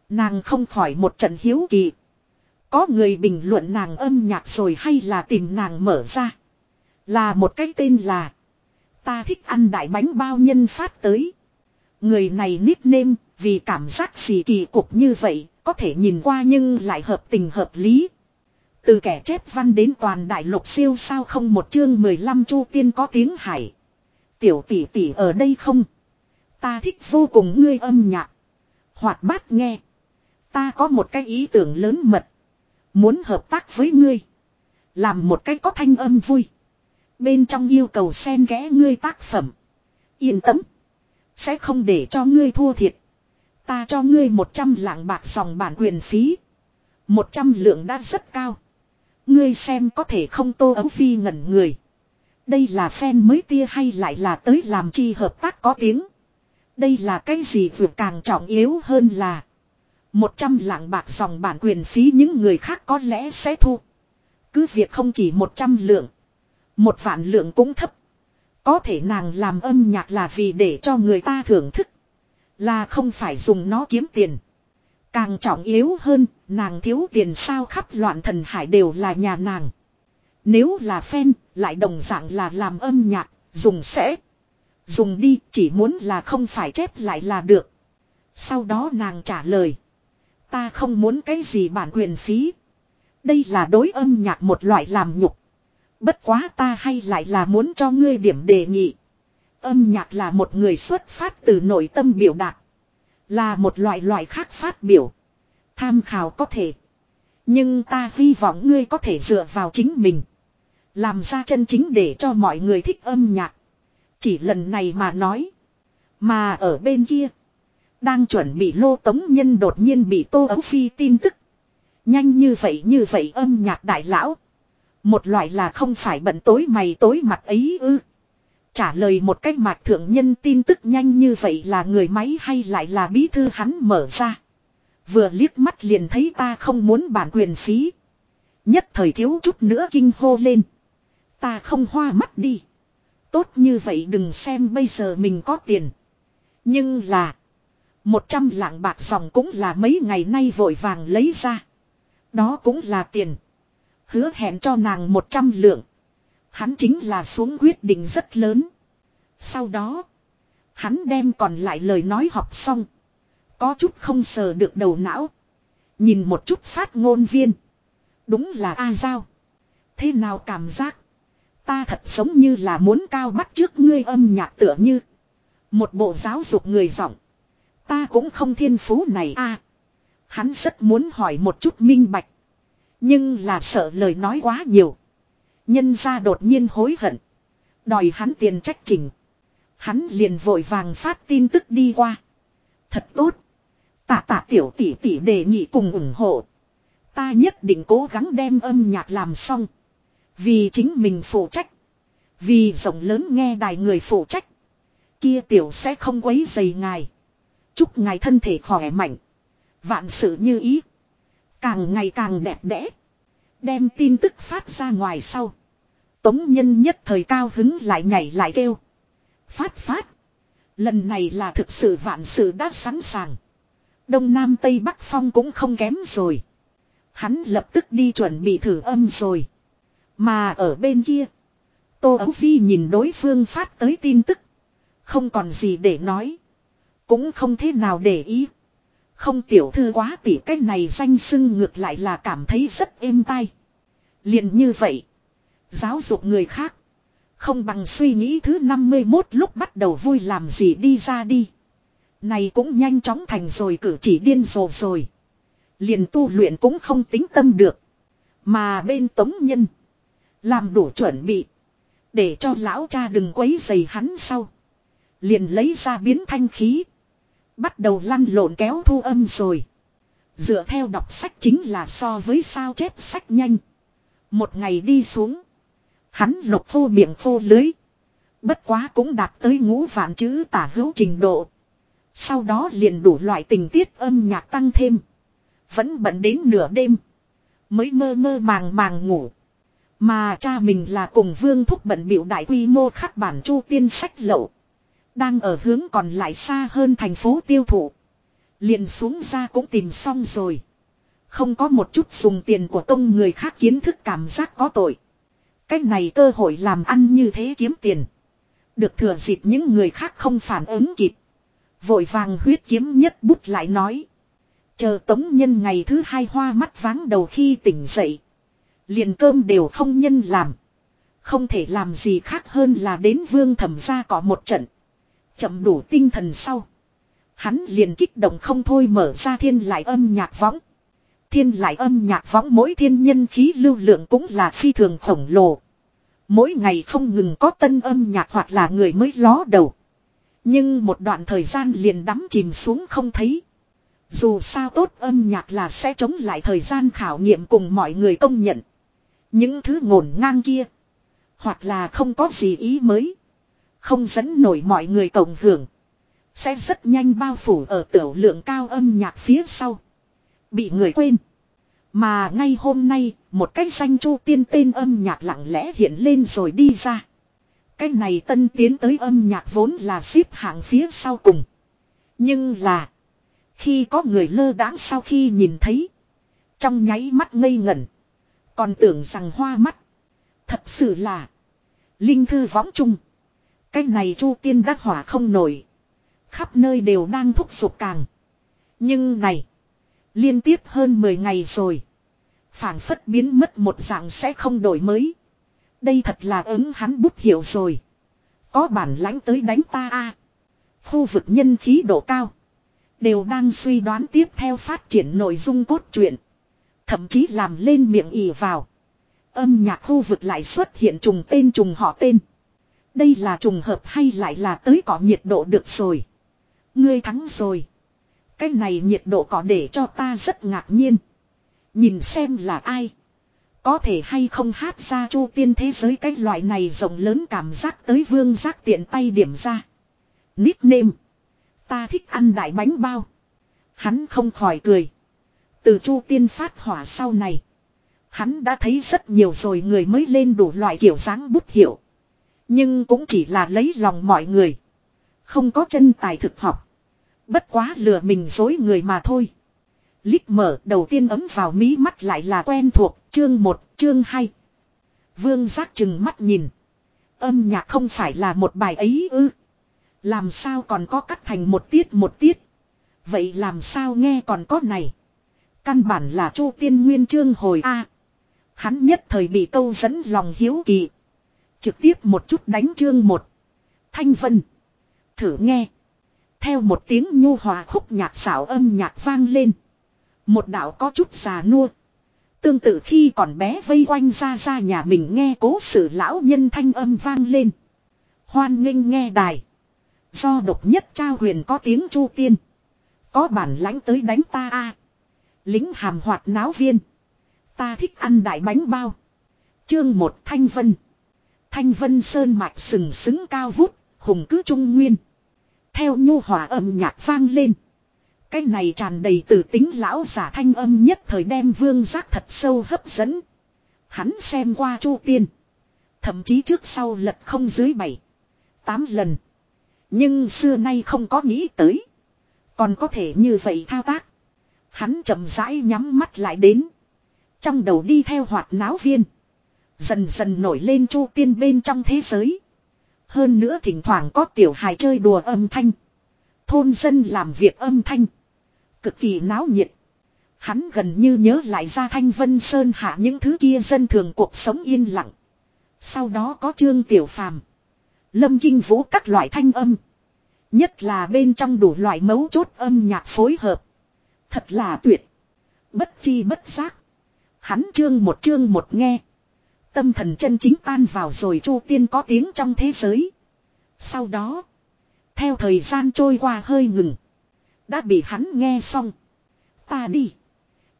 Nàng không khỏi một trận hiếu kỳ. Có người bình luận nàng âm nhạc rồi hay là tìm nàng mở ra. Là một cái tên là. Ta thích ăn đại bánh bao nhân phát tới. Người này nickname, vì cảm giác gì kỳ cục như vậy, có thể nhìn qua nhưng lại hợp tình hợp lý. Từ kẻ chép văn đến toàn đại lục siêu sao không một chương 15 chu tiên có tiếng hải. Tiểu tỷ tỷ ở đây không? Ta thích vô cùng ngươi âm nhạc. Hoạt bát nghe. Ta có một cái ý tưởng lớn mật. Muốn hợp tác với ngươi. Làm một cái có thanh âm vui. Bên trong yêu cầu xen ghé ngươi tác phẩm. Yên tâm. Sẽ không để cho ngươi thua thiệt. Ta cho ngươi 100 lạng bạc dòng bản quyền phí. 100 lượng đã rất cao. Ngươi xem có thể không tô ấu phi ngẩn người. Đây là fan mới tia hay lại là tới làm chi hợp tác có tiếng. Đây là cái gì vừa càng trọng yếu hơn là. 100 lạng bạc dòng bản quyền phí những người khác có lẽ sẽ thu. Cứ việc không chỉ 100 lượng. Một vạn lượng cũng thấp. Có thể nàng làm âm nhạc là vì để cho người ta thưởng thức. Là không phải dùng nó kiếm tiền. Càng trọng yếu hơn, nàng thiếu tiền sao khắp loạn thần hải đều là nhà nàng. Nếu là fan, lại đồng dạng là làm âm nhạc, dùng sẽ. Dùng đi, chỉ muốn là không phải chép lại là được. Sau đó nàng trả lời. Ta không muốn cái gì bản quyền phí. Đây là đối âm nhạc một loại làm nhục. Bất quá ta hay lại là muốn cho ngươi điểm đề nghị. Âm nhạc là một người xuất phát từ nội tâm biểu đạt. Là một loại loại khác phát biểu. Tham khảo có thể. Nhưng ta hy vọng ngươi có thể dựa vào chính mình. Làm ra chân chính để cho mọi người thích âm nhạc. Chỉ lần này mà nói. Mà ở bên kia. Đang chuẩn bị lô tống nhân đột nhiên bị tô ấu phi tin tức. Nhanh như vậy như vậy âm nhạc đại lão. Một loại là không phải bận tối mày tối mặt ấy ư. Trả lời một cách mạc thượng nhân tin tức nhanh như vậy là người máy hay lại là bí thư hắn mở ra. Vừa liếc mắt liền thấy ta không muốn bản quyền phí. Nhất thời thiếu chút nữa kinh hô lên. Ta không hoa mắt đi. Tốt như vậy đừng xem bây giờ mình có tiền. Nhưng là. Một trăm lạng bạc dòng cũng là mấy ngày nay vội vàng lấy ra. Đó cũng là tiền. Hứa hẹn cho nàng một trăm lượng. Hắn chính là xuống quyết định rất lớn. Sau đó. Hắn đem còn lại lời nói học xong. Có chút không sờ được đầu não. Nhìn một chút phát ngôn viên. Đúng là A Giao. Thế nào cảm giác? Ta thật giống như là muốn cao bắt trước ngươi âm nhạc tựa như. Một bộ giáo dục người giọng. Ta cũng không thiên phú này a. hắn rất muốn hỏi một chút minh bạch. Nhưng là sợ lời nói quá nhiều. Nhân ra đột nhiên hối hận. Đòi hắn tiền trách trình. Hắn liền vội vàng phát tin tức đi qua. Thật tốt. Tạ tạ tiểu tỷ tỷ đề nghị cùng ủng hộ. Ta nhất định cố gắng đem âm nhạc làm xong. Vì chính mình phụ trách. Vì rộng lớn nghe đài người phụ trách. Kia tiểu sẽ không quấy dày ngài. Chúc ngài thân thể khỏe mạnh. Vạn sự như ý. Càng ngày càng đẹp đẽ. Đem tin tức phát ra ngoài sau. Tống nhân nhất thời cao hứng lại nhảy lại kêu. Phát phát. Lần này là thực sự vạn sự đã sẵn sàng. Đông Nam Tây Bắc Phong cũng không kém rồi. Hắn lập tức đi chuẩn bị thử âm rồi. Mà ở bên kia. Tô Ấu Phi nhìn đối phương phát tới tin tức. Không còn gì để nói. Cũng không thế nào để ý. Không tiểu thư quá tỉ cách này danh sưng ngược lại là cảm thấy rất êm tai. liền như vậy. Giáo dục người khác. Không bằng suy nghĩ thứ 51 lúc bắt đầu vui làm gì đi ra đi. Này cũng nhanh chóng thành rồi cử chỉ điên rồ rồi. Liền tu luyện cũng không tính tâm được. Mà bên tống nhân. Làm đủ chuẩn bị. Để cho lão cha đừng quấy dày hắn sau. Liền lấy ra biến thanh khí. Bắt đầu lăn lộn kéo thu âm rồi. Dựa theo đọc sách chính là so với sao chép sách nhanh. Một ngày đi xuống. Hắn lục phô miệng phô lưới. Bất quá cũng đạt tới ngũ vạn chữ tả hữu trình độ. Sau đó liền đủ loại tình tiết âm nhạc tăng thêm. Vẫn bận đến nửa đêm. Mới mơ mơ màng màng ngủ. Mà cha mình là cùng vương thúc bận biểu đại quy mô khắc bản chu tiên sách lậu. Đang ở hướng còn lại xa hơn thành phố tiêu thụ. Liền xuống ra cũng tìm xong rồi. Không có một chút dùng tiền của công người khác kiến thức cảm giác có tội. Cách này cơ hội làm ăn như thế kiếm tiền. Được thừa dịp những người khác không phản ứng kịp. Vội vàng huyết kiếm nhất bút lại nói. Chờ tống nhân ngày thứ hai hoa mắt váng đầu khi tỉnh dậy. Liền cơm đều không nhân làm. Không thể làm gì khác hơn là đến vương thẩm ra có một trận. Chậm đủ tinh thần sau. Hắn liền kích động không thôi mở ra thiên lại âm nhạc võng. Thiên lại âm nhạc võng mỗi thiên nhân khí lưu lượng cũng là phi thường khổng lồ. Mỗi ngày không ngừng có tân âm nhạc hoặc là người mới ló đầu. Nhưng một đoạn thời gian liền đắm chìm xuống không thấy. Dù sao tốt âm nhạc là sẽ chống lại thời gian khảo nghiệm cùng mọi người công nhận. Những thứ ngổn ngang kia. Hoặc là không có gì ý mới. Không dẫn nổi mọi người cộng hưởng. Sẽ rất nhanh bao phủ ở tiểu lượng cao âm nhạc phía sau. Bị người quên. Mà ngay hôm nay, một cái danh chu tiên tên âm nhạc lặng lẽ hiện lên rồi đi ra. Cái này tân tiến tới âm nhạc vốn là xếp hạng phía sau cùng. Nhưng là, khi có người lơ đãng sau khi nhìn thấy, trong nháy mắt ngây ngẩn, còn tưởng rằng hoa mắt. Thật sự là, linh thư võng trung cái này chu tiên đắc hỏa không nổi. Khắp nơi đều đang thúc giục càng. Nhưng này, liên tiếp hơn 10 ngày rồi phảng phất biến mất một dạng sẽ không đổi mới. Đây thật là ứng hắn bút hiểu rồi. Có bản lãnh tới đánh ta a. Khu vực nhân khí độ cao. Đều đang suy đoán tiếp theo phát triển nội dung cốt truyện. Thậm chí làm lên miệng ỉ vào. Âm nhạc khu vực lại xuất hiện trùng tên trùng họ tên. Đây là trùng hợp hay lại là tới có nhiệt độ được rồi. Ngươi thắng rồi. Cái này nhiệt độ có để cho ta rất ngạc nhiên. Nhìn xem là ai. Có thể hay không hát ra chu tiên thế giới cái loại này rộng lớn cảm giác tới vương giác tiện tay điểm ra. Nickname. Ta thích ăn đại bánh bao. Hắn không khỏi cười. Từ chu tiên phát hỏa sau này. Hắn đã thấy rất nhiều rồi người mới lên đủ loại kiểu dáng bút hiệu. Nhưng cũng chỉ là lấy lòng mọi người. Không có chân tài thực học. Bất quá lừa mình dối người mà thôi. Lít mở đầu tiên ấm vào mí mắt lại là quen thuộc, chương 1, chương 2. Vương giác chừng mắt nhìn. Âm nhạc không phải là một bài ấy ư. Làm sao còn có cắt thành một tiết một tiết. Vậy làm sao nghe còn có này. Căn bản là chu tiên nguyên chương hồi A. hắn nhất thời bị câu dẫn lòng hiếu kỳ. Trực tiếp một chút đánh chương một. Thanh vân. Thử nghe. Theo một tiếng nhu hòa khúc nhạc xảo âm nhạc vang lên. Một đạo có chút già nua. Tương tự khi còn bé vây quanh ra ra nhà mình nghe cố sự lão nhân thanh âm vang lên. Hoan nghênh nghe đài. Do độc nhất trao huyền có tiếng chu tiên. Có bản lãnh tới đánh ta a Lính hàm hoạt náo viên. Ta thích ăn đại bánh bao. Chương một Thanh Vân. Thanh Vân Sơn mạch sừng sững cao vút, hùng cứ trung nguyên. Theo nhu hòa âm nhạc vang lên. Cái này tràn đầy từ tính lão giả thanh âm nhất thời đem vương giác thật sâu hấp dẫn. Hắn xem qua chu tiên. Thậm chí trước sau lật không dưới bảy, tám lần. Nhưng xưa nay không có nghĩ tới. Còn có thể như vậy thao tác. Hắn chậm rãi nhắm mắt lại đến. Trong đầu đi theo hoạt náo viên. Dần dần nổi lên chu tiên bên trong thế giới. Hơn nữa thỉnh thoảng có tiểu hài chơi đùa âm thanh. Thôn dân làm việc âm thanh. Cực kỳ náo nhiệt. Hắn gần như nhớ lại ra thanh vân sơn hạ những thứ kia dân thường cuộc sống yên lặng. Sau đó có trương tiểu phàm. Lâm kinh vũ các loại thanh âm. Nhất là bên trong đủ loại mấu chốt âm nhạc phối hợp. Thật là tuyệt. Bất chi bất giác. Hắn chương một chương một nghe. Tâm thần chân chính tan vào rồi chu tiên có tiếng trong thế giới. Sau đó. Theo thời gian trôi qua hơi ngừng. Đã bị hắn nghe xong. Ta đi.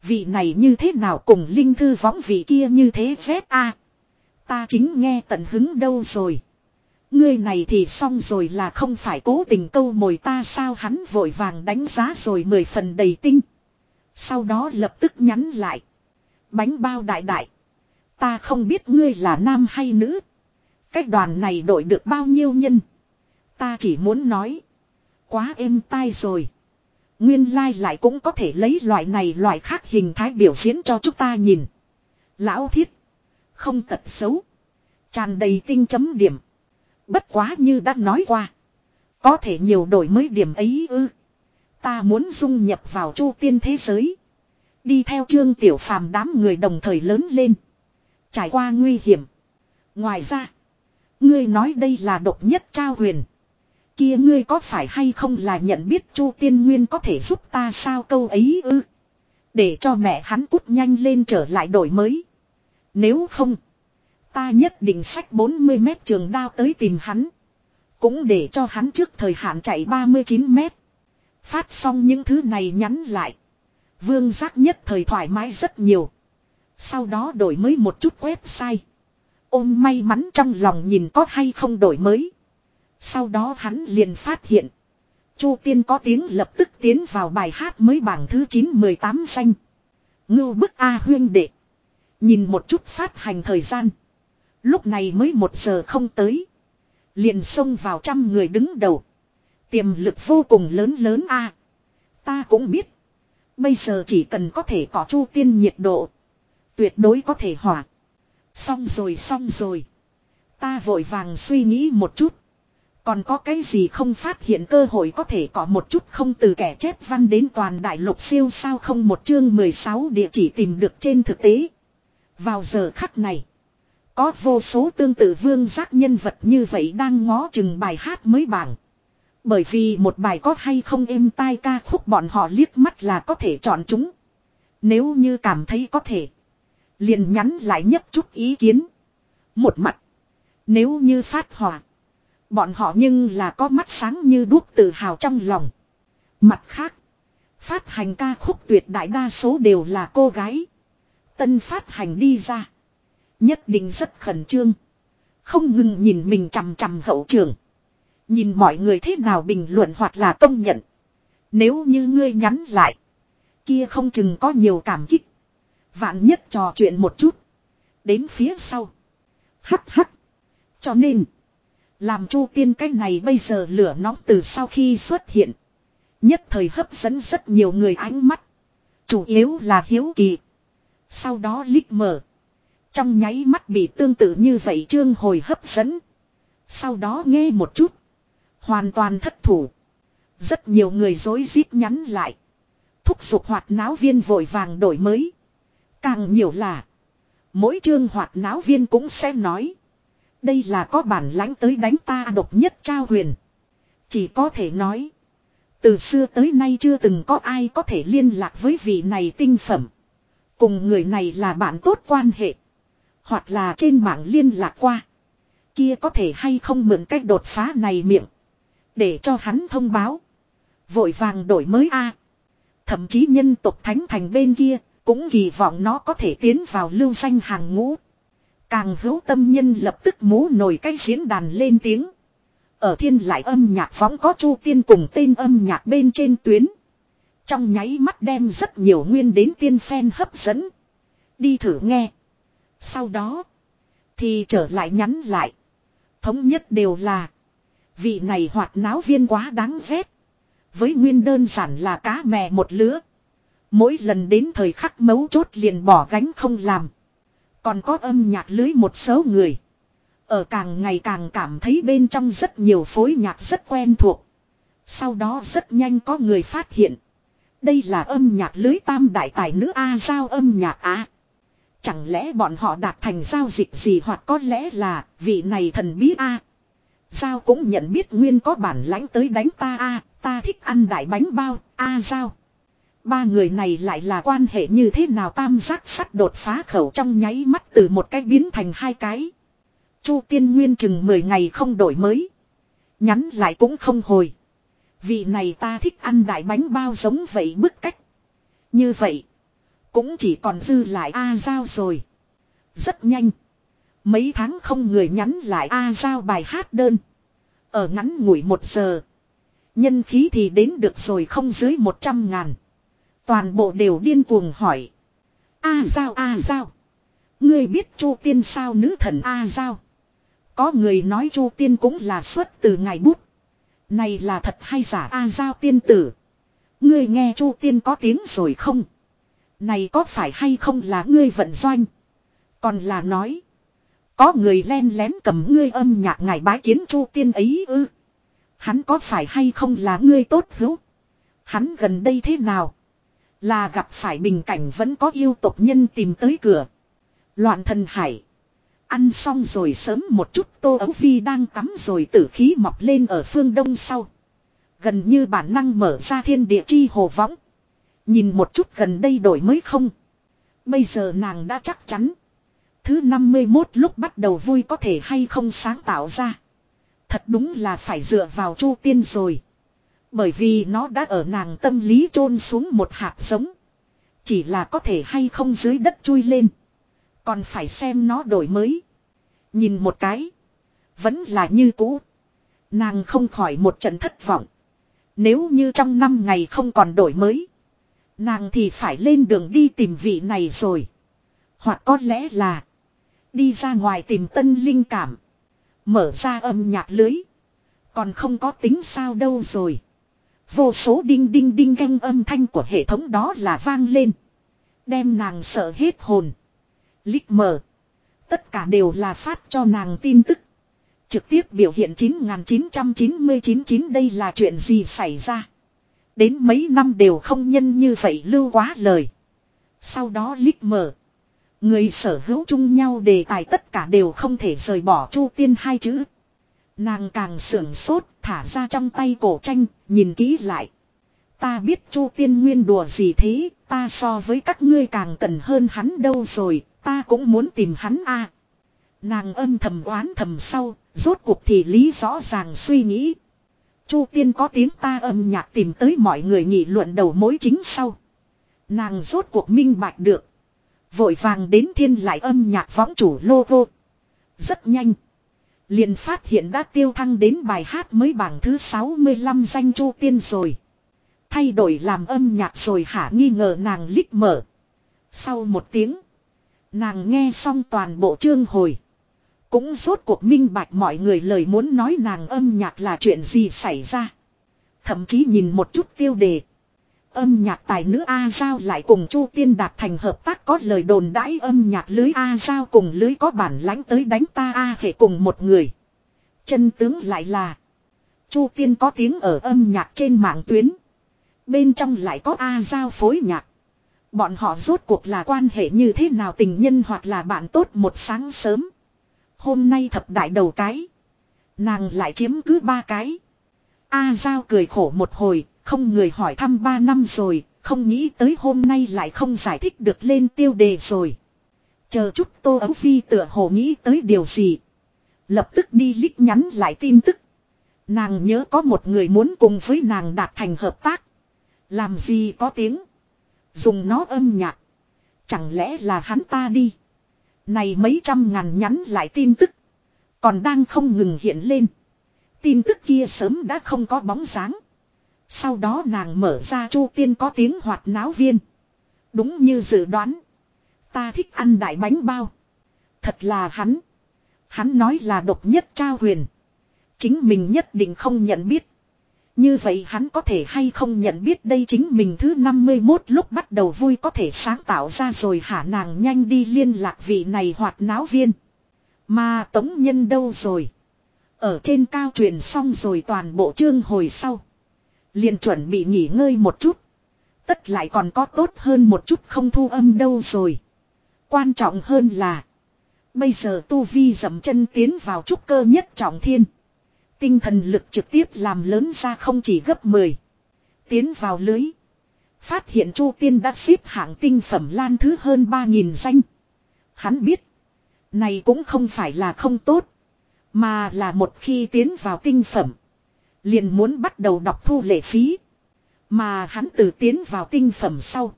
Vị này như thế nào cùng linh thư võng vị kia như thế phép a Ta chính nghe tận hứng đâu rồi. Ngươi này thì xong rồi là không phải cố tình câu mồi ta sao hắn vội vàng đánh giá rồi mười phần đầy tinh. Sau đó lập tức nhắn lại. Bánh bao đại đại. Ta không biết ngươi là nam hay nữ. Cách đoàn này đổi được bao nhiêu nhân. Ta chỉ muốn nói. Quá êm tai rồi. Nguyên lai like lại cũng có thể lấy loại này loại khác hình thái biểu diễn cho chúng ta nhìn. Lão thiết. Không tật xấu. Tràn đầy tinh chấm điểm. Bất quá như đã nói qua. Có thể nhiều đổi mới điểm ấy ư. Ta muốn dung nhập vào chu tiên thế giới. Đi theo trương tiểu phàm đám người đồng thời lớn lên. Trải qua nguy hiểm. Ngoài ra. Ngươi nói đây là độc nhất trao huyền. Kia ngươi có phải hay không là nhận biết Chu Tiên Nguyên có thể giúp ta sao câu ấy ư? Để cho mẹ hắn cút nhanh lên trở lại đổi mới. Nếu không, ta nhất định sách 40 mét trường đao tới tìm hắn. Cũng để cho hắn trước thời hạn chạy 39 mét. Phát xong những thứ này nhắn lại. Vương giác nhất thời thoải mái rất nhiều. Sau đó đổi mới một chút website. Ôm may mắn trong lòng nhìn có hay không đổi mới. Sau đó hắn liền phát hiện. Chu tiên có tiếng lập tức tiến vào bài hát mới bảng thứ 9-18 xanh. Ngưu bức A huyên đệ. Nhìn một chút phát hành thời gian. Lúc này mới một giờ không tới. Liền xông vào trăm người đứng đầu. Tiềm lực vô cùng lớn lớn A. Ta cũng biết. Bây giờ chỉ cần có thể có chu tiên nhiệt độ. Tuyệt đối có thể hỏa. Xong rồi xong rồi. Ta vội vàng suy nghĩ một chút. Còn có cái gì không phát hiện cơ hội có thể có một chút không từ kẻ chép văn đến toàn đại lục siêu sao không một chương 16 địa chỉ tìm được trên thực tế. Vào giờ khắc này. Có vô số tương tự vương giác nhân vật như vậy đang ngó chừng bài hát mới bảng. Bởi vì một bài có hay không êm tai ca khúc bọn họ liếc mắt là có thể chọn chúng. Nếu như cảm thấy có thể. Liền nhắn lại nhấp chút ý kiến. Một mặt. Nếu như phát hỏa. Bọn họ nhưng là có mắt sáng như đuốc tự hào trong lòng. Mặt khác. Phát hành ca khúc tuyệt đại đa số đều là cô gái. Tân phát hành đi ra. Nhất định rất khẩn trương. Không ngừng nhìn mình chằm chằm hậu trường. Nhìn mọi người thế nào bình luận hoặc là công nhận. Nếu như ngươi nhắn lại. Kia không chừng có nhiều cảm kích. Vạn nhất trò chuyện một chút. Đến phía sau. Hắc hắc. Cho nên. Làm chu tiên cái này bây giờ lửa nóng từ sau khi xuất hiện. Nhất thời hấp dẫn rất nhiều người ánh mắt. Chủ yếu là hiếu kỳ. Sau đó lít mở. Trong nháy mắt bị tương tự như vậy trương hồi hấp dẫn. Sau đó nghe một chút. Hoàn toàn thất thủ. Rất nhiều người dối rít nhắn lại. Thúc giục hoạt náo viên vội vàng đổi mới. Càng nhiều là. Mỗi chương hoạt náo viên cũng sẽ nói. Đây là có bản lãnh tới đánh ta độc nhất trao huyền. Chỉ có thể nói. Từ xưa tới nay chưa từng có ai có thể liên lạc với vị này tinh phẩm. Cùng người này là bạn tốt quan hệ. Hoặc là trên mạng liên lạc qua. Kia có thể hay không mượn cách đột phá này miệng. Để cho hắn thông báo. Vội vàng đổi mới a Thậm chí nhân tộc thánh thành bên kia cũng kỳ vọng nó có thể tiến vào lưu danh hàng ngũ. Càng hữu tâm nhân lập tức mú nổi cái diễn đàn lên tiếng. Ở thiên lại âm nhạc phóng có chu tiên cùng tên âm nhạc bên trên tuyến. Trong nháy mắt đem rất nhiều nguyên đến tiên phen hấp dẫn. Đi thử nghe. Sau đó. Thì trở lại nhắn lại. Thống nhất đều là. Vị này hoạt náo viên quá đáng ghét. Với nguyên đơn giản là cá mè một lứa. Mỗi lần đến thời khắc mấu chốt liền bỏ gánh không làm. Còn có âm nhạc lưới một số người. Ở càng ngày càng cảm thấy bên trong rất nhiều phối nhạc rất quen thuộc. Sau đó rất nhanh có người phát hiện. Đây là âm nhạc lưới tam đại tài nữ A giao âm nhạc A. Chẳng lẽ bọn họ đạt thành giao dịch gì hoặc có lẽ là vị này thần bí A. Giao cũng nhận biết nguyên có bản lãnh tới đánh ta A, ta thích ăn đại bánh bao, A giao. Ba người này lại là quan hệ như thế nào tam giác sắt đột phá khẩu trong nháy mắt từ một cái biến thành hai cái. Chu tiên nguyên chừng 10 ngày không đổi mới. Nhắn lại cũng không hồi. Vị này ta thích ăn đại bánh bao giống vậy bức cách. Như vậy. Cũng chỉ còn dư lại A Giao rồi. Rất nhanh. Mấy tháng không người nhắn lại A Giao bài hát đơn. Ở ngắn ngủi một giờ. Nhân khí thì đến được rồi không dưới một trăm ngàn. Toàn bộ đều điên cuồng hỏi. A Giao A Giao. Ngươi biết Chu Tiên sao nữ thần A Giao. Có người nói Chu Tiên cũng là xuất từ ngài bút. Này là thật hay giả A Giao tiên tử. Ngươi nghe Chu Tiên có tiếng rồi không? Này có phải hay không là ngươi vận doanh? Còn là nói. Có người len lén cầm ngươi âm nhạc ngài bái kiến Chu Tiên ấy ư? Hắn có phải hay không là ngươi tốt hữu? Hắn gần đây thế nào? Là gặp phải bình cảnh vẫn có yêu tộc nhân tìm tới cửa. Loạn thần hải. Ăn xong rồi sớm một chút tô ấu phi đang tắm rồi tử khí mọc lên ở phương đông sau. Gần như bản năng mở ra thiên địa chi hồ võng. Nhìn một chút gần đây đổi mới không. Bây giờ nàng đã chắc chắn. Thứ 51 lúc bắt đầu vui có thể hay không sáng tạo ra. Thật đúng là phải dựa vào chu tiên rồi. Bởi vì nó đã ở nàng tâm lý chôn xuống một hạt giống. Chỉ là có thể hay không dưới đất chui lên. Còn phải xem nó đổi mới. Nhìn một cái. Vẫn là như cũ. Nàng không khỏi một trận thất vọng. Nếu như trong năm ngày không còn đổi mới. Nàng thì phải lên đường đi tìm vị này rồi. Hoặc có lẽ là. Đi ra ngoài tìm tân linh cảm. Mở ra âm nhạc lưới. Còn không có tính sao đâu rồi. Vô số đinh đinh đinh canh âm thanh của hệ thống đó là vang lên. Đem nàng sợ hết hồn. Lít mờ. Tất cả đều là phát cho nàng tin tức. Trực tiếp biểu hiện 9999 đây là chuyện gì xảy ra. Đến mấy năm đều không nhân như vậy lưu quá lời. Sau đó lít mờ. Người sở hữu chung nhau đề tài tất cả đều không thể rời bỏ chu tiên hai chữ. Nàng càng sưởng sốt thả ra trong tay cổ tranh, nhìn kỹ lại. Ta biết chu tiên nguyên đùa gì thế, ta so với các ngươi càng cần hơn hắn đâu rồi, ta cũng muốn tìm hắn a. Nàng âm thầm oán thầm sau, rốt cuộc thì lý rõ ràng suy nghĩ. Chu tiên có tiếng ta âm nhạc tìm tới mọi người nghị luận đầu mối chính sau. Nàng rốt cuộc minh bạch được. Vội vàng đến thiên lại âm nhạc võng chủ logo. Rất nhanh liền phát hiện đã tiêu thăng đến bài hát mới bảng thứ 65 danh chu tiên rồi. Thay đổi làm âm nhạc rồi hả nghi ngờ nàng lít mở. Sau một tiếng. Nàng nghe xong toàn bộ chương hồi. Cũng rốt cuộc minh bạch mọi người lời muốn nói nàng âm nhạc là chuyện gì xảy ra. Thậm chí nhìn một chút tiêu đề. Âm nhạc tài nữ A Giao lại cùng Chu Tiên đạt thành hợp tác có lời đồn đãi âm nhạc lưới A Giao cùng lưới có bản lãnh tới đánh ta A hệ cùng một người. Chân tướng lại là. Chu Tiên có tiếng ở âm nhạc trên mạng tuyến. Bên trong lại có A Giao phối nhạc. Bọn họ rốt cuộc là quan hệ như thế nào tình nhân hoặc là bạn tốt một sáng sớm. Hôm nay thập đại đầu cái. Nàng lại chiếm cứ ba cái. A Giao cười khổ một hồi, không người hỏi thăm ba năm rồi, không nghĩ tới hôm nay lại không giải thích được lên tiêu đề rồi. Chờ chút Tô Ấu Phi tựa hồ nghĩ tới điều gì. Lập tức đi lít nhắn lại tin tức. Nàng nhớ có một người muốn cùng với nàng đạt thành hợp tác. Làm gì có tiếng. Dùng nó âm nhạc. Chẳng lẽ là hắn ta đi. Này mấy trăm ngàn nhắn lại tin tức. Còn đang không ngừng hiện lên. Tin tức kia sớm đã không có bóng dáng. Sau đó nàng mở ra chu tiên có tiếng hoạt náo viên. Đúng như dự đoán. Ta thích ăn đại bánh bao. Thật là hắn. Hắn nói là độc nhất trao huyền. Chính mình nhất định không nhận biết. Như vậy hắn có thể hay không nhận biết đây chính mình thứ 51 lúc bắt đầu vui có thể sáng tạo ra rồi hả nàng nhanh đi liên lạc vị này hoạt náo viên. Mà tống nhân đâu rồi? Ở trên cao truyền xong rồi toàn bộ chương hồi sau liền chuẩn bị nghỉ ngơi một chút. Tất lại còn có tốt hơn một chút không thu âm đâu rồi. Quan trọng hơn là. Bây giờ Tu Vi dậm chân tiến vào trúc cơ nhất trọng thiên. Tinh thần lực trực tiếp làm lớn ra không chỉ gấp 10. Tiến vào lưới. Phát hiện Chu Tiên đã xếp hạng tinh phẩm lan thứ hơn 3.000 danh. Hắn biết. Này cũng không phải là không tốt. Mà là một khi tiến vào tinh phẩm. Liền muốn bắt đầu đọc thu lệ phí. Mà hắn từ tiến vào tinh phẩm sau.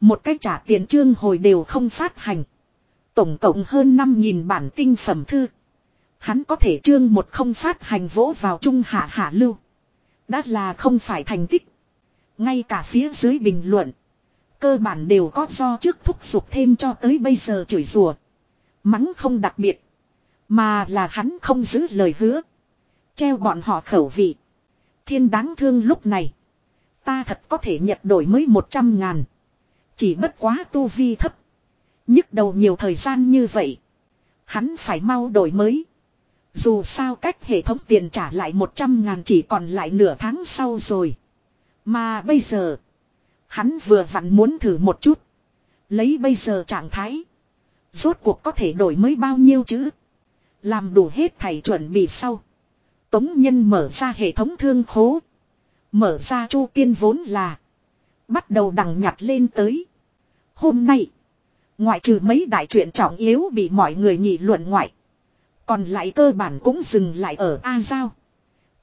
Một cách trả tiền trương hồi đều không phát hành. Tổng cộng hơn 5.000 bản tinh phẩm thư. Hắn có thể trương một không phát hành vỗ vào trung hạ hạ lưu. Đã là không phải thành tích. Ngay cả phía dưới bình luận. Cơ bản đều có do trước thúc giục thêm cho tới bây giờ chửi rủa Mắng không đặc biệt. Mà là hắn không giữ lời hứa. Treo bọn họ khẩu vị. Thiên đáng thương lúc này. Ta thật có thể nhập đổi mới một trăm ngàn. Chỉ bất quá tu vi thấp. nhức đầu nhiều thời gian như vậy. Hắn phải mau đổi mới. Dù sao cách hệ thống tiền trả lại 100 ngàn chỉ còn lại nửa tháng sau rồi. Mà bây giờ. Hắn vừa vặn muốn thử một chút. Lấy bây giờ trạng thái. Rốt cuộc có thể đổi mới bao nhiêu chữ. Làm đủ hết thầy chuẩn bị sau. Tống nhân mở ra hệ thống thương khố. Mở ra chu tiên vốn là. Bắt đầu đằng nhặt lên tới. Hôm nay. Ngoại trừ mấy đại truyện trọng yếu bị mọi người nghị luận ngoại. Còn lại cơ bản cũng dừng lại ở A Giao.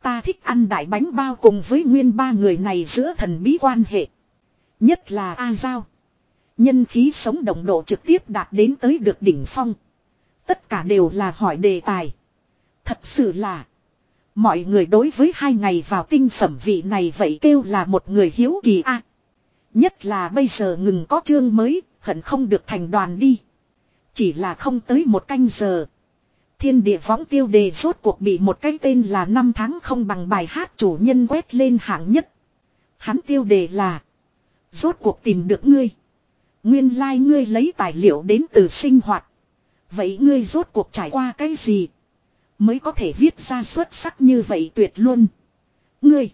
Ta thích ăn đại bánh bao cùng với nguyên ba người này giữa thần bí quan hệ. Nhất là A Giao. Nhân khí sống động độ trực tiếp đạt đến tới được đỉnh phong. Tất cả đều là hỏi đề tài. Thật sự là. Mọi người đối với hai ngày vào tinh phẩm vị này vậy kêu là một người hiếu kỳ a. Nhất là bây giờ ngừng có chương mới, hận không được thành đoàn đi. Chỉ là không tới một canh giờ. Thiên địa võng tiêu đề rốt cuộc bị một cái tên là năm tháng không bằng bài hát chủ nhân quét lên hạng nhất. Hắn tiêu đề là. Rốt cuộc tìm được ngươi. Nguyên lai like ngươi lấy tài liệu đến từ sinh hoạt. Vậy ngươi rốt cuộc trải qua cái gì? Mới có thể viết ra xuất sắc như vậy tuyệt luôn. Ngươi.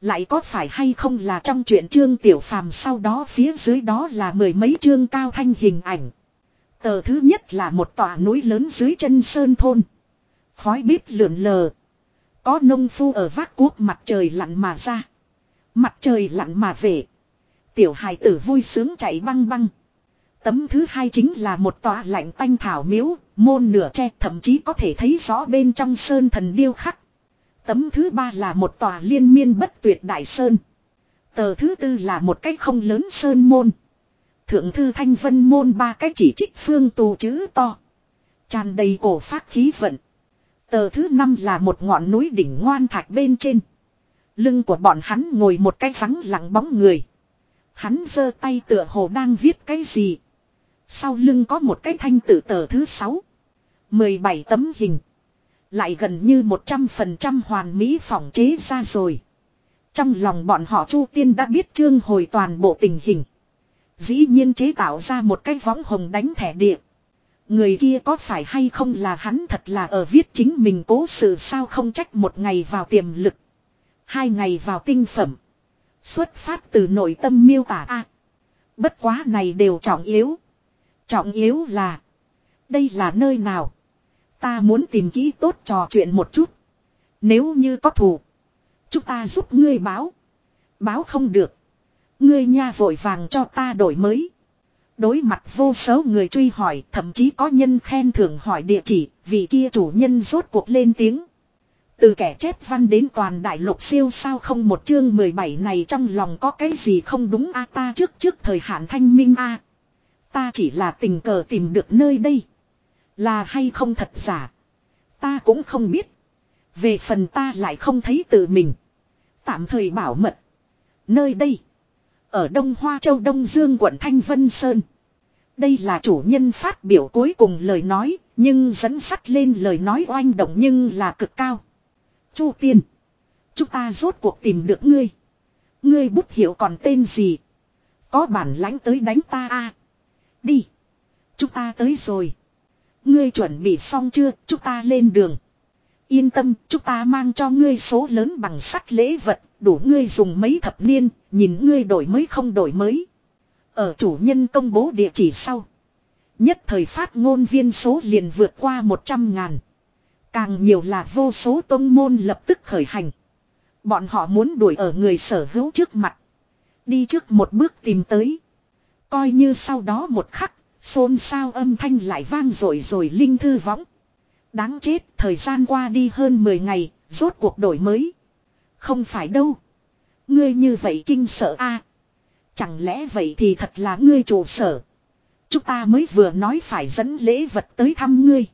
Lại có phải hay không là trong chuyện chương tiểu phàm sau đó phía dưới đó là mười mấy chương cao thanh hình ảnh. Tờ thứ nhất là một tòa núi lớn dưới chân sơn thôn. Khói bếp lượn lờ. Có nông phu ở vác cuốc mặt trời lặn mà ra. Mặt trời lặn mà về. Tiểu hài tử vui sướng chạy băng băng. Tấm thứ hai chính là một tòa lạnh tanh thảo miếu, môn nửa tre thậm chí có thể thấy rõ bên trong sơn thần điêu khắc. Tấm thứ ba là một tòa liên miên bất tuyệt đại sơn. Tờ thứ tư là một cái không lớn sơn môn. Thượng thư thanh vân môn ba cái chỉ trích phương tù chữ to. tràn đầy cổ phát khí vận. Tờ thứ năm là một ngọn núi đỉnh ngoan thạch bên trên. Lưng của bọn hắn ngồi một cái vắng lặng bóng người. Hắn giơ tay tựa hồ đang viết cái gì. Sau lưng có một cái thanh tự tờ thứ sáu. 17 tấm hình. Lại gần như 100% hoàn mỹ phỏng chế ra rồi. Trong lòng bọn họ Chu Tiên đã biết trương hồi toàn bộ tình hình. Dĩ nhiên chế tạo ra một cái võng hồng đánh thẻ địa. Người kia có phải hay không là hắn thật là ở viết chính mình cố sự sao không trách một ngày vào tiềm lực. Hai ngày vào tinh phẩm. Xuất phát từ nội tâm miêu tả a Bất quá này đều trọng yếu. Trọng yếu là. Đây là nơi nào. Ta muốn tìm kỹ tốt trò chuyện một chút. Nếu như có thù. Chúng ta giúp ngươi báo. Báo không được. Ngươi nha vội vàng cho ta đổi mới. Đối mặt vô số người truy hỏi, thậm chí có nhân khen thưởng hỏi địa chỉ, vì kia chủ nhân rốt cuộc lên tiếng. Từ kẻ chép văn đến toàn đại lục siêu sao không một chương 17 này trong lòng có cái gì không đúng a ta trước trước thời hạn thanh minh a Ta chỉ là tình cờ tìm được nơi đây. Là hay không thật giả. Ta cũng không biết. Về phần ta lại không thấy tự mình. Tạm thời bảo mật. Nơi đây. Ở Đông Hoa Châu Đông Dương quận Thanh Vân Sơn. Đây là chủ nhân phát biểu cuối cùng lời nói. Nhưng dẫn sắt lên lời nói oanh động nhưng là cực cao. Chu tiên. Chúng ta rốt cuộc tìm được ngươi. Ngươi bút hiểu còn tên gì. Có bản lãnh tới đánh ta a Đi. Chúng ta tới rồi. Ngươi chuẩn bị xong chưa, chúng ta lên đường. Yên tâm, chúng ta mang cho ngươi số lớn bằng sắt lễ vật, đủ ngươi dùng mấy thập niên, nhìn ngươi đổi mới không đổi mới. Ở chủ nhân công bố địa chỉ sau. Nhất thời phát ngôn viên số liền vượt qua 100 ngàn. Càng nhiều là vô số tôn môn lập tức khởi hành. Bọn họ muốn đuổi ở người sở hữu trước mặt. Đi trước một bước tìm tới. Coi như sau đó một khắc, xôn xao âm thanh lại vang rồi rồi linh thư võng. Đáng chết, thời gian qua đi hơn 10 ngày, rốt cuộc đổi mới. Không phải đâu. Ngươi như vậy kinh sợ a Chẳng lẽ vậy thì thật là ngươi chủ sở. Chúng ta mới vừa nói phải dẫn lễ vật tới thăm ngươi.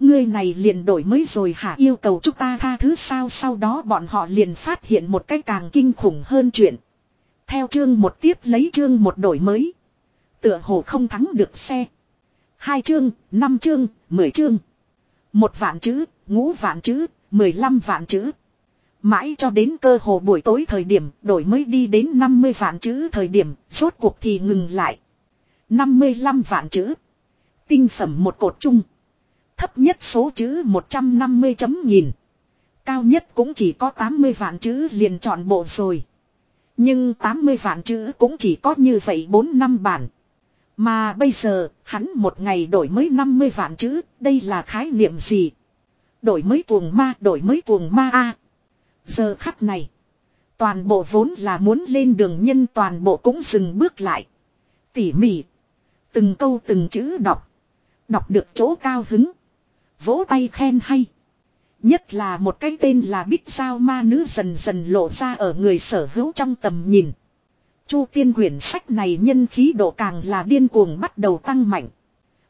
Ngươi này liền đổi mới rồi hả yêu cầu chúng ta tha thứ sao sau đó bọn họ liền phát hiện một cái càng kinh khủng hơn chuyện. Theo chương một tiếp lấy chương một đổi mới. Tựa hồ không thắng được xe. Hai chương, năm chương, mười chương. Một vạn chữ, ngũ vạn chữ, mười lăm vạn chữ. Mãi cho đến cơ hồ buổi tối thời điểm đổi mới đi đến 50 vạn chữ thời điểm, rốt cuộc thì ngừng lại. 55 vạn chữ. Tinh phẩm một cột chung. Thấp nhất số chữ 150 chấm nghìn. Cao nhất cũng chỉ có 80 vạn chữ liền chọn bộ rồi. Nhưng 80 vạn chữ cũng chỉ có như vậy 4 năm bản. Mà bây giờ, hắn một ngày đổi mới 50 vạn chữ, đây là khái niệm gì? Đổi mới cuồng ma, đổi mới cuồng ma A. Giờ khắc này, toàn bộ vốn là muốn lên đường nhân toàn bộ cũng dừng bước lại. Tỉ mỉ, từng câu từng chữ đọc. Đọc được chỗ cao hứng. Vỗ tay khen hay. Nhất là một cái tên là Bích Sao Ma Nữ dần dần lộ ra ở người sở hữu trong tầm nhìn. Chu tiên quyển sách này nhân khí độ càng là điên cuồng bắt đầu tăng mạnh.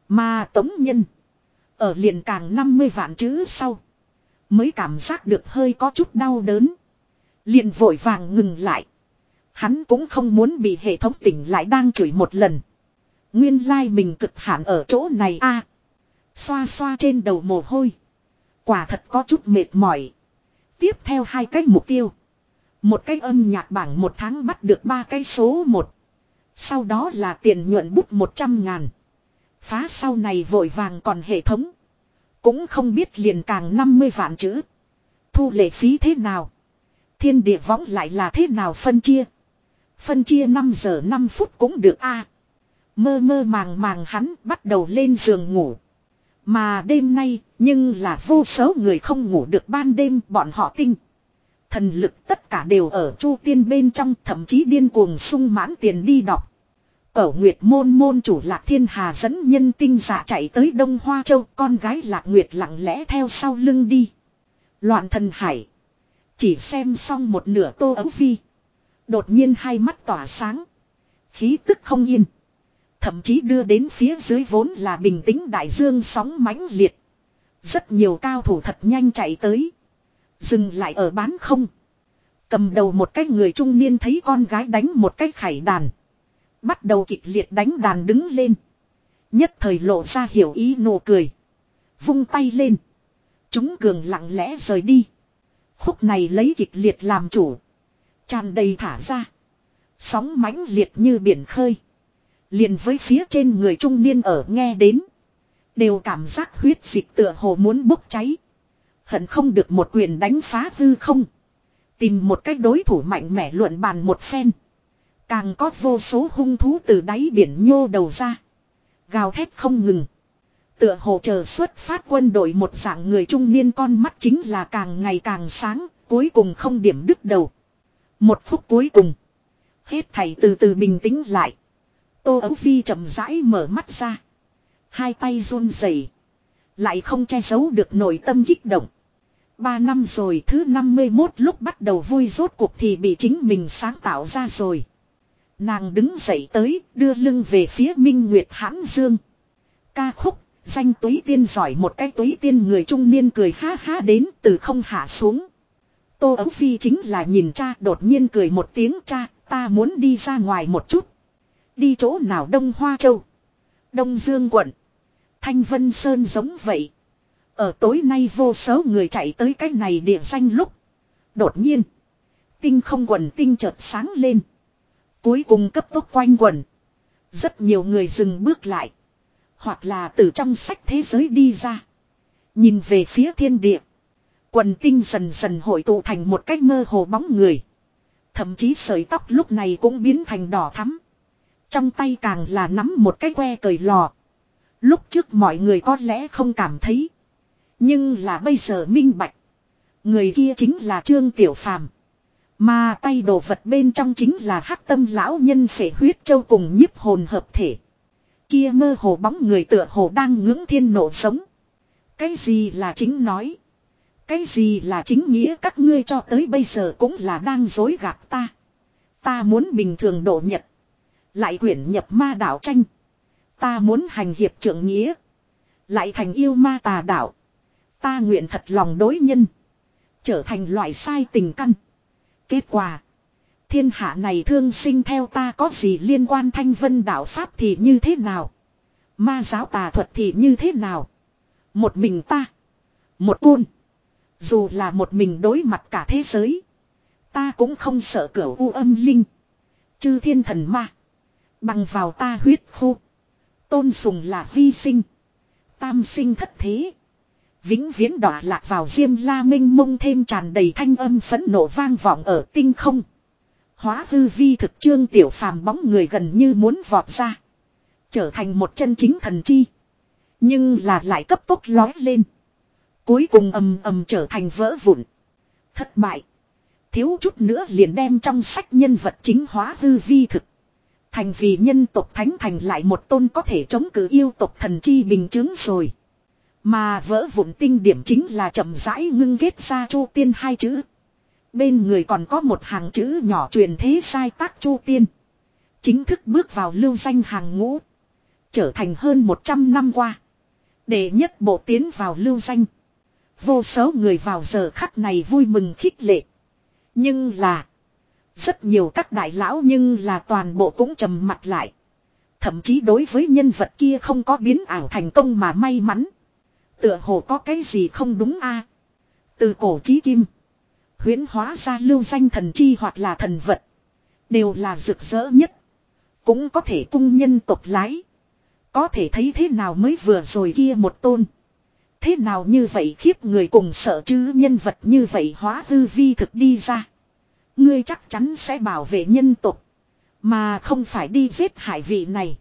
Mà tống nhân. Ở liền càng 50 vạn chữ sau. Mới cảm giác được hơi có chút đau đớn. Liền vội vàng ngừng lại. Hắn cũng không muốn bị hệ thống tỉnh lại đang chửi một lần. Nguyên lai like mình cực hạn ở chỗ này a Xoa xoa trên đầu mồ hôi. Quả thật có chút mệt mỏi. Tiếp theo hai cái mục tiêu. Một cái âm nhạc bảng một tháng bắt được ba cái số một. Sau đó là tiền nhuận bút một trăm ngàn. Phá sau này vội vàng còn hệ thống. Cũng không biết liền càng 50 vạn chữ. Thu lệ phí thế nào? Thiên địa võng lại là thế nào phân chia? Phân chia 5 giờ 5 phút cũng được a. Mơ mơ màng màng hắn bắt đầu lên giường ngủ. Mà đêm nay, nhưng là vô số người không ngủ được ban đêm bọn họ tinh. Thần lực tất cả đều ở chu tiên bên trong, thậm chí điên cuồng sung mãn tiền đi đọc. Cẩu Nguyệt môn môn chủ Lạc Thiên Hà dẫn nhân tinh giả chạy tới Đông Hoa Châu, con gái Lạc Nguyệt lặng lẽ theo sau lưng đi. Loạn thần hải. Chỉ xem xong một nửa tô ấu phi. Đột nhiên hai mắt tỏa sáng. Khí tức không yên. Thậm chí đưa đến phía dưới vốn là bình tĩnh đại dương sóng mãnh liệt. Rất nhiều cao thủ thật nhanh chạy tới. Dừng lại ở bán không. Cầm đầu một cái người trung niên thấy con gái đánh một cái khải đàn. Bắt đầu kịch liệt đánh đàn đứng lên. Nhất thời lộ ra hiểu ý nụ cười. Vung tay lên. Chúng cường lặng lẽ rời đi. Khúc này lấy kịch liệt làm chủ. Tràn đầy thả ra. Sóng mãnh liệt như biển khơi. Liền với phía trên người trung niên ở nghe đến. Đều cảm giác huyết dịch tựa hồ muốn bốc cháy. Hận không được một quyền đánh phá hư không. Tìm một cách đối thủ mạnh mẽ luận bàn một phen. Càng có vô số hung thú từ đáy biển nhô đầu ra. Gào thét không ngừng. Tựa hồ chờ xuất phát quân đội một dạng người trung niên con mắt chính là càng ngày càng sáng, cuối cùng không điểm đứt đầu. Một phút cuối cùng. Hết thầy từ từ bình tĩnh lại. Tô Ấu Phi chậm rãi mở mắt ra. Hai tay run rẩy, Lại không che giấu được nội tâm kích động. Ba năm rồi thứ 51 lúc bắt đầu vui rốt cuộc thì bị chính mình sáng tạo ra rồi. Nàng đứng dậy tới, đưa lưng về phía Minh Nguyệt Hãn Dương. Ca khúc, danh túy tiên giỏi một cái túy tiên người trung niên cười ha ha đến từ không hạ xuống. Tô Ấu Phi chính là nhìn cha đột nhiên cười một tiếng cha, ta muốn đi ra ngoài một chút. Đi chỗ nào Đông Hoa Châu. Đông Dương quận. Thanh Vân Sơn giống vậy. Ở tối nay vô số người chạy tới cái này địa danh lúc. Đột nhiên. Tinh không quần tinh chợt sáng lên. Cuối cùng cấp tốc quanh quần. Rất nhiều người dừng bước lại. Hoặc là từ trong sách thế giới đi ra. Nhìn về phía thiên địa. Quần tinh dần dần hội tụ thành một cách mơ hồ bóng người. Thậm chí sợi tóc lúc này cũng biến thành đỏ thắm. Trong tay càng là nắm một cái que cởi lò. Lúc trước mọi người có lẽ không cảm thấy. Nhưng là bây giờ minh bạch. Người kia chính là Trương Tiểu Phàm. Mà tay đồ vật bên trong chính là hắc tâm lão nhân phệ huyết châu cùng nhiếp hồn hợp thể. Kia mơ hồ bóng người tựa hồ đang ngưỡng thiên nổ sống. Cái gì là chính nói? Cái gì là chính nghĩa các ngươi cho tới bây giờ cũng là đang dối gạt ta. Ta muốn bình thường độ nhật. Lại quyển nhập ma đảo tranh. Ta muốn hành hiệp trưởng nghĩa. Lại thành yêu ma tà đạo. Ta nguyện thật lòng đối nhân. Trở thành loại sai tình căn. Kết quả. Thiên hạ này thương sinh theo ta có gì liên quan thanh vân đạo Pháp thì như thế nào? Ma giáo tà thuật thì như thế nào? Một mình ta. Một tuôn. Dù là một mình đối mặt cả thế giới. Ta cũng không sợ cửa u âm linh. Chư thiên thần ma. Bằng vào ta huyết khu. Tôn sùng là hy sinh. Tam sinh thất thế. Vĩnh viễn đọa lạc vào diêm la minh mông thêm tràn đầy thanh âm phẫn nộ vang vọng ở tinh không. Hóa hư vi thực trương tiểu phàm bóng người gần như muốn vọt ra. Trở thành một chân chính thần chi. Nhưng là lại cấp tốc lói lên. Cuối cùng ầm ầm trở thành vỡ vụn. Thất bại. Thiếu chút nữa liền đem trong sách nhân vật chính hóa hư vi thực. Thành vì nhân tộc thánh thành lại một tôn có thể chống cự yêu tộc thần chi bình chứng rồi. Mà vỡ vụn tinh điểm chính là chậm rãi ngưng kết ra chu tiên hai chữ. Bên người còn có một hàng chữ nhỏ truyền thế sai tác chu tiên. Chính thức bước vào lưu danh hàng ngũ. Trở thành hơn 100 năm qua. Để nhất bộ tiến vào lưu danh. Vô số người vào giờ khắc này vui mừng khích lệ. Nhưng là. Rất nhiều các đại lão nhưng là toàn bộ cũng trầm mặt lại. Thậm chí đối với nhân vật kia không có biến ảo thành công mà may mắn. Tựa hồ có cái gì không đúng a Từ cổ chí kim. huyễn hóa ra lưu danh thần chi hoặc là thần vật. Đều là rực rỡ nhất. Cũng có thể cung nhân tộc lái. Có thể thấy thế nào mới vừa rồi kia một tôn. Thế nào như vậy khiếp người cùng sợ chứ nhân vật như vậy hóa hư vi thực đi ra. Ngươi chắc chắn sẽ bảo vệ nhân tộc. Mà không phải đi giết hại vị này.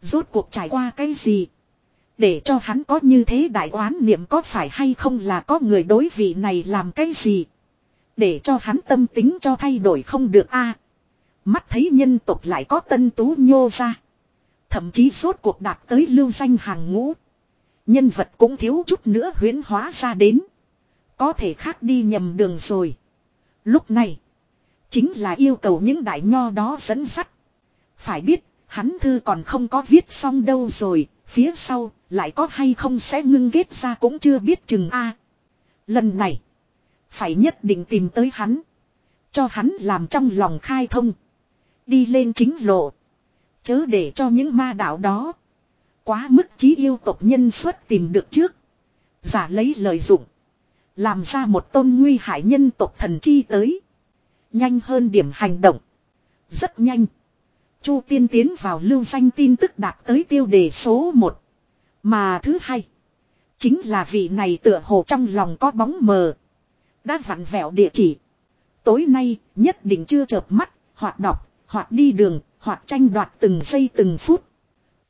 Rốt cuộc trải qua cái gì. Để cho hắn có như thế đại oán niệm có phải hay không là có người đối vị này làm cái gì. Để cho hắn tâm tính cho thay đổi không được a Mắt thấy nhân tộc lại có tân tú nhô ra. Thậm chí rốt cuộc đạt tới lưu danh hàng ngũ. Nhân vật cũng thiếu chút nữa huyến hóa ra đến. Có thể khác đi nhầm đường rồi. Lúc này. Chính là yêu cầu những đại nho đó dẫn sắt. Phải biết, hắn thư còn không có viết xong đâu rồi, phía sau, lại có hay không sẽ ngưng kết ra cũng chưa biết chừng a Lần này, phải nhất định tìm tới hắn. Cho hắn làm trong lòng khai thông. Đi lên chính lộ. Chớ để cho những ma đạo đó. Quá mức chí yêu tộc nhân xuất tìm được trước. Giả lấy lợi dụng. Làm ra một tôn nguy hại nhân tộc thần chi tới. Nhanh hơn điểm hành động. Rất nhanh. Chu tiên tiến vào lưu danh tin tức đạt tới tiêu đề số 1. Mà thứ hai. Chính là vị này tựa hồ trong lòng có bóng mờ. Đã vặn vẹo địa chỉ. Tối nay nhất định chưa chợp mắt. Hoặc đọc. Hoặc đi đường. Hoặc tranh đoạt từng giây từng phút.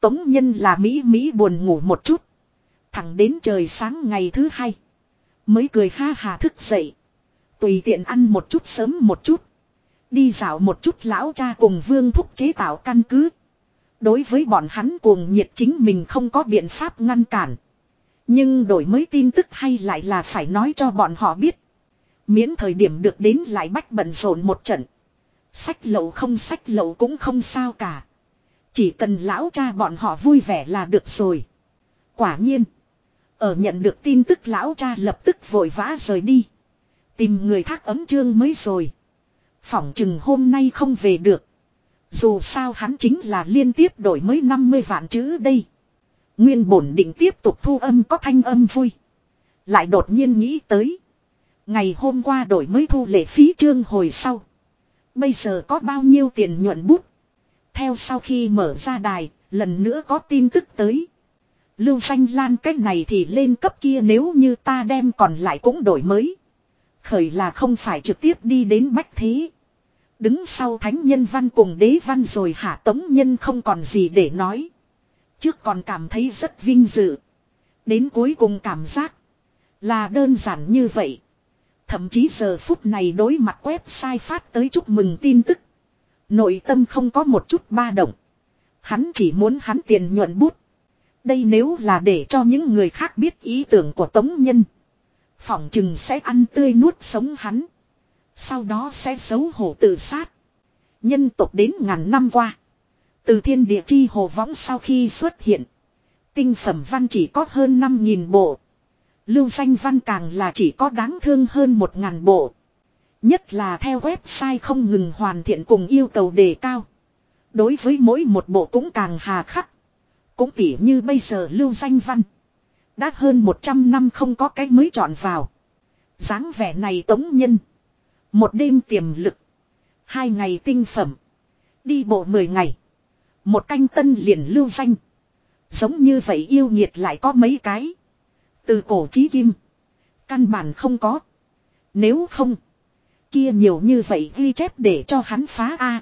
Tống nhân là Mỹ Mỹ buồn ngủ một chút. Thẳng đến trời sáng ngày thứ hai. Mới cười ha hà thức dậy. Tùy tiện ăn một chút sớm một chút. Đi dạo một chút lão cha cùng vương thúc chế tạo căn cứ. Đối với bọn hắn cuồng nhiệt chính mình không có biện pháp ngăn cản. Nhưng đổi mới tin tức hay lại là phải nói cho bọn họ biết. Miễn thời điểm được đến lại bách bận rộn một trận. Sách lậu không sách lậu cũng không sao cả. Chỉ cần lão cha bọn họ vui vẻ là được rồi. Quả nhiên. Ở nhận được tin tức lão cha lập tức vội vã rời đi. Tìm người thác ấm trương mới rồi. Phỏng chừng hôm nay không về được. Dù sao hắn chính là liên tiếp đổi mới 50 vạn chữ đây. Nguyên bổn định tiếp tục thu âm có thanh âm vui. Lại đột nhiên nghĩ tới. Ngày hôm qua đổi mới thu lệ phí trương hồi sau. Bây giờ có bao nhiêu tiền nhuận bút. Theo sau khi mở ra đài, lần nữa có tin tức tới. Lưu danh lan cách này thì lên cấp kia nếu như ta đem còn lại cũng đổi mới. Khởi là không phải trực tiếp đi đến bách thế. Đứng sau thánh nhân văn cùng đế văn rồi hạ tống nhân không còn gì để nói. Trước còn cảm thấy rất vinh dự. Đến cuối cùng cảm giác là đơn giản như vậy. Thậm chí giờ phút này đối mặt website phát tới chúc mừng tin tức. Nội tâm không có một chút ba động. Hắn chỉ muốn hắn tiền nhuận bút. Đây nếu là để cho những người khác biết ý tưởng của Tống Nhân. Phỏng chừng sẽ ăn tươi nuốt sống hắn. Sau đó sẽ xấu hổ tự sát. Nhân tộc đến ngàn năm qua. Từ thiên địa chi hồ võng sau khi xuất hiện. Tinh phẩm văn chỉ có hơn 5.000 bộ. Lưu danh văn càng là chỉ có đáng thương hơn 1.000 bộ. Nhất là theo website không ngừng hoàn thiện cùng yêu cầu đề cao. Đối với mỗi một bộ cũng càng hà khắc. Cũng tỉ như bây giờ lưu danh văn. Đã hơn 100 năm không có cái mới chọn vào. dáng vẻ này tống nhân. Một đêm tiềm lực. Hai ngày tinh phẩm. Đi bộ 10 ngày. Một canh tân liền lưu danh. Giống như vậy yêu nhiệt lại có mấy cái. Từ cổ chí kim. Căn bản không có. Nếu không. Kia nhiều như vậy ghi chép để cho hắn phá A.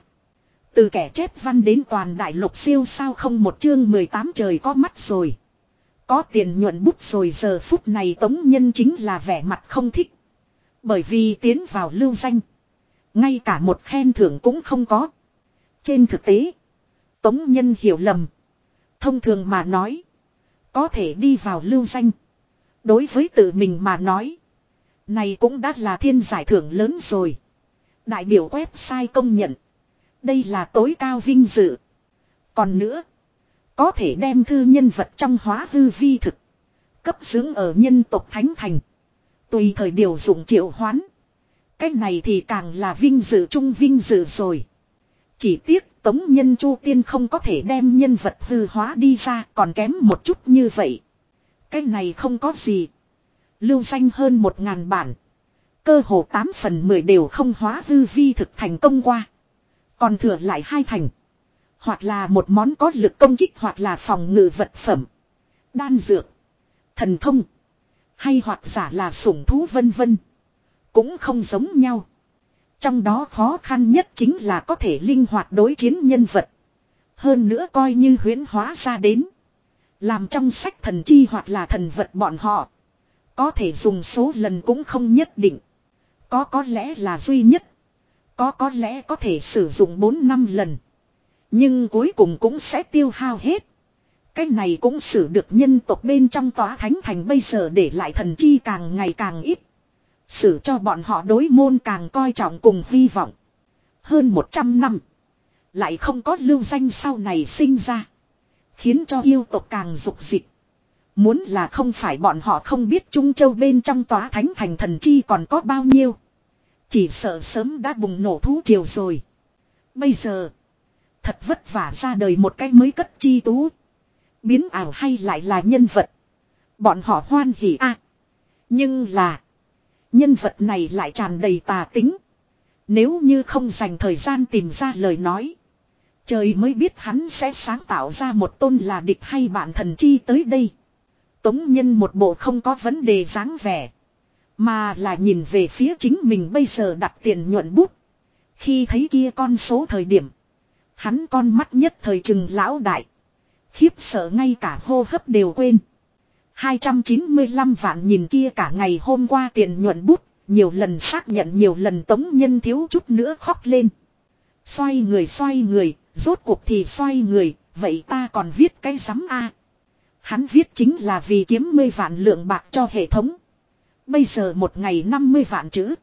Từ kẻ chép văn đến toàn đại lục siêu sao không một chương 18 trời có mắt rồi. Có tiền nhuận bút rồi giờ phút này tống nhân chính là vẻ mặt không thích. Bởi vì tiến vào lưu danh. Ngay cả một khen thưởng cũng không có. Trên thực tế. Tống nhân hiểu lầm. Thông thường mà nói. Có thể đi vào lưu danh. Đối với tự mình mà nói. Này cũng đã là thiên giải thưởng lớn rồi. Đại biểu website công nhận. Đây là tối cao vinh dự. Còn nữa. Có thể đem thư nhân vật trong hóa hư vi thực. Cấp dưỡng ở nhân tộc Thánh Thành. Tùy thời điều dụng triệu hoán. Cách này thì càng là vinh dự trung vinh dự rồi. Chỉ tiếc tống nhân chu tiên không có thể đem nhân vật hư hóa đi ra còn kém một chút như vậy. Cái này không có gì. Lưu danh hơn một ngàn bản. Cơ hồ 8 phần 10 đều không hóa hư vi thực thành công qua. Còn thừa lại hai thành. Hoặc là một món có lực công kích hoặc là phòng ngự vật phẩm. Đan dược. Thần thông. Hay hoặc giả là sủng thú vân vân. Cũng không giống nhau. Trong đó khó khăn nhất chính là có thể linh hoạt đối chiến nhân vật. Hơn nữa coi như huyễn hóa ra đến. Làm trong sách thần chi hoặc là thần vật bọn họ. Có thể dùng số lần cũng không nhất định. Có có lẽ là duy nhất. Có có lẽ có thể sử dụng 4 năm lần. Nhưng cuối cùng cũng sẽ tiêu hao hết. Cái này cũng xử được nhân tộc bên trong tòa thánh thành bây giờ để lại thần chi càng ngày càng ít. Xử cho bọn họ đối môn càng coi trọng cùng hy vọng. Hơn 100 năm. Lại không có lưu danh sau này sinh ra. Khiến cho yêu tộc càng dục dịch. Muốn là không phải bọn họ không biết Trung Châu bên trong tòa thánh thành thần chi còn có bao nhiêu. Chỉ sợ sớm đã bùng nổ thú triều rồi. Bây giờ. Thật vất vả ra đời một cái mới cất chi tú. Biến ảo hay lại là nhân vật. Bọn họ hoan hỉ a Nhưng là. Nhân vật này lại tràn đầy tà tính. Nếu như không dành thời gian tìm ra lời nói. Trời mới biết hắn sẽ sáng tạo ra một tôn là địch hay bạn thần chi tới đây. Tống nhân một bộ không có vấn đề dáng vẻ. Mà là nhìn về phía chính mình bây giờ đặt tiền nhuận bút. Khi thấy kia con số thời điểm. Hắn con mắt nhất thời trừng lão đại. Khiếp sợ ngay cả hô hấp đều quên. 295 vạn nhìn kia cả ngày hôm qua tiền nhuận bút. Nhiều lần xác nhận nhiều lần tống nhân thiếu chút nữa khóc lên. Xoay người xoay người, rốt cuộc thì xoay người, vậy ta còn viết cái giám A. Hắn viết chính là vì kiếm mươi vạn lượng bạc cho hệ thống. Bây giờ một ngày 50 vạn chữ.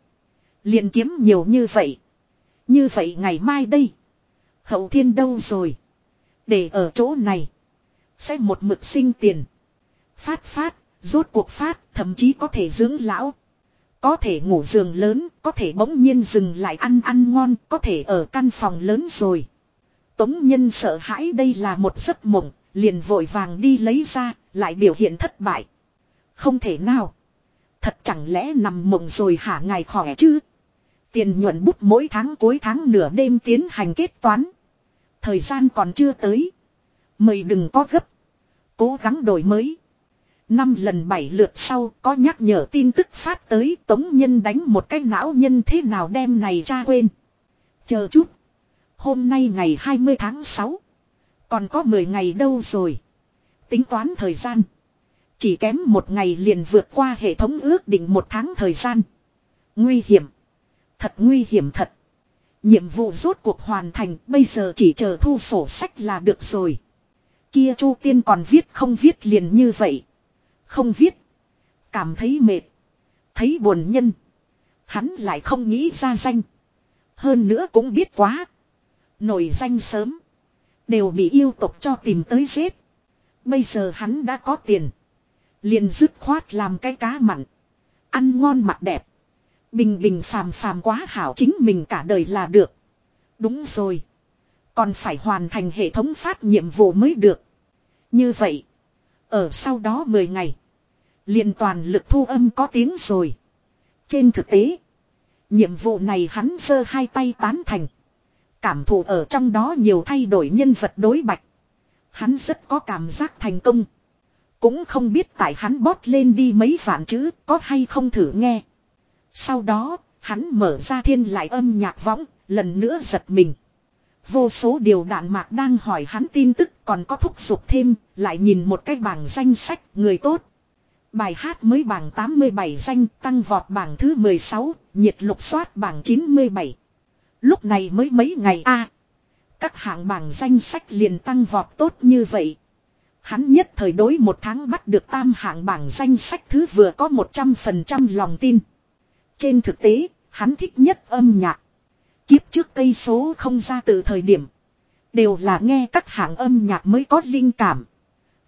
liền kiếm nhiều như vậy. Như vậy ngày mai đây. Hậu thiên đâu rồi. Để ở chỗ này. Sẽ một mực sinh tiền. Phát phát, rốt cuộc phát, thậm chí có thể dưỡng lão. Có thể ngủ giường lớn, có thể bỗng nhiên dừng lại ăn ăn ngon, có thể ở căn phòng lớn rồi. Tống nhân sợ hãi đây là một giấc mộng, liền vội vàng đi lấy ra, lại biểu hiện thất bại. Không thể nào. Thật chẳng lẽ nằm mộng rồi hả ngài khỏe chứ? Tiền nhuận bút mỗi tháng cuối tháng nửa đêm tiến hành kết toán. Thời gian còn chưa tới. Mời đừng có gấp. Cố gắng đổi mới. Năm lần bảy lượt sau có nhắc nhở tin tức phát tới, tống nhân đánh một cái não nhân thế nào đem này cha quên. Chờ chút. Hôm nay ngày 20 tháng 6. Còn có 10 ngày đâu rồi. Tính toán thời gian. Chỉ kém một ngày liền vượt qua hệ thống ước định một tháng thời gian. Nguy hiểm. Thật nguy hiểm thật. Nhiệm vụ rốt cuộc hoàn thành, bây giờ chỉ chờ thu sổ sách là được rồi. Kia Chu Tiên còn viết không viết liền như vậy. Không viết. Cảm thấy mệt. Thấy buồn nhân. Hắn lại không nghĩ ra danh. Hơn nữa cũng biết quá. Nổi danh sớm. Đều bị yêu tục cho tìm tới giết. Bây giờ hắn đã có tiền. Liền dứt khoát làm cái cá mặn. Ăn ngon mặt đẹp. Bình bình phàm phàm quá hảo chính mình cả đời là được. Đúng rồi. Còn phải hoàn thành hệ thống phát nhiệm vụ mới được. Như vậy. Ở sau đó 10 ngày. liền toàn lực thu âm có tiếng rồi. Trên thực tế. Nhiệm vụ này hắn giơ hai tay tán thành. Cảm thụ ở trong đó nhiều thay đổi nhân vật đối bạch. Hắn rất có cảm giác thành công. Cũng không biết tại hắn bót lên đi mấy vạn chữ có hay không thử nghe. Sau đó, hắn mở ra thiên lại âm nhạc võng, lần nữa giật mình. Vô số điều đạn mạc đang hỏi hắn tin tức còn có thúc giục thêm, lại nhìn một cái bảng danh sách người tốt. Bài hát mới bảng 87 danh tăng vọt bảng thứ 16, nhiệt lục soát bảng 97. Lúc này mới mấy ngày a Các hạng bảng danh sách liền tăng vọt tốt như vậy. Hắn nhất thời đối một tháng bắt được tam hạng bảng danh sách thứ vừa có 100% lòng tin. Trên thực tế, hắn thích nhất âm nhạc. Kiếp trước cây số không ra từ thời điểm. Đều là nghe các hạng âm nhạc mới có linh cảm.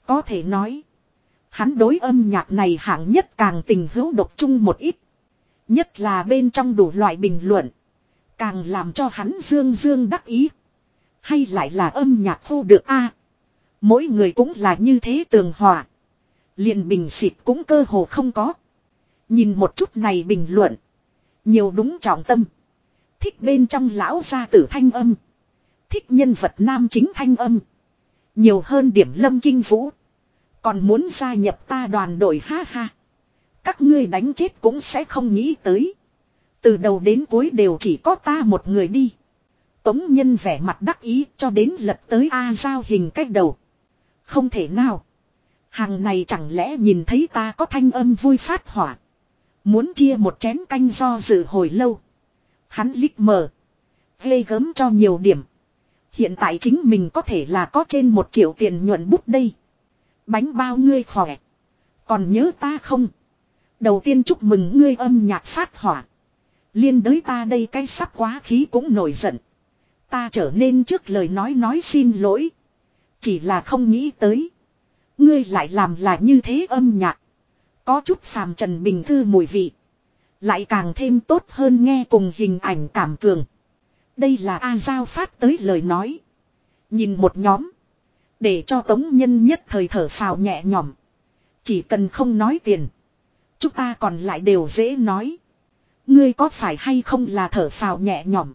Có thể nói. Hắn đối âm nhạc này hạng nhất càng tình hữu độc chung một ít. Nhất là bên trong đủ loại bình luận. Càng làm cho hắn dương dương đắc ý. Hay lại là âm nhạc thu được a Mỗi người cũng là như thế tường hòa. liền bình xịt cũng cơ hồ không có. Nhìn một chút này bình luận. Nhiều đúng trọng tâm. Thích bên trong lão gia tử thanh âm. Thích nhân vật nam chính thanh âm. Nhiều hơn điểm lâm kinh vũ. Còn muốn gia nhập ta đoàn đội ha ha. Các ngươi đánh chết cũng sẽ không nghĩ tới. Từ đầu đến cuối đều chỉ có ta một người đi. Tống nhân vẻ mặt đắc ý cho đến lật tới A giao hình cách đầu. Không thể nào. Hàng này chẳng lẽ nhìn thấy ta có thanh âm vui phát hỏa. Muốn chia một chén canh do dự hồi lâu. Hắn lít mờ. gây gớm cho nhiều điểm. Hiện tại chính mình có thể là có trên một triệu tiền nhuận bút đây. Bánh bao ngươi khỏe. Còn nhớ ta không? Đầu tiên chúc mừng ngươi âm nhạc phát hỏa. Liên đới ta đây cái sắp quá khí cũng nổi giận. Ta trở nên trước lời nói nói xin lỗi. Chỉ là không nghĩ tới. Ngươi lại làm là như thế âm nhạc. Có chút phàm trần bình thư mùi vị. Lại càng thêm tốt hơn nghe cùng hình ảnh cảm cường. Đây là A Giao phát tới lời nói. Nhìn một nhóm. Để cho tống nhân nhất thời thở phào nhẹ nhõm. Chỉ cần không nói tiền. Chúng ta còn lại đều dễ nói. Ngươi có phải hay không là thở phào nhẹ nhõm.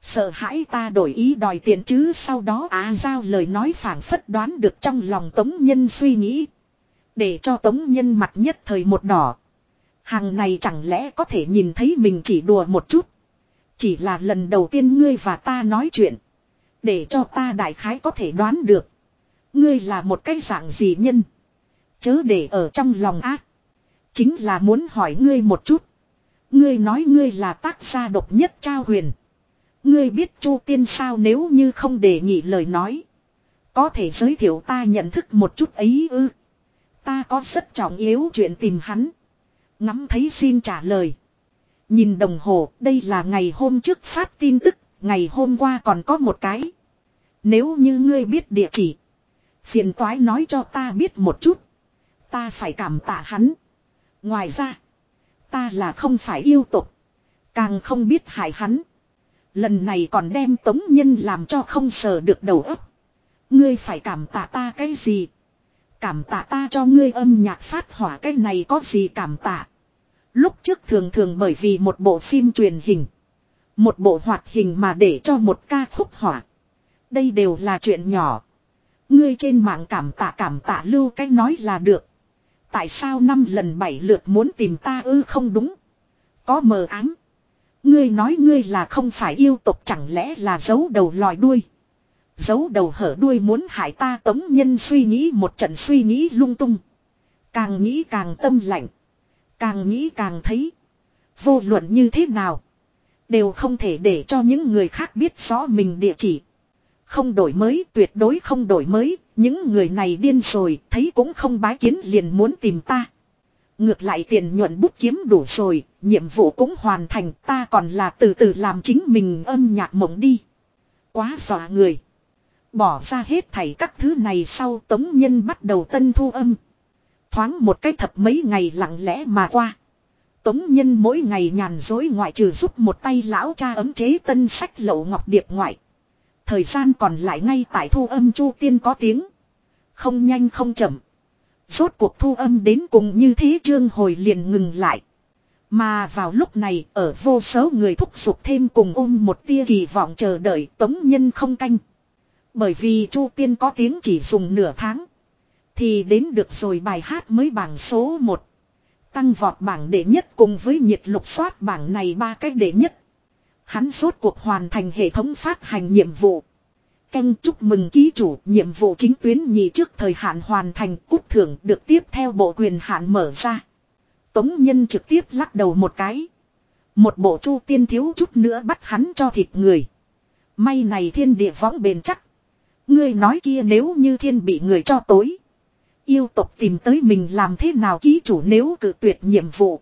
Sợ hãi ta đổi ý đòi tiền chứ sau đó á giao lời nói phảng phất đoán được trong lòng tống nhân suy nghĩ. Để cho tống nhân mặt nhất thời một đỏ. Hàng này chẳng lẽ có thể nhìn thấy mình chỉ đùa một chút. Chỉ là lần đầu tiên ngươi và ta nói chuyện. Để cho ta đại khái có thể đoán được. Ngươi là một cái dạng gì nhân. Chớ để ở trong lòng ác. Chính là muốn hỏi ngươi một chút. Ngươi nói ngươi là tác gia độc nhất trao huyền. Ngươi biết Chu Tiên sao nếu như không để nhị lời nói. Có thể giới thiệu ta nhận thức một chút ấy ư. Ta có rất trọng yếu chuyện tìm hắn. Ngắm thấy xin trả lời. Nhìn đồng hồ, đây là ngày hôm trước phát tin tức, ngày hôm qua còn có một cái. Nếu như ngươi biết địa chỉ. Phiền toái nói cho ta biết một chút. Ta phải cảm tạ hắn. Ngoài ra. Ta là không phải yêu tục. Càng không biết hại hắn. Lần này còn đem tống nhân làm cho không sờ được đầu óc. Ngươi phải cảm tạ ta cái gì? Cảm tạ ta cho ngươi âm nhạc phát hỏa, cái này có gì cảm tạ? Lúc trước thường thường bởi vì một bộ phim truyền hình. Một bộ hoạt hình mà để cho một ca khúc hỏa. Đây đều là chuyện nhỏ. Ngươi trên mạng cảm tạ cảm tạ lưu cái nói là được. Tại sao năm lần bảy lượt muốn tìm ta ư không đúng? Có mờ ám. Ngươi nói ngươi là không phải yêu tục, chẳng lẽ là giấu đầu lòi đuôi. Giấu đầu hở đuôi muốn hại ta tống nhân suy nghĩ một trận suy nghĩ lung tung. Càng nghĩ càng tâm lạnh. Càng nghĩ càng thấy. Vô luận như thế nào. Đều không thể để cho những người khác biết rõ mình địa chỉ. Không đổi mới tuyệt đối không đổi mới. Những người này điên rồi thấy cũng không bái kiến liền muốn tìm ta. Ngược lại tiền nhuận bút kiếm đủ rồi, nhiệm vụ cũng hoàn thành, ta còn là từ từ làm chính mình âm nhạc mộng đi. Quá dọa người. Bỏ ra hết thảy các thứ này sau tống nhân bắt đầu tân thu âm. Thoáng một cái thập mấy ngày lặng lẽ mà qua. Tống nhân mỗi ngày nhàn dối ngoại trừ giúp một tay lão cha ấm chế tân sách lậu ngọc điệp ngoại. Thời gian còn lại ngay tại thu âm chu tiên có tiếng. Không nhanh không chậm. Rốt cuộc thu âm đến cùng như thế trương hồi liền ngừng lại. Mà vào lúc này, ở vô số người thúc giục thêm cùng ôm một tia kỳ vọng chờ đợi tống nhân không canh. Bởi vì Chu Tiên có tiếng chỉ dùng nửa tháng. Thì đến được rồi bài hát mới bảng số 1. Tăng vọt bảng đệ nhất cùng với nhiệt lục soát bảng này ba cách đệ nhất. Hắn rốt cuộc hoàn thành hệ thống phát hành nhiệm vụ. Canh chúc mừng ký chủ, nhiệm vụ chính tuyến nhì trước thời hạn hoàn thành cút thưởng được tiếp theo bộ quyền hạn mở ra. Tống nhân trực tiếp lắc đầu một cái. Một bộ chu tiên thiếu chút nữa bắt hắn cho thịt người. May này thiên địa võng bền chắc. Ngươi nói kia nếu như thiên bị người cho tối. Yêu tộc tìm tới mình làm thế nào ký chủ nếu cử tuyệt nhiệm vụ.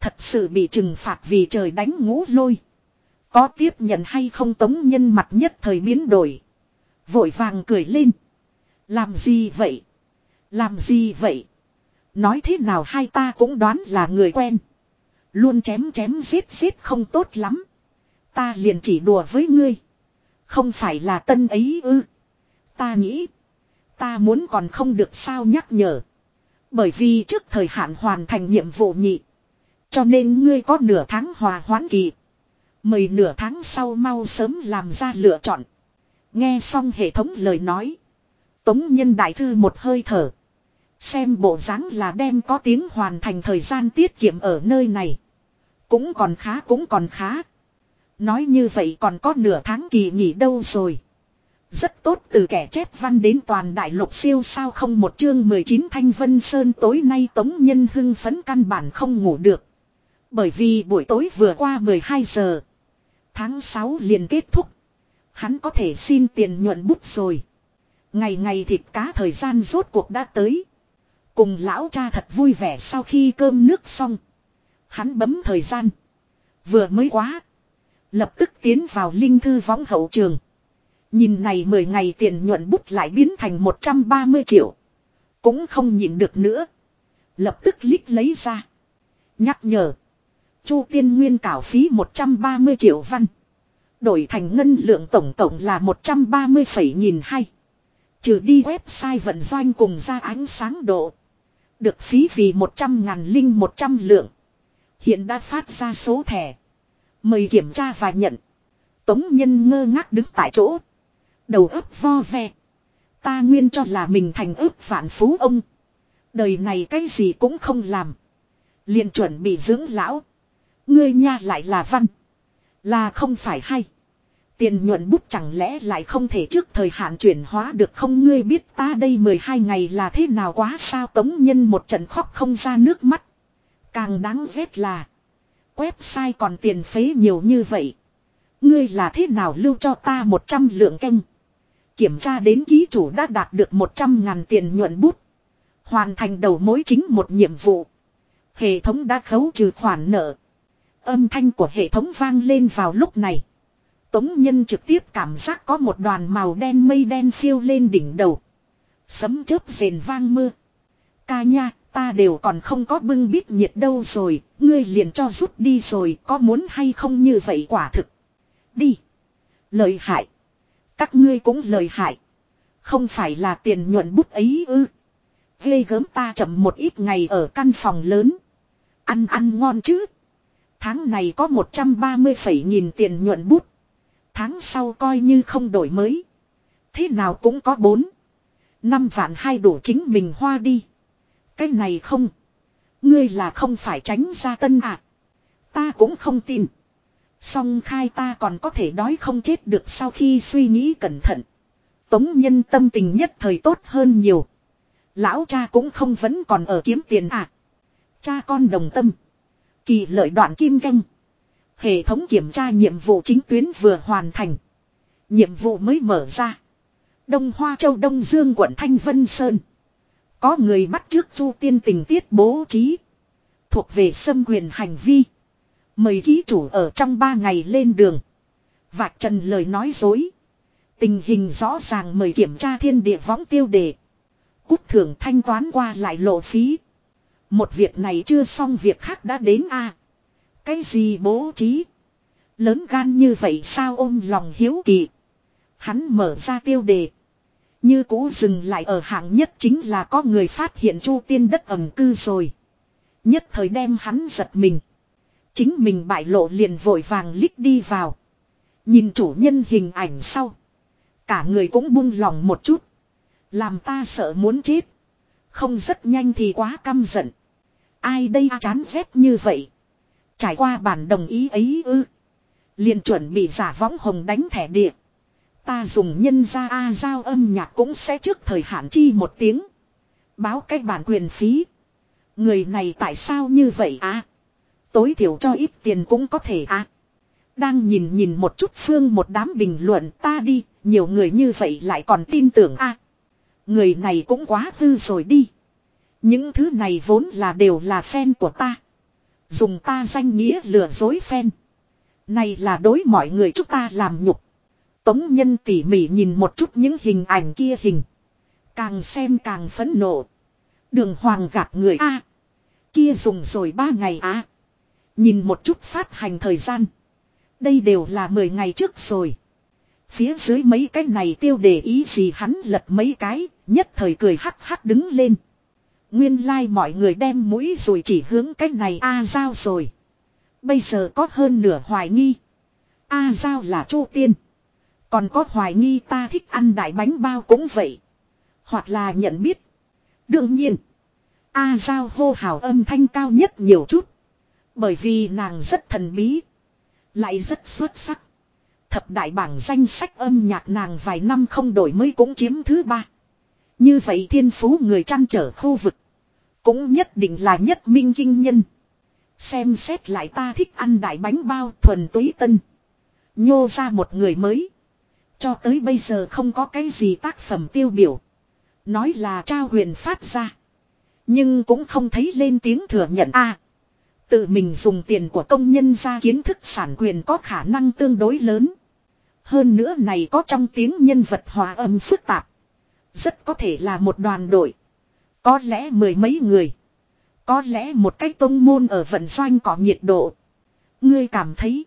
Thật sự bị trừng phạt vì trời đánh ngũ lôi. Có tiếp nhận hay không tống nhân mặt nhất thời biến đổi. Vội vàng cười lên. Làm gì vậy? Làm gì vậy? Nói thế nào hai ta cũng đoán là người quen. Luôn chém chém giết giết không tốt lắm. Ta liền chỉ đùa với ngươi. Không phải là tân ấy ư. Ta nghĩ. Ta muốn còn không được sao nhắc nhở. Bởi vì trước thời hạn hoàn thành nhiệm vụ nhị. Cho nên ngươi có nửa tháng hòa hoãn kỳ. Mời nửa tháng sau mau sớm làm ra lựa chọn. Nghe xong hệ thống lời nói. Tống nhân đại thư một hơi thở. Xem bộ dáng là đem có tiếng hoàn thành thời gian tiết kiệm ở nơi này. Cũng còn khá, cũng còn khá. Nói như vậy còn có nửa tháng kỳ nghỉ đâu rồi. Rất tốt từ kẻ chép văn đến toàn đại lục siêu sao không một chương 19 Thanh Vân Sơn tối nay Tống Nhân hưng phấn căn bản không ngủ được. Bởi vì buổi tối vừa qua 12 giờ. Tháng 6 liền kết thúc. Hắn có thể xin tiền nhuận bút rồi. Ngày ngày thịt cá thời gian rốt cuộc đã tới. Cùng lão cha thật vui vẻ sau khi cơm nước xong. Hắn bấm thời gian. Vừa mới quá. Lập tức tiến vào linh thư võng hậu trường. Nhìn này 10 ngày tiền nhuận bút lại biến thành 130 triệu. Cũng không nhịn được nữa. Lập tức lít lấy ra. Nhắc nhở. Chu tiên nguyên cảo phí 130 triệu văn. Đổi thành ngân lượng tổng tổng là 130 phẩy hay. Trừ đi website vận doanh cùng ra ánh sáng độ. Được phí vì 100 ngàn linh 100 lượng. Hiện đã phát ra số thẻ. Mời kiểm tra và nhận. Tống nhân ngơ ngác đứng tại chỗ. Đầu ấp vo ve. Ta nguyên cho là mình thành ước vạn phú ông. Đời này cái gì cũng không làm. liền chuẩn bị dưỡng lão. Ngươi nha lại là văn. Là không phải hay. Tiền nhuận bút chẳng lẽ lại không thể trước thời hạn chuyển hóa được không ngươi biết ta đây 12 ngày là thế nào quá sao tống nhân một trận khóc không ra nước mắt. Càng đáng ghét là. Website còn tiền phế nhiều như vậy. Ngươi là thế nào lưu cho ta 100 lượng canh. Kiểm tra đến ký chủ đã đạt được 100 ngàn tiền nhuận bút. Hoàn thành đầu mối chính một nhiệm vụ. Hệ thống đã khấu trừ khoản nợ. Âm thanh của hệ thống vang lên vào lúc này. Tống nhân trực tiếp cảm giác có một đoàn màu đen mây đen phiêu lên đỉnh đầu. Sấm chớp rền vang mưa. Ca nha, ta đều còn không có bưng bít nhiệt đâu rồi, ngươi liền cho rút đi rồi, có muốn hay không như vậy quả thực. Đi. Lời hại. Các ngươi cũng lời hại. Không phải là tiền nhuận bút ấy ư. Ghê gớm ta chậm một ít ngày ở căn phòng lớn. Ăn ăn ngon chứ. Tháng này có 130 phẩy nghìn tiền nhuận bút. Tháng sau coi như không đổi mới. Thế nào cũng có bốn. Năm vạn hai đủ chính mình hoa đi. Cái này không. Ngươi là không phải tránh ra tân ạ. À. Ta cũng không tin. Song khai ta còn có thể đói không chết được sau khi suy nghĩ cẩn thận. Tống nhân tâm tình nhất thời tốt hơn nhiều. Lão cha cũng không vẫn còn ở kiếm tiền à. Cha con đồng tâm. Kỳ lợi đoạn kim canh. Hệ thống kiểm tra nhiệm vụ chính tuyến vừa hoàn thành. Nhiệm vụ mới mở ra. Đông Hoa Châu Đông Dương quận Thanh Vân Sơn. Có người bắt trước chu tiên tình tiết bố trí. Thuộc về xâm quyền hành vi. Mời ký chủ ở trong ba ngày lên đường. Vạch trần lời nói dối. Tình hình rõ ràng mời kiểm tra thiên địa võng tiêu đề. Cút thưởng thanh toán qua lại lộ phí. Một việc này chưa xong việc khác đã đến a Cái gì bố trí? Lớn gan như vậy sao ôm lòng hiếu kỳ. Hắn mở ra tiêu đề. Như cũ dừng lại ở hạng nhất chính là có người phát hiện chu tiên đất ẩm cư rồi. Nhất thời đem hắn giật mình. Chính mình bại lộ liền vội vàng lít đi vào. Nhìn chủ nhân hình ảnh sau. Cả người cũng buông lòng một chút. Làm ta sợ muốn chết. Không rất nhanh thì quá căm giận. Ai đây à, chán ghét như vậy. Trải qua bản đồng ý ấy ư. Liền chuẩn bị giả võng hồng đánh thẻ địa. Ta dùng nhân ra A giao âm nhạc cũng sẽ trước thời hạn chi một tiếng. Báo cách bản quyền phí. Người này tại sao như vậy à? Tối thiểu cho ít tiền cũng có thể à? Đang nhìn nhìn một chút phương một đám bình luận ta đi, nhiều người như vậy lại còn tin tưởng a Người này cũng quá tư rồi đi. Những thứ này vốn là đều là fan của ta. Dùng ta danh nghĩa lừa dối fan. Này là đối mọi người chúng ta làm nhục. Tống nhân tỉ mỉ nhìn một chút những hình ảnh kia hình. Càng xem càng phẫn nộ. Đường hoàng gạt người A. kia dùng rồi ba ngày A nhìn một chút phát hành thời gian. Đây đều là 10 ngày trước rồi. Phía dưới mấy cái này tiêu đề ý gì hắn lật mấy cái, nhất thời cười hắc hắc đứng lên. Nguyên lai like mọi người đem mũi rồi chỉ hướng cái này A Giao rồi. Bây giờ có hơn nửa hoài nghi. A Giao là chu tiên. Còn có hoài nghi ta thích ăn đại bánh bao cũng vậy. Hoặc là nhận biết. Đương nhiên. A Giao hô hào âm thanh cao nhất nhiều chút. Bởi vì nàng rất thần bí. Lại rất xuất sắc. Thập đại bảng danh sách âm nhạc nàng vài năm không đổi mới cũng chiếm thứ ba. Như vậy thiên phú người chăn trở khu vực. Cũng nhất định là nhất minh kinh nhân. Xem xét lại ta thích ăn đại bánh bao thuần túy tân. Nhô ra một người mới. Cho tới bây giờ không có cái gì tác phẩm tiêu biểu. Nói là trao huyền phát ra. Nhưng cũng không thấy lên tiếng thừa nhận a Tự mình dùng tiền của công nhân ra kiến thức sản quyền có khả năng tương đối lớn. Hơn nữa này có trong tiếng nhân vật hòa âm phức tạp. Rất có thể là một đoàn đội. Có lẽ mười mấy người. Có lẽ một cách tông môn ở vận doanh có nhiệt độ. Ngươi cảm thấy.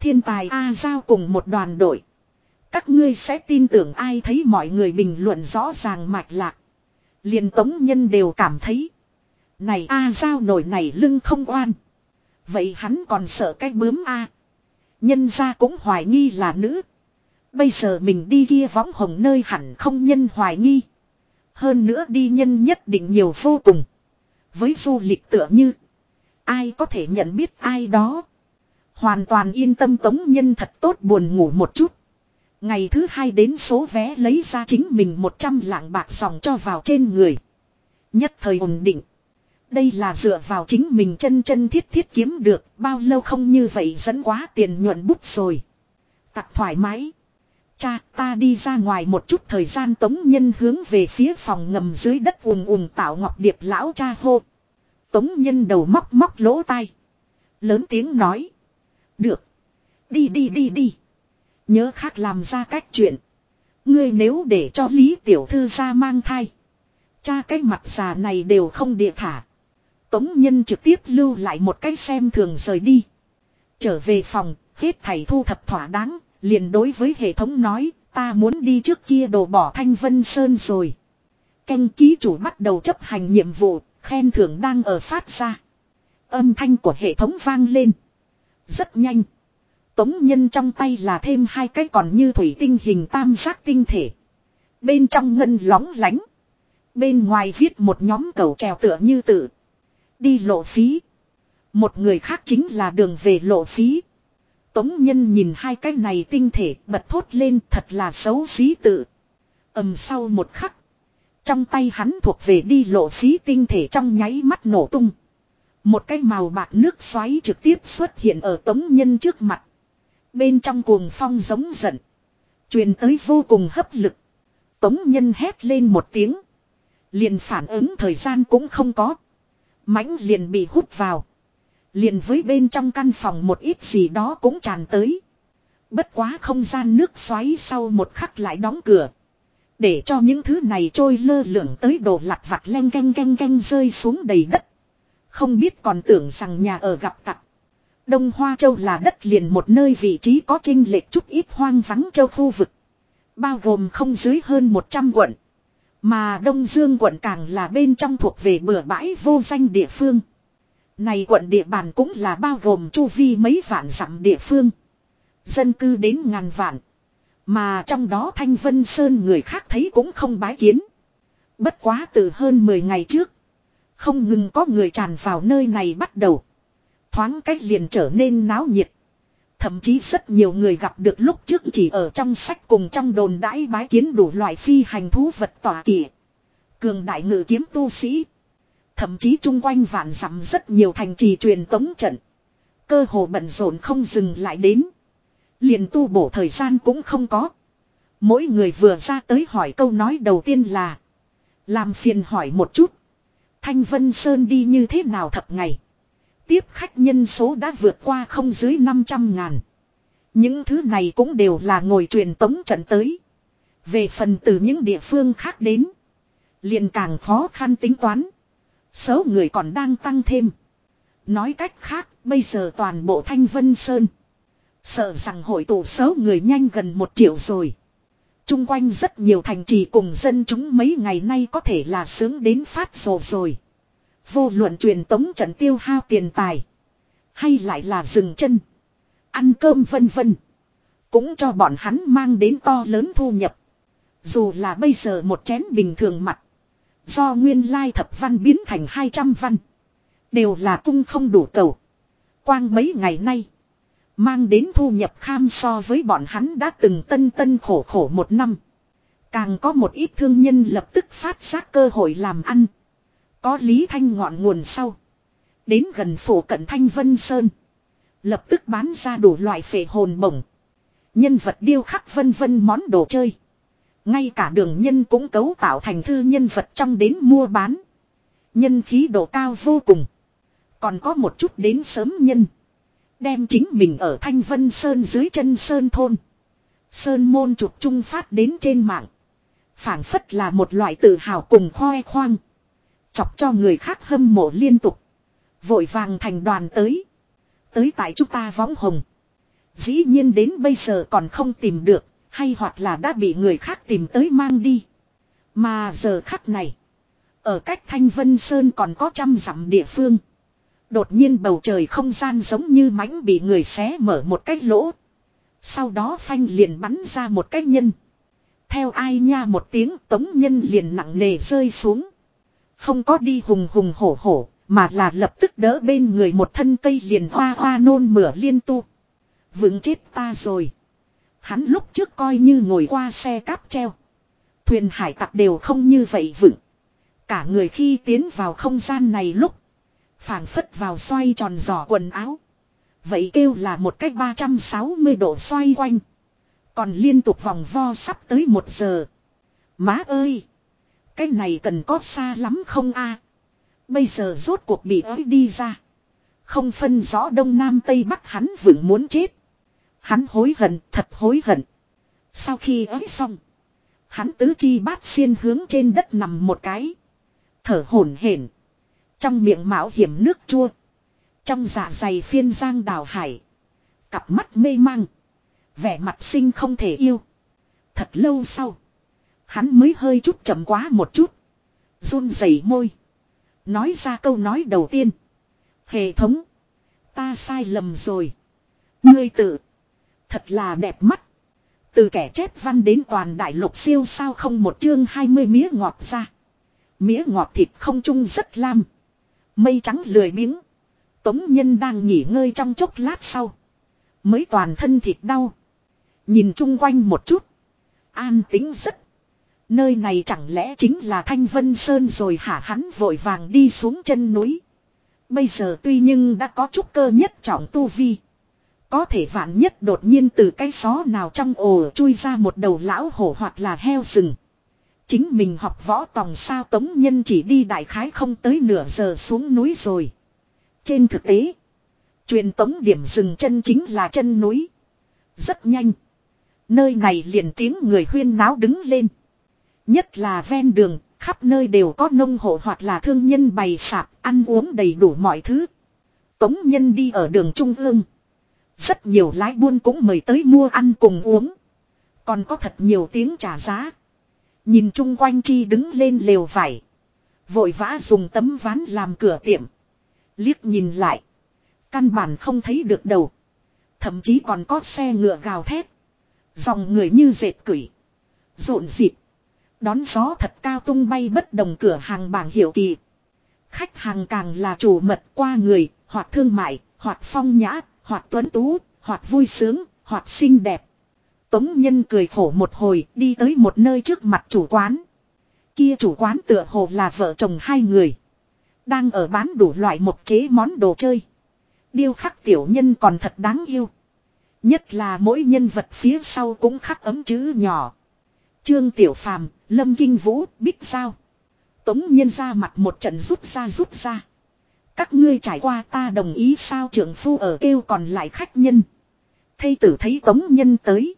Thiên tài A giao cùng một đoàn đội. Các ngươi sẽ tin tưởng ai thấy mọi người bình luận rõ ràng mạch lạc. liền tống nhân đều cảm thấy. Này A giao nổi này lưng không oan. Vậy hắn còn sợ cái bướm A. Nhân ra cũng hoài nghi là nữ. Bây giờ mình đi kia võng hồng nơi hẳn không nhân hoài nghi. Hơn nữa đi nhân nhất định nhiều vô cùng. Với du lịch tựa như. Ai có thể nhận biết ai đó. Hoàn toàn yên tâm tống nhân thật tốt buồn ngủ một chút. Ngày thứ hai đến số vé lấy ra chính mình 100 lạng bạc dòng cho vào trên người. Nhất thời ổn định. Đây là dựa vào chính mình chân chân thiết thiết kiếm được, bao lâu không như vậy dẫn quá tiền nhuận bút rồi. Tặc thoải mái. Cha, ta đi ra ngoài một chút thời gian tống nhân hướng về phía phòng ngầm dưới đất ùm ùm tạo ngọc điệp lão cha hô. Tống nhân đầu móc móc lỗ tai. Lớn tiếng nói. Được. Đi đi đi đi. Nhớ khác làm ra cách chuyện. Ngươi nếu để cho Lý Tiểu Thư ra mang thai. Cha cái mặt già này đều không địa thả. Tống Nhân trực tiếp lưu lại một cái xem thường rời đi. Trở về phòng, hết thầy thu thập thỏa đáng, liền đối với hệ thống nói, ta muốn đi trước kia đồ bỏ Thanh Vân Sơn rồi. Canh ký chủ bắt đầu chấp hành nhiệm vụ, khen thưởng đang ở phát ra. Âm thanh của hệ thống vang lên. Rất nhanh. Tống nhân trong tay là thêm hai cái còn như thủy tinh hình tam giác tinh thể. Bên trong ngân lóng lánh. Bên ngoài viết một nhóm cầu trèo tựa như tự. Đi lộ phí. Một người khác chính là đường về lộ phí. Tống nhân nhìn hai cái này tinh thể, bật thốt lên, thật là xấu xí tự. ầm sau một khắc. Trong tay hắn thuộc về đi lộ phí tinh thể trong nháy mắt nổ tung. Một cái màu bạc nước xoáy trực tiếp xuất hiện ở tống nhân trước mặt. Bên trong cuồng phong giống giận. Truyền tới vô cùng hấp lực. Tống nhân hét lên một tiếng. Liền phản ứng thời gian cũng không có mãnh liền bị hút vào. Liền với bên trong căn phòng một ít gì đó cũng tràn tới. Bất quá không gian nước xoáy sau một khắc lại đóng cửa. Để cho những thứ này trôi lơ lửng tới đồ lặt vặt len canh canh canh rơi xuống đầy đất. Không biết còn tưởng rằng nhà ở gặp tặc. Đông Hoa Châu là đất liền một nơi vị trí có trinh lệch chút ít hoang vắng châu khu vực. Bao gồm không dưới hơn 100 quận. Mà Đông Dương quận càng là bên trong thuộc về bừa bãi vô danh địa phương. Này quận địa bàn cũng là bao gồm chu vi mấy vạn dặm địa phương. Dân cư đến ngàn vạn. Mà trong đó Thanh Vân Sơn người khác thấy cũng không bái kiến. Bất quá từ hơn 10 ngày trước. Không ngừng có người tràn vào nơi này bắt đầu. Thoáng cách liền trở nên náo nhiệt. Thậm chí rất nhiều người gặp được lúc trước chỉ ở trong sách cùng trong đồn đãi bái kiến đủ loại phi hành thú vật tỏa kỵ Cường đại ngự kiếm tu sĩ. Thậm chí chung quanh vạn dặm rất nhiều thành trì truyền tống trận. Cơ hồ bận rộn không dừng lại đến. Liền tu bổ thời gian cũng không có. Mỗi người vừa ra tới hỏi câu nói đầu tiên là. Làm phiền hỏi một chút. Thanh Vân Sơn đi như thế nào thập ngày. Tiếp khách nhân số đã vượt qua không dưới 500 ngàn. Những thứ này cũng đều là ngồi truyền tống trận tới. Về phần từ những địa phương khác đến. liền càng khó khăn tính toán. Số người còn đang tăng thêm. Nói cách khác, bây giờ toàn bộ Thanh Vân Sơn. Sợ rằng hội tụ số người nhanh gần một triệu rồi. Trung quanh rất nhiều thành trì cùng dân chúng mấy ngày nay có thể là sướng đến phát rồ rồi. Vô luận truyền tống trận tiêu hao tiền tài. Hay lại là dừng chân. Ăn cơm vân vân. Cũng cho bọn hắn mang đến to lớn thu nhập. Dù là bây giờ một chén bình thường mặt. Do nguyên lai thập văn biến thành 200 văn. Đều là cung không đủ cầu. Quang mấy ngày nay. Mang đến thu nhập kham so với bọn hắn đã từng tân tân khổ khổ một năm. Càng có một ít thương nhân lập tức phát giác cơ hội làm ăn. Có Lý Thanh ngọn nguồn sau. Đến gần phủ cận Thanh Vân Sơn. Lập tức bán ra đủ loại phệ hồn bổng. Nhân vật điêu khắc vân vân món đồ chơi. Ngay cả đường nhân cũng cấu tạo thành thư nhân vật trong đến mua bán. Nhân khí độ cao vô cùng. Còn có một chút đến sớm nhân. Đem chính mình ở Thanh Vân Sơn dưới chân Sơn Thôn. Sơn môn chụp trung phát đến trên mạng. phảng phất là một loại tự hào cùng khoe khoang. Chọc cho người khác hâm mộ liên tục. Vội vàng thành đoàn tới. Tới tại chúng ta võng hồng. Dĩ nhiên đến bây giờ còn không tìm được. Hay hoặc là đã bị người khác tìm tới mang đi. Mà giờ khắc này. Ở cách Thanh Vân Sơn còn có trăm dặm địa phương. Đột nhiên bầu trời không gian giống như mãnh bị người xé mở một cái lỗ. Sau đó phanh liền bắn ra một cái nhân. Theo ai nha một tiếng, tống nhân liền nặng nề rơi xuống. Không có đi hùng hùng hổ hổ, mà là lập tức đỡ bên người một thân cây liền hoa hoa nôn mửa liên tu. Vững chết ta rồi. Hắn lúc trước coi như ngồi qua xe cáp treo. Thuyền hải tặc đều không như vậy vững. Cả người khi tiến vào không gian này lúc. phảng phất vào xoay tròn giỏ quần áo. Vậy kêu là một cách 360 độ xoay quanh. Còn liên tục vòng vo sắp tới một giờ. Má ơi! Cái này cần có xa lắm không a? Bây giờ rốt cuộc bị ới đi ra. Không phân rõ đông nam tây bắc hắn vững muốn chết. Hắn hối hận, thật hối hận. Sau khi ới xong. Hắn tứ chi bát xiên hướng trên đất nằm một cái. Thở hổn hển. Trong miệng mạo hiểm nước chua. Trong dạ dày phiên giang đào hải. Cặp mắt mê mang. Vẻ mặt sinh không thể yêu. Thật lâu sau. Hắn mới hơi chút chậm quá một chút. run rẩy môi. Nói ra câu nói đầu tiên. Hệ thống. Ta sai lầm rồi. Ngươi tự. Thật là đẹp mắt. Từ kẻ chép văn đến toàn đại lục siêu sao không một chương 20 mía ngọt ra. Mía ngọt thịt không chung rất lam. Mây trắng lười biếng. Tống nhân đang nghỉ ngơi trong chốc lát sau. Mới toàn thân thịt đau. Nhìn chung quanh một chút. An tính rất. Nơi này chẳng lẽ chính là Thanh Vân Sơn rồi hả hắn vội vàng đi xuống chân núi. Bây giờ tuy nhưng đã có chút cơ nhất trọng tu vi. Có thể vạn nhất đột nhiên từ cái xó nào trong ổ chui ra một đầu lão hổ hoặc là heo rừng. Chính mình học võ tòng sao tống nhân chỉ đi đại khái không tới nửa giờ xuống núi rồi. Trên thực tế, truyền tống điểm dừng chân chính là chân núi. Rất nhanh. Nơi này liền tiếng người huyên náo đứng lên. Nhất là ven đường, khắp nơi đều có nông hộ hoặc là thương nhân bày sạp, ăn uống đầy đủ mọi thứ. Tống nhân đi ở đường Trung ương. Rất nhiều lái buôn cũng mời tới mua ăn cùng uống. Còn có thật nhiều tiếng trả giá. Nhìn chung quanh chi đứng lên lều vải. Vội vã dùng tấm ván làm cửa tiệm. Liếc nhìn lại. Căn bản không thấy được đầu. Thậm chí còn có xe ngựa gào thét. Dòng người như dệt cửi. Rộn dịp. Đón gió thật cao tung bay bất đồng cửa hàng bảng hiệu kỳ. Khách hàng càng là chủ mật qua người, hoặc thương mại, hoặc phong nhã, hoặc tuấn tú, hoặc vui sướng, hoặc xinh đẹp. Tống Nhân cười khổ một hồi đi tới một nơi trước mặt chủ quán. Kia chủ quán tựa hồ là vợ chồng hai người. Đang ở bán đủ loại một chế món đồ chơi. Điêu khắc tiểu nhân còn thật đáng yêu. Nhất là mỗi nhân vật phía sau cũng khắc ấm chữ nhỏ. Trương Tiểu Phàm, Lâm Kinh Vũ, Bích Sao. Tống nhân ra mặt một trận rút ra rút ra. Các ngươi trải qua ta đồng ý sao trưởng phu ở kêu còn lại khách nhân. Thây tử thấy tống nhân tới.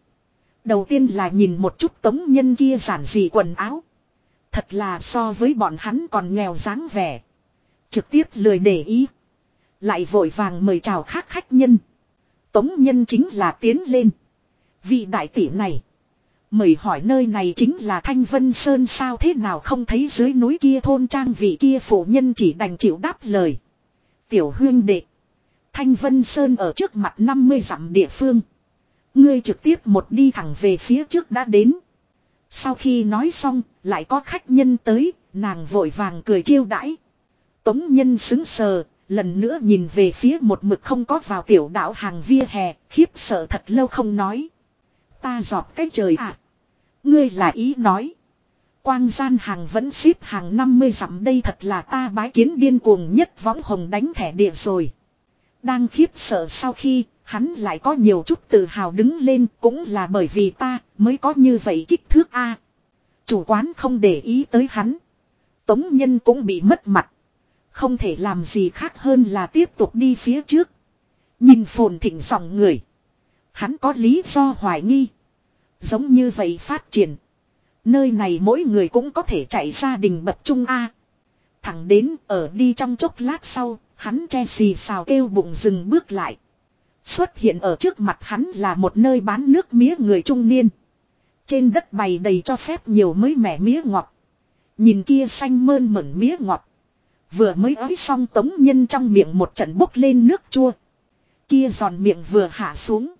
Đầu tiên là nhìn một chút tống nhân kia giản dị quần áo. Thật là so với bọn hắn còn nghèo dáng vẻ. Trực tiếp lười để ý. Lại vội vàng mời chào khác khách nhân. Tống nhân chính là tiến lên. Vị đại tỷ này. Mời hỏi nơi này chính là Thanh Vân Sơn sao thế nào không thấy dưới núi kia thôn trang vị kia phụ nhân chỉ đành chịu đáp lời. Tiểu huyên đệ. Thanh Vân Sơn ở trước mặt 50 dặm địa phương. Ngươi trực tiếp một đi thẳng về phía trước đã đến. Sau khi nói xong, lại có khách nhân tới, nàng vội vàng cười chiêu đãi. Tống nhân xứng sờ, lần nữa nhìn về phía một mực không có vào tiểu đạo hàng via hè, khiếp sợ thật lâu không nói. Ta giọt cái trời ạ. Ngươi là ý nói. Quang gian hàng vẫn xếp hàng 50 dặm đây thật là ta bái kiến điên cuồng nhất võng hồng đánh thẻ địa rồi. Đang khiếp sợ sau khi, hắn lại có nhiều chút tự hào đứng lên cũng là bởi vì ta mới có như vậy kích thước A. Chủ quán không để ý tới hắn. Tống nhân cũng bị mất mặt. Không thể làm gì khác hơn là tiếp tục đi phía trước. Nhìn phồn thịnh dòng người. Hắn có lý do hoài nghi. Giống như vậy phát triển. Nơi này mỗi người cũng có thể chạy gia đình bậc trung A. Thẳng đến ở đi trong chốc lát sau, hắn che xì xào kêu bụng dừng bước lại. Xuất hiện ở trước mặt hắn là một nơi bán nước mía người trung niên. Trên đất bày đầy cho phép nhiều mới mẻ mía ngọt. Nhìn kia xanh mơn mẩn mía ngọt. Vừa mới ới xong tống nhân trong miệng một trận bốc lên nước chua. Kia giòn miệng vừa hạ xuống.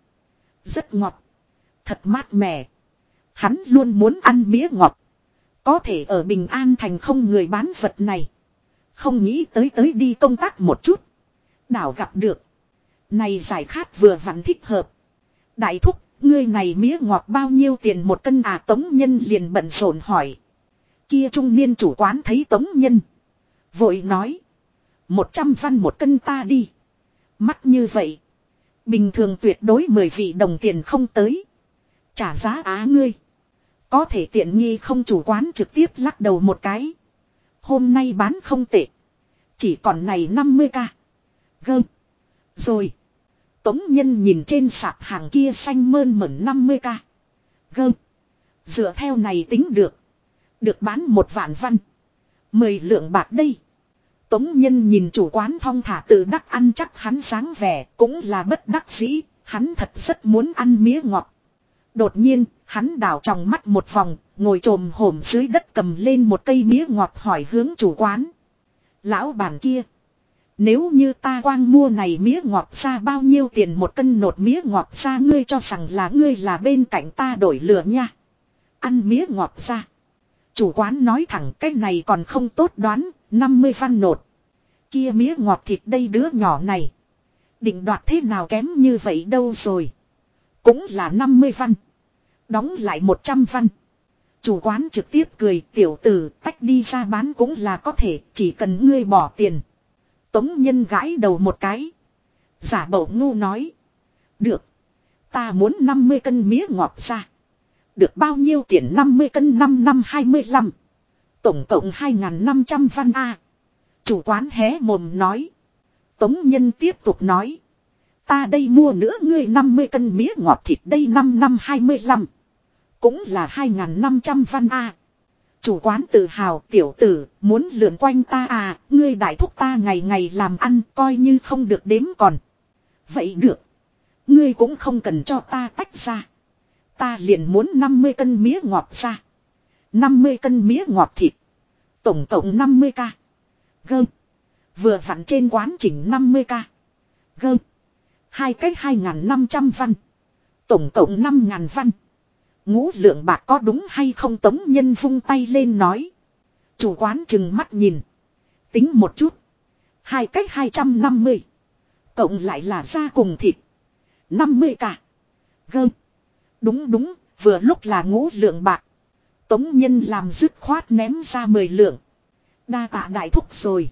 Rất ngọt. Thật mát mẻ. Hắn luôn muốn ăn mía ngọt. Có thể ở Bình An thành không người bán vật này. Không nghĩ tới tới đi công tác một chút. Đảo gặp được. Này giải khát vừa vặn thích hợp. Đại thúc, ngươi này mía ngọt bao nhiêu tiền một cân à tống nhân liền bận rộn hỏi. Kia trung niên chủ quán thấy tống nhân. Vội nói. Một trăm văn một cân ta đi. Mắt như vậy. Bình thường tuyệt đối mười vị đồng tiền không tới. Trả giá á ngươi. Có thể tiện nghi không chủ quán trực tiếp lắc đầu một cái. Hôm nay bán không tệ. Chỉ còn này 50k. Gơm. Rồi. Tống Nhân nhìn trên sạp hàng kia xanh mơn mởn 50k. Gơm. Dựa theo này tính được. Được bán một vạn văn. Mười lượng bạc đây. Tống Nhân nhìn chủ quán thong thả tự đắc ăn chắc hắn sáng vẻ cũng là bất đắc dĩ. Hắn thật rất muốn ăn mía ngọt. Đột nhiên, hắn đảo trong mắt một vòng, ngồi trồm hổm dưới đất cầm lên một cây mía ngọt hỏi hướng chủ quán. Lão bản kia. Nếu như ta quang mua này mía ngọt ra bao nhiêu tiền một cân nột mía ngọt ra ngươi cho rằng là ngươi là bên cạnh ta đổi lửa nha. Ăn mía ngọt ra. Chủ quán nói thẳng cái này còn không tốt đoán, 50 văn nột. Kia mía ngọt thịt đây đứa nhỏ này. Định đoạt thế nào kém như vậy đâu rồi. Cũng là 50 văn. Đóng lại 100 văn. Chủ quán trực tiếp cười tiểu tử tách đi ra bán cũng là có thể chỉ cần ngươi bỏ tiền. Tống nhân gãi đầu một cái. Giả bộ ngu nói. Được. Ta muốn 50 cân mía ngọt ra. Được bao nhiêu tiền 50 cân 5 năm 25. Tổng cộng 2.500 văn A. Chủ quán hé mồm nói. Tống nhân tiếp tục nói. Ta đây mua nữa ngươi 50 cân mía ngọt thịt đây 5 năm 25. Cũng là 2.500 văn A. Chủ quán tự hào tiểu tử, muốn lượn quanh ta à ngươi đại thúc ta ngày ngày làm ăn, coi như không được đếm còn. Vậy được. Ngươi cũng không cần cho ta tách ra. Ta liền muốn 50 cân mía ngọt ra. 50 cân mía ngọt thịt. Tổng cộng 50 ca. Gơm. Vừa vặn trên quán chỉnh 50 ca. Gơm. Hai cách 2.500 văn. Tổng cộng 5.000 văn. Ngũ lượng bạc có đúng hay không tống nhân vung tay lên nói. Chủ quán chừng mắt nhìn. Tính một chút. Hai cách 250. Cộng lại là da cùng thịt. 50 cả. Gơm. Đúng đúng, vừa lúc là ngũ lượng bạc. Tống nhân làm dứt khoát ném ra 10 lượng. Đa tạ đại thúc rồi.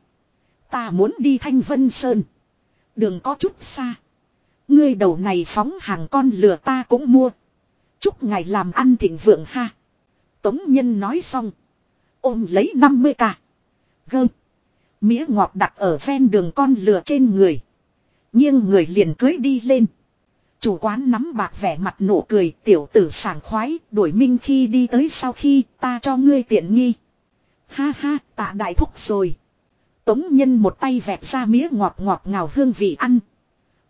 Ta muốn đi Thanh Vân Sơn. Đường có chút xa. Ngươi đầu này phóng hàng con lừa ta cũng mua. Chúc ngài làm ăn thịnh vượng ha. Tống Nhân nói xong. Ôm lấy 50 cả. Gơm. Mía ngọt đặt ở ven đường con lừa trên người. Nhưng người liền cưới đi lên. Chủ quán nắm bạc vẻ mặt nụ cười, tiểu tử sảng khoái, đuổi minh khi đi tới sau khi ta cho ngươi tiện nghi. Ha ha, tạ đại thúc rồi. Tống nhân một tay vẹt ra mía ngọt ngọt ngào hương vị ăn.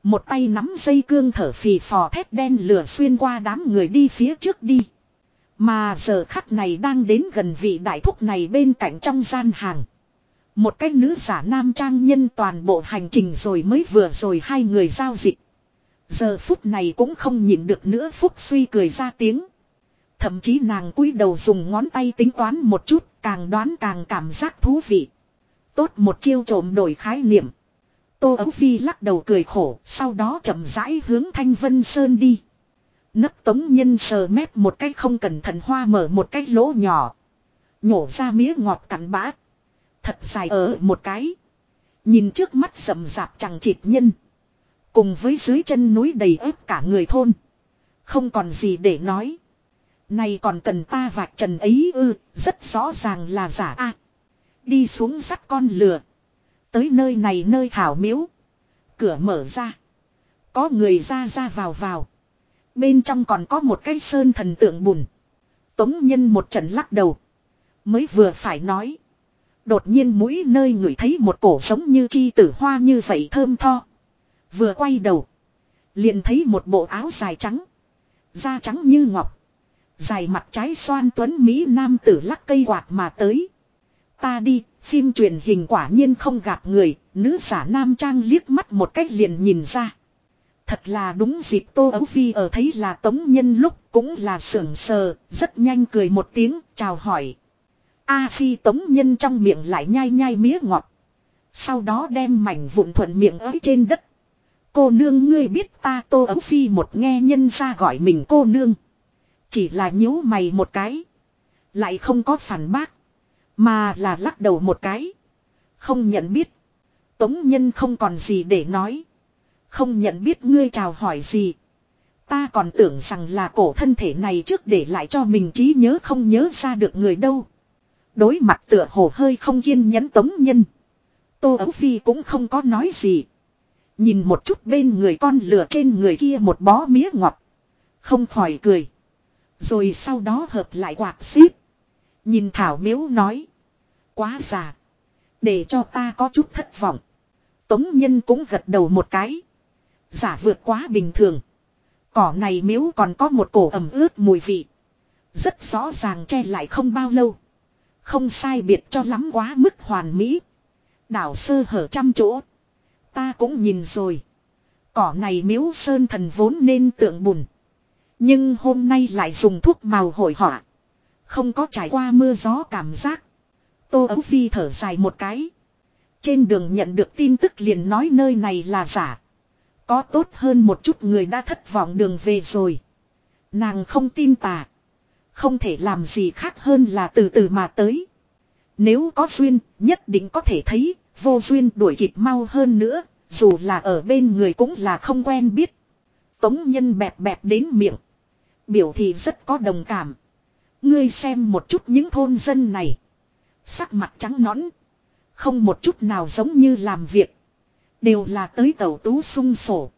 Một tay nắm dây cương thở phì phò thét đen lửa xuyên qua đám người đi phía trước đi. Mà giờ khắc này đang đến gần vị đại thúc này bên cạnh trong gian hàng. Một cái nữ giả nam trang nhân toàn bộ hành trình rồi mới vừa rồi hai người giao dịch. Giờ phút này cũng không nhịn được nữa phúc suy cười ra tiếng. Thậm chí nàng cúi đầu dùng ngón tay tính toán một chút càng đoán càng cảm giác thú vị. Tốt một chiêu trộm đổi khái niệm. Tô Ấu Phi lắc đầu cười khổ, sau đó chậm rãi hướng Thanh Vân Sơn đi. Nấc tống nhân sờ mép một cái không cẩn thận hoa mở một cái lỗ nhỏ. Nhổ ra mía ngọt cắn bã. Thật dài ở một cái. Nhìn trước mắt sầm rạp chẳng chịt nhân. Cùng với dưới chân núi đầy ép cả người thôn. Không còn gì để nói. Này còn cần ta vạch trần ấy ư, rất rõ ràng là giả a. đi xuống sắt con lừa. Tới nơi này nơi thảo miếu. Cửa mở ra. Có người ra ra vào vào. Bên trong còn có một cái sơn thần tượng bùn. Tống nhân một trận lắc đầu. Mới vừa phải nói. Đột nhiên mũi nơi người thấy một cổ giống như chi tử hoa như vậy thơm tho. Vừa quay đầu. Liền thấy một bộ áo dài trắng. Da trắng như ngọc. Dài mặt trái xoan tuấn Mỹ nam tử lắc cây quạt mà tới. Ta đi, phim truyền hình quả nhiên không gặp người, nữ giả nam trang liếc mắt một cách liền nhìn ra. Thật là đúng dịp Tô Ấu Phi ở thấy là tống nhân lúc cũng là sưởng sờ, rất nhanh cười một tiếng, chào hỏi. A Phi tống nhân trong miệng lại nhai nhai mía ngọt. Sau đó đem mảnh vụn thuận miệng ấy trên đất. Cô nương ngươi biết ta Tô Ấu Phi một nghe nhân ra gọi mình cô nương. Chỉ là nhíu mày một cái. Lại không có phản bác. Mà là lắc đầu một cái. Không nhận biết. Tống nhân không còn gì để nói. Không nhận biết ngươi chào hỏi gì. Ta còn tưởng rằng là cổ thân thể này trước để lại cho mình trí nhớ không nhớ ra được người đâu. Đối mặt tựa hồ hơi không kiên nhẫn tống nhân. Tô Ấu Phi cũng không có nói gì. Nhìn một chút bên người con lửa trên người kia một bó mía ngọt. Không khỏi cười. Rồi sau đó hợp lại quạt xíp. Nhìn Thảo miếu nói. Quá già. Để cho ta có chút thất vọng. Tống nhân cũng gật đầu một cái. Giả vượt quá bình thường. Cỏ này miếu còn có một cổ ẩm ướt mùi vị. Rất rõ ràng che lại không bao lâu. Không sai biệt cho lắm quá mức hoàn mỹ. Đảo sơ hở trăm chỗ. Ta cũng nhìn rồi. Cỏ này miếu sơn thần vốn nên tượng bùn. Nhưng hôm nay lại dùng thuốc màu hội họa. Không có trải qua mưa gió cảm giác. Tô Ấu Phi thở dài một cái. Trên đường nhận được tin tức liền nói nơi này là giả. Có tốt hơn một chút người đã thất vọng đường về rồi. Nàng không tin tà. Không thể làm gì khác hơn là từ từ mà tới. Nếu có duyên, nhất định có thể thấy, vô duyên đuổi kịp mau hơn nữa, dù là ở bên người cũng là không quen biết. Tống nhân bẹp bẹp đến miệng. Biểu thị rất có đồng cảm. Ngươi xem một chút những thôn dân này. Sắc mặt trắng nõn. Không một chút nào giống như làm việc. Đều là tới tàu tú sung sổ.